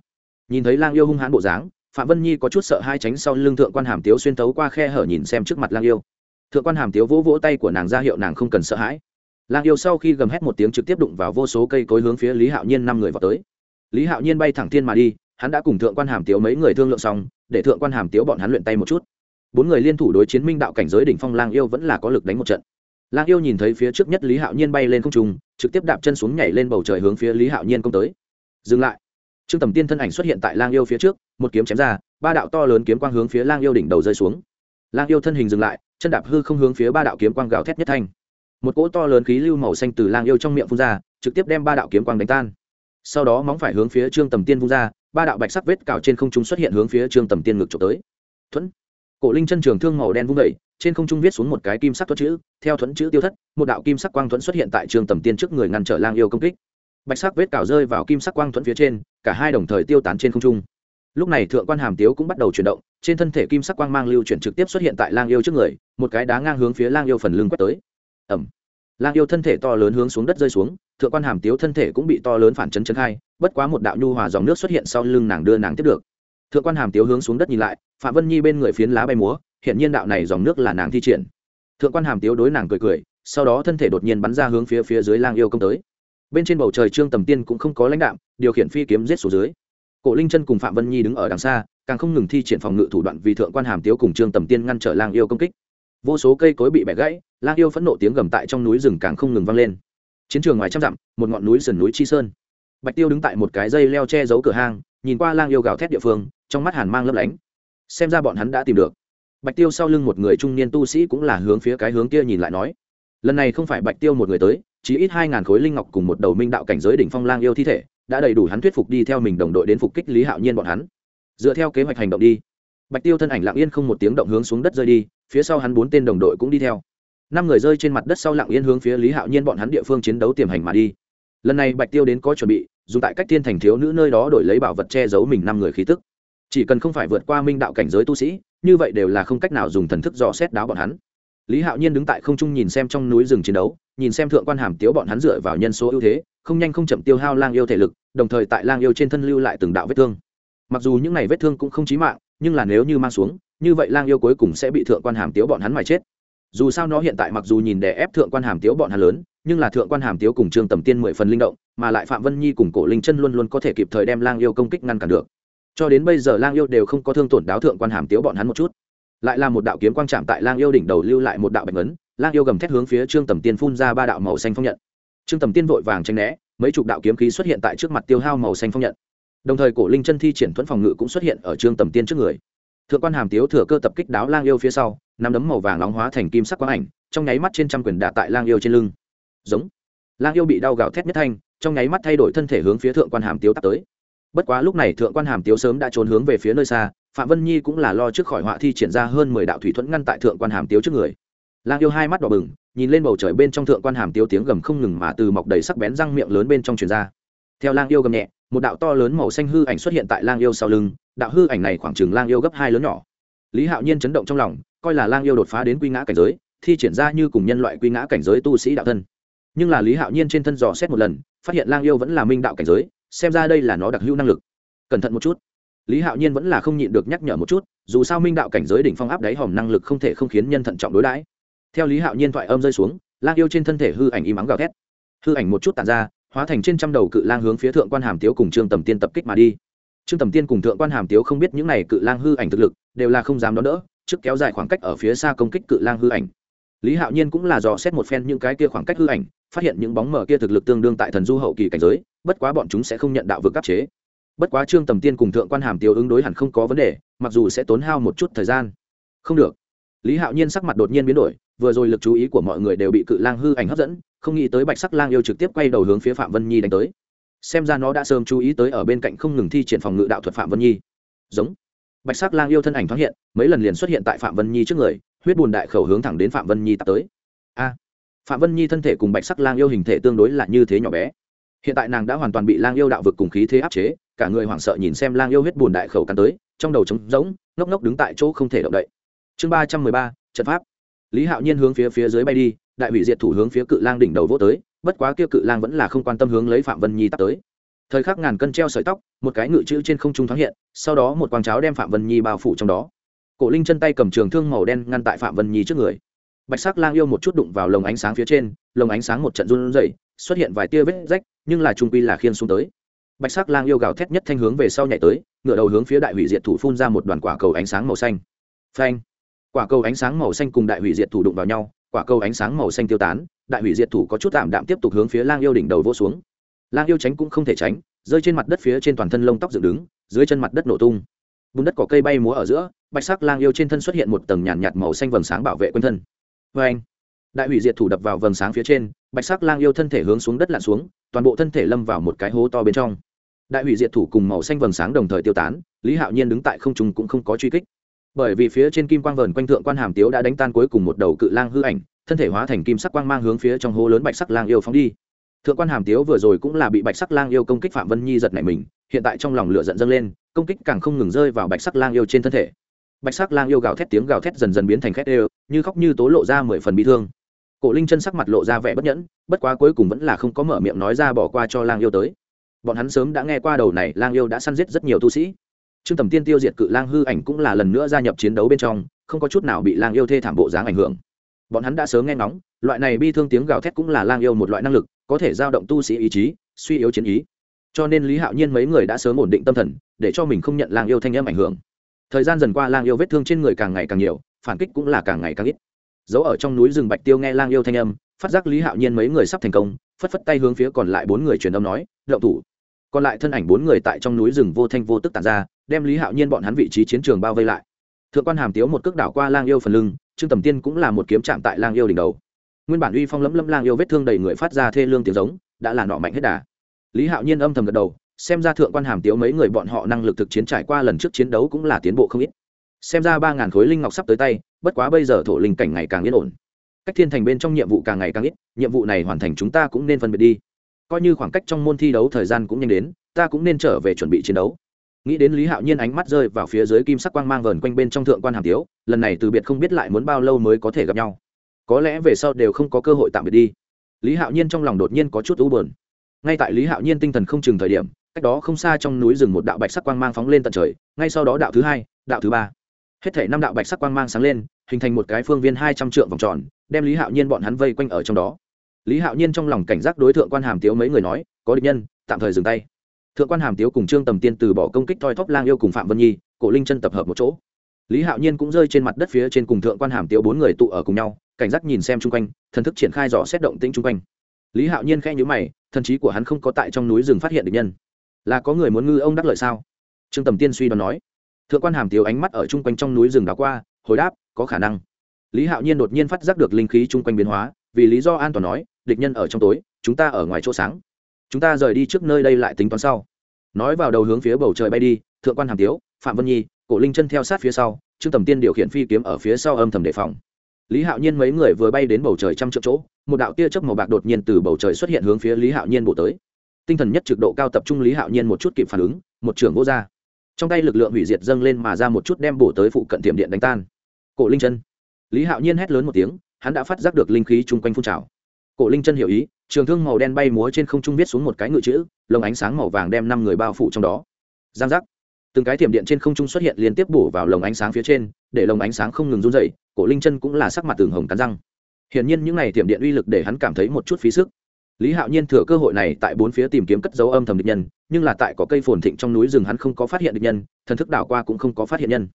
Nhìn thấy lang yêu hung hãn bộ dáng, phạm vân nhi có chút sợ hai tránh sau lưng thượng quan hàm tiếu xuyên tấu qua khe hở nhìn xem trước mặt lang yêu. Thượng quan hàm tiếu vỗ vỗ tay của nàng ra hiệu nàng không cần sợ hãi lang yêu sau khi gầm hét một tiếng trực tiếp đụng vào vô số cây cối hướng phía lý hạo nhiên năm người vào tới. Lý hạo nhiên bay thẳng thiên mà đi, hắn đã cùng thượng quan hàm tiếu mấy người thương lượng xong, để thượng quan hàm tiếu bọn hắn luyện tay một chút. Bốn người liên thủ đối chiến minh đạo cảnh giới đỉnh phong lang yêu vẫn là có lực đánh một trận. Lang yêu nhìn thấy phía trước nhất lý hạo nhiên bay lên không trung, trực tiếp đạp chân xuống nhảy lên bầu trời hướng phía lý hạo nhiên công tới. Dừng lại. Trương tầm tiên thân ảnh xuất hiện tại lang yêu phía trước, một kiếm chém ra, ba đạo to lớn kiếm quang hướng phía lang yêu đỉnh đầu rơi xuống. Lang yêu thân hình dừng lại, chân đạp hư không hướng phía ba đạo kiếm quang gào thét nhất thanh một cỗ to lớn khí lưu màu xanh từ lang yêu trong miệng phun ra, trực tiếp đem ba đạo kiếm quang đánh tan. Sau đó móng phải hướng phía trương tầm tiên vung ra, ba đạo bạch sắc vết cào trên không trung xuất hiện hướng phía trương tầm tiên ngực trộm tới. Thuẫn. Cổ linh chân trường thương màu đen vung vẩy trên không trung viết xuống một cái kim sắc thuẫn chữ, theo thuẫn chữ tiêu thất, một đạo kim sắc quang thuẫn xuất hiện tại trương tầm tiên trước người ngăn trở lang yêu công kích. Bạch sắc vết cào rơi vào kim sắc quang thuẫn phía trên, cả hai đồng thời tiêu tán trên không trung. Lúc này thượng quan hàm tiếu cũng bắt đầu chuyển động, trên thân thể kim sắc quang mang lưu chuyển trực tiếp xuất hiện tại lang yêu trước người, một cái đá ngang hướng phía lang yêu phần lưng quét tới ẩm. Lang yêu thân thể to lớn hướng xuống đất rơi xuống, thượng quan hàm tiếu thân thể cũng bị to lớn phản chấn chấn khai, bất quá một đạo nhu hòa dòng nước xuất hiện sau lưng nàng đưa nàng tiếp được. Thượng quan hàm tiếu hướng xuống đất nhìn lại, phạm vân nhi bên người phiến lá bay múa hiện nhiên đạo này dòng nước là nàng thi triển. Thượng quan hàm tiếu đối nàng cười cười, sau đó thân thể đột nhiên bắn ra hướng phía phía dưới lang yêu công tới. Bên trên bầu trời trương tầm tiên cũng không có lãnh đạm, điều khiển phi kiếm giết xuống dưới. Cổ linh chân cùng phạm vân nhi đứng ở đằng xa, càng không ngừng thi triển phòng ngự thủ đoạn vì thượng quan hàm tiếu cùng trương tầm tiên ngăn trở lang yêu công kích vô số cây cối bị bẻ gãy, lang yêu phẫn nộ tiếng gầm tại trong núi rừng càng không ngừng vang lên. Chiến trường ngoài trăm dặm, một ngọn núi sườn núi chi sơn. Bạch tiêu đứng tại một cái dây leo che giấu cửa hang, nhìn qua lang yêu gào thét địa phương, trong mắt hàn mang lấp lánh. Xem ra bọn hắn đã tìm được. Bạch tiêu sau lưng một người trung niên tu sĩ cũng là hướng phía cái hướng kia nhìn lại nói. Lần này không phải bạch tiêu một người tới chỉ ít hai ngàn khối linh ngọc cùng một đầu minh đạo cảnh giới đỉnh phong lang yêu thi thể, đã đầy đủ hắn thuyết phục đi theo mình đồng đội đến phục kích lý hạo nhiên bọn hắn. Dựa theo kế hoạch hành động đi. Bạch tiêu thân ảnh lặng yên không một tiếng động hướng xuống đất rơi đi phía sau hắn bốn tên đồng đội cũng đi theo. Năm người rơi trên mặt đất sau lặng yên hướng phía lý hạo nhiên bọn hắn địa phương chiến đấu tiềm hành mà đi. Lần này bạch tiêu đến có chuẩn bị, dùng tại cách thiên thành thiếu nữ nơi đó đổi lấy bảo vật che giấu mình năm người khí tức. Chỉ cần không phải vượt qua minh đạo cảnh giới tu sĩ, như vậy đều là không cách nào dùng thần thức dò xét đáo bọn hắn. Lý hạo nhiên đứng tại không trung nhìn xem trong núi rừng chiến đấu, nhìn xem thượng quan hàm tiếu bọn hắn dựa vào nhân số ưu thế, không nhanh không chậm tiêu hao lang yêu thể lực, đồng thời tại lang yêu trên thân lưu lại từng đạo vết thương. Mặc dù những n à y vết thương cũng không chí mạng, nhưng là nếu như mang xuống như vậy lang yêu cuối cùng sẽ bị thượng quan hàm tiếu bọn hắn mà chết. Dù sao nó hiện tại mặc dù nhìn đè ép thượng quan hàm tiếu bọn hắn lớn, nhưng là thượng quan hàm tiếu cùng trương tầm tiên mười phần linh động, mà lại phạm vân nhi cùng cổ linh chân luôn luôn có thể kịp thời đem lang yêu công kích ngăn cản được. Cho đến bây giờ lang yêu đều không có thương tổn đáo thượng quan hàm tiếu bọn hắn một chút. Lại là một đạo kiếm quang chạm tại lang yêu đỉnh đầu lưu lại một đạo bạch ấn lang yêu gầm thét hướng phía trương tầm tiên phun ra ba đạo màu xanh phong nhận. Trương tầm tiên vội vàng tranh né, mấy chục đạo kiếm khí xuất hiện tại trước mặt tiêu hao màu xanh phong nhận. Đồng thời cổ linh chân thi triển thuẫn phòng ngự cũng xuất hiện ở trương tầm tiên trước người thượng quan hàm tiếu thừa cơ tập kích đáo lang yêu phía sau, nắm đấm màu vàng nóng hóa thành kim sắc quang ảnh, trong nháy mắt trên trăm quyền đạ tại lang yêu trên lưng. Giống. Lang yêu bị đau gào thét nhất thanh, trong nháy mắt thay đổi thân thể hướng phía thượng quan hàm tiếu tắt tới. Bất quá lúc này thượng quan hàm tiếu sớm đã trốn hướng về phía nơi xa, phạm vân nhi cũng là lo trước khỏi họa thi triển ra hơn mười đạo thủy thuẫn ngăn tại thượng quan hàm tiếu trước người. Lang yêu hai mắt đỏ bừng, nhìn lên bầu trời bên trong thượng quan hàm tiếu tiếng gầm không ngừng mà từ mọc đầy sắc bén răng miệng lớn bên trong truyền ra theo lang yêu gầm nhẹ, một đạo to lớn màu xanh hư ảnh xuất hiện tại lang yêu sau lưng, đạo hư ảnh này khoảng chừng lang yêu gấp hai lớn nhỏ. Lý hạo nhiên chấn động trong lòng, coi là lang yêu đột phá đến quy ngã cảnh giới, thi triển ra như cùng nhân loại quy ngã cảnh giới tu sĩ đạo thân. Nhưng là lý hạo nhiên trên thân dò xét một lần, phát hiện lang yêu vẫn là minh đạo cảnh giới, xem ra đây là nó đặc hữu năng lực. Cẩn thận một chút. Lý hạo nhiên vẫn là không nhịn được nhắc nhở một chút, dù sao minh đạo cảnh giới đỉnh phong áp đáy hòm năng lực không thể không khiến nhân thận trọng đối đãi. Theo lý hạo nhiên thoại âm rơi xuống, lang yêu trên thân thể hư ảnh im ắng gào thét. Hư ảnh một chút tàn ra hóa thành trên trăm đầu cự lang hướng phía thượng quan hàm tiếu cùng trương tầm tiên tập kích mà đi. Trương tầm tiên cùng thượng quan hàm tiếu không biết những này cự lang hư ảnh thực lực, đều là không dám đón đỡ, trước kéo dài khoảng cách ở phía xa công kích cự lang hư ảnh. Lý hạo nhiên cũng là dò xét một phen những cái kia khoảng cách hư ảnh, phát hiện những bóng mờ kia thực lực tương đương tại thần du hậu kỳ cảnh giới, bất quá bọn chúng sẽ không nhận đạo vực áp chế. Bất quá trương tầm tiên cùng thượng quan hàm Tiếu ứng đối hẳn không có vấn đề, mặc dù sẽ tốn hao một chút thời gian. Không được. Lý hạo nhiên sắc mặt đột nhiên biến đổi vừa rồi lực chú ý của mọi người đều bị cự lang hư ảnh hấp dẫn, không nghĩ tới bạch sắc lang yêu trực tiếp quay đầu hướng phía phạm vân nhi đánh tới. Xem ra nó đã sớm chú ý tới ở bên cạnh không ngừng thi triển phòng ngự đạo thuật phạm vân nhi. Giống. Bạch sắc lang yêu thân ảnh thoáng hiện, mấy lần liền xuất hiện tại phạm vân nhi trước người, huyết bùn đại khẩu hướng thẳng đến phạm vân nhi tắt tới. A. Phạm vân nhi thân thể cùng bạch sắc lang yêu hình thể tương đối là như thế nhỏ bé. Hiện tại nàng đã hoàn toàn bị lang yêu đạo vực cùng khí thế áp chế, cả người hoảng sợ nhìn xem lang yêu huyết bùn đại khẩu cắn tới, trong đầu trống rỗng, ngốc ngốc đứng tại chỗ không thể động đậy. Chương ba trăm mười ba, trận pháp lý hạo nhiên hướng phía phía dưới bay đi, đại hủy diệt thủ hướng phía cự lang đỉnh đầu vô tới, bất quá kia cự lang vẫn là không quan tâm hướng lấy phạm vân nhi tắt tới. Thời khắc ngàn cân treo sợi tóc, một cái ngự chữ trên không trung thoáng hiện, sau đó một quang cháo đem phạm vân nhi bao phủ trong đó. Cổ linh chân tay cầm trường thương màu đen ngăn tại phạm vân nhi trước người. Bạch sắc lang yêu một chút đụng vào lồng ánh sáng phía trên, lồng ánh sáng một trận run rẩy, xuất hiện vài tia vết rách, nhưng là trung quy là khiên xuống tới. Bạch sắc lang yêu gào thét nhất thanh hướng về sau nhảy tới ngựa đầu hướng phía đại hủy diệt thủ phun ra một đoàn quả cầu ánh sáng màu xanh. Phanh! Quả cầu ánh sáng màu xanh cùng đại hủy diệt thủ đụng vào nhau quả cầu ánh sáng màu xanh tiêu tán đại hủy diệt thủ có chút tạm đạm tiếp tục hướng phía lang yêu đỉnh đầu vô xuống. Lang yêu tránh cũng không thể tránh rơi trên mặt đất phía trên toàn thân lông tóc dựng đứng dưới chân mặt đất nổ tung. Bùn đất cỏ cây bay múa ở giữa bạch sắc lang yêu trên thân xuất hiện một tầng nhàn nhạt, nhạt màu xanh vầng sáng bảo vệ quanh thân. Vê anh đại hủy diệt thủ đập vào vầng sáng phía trên bạch sắc lang yêu thân thể hướng xuống đất lặn xuống toàn bộ thân thể lâm vào một cái hố to bên trong. Đại hủy diệt thủ cùng màu xanh vầng sáng đồng thời tiêu tán lý hạo nhiên đứng tại không trung cũng không có truy kích bởi vì phía trên kim quang vờn quanh thượng quan hàm tiếu đã đánh tan cuối cùng một đầu cự lang hư ảnh, thân thể hóa thành kim sắc quang mang hướng phía trong hố lớn bạch sắc lang yêu phóng đi. Thượng quan hàm tiếu vừa rồi cũng là bị bạch sắc lang yêu công kích phạm vân nhi giật nảy mình, hiện tại trong lòng lửa giận dâng lên, công kích càng không ngừng rơi vào bạch sắc lang yêu trên thân thể. Bạch sắc lang yêu gào thét tiếng gào thét dần dần biến thành khét đều, như khóc như tố lộ ra mười phần bị thương. Cổ linh chân sắc mặt lộ ra vẻ bất nhẫn, bất quá cuối cùng vẫn là không có mở miệng nói ra bỏ qua cho lang yêu tới. Bọn hắn sớm đã nghe qua đầu này, lang yêu đã săn giết rất nhiều tu sĩ trương tầm tiên tiêu diệt cự lang hư ảnh cũng là lần nữa gia nhập chiến đấu bên trong, không có chút nào bị lang yêu thê thảm bộ dáng ảnh hưởng. Bọn hắn đã sớm nghe ngóng, loại này bi thương tiếng gào thét cũng là lang yêu một loại năng lực, có thể giao động tu sĩ ý chí, suy yếu chiến ý. Cho nên lý hạo nhiên mấy người đã sớm ổn định tâm thần, để cho mình không nhận lang yêu thanh âm ảnh hưởng. Thời gian dần qua lang yêu vết thương trên người càng ngày càng nhiều, phản kích cũng là càng ngày càng ít. Giấu ở trong núi rừng bạch tiêu nghe lang yêu thanh âm, phát giác lý hạo nhiên mấy người sắp thành công, phất phất tay hướng phía còn lại bốn người truyền âm nói đậu thủ. Còn lại thân ảnh bốn người tại trong núi rừng vô thanh vô tức tàn ra đem lý hạo nhiên bọn hắn vị trí chiến trường bao vây lại thượng quan hàm tiếu một cước đảo qua lang yêu phần lưng trương tầm tiên cũng là một kiếm chạm tại lang yêu đỉnh đầu nguyên bản uy phong lấm lấm lang yêu vết thương đầy người phát ra thê lương tiếng giống đã là nọ mạnh hết đà lý hạo nhiên âm thầm gật đầu xem ra thượng quan hàm tiếu mấy người bọn họ năng lực thực chiến trải qua lần trước chiến đấu cũng là tiến bộ không ít xem ra ba ngàn khối linh ngọc sắp tới tay bất quá bây giờ thổ linh cảnh ngày càng yên ổn cách thiên thành bên trong nhiệm vụ càng ngày càng ít nhiệm vụ này hoàn thành chúng ta cũng nên phân biệt đi coi như khoảng cách trong môn thi đấu thời gian cũng nhanh đến ta cũng nên trở về chuẩn bị chiến đấu nghĩ đến lý hạo nhiên ánh mắt rơi vào phía dưới kim sắc quang mang vờn quanh bên trong thượng quan hàm tiếu, lần này từ biệt không biết lại muốn bao lâu mới có thể gặp nhau. Có lẽ về sau đều không có cơ hội tạm biệt đi. Lý hạo nhiên trong lòng đột nhiên có chút u bờn ngay tại lý hạo nhiên tinh thần không chừng thời điểm, cách đó không xa trong núi rừng một đạo bạch sắc quang mang phóng lên tận trời, ngay sau đó đạo thứ hai, đạo thứ ba. Hết thể năm đạo bạch sắc quang mang sáng lên, hình thành một cái phương viên hai trăm trượng vòng tròn, đem lý hạo nhiên bọn hắn vây quanh ở trong đó. Lý hạo nhiên trong lòng cảnh giác đối tượng quan hàm tiếu mấy người nói, có địch nhân, tạm thời dừng tay thượng quan hàm tiếu cùng trương tầm tiên từ bỏ công kích thoi thóp lang yêu cùng phạm vân nhi, cổ linh chân tập hợp một chỗ. Lý hạo nhiên cũng rơi trên mặt đất phía trên cùng thượng quan hàm tiếu bốn người tụ ở cùng nhau, cảnh giác nhìn xem chung quanh, thần thức triển khai dò xét động tĩnh chung quanh. Lý hạo nhiên khe nhữ mày, thần trí của hắn không có tại trong núi rừng phát hiện được nhân. Là có người muốn ngư ông đắc lợi sao? Trương tầm tiên suy đoán nói. Thượng quan hàm tiếu ánh mắt ở chung quanh trong núi rừng đào qua, hồi đáp, có khả năng. Lý hạo nhiên đột nhiên phát giác được linh khí chung quanh biến hóa, vì lý do an toàn nói, địch nhân ở trong tối, chúng ta ở ngoài chỗ sáng chúng ta rời đi trước nơi đây lại tính toán sau. Nói vào đầu hướng phía bầu trời bay đi, thượng quan hàm tiếu, phạm vân nhi, cổ linh chân theo sát phía sau, trương tầm tiên điều khiển phi kiếm ở phía sau âm thầm đề phòng. Lý hạo nhiên mấy người vừa bay đến bầu trời trăm triệu chỗ, một đạo tia chớp màu bạc đột nhiên từ bầu trời xuất hiện hướng phía lý hạo nhiên bổ tới. Tinh thần nhất trực độ cao tập trung lý hạo nhiên một chút kịp phản ứng, một trưởng vô ra. Trong tay lực lượng hủy diệt dâng lên mà ra một chút đem bổ tới phụ cận tiệm điện đánh tan. Cổ linh chân. Lý hạo nhiên hét lớn một tiếng, hắn đã phát giác được linh khí chung quanh phun trào. Cổ linh chân hiểu ý trường thương màu đen bay múa trên không trung viết xuống một cái ngự chữ, lồng ánh sáng màu vàng đem năm người bao phủ trong đó. Giang giác. Từng cái thiểm điện trên không trung xuất hiện liên tiếp bổ vào lồng ánh sáng phía trên, để lồng ánh sáng không ngừng run dậy cổ linh chân cũng là sắc mặt tường hồng cắn răng. Hiển nhiên những n à y thiểm điện uy lực để hắn cảm thấy một chút phí sức. Lý hạo nhiên thừa cơ hội này tại bốn phía tìm kiếm cất dấu âm thầm địch nhân, nhưng là tại có cây phồn thịnh trong núi rừng hắn không có phát hiện địch nhân, thần thức đảo qua cũng không có phát hiện nhân.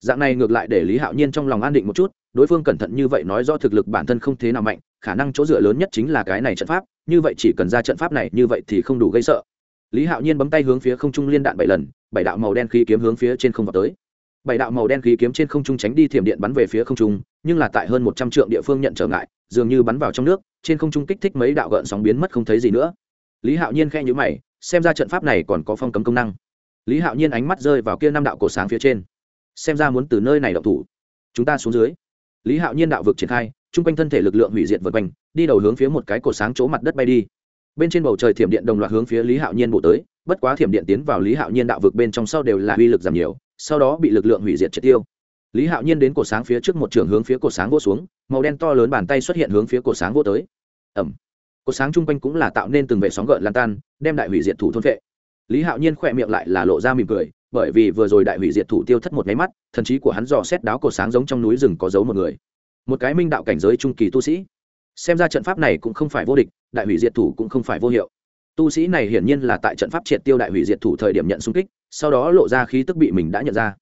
Dạng này ngược lại để lý hạo nhiên trong lòng an định một chút đối phương cẩn thận như vậy nói do thực lực bản thân không thế nào mạnh, khả năng chỗ dựa lớn nhất chính là cái này trận pháp, như vậy chỉ cần ra trận pháp này như vậy thì không đủ gây sợ. Lý hạo nhiên bấm tay hướng phía không trung liên đạn bảy lần, bảy đạo màu đen khí kiếm hướng phía trên không vào tới. Bảy đạo màu đen khí kiếm trên không trung tránh đi thiểm điện bắn về phía không trung, nhưng là tại hơn một trăm trượng địa phương nhận trở ngại, dường như bắn vào trong nước, trên không trung kích thích mấy đạo gợn sóng biến mất không thấy gì nữa. Lý hạo nhiên khe nhữ mày, xem ra trận pháp này còn có phong cấm công năng. Lý hạo nhiên ánh mắt rơi vào kia năm đạo cổ sáng phía trên. Xem ra muốn từ nơi này động thủ. Chúng ta xuống dưới lý hạo nhiên đạo vực triển khai, chung quanh thân thể lực lượng hủy diệt vượt quanh, đi đầu hướng phía một cái cổ sáng chỗ mặt đất bay đi. Bên trên bầu trời thiểm điện đồng loạt hướng phía lý hạo nhiên bộ tới, bất quá thiểm điện tiến vào lý hạo nhiên đạo vực bên trong sau đều là uy lực giảm nhiều, sau đó bị lực lượng hủy diệt triệt tiêu. Lý hạo nhiên đến cổ sáng phía trước một trường hướng phía cổ sáng vô xuống, màu đen to lớn bàn tay xuất hiện hướng phía cổ sáng vô tới. Ẩm cổ sáng chung quanh cũng là tạo nên từng vệ sóng gợn lan tan, đem đại hủy diệt thủ thôn vệ lý hạo nhiên khỏe miệng lại là lộ ra mỉm cười bởi vì vừa rồi đại hủy diệt thủ tiêu thất một máy mắt, thần trí của hắn dò xét đáo cổ sáng giống trong núi rừng có giấu một người. Một cái minh đạo cảnh giới trung kỳ tu sĩ. Xem ra trận pháp này cũng không phải vô địch, đại hủy diệt thủ cũng không phải vô hiệu. Tu sĩ này hiển nhiên là tại trận pháp triệt tiêu đại hủy diệt thủ thời điểm nhận xung kích, sau đó lộ ra khí tức bị mình đã nhận ra.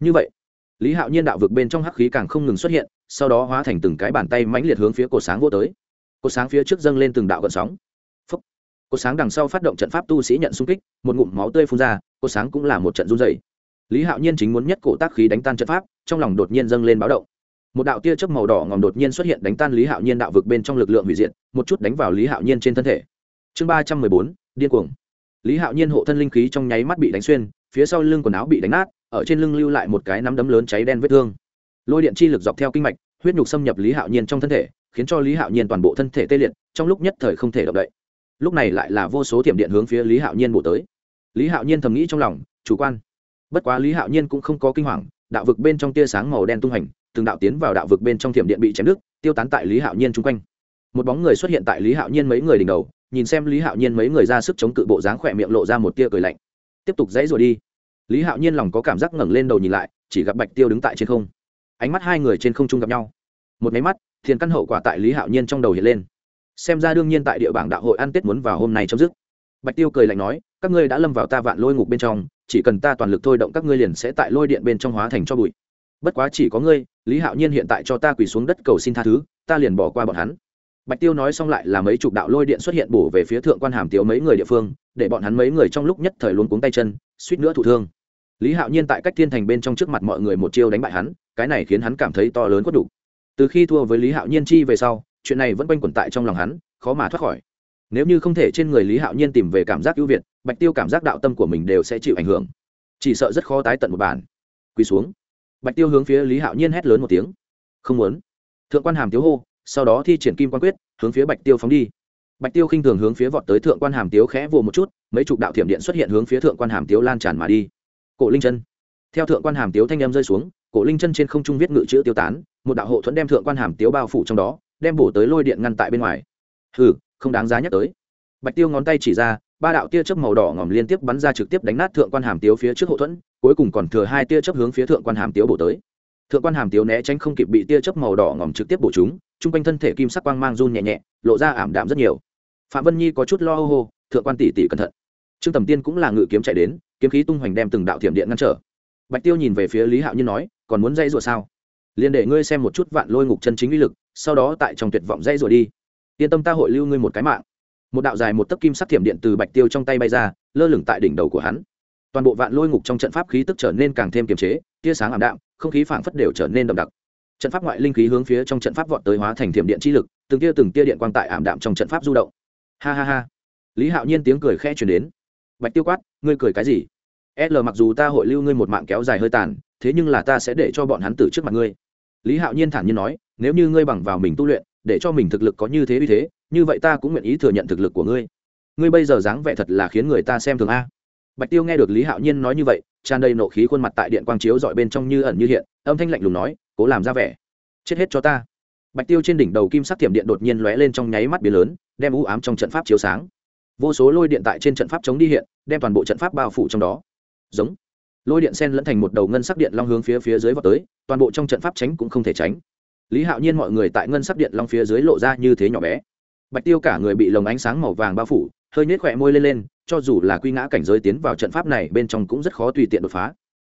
Như vậy, lý hạo nhiên đạo vực bên trong hắc khí càng không ngừng xuất hiện, sau đó hóa thành từng cái bàn tay mãnh liệt hướng phía cột sáng vô tới. Cột sáng phía trước dâng lên từng đạo gợn sóng cột sáng đằng sau phát động trận pháp tu sĩ nhận xung kích, một ngụm máu tươi phun ra, cột sáng cũng là một trận run dày lý hạo nhiên chính muốn nhất cổ tác khí đánh tan trận pháp, trong lòng đột nhiên dâng lên báo động. Một đạo tia chớp màu đỏ ngòm đột nhiên xuất hiện đánh tan lý hạo nhiên đạo vực bên trong lực lượng hủy diệt, một chút đánh vào lý hạo nhiên trên thân thể. Chương ba trăm mười bốn, điên cuồng. Lý hạo nhiên hộ thân linh khí trong nháy mắt bị đánh xuyên, phía sau lưng quần áo bị đánh nát, ở trên lưng lưu lại một cái nắm đấm lớn cháy đen vết thương. Lôi điện chi lực dọc theo kinh mạch, huyết nhục xâm nhập lý hạo nhiên trong thân thể, khiến cho lý hạo nhiên toàn bộ thân thể tê liệt, trong lúc nhất thời không thể động đậy lúc này lại là vô số thiểm điện hướng phía lý hạo nhiên bổ tới. Lý hạo nhiên thầm nghĩ trong lòng, chủ quan. Bất quá lý hạo nhiên cũng không có kinh hoàng, đạo vực bên trong tia sáng màu đen tung hành, từng đạo tiến vào đạo vực bên trong thiểm điện bị chém đứt, tiêu tán tại lý hạo nhiên chung quanh. Một bóng người xuất hiện tại lý hạo nhiên mấy người đỉnh đầu, nhìn xem lý hạo nhiên mấy người ra sức chống cự bộ dáng khỏe miệng lộ ra một tia cười lạnh. Tiếp tục dãy rồi đi. Lý hạo nhiên lòng có cảm giác ngẩng lên đầu nhìn lại, chỉ gặp bạch tiêu đứng tại trên không. Ánh mắt hai người trên không trung gặp nhau. Một máy mắt, thiền căn hậu quả tại lý hạo nhiên trong đầu hiện lên xem ra đương nhiên tại địa bảng đạo hội ăn tết muốn vào hôm nay chấm dứt. Bạch tiêu cười lạnh nói, các ngươi đã lâm vào ta vạn lôi ngục bên trong, chỉ cần ta toàn lực thôi động các ngươi liền sẽ tại lôi điện bên trong hóa thành cho bụi. Bất quá chỉ có ngươi, lý hạo nhiên hiện tại cho ta quỳ xuống đất cầu xin tha thứ, ta liền bỏ qua bọn hắn. Bạch tiêu nói xong lại là mấy chục đạo lôi điện xuất hiện bổ về phía thượng quan hàm tiếu mấy người địa phương, để bọn hắn mấy người trong lúc nhất thời luôn cuống tay chân, suýt nữa thụ thương. Lý hạo nhiên tại cách thiên thành bên trong trước mặt mọi người một chiêu đánh bại hắn, cái này khiến hắn cảm thấy to lớn quất đủ. Từ khi thua với lý hạo nhiên chi về sau chuyện này vẫn quanh quẩn tại trong lòng hắn, khó mà thoát khỏi. Nếu như không thể trên người lý hạo nhiên tìm về cảm giác ưu việt, bạch tiêu cảm giác đạo tâm của mình đều sẽ chịu ảnh hưởng. Chỉ sợ rất khó tái tận một bản. Quỳ xuống. Bạch tiêu hướng phía lý hạo nhiên hét lớn một tiếng. Không muốn. Thượng quan hàm tiếu hô, sau đó thi triển kim quan quyết, hướng phía bạch tiêu phóng đi. Bạch tiêu khinh thường hướng phía vọt tới thượng quan hàm tiếu khẽ vồ một chút, mấy chục đạo thiểm điện xuất hiện hướng phía thượng quan hàm tiếu lan tràn mà đi. Cổ linh chân. Theo thượng quan hàm tiếu thanh em rơi xuống, cổ linh chân trên không trung viết ngự chữ tiêu tán, một đạo hộ thuẫn đem thượng quan hàm tiếu bao phủ trong đó đem bổ tới lôi điện ngăn tại bên ngoài. Hừ, không đáng giá nhắc tới. Bạch tiêu ngón tay chỉ ra, ba đạo tia chớp màu đỏ ngòm liên tiếp bắn ra trực tiếp đánh nát thượng quan hàm tiếu phía trước hậu thuẫn, cuối cùng còn thừa hai tia chớp hướng phía thượng quan hàm tiếu bổ tới. Thượng quan hàm tiếu né tránh không kịp bị tia chớp màu đỏ ngòm trực tiếp bổ chúng chung quanh thân thể kim sắc quang mang run nhẹ nhẹ, lộ ra ảm đạm rất nhiều. Phạm vân nhi có chút lo hô hô, thượng quan tỷ tỷ cẩn thận. Trương tầm tiên cũng là ngự kiếm chạy đến, kiếm khí tung hoành đem từng đạo thiểm điện ngăn trở. Bạch tiêu nhìn về phía lý hạo nhiên nói, còn muốn dây rủa sao? Liền để ngươi xem một chút vạn lôi ngục chân chính uy lực sau đó tại trong tuyệt vọng dây rồi đi. Yên tâm ta hội lưu ngươi một cái mạng. Một đạo dài một tấc kim sắc thiểm điện từ bạch tiêu trong tay bay ra, lơ lửng tại đỉnh đầu của hắn. Toàn bộ vạn lôi ngục trong trận pháp khí tức trở nên càng thêm kiềm chế, tia sáng ảm đạm, không khí phảng phất đều trở nên đậm đặc. Trận pháp ngoại linh khí hướng phía trong trận pháp vọt tới hóa thành thiểm điện chi lực, từng tia từng tia điện quang tại ảm đạm trong trận pháp du động. Ha ha ha. Lý hạo nhiên tiếng cười khẽ chuyển đến. Bạch tiêu quát, ngươi cười cái gì? L mặc dù ta hội lưu ngươi một mạng kéo dài hơi tàn, thế nhưng là ta sẽ để cho bọn hắn tử trước mặt ngươi lý hạo nhiên thản nhiên nói, nếu như ngươi bằng vào mình tu luyện, để cho mình thực lực có như thế uy thế, như vậy ta cũng nguyện ý thừa nhận thực lực của ngươi. Ngươi bây giờ dáng vẻ thật là khiến người ta xem thường a. Bạch tiêu nghe được lý hạo nhiên nói như vậy, tràn đầy nộ khí khuôn mặt tại điện quang chiếu dọi bên trong như ẩn như hiện, âm thanh lạnh lùng nói, cố làm ra vẻ. Chết hết cho ta. Bạch tiêu trên đỉnh đầu kim sắc thiểm điện đột nhiên lóe lên trong nháy mắt biến lớn, đem u ám trong trận pháp chiếu sáng. Vô số lôi điện tại trên trận pháp chống đi hiện, đem toàn bộ trận pháp bao phủ trong đó. Giống lôi điện sen lẫn thành một đầu ngân sắc điện long hướng phía phía dưới vào tới, toàn bộ trong trận pháp tránh cũng không thể tránh. Lý hạo nhiên mọi người tại ngân sắc điện long phía dưới lộ ra như thế nhỏ bé. Bạch tiêu cả người bị lồng ánh sáng màu vàng bao phủ, hơi nhếch khỏe môi lên lên, cho dù là quy ngã cảnh giới tiến vào trận pháp này bên trong cũng rất khó tùy tiện đột phá.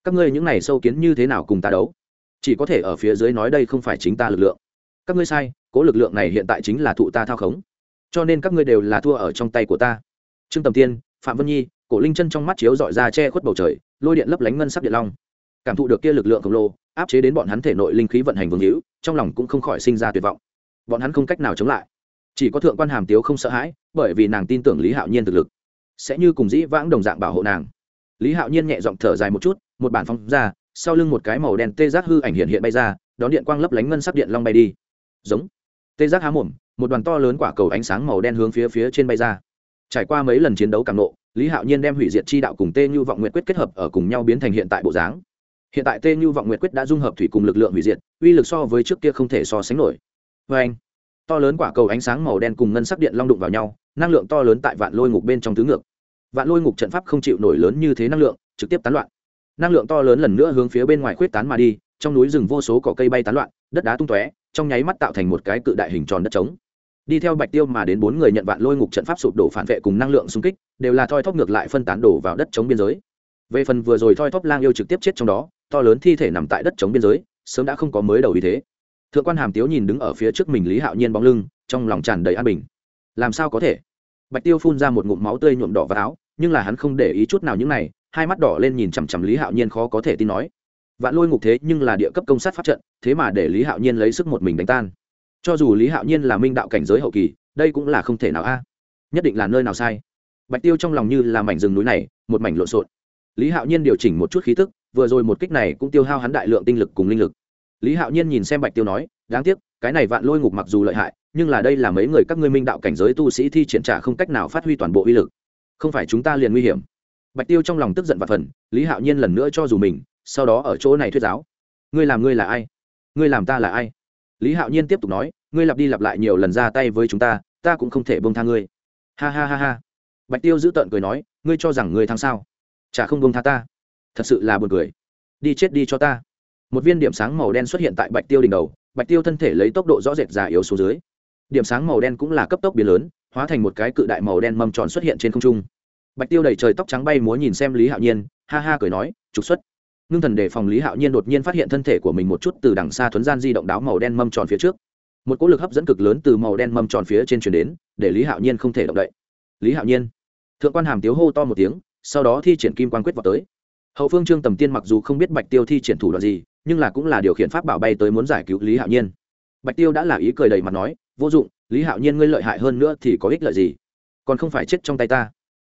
Các ngươi những này sâu kiến như thế nào cùng ta đấu? Chỉ có thể ở phía dưới nói đây không phải chính ta lực lượng. Các ngươi sai, cố lực lượng này hiện tại chính là thụ ta thao khống. Cho nên các ngươi đều là thua ở trong tay của ta. Trương tầm tiên, phạm vân nhi cổ linh chân trong mắt chiếu dọi ra che khuất bầu trời, lôi điện lấp lánh ngân sắc điện long. Cảm thụ được kia lực lượng khổng lồ, áp chế đến bọn hắn thể nội linh khí vận hành vương hữu, trong lòng cũng không khỏi sinh ra tuyệt vọng. Bọn hắn không cách nào chống lại. Chỉ có thượng quan hàm tiếu không sợ hãi, bởi vì nàng tin tưởng lý hạo nhiên thực lực. Sẽ như cùng dĩ vãng đồng dạng bảo hộ nàng. Lý hạo nhiên nhẹ giọng thở dài một chút, một bản phong ra, sau lưng một cái màu đen tê giác hư ảnh hiện hiện bay ra, đón điện quang lấp lánh ngân sắc điện long bay đi. Giống. Tê giác há mồm, một đoàn to lớn quả cầu ánh sáng màu đen hướng phía phía trên bay ra. Trải qua mấy lần chiến đấu càng nộ lý hạo nhiên đem hủy diệt chi đạo cùng tê như vọng nguyệt quyết kết hợp ở cùng nhau biến thành hiện tại bộ dáng. Hiện tại tê như vọng nguyệt quyết đã dung hợp thủy cùng lực lượng hủy diệt, uy lực so với trước kia không thể so sánh nổi. Vê anh, to lớn quả cầu ánh sáng màu đen cùng ngân sắc điện long đụng vào nhau, năng lượng to lớn tại vạn lôi ngục bên trong tứ ngược. Vạn lôi ngục trận pháp không chịu nổi lớn như thế năng lượng, trực tiếp tán loạn. Năng lượng to lớn lần nữa hướng phía bên ngoài khuyết tán mà đi, trong núi rừng vô số cỏ cây bay tán loạn, đất đá tung tóe, trong nháy mắt tạo thành một cái cự đại hình tròn đất trống đi theo bạch tiêu mà đến bốn người nhận vạn lôi ngục trận pháp sụp đổ phản vệ cùng năng lượng xung kích, đều là thoi thóp ngược lại phân tán đổ vào đất chống biên giới. Về phần vừa rồi thoi thóp lang yêu trực tiếp chết trong đó, to lớn thi thể nằm tại đất chống biên giới, sớm đã không có mới đầu ý thế. Thượng quan hàm tiếu nhìn đứng ở phía trước mình lý hạo nhiên bóng lưng, trong lòng tràn đầy an bình. Làm sao có thể? Bạch tiêu phun ra một ngụm máu tươi nhuộm đỏ vào áo, nhưng là hắn không để ý chút nào những này, hai mắt đỏ lên nhìn chằm chằm lý hạo nhiên khó có thể tin nói. Vạn lôi ngục thế nhưng là địa cấp công sát pháp trận, thế mà để lý hạo nhiên lấy sức một mình đánh tan cho dù lý hạo nhiên là minh đạo cảnh giới hậu kỳ, đây cũng là không thể nào a. Nhất định là nơi nào sai. Bạch tiêu trong lòng như là mảnh rừng núi này, một mảnh lộn xộn. Lý hạo nhiên điều chỉnh một chút khí tức, vừa rồi một kích này cũng tiêu hao hắn đại lượng tinh lực cùng linh lực. Lý hạo nhiên nhìn xem bạch tiêu nói, đáng tiếc, cái này vạn lôi ngục mặc dù lợi hại, nhưng là đây là mấy người các ngươi minh đạo cảnh giới tu sĩ thi triển trả không cách nào phát huy toàn bộ uy lực. Không phải chúng ta liền nguy hiểm. Bạch tiêu trong lòng tức giận và phần, lý hạo nhiên lần nữa cho dù mình, sau đó ở chỗ này thuyết giáo. Ngươi làm ngươi là ai? Ngươi làm ta là ai? Lý hạo nhiên tiếp tục nói, ngươi lặp đi lặp lại nhiều lần ra tay với chúng ta ta cũng không thể bông tha ngươi. Ha ha ha ha. Bạch tiêu giữ tợn cười nói, ngươi cho rằng ngươi thắng sao? Chả không bông tha ta. Thật sự là buồn cười. Đi chết đi cho ta. Một viên điểm sáng màu đen xuất hiện tại bạch tiêu đỉnh đầu, bạch tiêu thân thể lấy tốc độ rõ rệt già yếu xuống dưới. Điểm sáng màu đen cũng là cấp tốc biến lớn, hóa thành một cái cự đại màu đen mâm tròn xuất hiện trên không trung. Bạch tiêu đầy trời tóc trắng bay múa nhìn xem lý hạo nhiên, ha ha cười nói, trục xuất ngưng thần đề phòng lý hạo nhiên đột nhiên phát hiện thân thể của mình một chút từ đằng xa thuấn gian di động đáo màu đen mâm tròn phía trước một cỗ lực hấp dẫn cực lớn từ màu đen mâm tròn phía trên chuyển đến để lý hạo nhiên không thể động đậy lý hạo nhiên thượng quan hàm tiếu hô to một tiếng sau đó thi triển kim quan quyết vào tới hậu phương trương tầm tiên mặc dù không biết bạch tiêu thi triển thủ đoạn gì nhưng là cũng là điều khiển pháp bảo bay tới muốn giải cứu lý hạo nhiên bạch tiêu đã là ý cười đầy mặt nói vô dụng lý hạo nhiên ngươi lợi hại hơn nữa thì có ích lợi gì còn không phải chết trong tay ta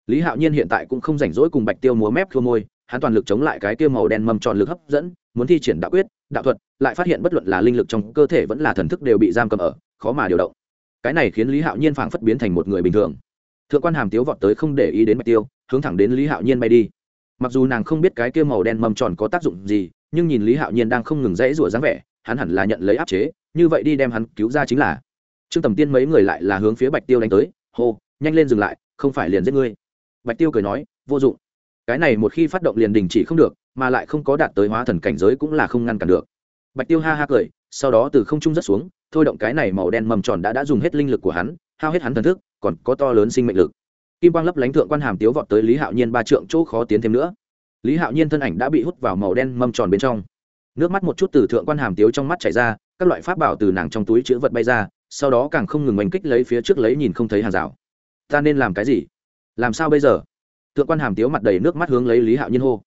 lý hạo nhiên hiện tại cũng không rảnh rỗi cùng bạch tiêu múa mép khô môi hắn toàn lực chống lại cái kia màu đen mầm tròn lực hấp dẫn, muốn thi triển đạo quyết, đạo thuật, lại phát hiện bất luận là linh lực trong cơ thể vẫn là thần thức đều bị giam cầm ở, khó mà điều động. Cái này khiến lý hạo nhiên phảng phất biến thành một người bình thường. Thượng quan hàm tiếu vọt tới không để ý đến bạch tiêu, hướng thẳng đến lý hạo nhiên bay đi. Mặc dù nàng không biết cái kia màu đen mầm tròn có tác dụng gì, nhưng nhìn lý hạo nhiên đang không ngừng dãy rủa dáng vẻ, hắn hẳn là nhận lấy áp chế, như vậy đi đem hắn cứu ra chính là. Trương tầm tiên mấy người lại là hướng phía bạch tiêu đánh tới, hô, nhanh lên dừng lại, không phải liền giết ngươi. Bạch tiêu cười nói, vô dụng cái này một khi phát động liền đình chỉ không được, mà lại không có đạt tới hóa thần cảnh giới cũng là không ngăn cản được. Bạch tiêu ha ha cười, sau đó từ không trung rất xuống, thôi động cái này màu đen mầm tròn đã đã dùng hết linh lực của hắn, hao hết hắn thần thức, còn có to lớn sinh mệnh lực. Kim quang lấp lánh thượng quan hàm tiếu vọt tới lý hạo nhiên ba trượng chỗ khó tiến thêm nữa. Lý hạo nhiên thân ảnh đã bị hút vào màu đen mâm tròn bên trong. Nước mắt một chút từ thượng quan hàm tiếu trong mắt chảy ra, các loại pháp bảo từ nàng trong túi chữ vật bay ra, sau đó càng không ngừng oanh kích lấy phía trước lấy nhìn không thấy hàng rào. Ta nên làm cái gì? Làm sao bây giờ? Thượng quan hàm tiếu mặt đầy nước mắt hướng lấy lý hạo nhiên hô.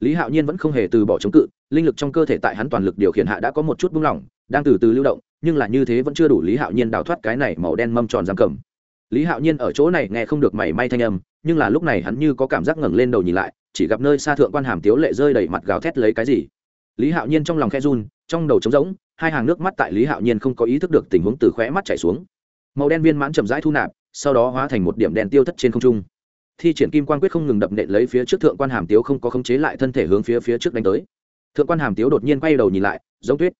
Lý hạo nhiên vẫn không hề từ bỏ chống cự, linh lực trong cơ thể tại hắn toàn lực điều khiển hạ đã có một chút buông lỏng, đang từ từ lưu động, nhưng là như thế vẫn chưa đủ lý hạo nhiên đào thoát cái này màu đen mâm tròn giam cầm. Lý hạo nhiên ở chỗ này nghe không được mảy may thanh âm, nhưng là lúc này hắn như có cảm giác ngẩng lên đầu nhìn lại, chỉ gặp nơi xa thượng quan hàm tiếu lệ rơi đầy mặt gào thét lấy cái gì. Lý hạo nhiên trong lòng khe run, trong đầu trống rỗng, hai hàng nước mắt tại lý hạo nhiên không có ý thức được tình huống từ khóe mắt chảy xuống. Màu đen viên mãn chậm rãi thu nạp, sau đó hóa thành một điểm đèn tiêu thất trên không trung thi triển kim quan quyết không ngừng đập nện lấy phía trước thượng quan hàm tiếu không có khống chế lại thân thể hướng phía phía trước đánh tới. Thượng quan hàm tiếu đột nhiên quay đầu nhìn lại, giống tuyết.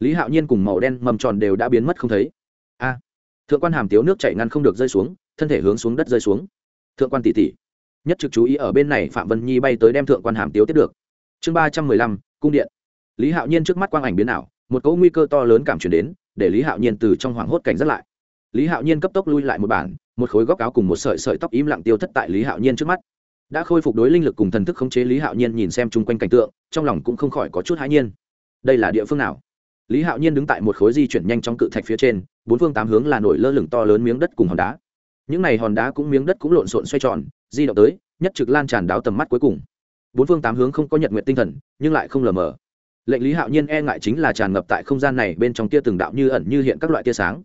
Lý hạo nhiên cùng màu đen mầm tròn đều đã biến mất không thấy. A! Thượng quan hàm tiếu nước chảy ngăn không được rơi xuống, thân thể hướng xuống đất rơi xuống. Thượng quan tỷ tỷ, nhất trực chú ý ở bên này phạm vân nhi bay tới đem thượng quan hàm tiếu tiếp được. Chương ba trăm mười lăm, cung điện. Lý hạo nhiên trước mắt quang ảnh biến ảo, một cỗ nguy cơ to lớn cảm chuyển đến, để lý hạo nhiên từ trong hoảng hốt cảnh rất lại lý hạo nhiên cấp tốc lui lại một bản, một khối góc áo cùng một sợi sợi tóc im lặng tiêu thất tại lý hạo nhiên trước mắt. Đã khôi phục đối linh lực cùng thần thức khống chế, lý hạo nhiên nhìn xem chung quanh cảnh tượng, trong lòng cũng không khỏi có chút hãi nhiên. Đây là địa phương nào? Lý hạo nhiên đứng tại một khối di chuyển nhanh trong cự thạch phía trên, bốn phương tám hướng là nổi lơ lửng to lớn miếng đất cùng hòn đá. Những này hòn đá cũng miếng đất cũng lộn xộn xoay tròn, di động tới, nhất trực lan tràn đáo tầm mắt cuối cùng. Bốn phương tám hướng không có nhật nguyện tinh thần, nhưng lại không lờ mờ. Lệnh lý hạo nhiên e ngại chính là tràn ngập tại không gian này bên trong tia từng đạo như ẩn như hiện các loại tia sáng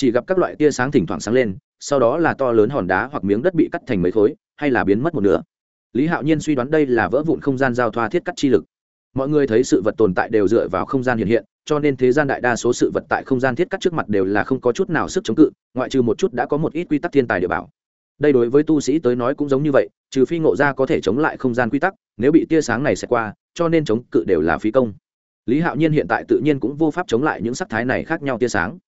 chỉ gặp các loại tia sáng thỉnh thoảng sáng lên, sau đó là to lớn hòn đá hoặc miếng đất bị cắt thành mấy khối, hay là biến mất một nửa. Lý hạo nhiên suy đoán đây là vỡ vụn không gian giao thoa thiết cắt chi lực. Mọi người thấy sự vật tồn tại đều dựa vào không gian hiện hiện, cho nên thế gian đại đa số sự vật tại không gian thiết cắt trước mặt đều là không có chút nào sức chống cự, ngoại trừ một chút đã có một ít quy tắc thiên tài địa bảo. Đây đối với tu sĩ tới nói cũng giống như vậy, trừ phi ngộ ra có thể chống lại không gian quy tắc, nếu bị tia sáng này sẽ qua, cho nên chống cự đều là phí công. Lý hạo nhiên hiện tại tự nhiên cũng vô pháp chống lại những sắc thái này khác nhau tia sáng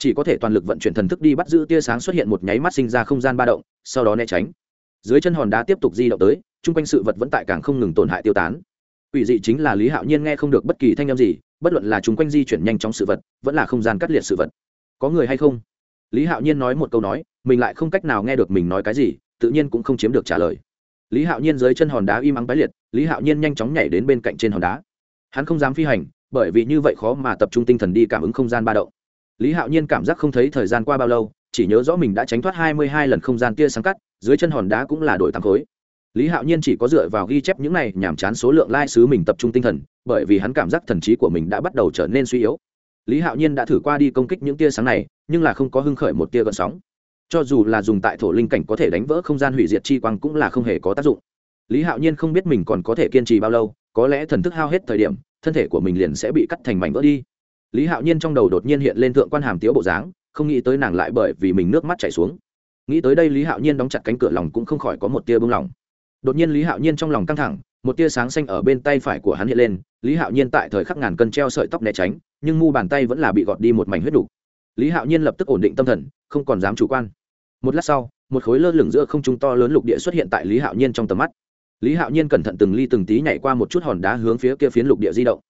chỉ có thể toàn lực vận chuyển thần thức đi bắt giữ tia sáng xuất hiện một nháy mắt sinh ra không gian ba động, sau đó né tránh. Dưới chân hòn đá tiếp tục di động tới, chung quanh sự vật vẫn tại càng không ngừng tổn hại tiêu tán. Ủy dị chính là lý hạo nhiên nghe không được bất kỳ thanh â m gì, bất luận là chung quanh di chuyển nhanh trong sự vật, vẫn là không gian cắt liệt sự vật. Có người hay không? Lý hạo nhiên nói một câu nói, mình lại không cách nào nghe được mình nói cái gì, tự nhiên cũng không chiếm được trả lời. Lý hạo nhiên dưới chân hòn đá im ắng bái liệt, lý hạo nhiên nhanh chóng nhảy đến bên cạnh trên hòn đá. Hắn không dám phi hành, bởi vì như vậy khó mà tập trung tinh thần đi cảm ứng không gian ba động lý hạo nhiên cảm giác không thấy thời gian qua bao lâu, chỉ nhớ rõ mình đã tránh thoát hai mươi hai lần không gian tia sáng cắt, dưới chân hòn đá cũng là đổi tăng khối. Lý hạo nhiên chỉ có dựa vào ghi chép những này nhàm chán số lượng lai、like、sứ mình tập trung tinh thần, bởi vì hắn cảm giác thần trí của mình đã bắt đầu trở nên suy yếu. Lý hạo nhiên đã thử qua đi công kích những tia sáng này, nhưng là không có hưng khởi một tia gợn sóng. Cho dù là dùng tại thổ linh cảnh có thể đánh vỡ không gian hủy diệt chi quang cũng là không hề có tác dụng. Lý hạo nhiên không biết mình còn có thể kiên trì bao lâu, có lẽ thần thức hao hết thời điểm, thân thể của mình liền sẽ bị cắt thành mảnh vỡ đi lý hạo nhiên trong đầu đột nhiên hiện lên thượng quan hàm tiếu bộ dáng, không nghĩ tới nàng lại bởi vì mình nước mắt chảy xuống nghĩ tới đây lý hạo nhiên đóng chặt cánh cửa lòng cũng không khỏi có một tia bưng lòng. đột nhiên lý hạo nhiên trong lòng căng thẳng, một tia sáng xanh ở bên tay phải của hắn hiện lên, lý hạo nhiên tại thời khắc ngàn cân treo sợi tóc né tránh, nhưng mu bàn tay vẫn là bị gọt đi một mảnh huyết đủ. lý hạo nhiên lập tức ổn định tâm thần, không còn dám chủ quan một lát sau, một khối lơ lửng giữa không trung to lớn lục địa xuất hiện tại lý hạo nhiên trong tầm mắt lý hạo nhiên cẩn thận từng ly từng tí nhảy qua một chút hòn đá hướng phía kia phiến lục địa di động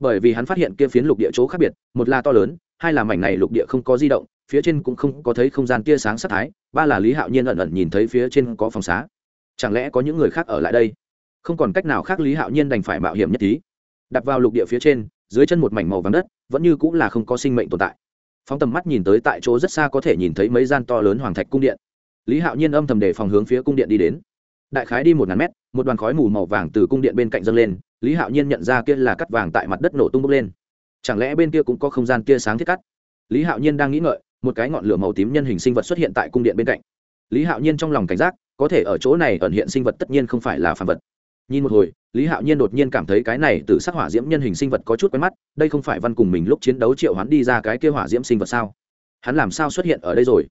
bởi vì hắn phát hiện kia phiến lục địa chỗ khác biệt, một là to lớn, hai là mảnh này lục địa không có di động, phía trên cũng không có thấy không gian tia sáng sắc thái, ba là lý hạo nhiên ẩn ẩn nhìn thấy phía trên có phòng xá. Chẳng lẽ có những người khác ở lại đây? Không còn cách nào khác lý hạo nhiên đành phải mạo hiểm nhất tí đặt vào lục địa phía trên, dưới chân một mảnh màu vàng đất, vẫn như cũng là không có sinh mệnh tồn tại. Phóng tầm mắt nhìn tới tại chỗ rất xa có thể nhìn thấy mấy gian to lớn hoàng thạch cung điện. Lý hạo nhiên âm thầm để phòng hướng phía cung điện đi đến. Đại khái đi một ngàn mét, một đoàn khói mù màu vàng từ cung điện bên cạnh dâng lên lý hạo nhiên nhận ra kia là cắt vàng tại mặt đất nổ tung bốc lên. Chẳng lẽ bên kia cũng có không gian tia sáng thiết cắt? Lý hạo nhiên đang nghĩ ngợi, một cái ngọn lửa màu tím nhân hình sinh vật xuất hiện tại cung điện bên cạnh. Lý hạo nhiên trong lòng cảnh giác, có thể ở chỗ này ẩn hiện sinh vật tất nhiên không phải là phàm vật. Nhìn một hồi, lý hạo nhiên đột nhiên cảm thấy cái này từ sắc hỏa diễm nhân hình sinh vật có chút quen mắt, đây không phải văn cùng mình lúc chiến đấu triệu hắn đi ra cái kia hỏa diễm sinh vật sao? Hắn làm sao xuất hiện ở đây rồi?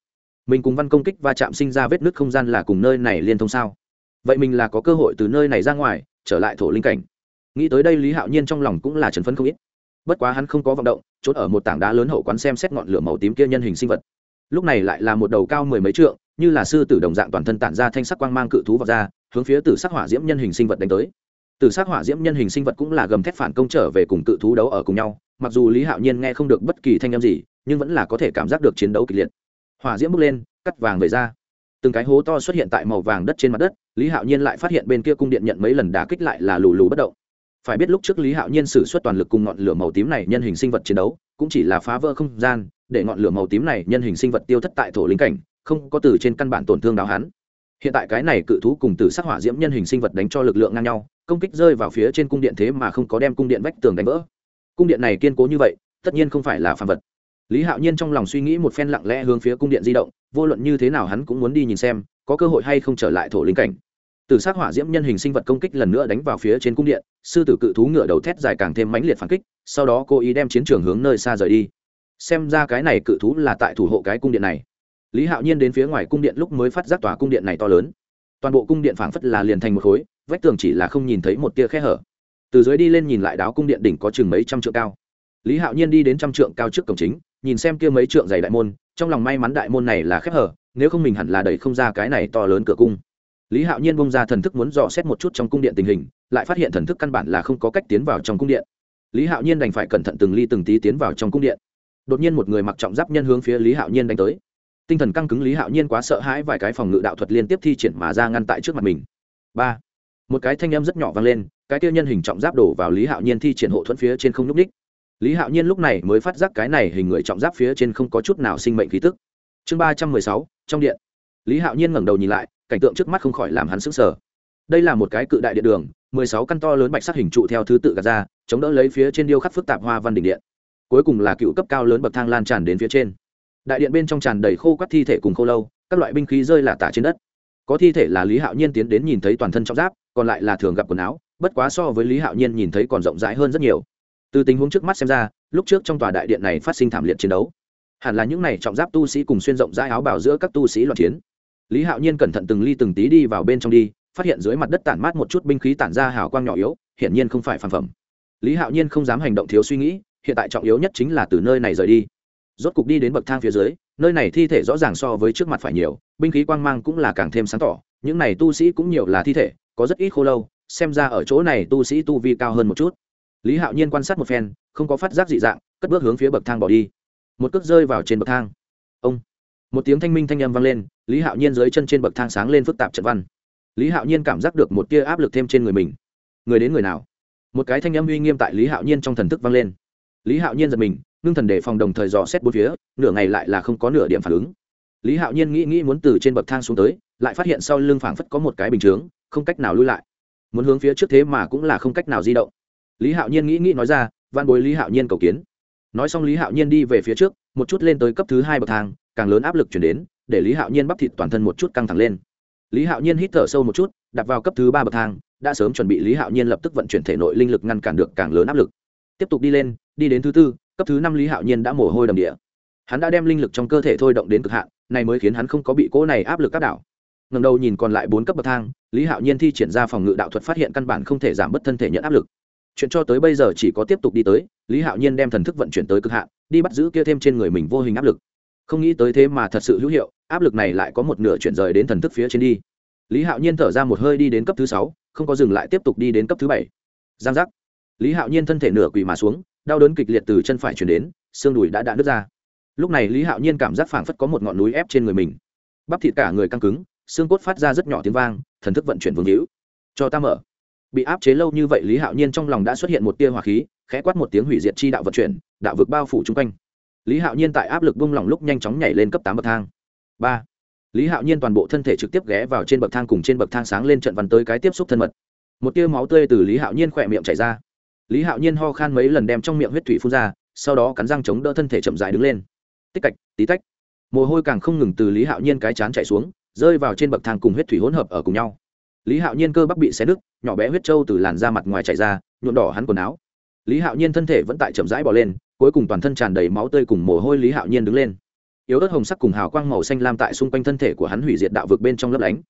Mình cùng văn công kích và chạm sinh ra vết nứt không gian là cùng nơi này liên thông sao? Vậy mình là có cơ hội từ nơi này ra ngoài, trở lại thổ linh cảnh nghĩ tới đây lý hạo nhiên trong lòng cũng là trần phấn không ít. Bất quá hắn không có vọng động trốn ở một tảng đá lớn hậu quán xem xét ngọn lửa màu tím kia nhân hình sinh vật. Lúc này lại là một đầu cao mười mấy trượng, như là sư tử đồng dạng toàn thân tản ra thanh sắc quang mang cự thú vào ra, hướng phía tử sắc hỏa diễm nhân hình sinh vật đánh tới. Tử sắc hỏa diễm nhân hình sinh vật cũng là gầm thép phản công trở về cùng cự thú đấu ở cùng nhau, mặc dù lý hạo nhiên nghe không được bất kỳ thanh âm gì, nhưng vẫn là có thể cảm giác được chiến đấu kịch liệt. Hỏa diễm bước lên, cắt vàng về ra. Từng cái hố to xuất hiện tại màu vàng đất trên mặt đất, lý hạo nhiên lại phát hiện bên kia cung điện nhận mấy lần đá kích lại là lù lù bất động phải biết lúc trước lý hạo nhiên xử suất toàn lực cùng ngọn lửa màu tím này nhân hình sinh vật chiến đấu, cũng chỉ là phá vỡ không gian, để ngọn lửa màu tím này nhân hình sinh vật tiêu thất tại thổ linh cảnh, không có từ trên căn bản tổn thương đào hắn. Hiện tại cái này cự thú cùng từ sắc hỏa diễm nhân hình sinh vật đánh cho lực lượng ngang nhau, công kích rơi vào phía trên cung điện thế mà không có đem cung điện vách tường đánh vỡ. Cung điện này kiên cố như vậy, tất nhiên không phải là phàm vật. Lý hạo nhiên trong lòng suy nghĩ một phen lặng lẽ hướng phía cung điện di động, vô luận như thế nào hắn cũng muốn đi nhìn xem, có cơ hội hay không trở lại thổ linh cảnh từ sát hỏa diễm nhân hình sinh vật công kích lần nữa đánh vào phía trên cung điện, sư tử cự thú ngựa đầu thét dài càng thêm mãnh liệt phản kích, sau đó cố ý đem chiến trường hướng nơi xa rời đi. Xem ra cái này cự thú là tại thủ hộ cái cung điện này. Lý hạo nhiên đến phía ngoài cung điện lúc mới phát giác tòa cung điện này to lớn. Toàn bộ cung điện phảng phất là liền thành một khối, vách tường chỉ là không nhìn thấy một tia khe hở. Từ dưới đi lên nhìn lại đáo cung điện đỉnh có chừng mấy trăm trượng cao. Lý hạo nhiên đi đến trăm trượng cao trước cổng chính, nhìn xem kia mấy trượng dày đại môn, trong lòng may mắn đại môn này là khép hở, nếu không mình hẳn là đẩy không ra cái này to lớn cửa cung lý hạo nhiên bông ra thần thức muốn dò xét một chút trong cung điện tình hình, lại phát hiện thần thức căn bản là không có cách tiến vào trong cung điện. Lý hạo nhiên đành phải cẩn thận từng ly từng tí tiến vào trong cung điện. Đột nhiên một người mặc trọng giáp nhân hướng phía lý hạo nhiên đánh tới. Tinh thần căng cứng lý hạo nhiên quá sợ hãi vài cái phòng ngự đạo thuật liên tiếp thi triển mà ra ngăn tại trước mặt mình. Ba. Một cái thanh âm rất nhỏ vang lên, cái tiêu nhân hình trọng giáp đổ vào lý hạo nhiên thi triển hộ thuẫn phía trên không n ú c ních lý hạo nhiên lúc này mới phát giác cái này hình người trọng giáp phía trên không có chút nào sinh mệnh khí tức. Chương ba trăm mười sáu, trong điện. Lý hạo nhiên ngẩng đầu nhìn lại cảnh tượng trước mắt không khỏi làm hắn sững sờ. Đây là một cái cự đại điện đường, mười sáu căn to lớn bạch sắc hình trụ theo thứ tự gạt ra, chống đỡ lấy phía trên điêu khắc phức tạp hoa văn đỉnh điện. Cuối cùng là cựu cấp cao lớn bậc thang lan tràn đến phía trên. Đại điện bên trong tràn đầy khô quắt thi thể cùng khô lâu, các loại binh khí rơi lả tả trên đất. Có thi thể là lý hạo nhiên tiến đến nhìn thấy toàn thân trong giáp, còn lại là thường gặp quần áo, bất quá so với lý hạo nhiên nhìn thấy còn rộng rãi hơn rất nhiều. Từ tình huống trước mắt xem ra, lúc trước trong tòa đại điện này phát sinh thảm liệt chiến đấu. Hẳn là những này trọng giáp tu sĩ cùng xuyên rộng rãi áo bào giữa các tu sĩ loạn chiến lý hạo nhiên cẩn thận từng ly từng tí đi vào bên trong đi, phát hiện dưới mặt đất tản mát một chút binh khí tản ra hào quang nhỏ yếu, hiển nhiên không phải phản phẩm. Lý hạo nhiên không dám hành động thiếu suy nghĩ, hiện tại trọng yếu nhất chính là từ nơi này rời đi. Rốt cục đi đến bậc thang phía dưới, nơi này thi thể rõ ràng so với trước mặt phải nhiều, binh khí quang mang cũng là càng thêm sáng tỏ, những này tu sĩ cũng nhiều là thi thể, có rất ít khô lâu, xem ra ở chỗ này tu sĩ tu vi cao hơn một chút. Lý hạo nhiên quan sát một phen, không có phát giác dị dạng, cất bước hướng phía bậc thang bỏ đi. Một cước rơi vào trên bậc thang. Ông! Một tiếng thanh minh thanh âm vang lên, lý hạo nhiên dưới chân trên bậc thang sáng lên phức tạp trận văn. Lý hạo nhiên cảm giác được một tia áp lực thêm trên người mình. Người đến người nào? Một cái thanh âm uy nghiêm tại lý hạo nhiên trong thần thức vang lên. Lý hạo nhiên giật mình, ngưng thần đề phòng đồng thời dò xét bốn phía, nửa ngày lại là không có nửa điểm phản ứng. Lý hạo nhiên nghĩ nghĩ muốn từ trên bậc thang xuống tới, lại phát hiện sau lưng phảng phất có một cái bình chướng, không cách nào lui lại. Muốn hướng phía trước thế mà cũng là không cách nào di động. Lý hạo nhiên nghĩ nghĩ nói ra văn bối lý hạo nhiên cầu kiến. Nói xong lý hạo nhiên đi về phía trước, một chút lên tới cấp thứ hai bậc thang càng lớn áp lực chuyển đến, để lý hạo nhiên bắp thịt toàn thân một chút căng thẳng lên. Lý hạo nhiên hít thở sâu một chút, đặt vào cấp thứ ba bậc thang, đã sớm chuẩn bị lý hạo nhiên lập tức vận chuyển thể nội linh lực ngăn cản được càng lớn áp lực. Tiếp tục đi lên, đi đến thứ tư, cấp thứ năm lý hạo nhiên đã mồ hôi đầm địa. Hắn đã đem linh lực trong cơ thể thôi động đến cực hạn, này mới khiến hắn không có bị cỗ này áp lực các đảo. Ngầm đầu nhìn còn lại bốn cấp bậc thang, lý hạo nhiên thi triển ra phòng ngự đạo thuật phát hiện căn bản không thể giảm bớt thân thể nhận áp lực. Chuyện cho tới bây giờ chỉ có tiếp tục đi tới, lý hạo nhiên đem thần thức vận chuyển tới cực hạn, đi bắt giữ kia thêm trên người mình vô hình áp lực không nghĩ tới thế mà thật sự hữu hiệu, áp lực này lại có một nửa chuyển rời đến thần thức phía trên đi. Lý hạo nhiên thở ra một hơi đi đến cấp thứ sáu, không có dừng lại tiếp tục đi đến cấp thứ bảy. Giang giác. Lý hạo nhiên thân thể nửa quỳ mà xuống, đau đớn kịch liệt từ chân phải chuyển đến, xương đùi đã đã nứt ra. Lúc này lý hạo nhiên cảm giác phảng phất có một ngọn núi ép trên người mình. Bắp thịt cả người căng cứng, xương cốt phát ra rất nhỏ tiếng vang, thần thức vận chuyển vương hữu. Cho ta mở. Bị áp chế lâu như vậy, lý hạo nhiên trong lòng đã xuất hiện một tia hỏa khí, khẽ quát một tiếng hủy diệt chi đạo vận chuyển, đạo vực bao phủ chung quanh lý hạo nhiên tại áp lực bung lỏng lúc nhanh chóng nhảy lên cấp tám bậc thang. Ba. Lý hạo nhiên toàn bộ thân thể trực tiếp ghé vào trên bậc thang cùng trên bậc thang sáng lên trận văn tới cái tiếp xúc thân mật. Một tia máu tươi từ lý hạo nhiên khỏe miệng chảy ra. Lý hạo nhiên ho khan mấy lần đem trong miệng huyết thủy phun ra, sau đó cắn răng chống đỡ thân thể chậm dài đứng lên. Tích cạch, tí tách. Mồ hôi càng không ngừng từ lý hạo nhiên cái chán chạy xuống, rơi vào trên bậc thang cùng huyết thủy hỗn hợp ở cùng nhau. Lý hạo nhiên cơ bắp bị xé nứt, nhỏ bé huyết trâu từ làn da mặt ngoài chảy ra, nhuộm đỏ hắn quần áo lý hạo nhiên thân thể vẫn tại chậm rãi bỏ lên, cuối cùng toàn thân tràn đầy máu tươi cùng mồ hôi lý hạo nhiên đứng lên. Yếu ớt hồng sắc cùng hào quang màu xanh lam tại xung quanh thân thể của hắn hủy diệt đạo vực bên trong lấp lánh.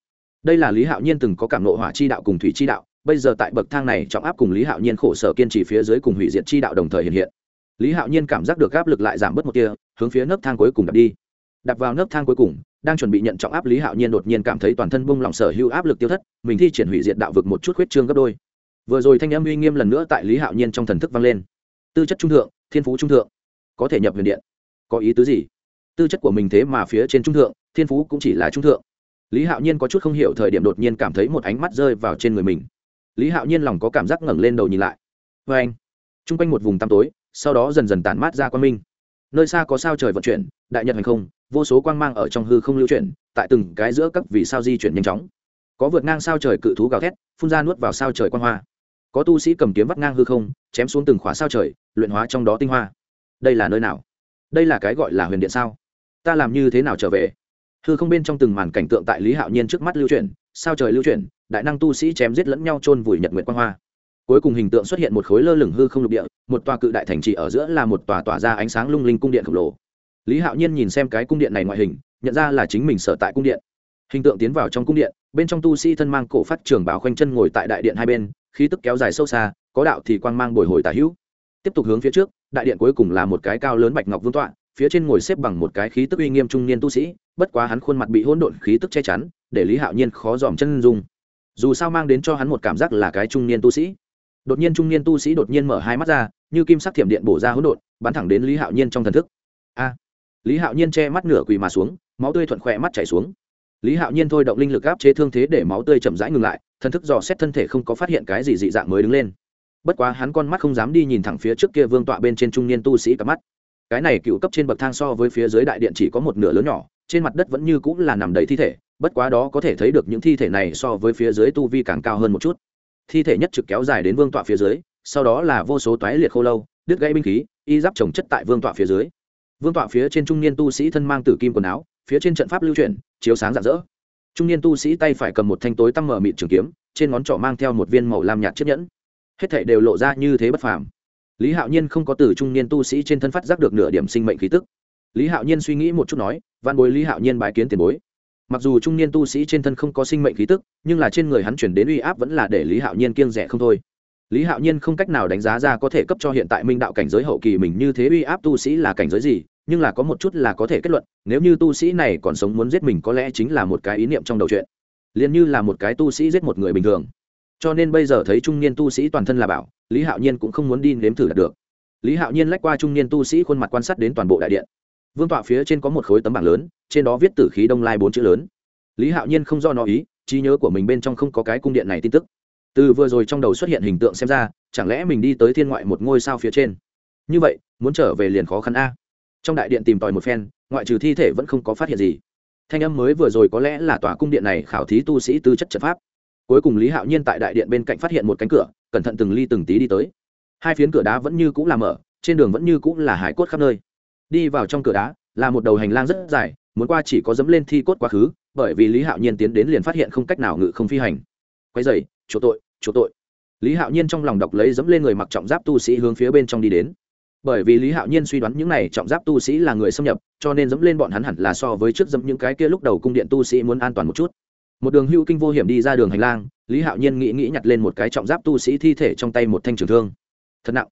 Đây là lý hạo nhiên từng có cảm nộ hỏa chi đạo cùng thủy chi đạo, bây giờ tại bậc thang này trọng áp cùng lý hạo nhiên khổ sở kiên trì phía dưới cùng hủy diệt chi đạo đồng thời hiện hiện. Lý hạo nhiên cảm giác được áp lực lại giảm bớt một tia, hướng phía nấc thang cuối cùng đập đi. Đặt vào nấc thang cuối cùng, đang chuẩn bị nhận trọng áp, lý hạo nhiên đột nhiên cảm thấy toàn thân bung lỏng sở hữu áp lực tiêu thất, mình thi triển hủy diệt đạo vực một chút khuyết trương gấp đôi vừa rồi thanh âm uy nghiêm lần nữa tại lý hạo nhiên trong thần thức vang lên. Tư chất trung thượng, thiên phú trung thượng. Có thể nhập huyền điện. Có ý tứ gì? Tư chất của mình thế mà phía trên trung thượng, thiên phú cũng chỉ là trung thượng. Lý hạo nhiên có chút không hiểu thời điểm đột nhiên cảm thấy một ánh mắt rơi vào trên người mình. Lý hạo nhiên lòng có cảm giác ngẩng lên đầu nhìn lại. Vê anh t r u n g quanh một vùng tăm tối, sau đó dần dần tản mát ra quang minh. Nơi xa có sao trời vận chuyển, đại nhật hành không, vô số quang mang ở trong hư không lưu chuyển, tại từng cái giữa các vì sao di chuyển nhanh chóng. Có vượt ngang sao trời cự thú gào thét, phun ra nuốt vào sao trời quang hoa có tu sĩ cầm kiếm vắt ngang hư không, chém xuống từng khóa sao trời, luyện hóa trong đó tinh hoa. Đây là nơi nào? Đây là cái gọi là huyền điện sao? Ta làm như thế nào trở về? Hư không bên trong từng màn cảnh tượng tại lý hạo nhiên trước mắt lưu chuyển, sao trời lưu chuyển, đại năng tu sĩ chém giết lẫn nhau chôn vùi nhật nguyệt quang hoa. Cuối cùng hình tượng xuất hiện một khối lơ lửng hư không lục địa, một tòa cự đại thành trì ở giữa là một tòa tỏa ra ánh sáng lung linh cung điện khổng lồ. Lý hạo nhiên nhìn xem cái cung điện này ngoại hình, nhận ra là chính mình sở tại cung điện. Hình tượng tiến vào trong cung điện, bên trong tu sĩ thân mang cổ phát trường bảo khoanh chân ngồi tại đại điện hai bên khí tức kéo dài sâu xa, có đạo thì quang mang bồi hồi tả hữu. Tiếp tục hướng phía trước, đại điện cuối cùng là một cái cao lớn bạch ngọc vương tọa, phía trên ngồi xếp bằng một cái khí tức uy nghiêm trung niên tu sĩ, bất quá hắn khuôn mặt bị hỗn độn khí tức che chắn, để lý hạo nhiên khó dòm chân dung. Dù sao mang đến cho hắn một cảm giác là cái trung niên tu sĩ. Đột nhiên trung niên tu sĩ đột nhiên mở hai mắt ra, như kim sắc thiểm điện bổ ra hỗn độn, bắn thẳng đến lý hạo nhiên trong thần thức. A! Lý hạo nhiên che mắt nửa quỳ mà xuống, máu tươi thuận khỏe mắt chảy xuống. Lý hạo nhiên thôi động linh lực áp chế thương thế để máu tươi chậm rãi ngừng lại thần thức dò xét thân thể không có phát hiện cái gì dị dạng mới đứng lên. Bất quá hắn con mắt không dám đi nhìn thẳng phía trước kia vương tọa bên trên trung niên tu sĩ cặp mắt. Cái này cựu cấp trên bậc thang so với phía dưới đại điện chỉ có một nửa lớn nhỏ, trên mặt đất vẫn như cũng là nằm đầy thi thể, bất quá đó có thể thấy được những thi thể này so với phía dưới tu vi càng cao hơn một chút. Thi thể nhất trực kéo dài đến vương tọa phía dưới, sau đó là vô số toái liệt khô lâu, đứt gãy binh khí, y giáp trồng chất tại vương tọa phía dưới. Vương tọa phía trên trung niên tu sĩ thân mang tử kim quần áo, phía trên trận pháp lưu chuyển, chiếu sáng rạng rỡ trung niên tu sĩ tay phải cầm một thanh tối tăm mở mịt trường kiếm, trên ngón trỏ mang theo một viên màu lam nhạt chiếc nhẫn. Hết thảy đều lộ ra như thế bất phàm. Lý hạo nhiên không có từ trung niên tu sĩ trên thân phát giác được nửa điểm sinh mệnh khí tức. Lý hạo nhiên suy nghĩ một chút nói văn bối lý hạo nhiên bái kiến tiền bối. Mặc dù trung niên tu sĩ trên thân không có sinh mệnh khí tức, nhưng là trên người hắn chuyển đến uy áp vẫn là để lý hạo nhiên kiêng rẻ không thôi. Lý hạo nhiên không cách nào đánh giá ra có thể cấp cho hiện tại minh đạo cảnh giới hậu kỳ mình như thế uy áp tu sĩ là cảnh giới gì nhưng là có một chút là có thể kết luận, nếu như tu sĩ này còn sống muốn giết mình có lẽ chính là một cái ý niệm trong đầu chuyện. Liền như là một cái tu sĩ giết một người bình thường. Cho nên bây giờ thấy trung niên tu sĩ toàn thân là bảo, lý hạo nhiên cũng không muốn đi nếm thử đạt được. Lý hạo nhiên lách qua trung niên tu sĩ khuôn mặt quan sát đến toàn bộ đại điện. Vương tọa phía trên có một khối tấm bảng lớn, trên đó viết tử khí đông lai bốn chữ lớn. Lý hạo nhiên không do nó ý, trí nhớ của mình bên trong không có cái cung điện này tin tức. Từ vừa rồi trong đầu xuất hiện hình tượng xem ra, chẳng lẽ mình đi tới thiên ngoại một ngôi sao phía trên? Như vậy, muốn trở về liền khó khăn a trong đại điện tìm tòi một phen, ngoại trừ thi thể vẫn không có phát hiện gì. Thanh âm mới vừa rồi có lẽ là tòa cung điện này khảo thí tu sĩ tư chất trận pháp. Cuối cùng lý hạo nhiên tại đại điện bên cạnh phát hiện một cánh cửa, cẩn thận từng ly từng tí đi tới. Hai phiến cửa đá vẫn như cũng là mở, trên đường vẫn như cũng là hải cốt khắp nơi. Đi vào trong cửa đá, là một đầu hành lang rất dài, muốn qua chỉ có dẫm lên thi cốt quá khứ, bởi vì lý hạo nhiên tiến đến liền phát hiện không cách nào ngự không phi hành. Quay dày chỗ tội chỗ tội. Lý hạo nhiên trong lòng đọc lấy dẫm lên người mặc trọng giáp tu sĩ hướng phía bên trong đi đến bởi vì lý hạo nhiên suy đoán những này trọng giáp tu sĩ là người xâm nhập, cho nên dẫm lên bọn hắn hẳn là so với trước dẫm những cái kia lúc đầu cung điện tu sĩ muốn an toàn một chút. Một đường hưu kinh vô hiểm đi ra đường hành lang, lý hạo nhiên nghĩ nghĩ nhặt lên một cái trọng giáp tu sĩ thi thể trong tay một thanh trường thương. Thật nặng.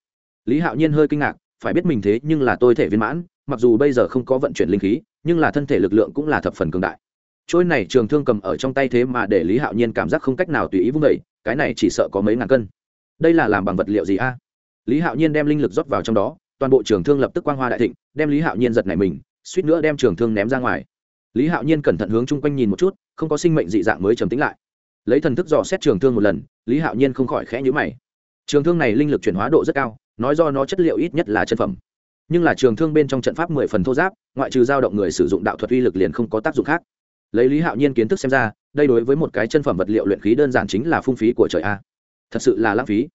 Lý hạo nhiên hơi kinh ngạc, phải biết mình thế nhưng là tôi thể viên mãn, mặc dù bây giờ không có vận chuyển linh khí, nhưng là thân thể lực lượng cũng là thập phần cường đại. Trôi này trường thương cầm ở trong tay thế mà để lý hạo nhiên cảm giác không cách nào tùy ý vung vẩy cái này chỉ sợ có mấy ngàn cân. Đây là làm bằng vật liệu gì a? Lý hạo nhiên đem linh lực rót vào trong đó, toàn bộ trường thương lập tức quang hoa đại thịnh, đem lý hạo nhiên giật nảy mình, suýt nữa đem trường thương ném ra ngoài. Lý hạo nhiên cẩn thận hướng chung quanh nhìn một chút, không có sinh mệnh dị dạng mới trầm tính lại. Lấy thần thức dò xét trường thương một lần, lý hạo nhiên không khỏi khẽ nhữ mày. Trường thương này linh lực chuyển hóa độ rất cao, nói do nó chất liệu ít nhất là chân phẩm. Nhưng là trường thương bên trong trận pháp mười phần thô giáp, ngoại trừ dao động người sử dụng đạo thuật uy lực liền không có tác dụng khác. Lấy lý hạo nhiên kiến thức xem ra, đây đối với một cái chân phẩm vật liệu luyện khí đơn giản chính là phung phí của trời a. Thật sự là lãng phí.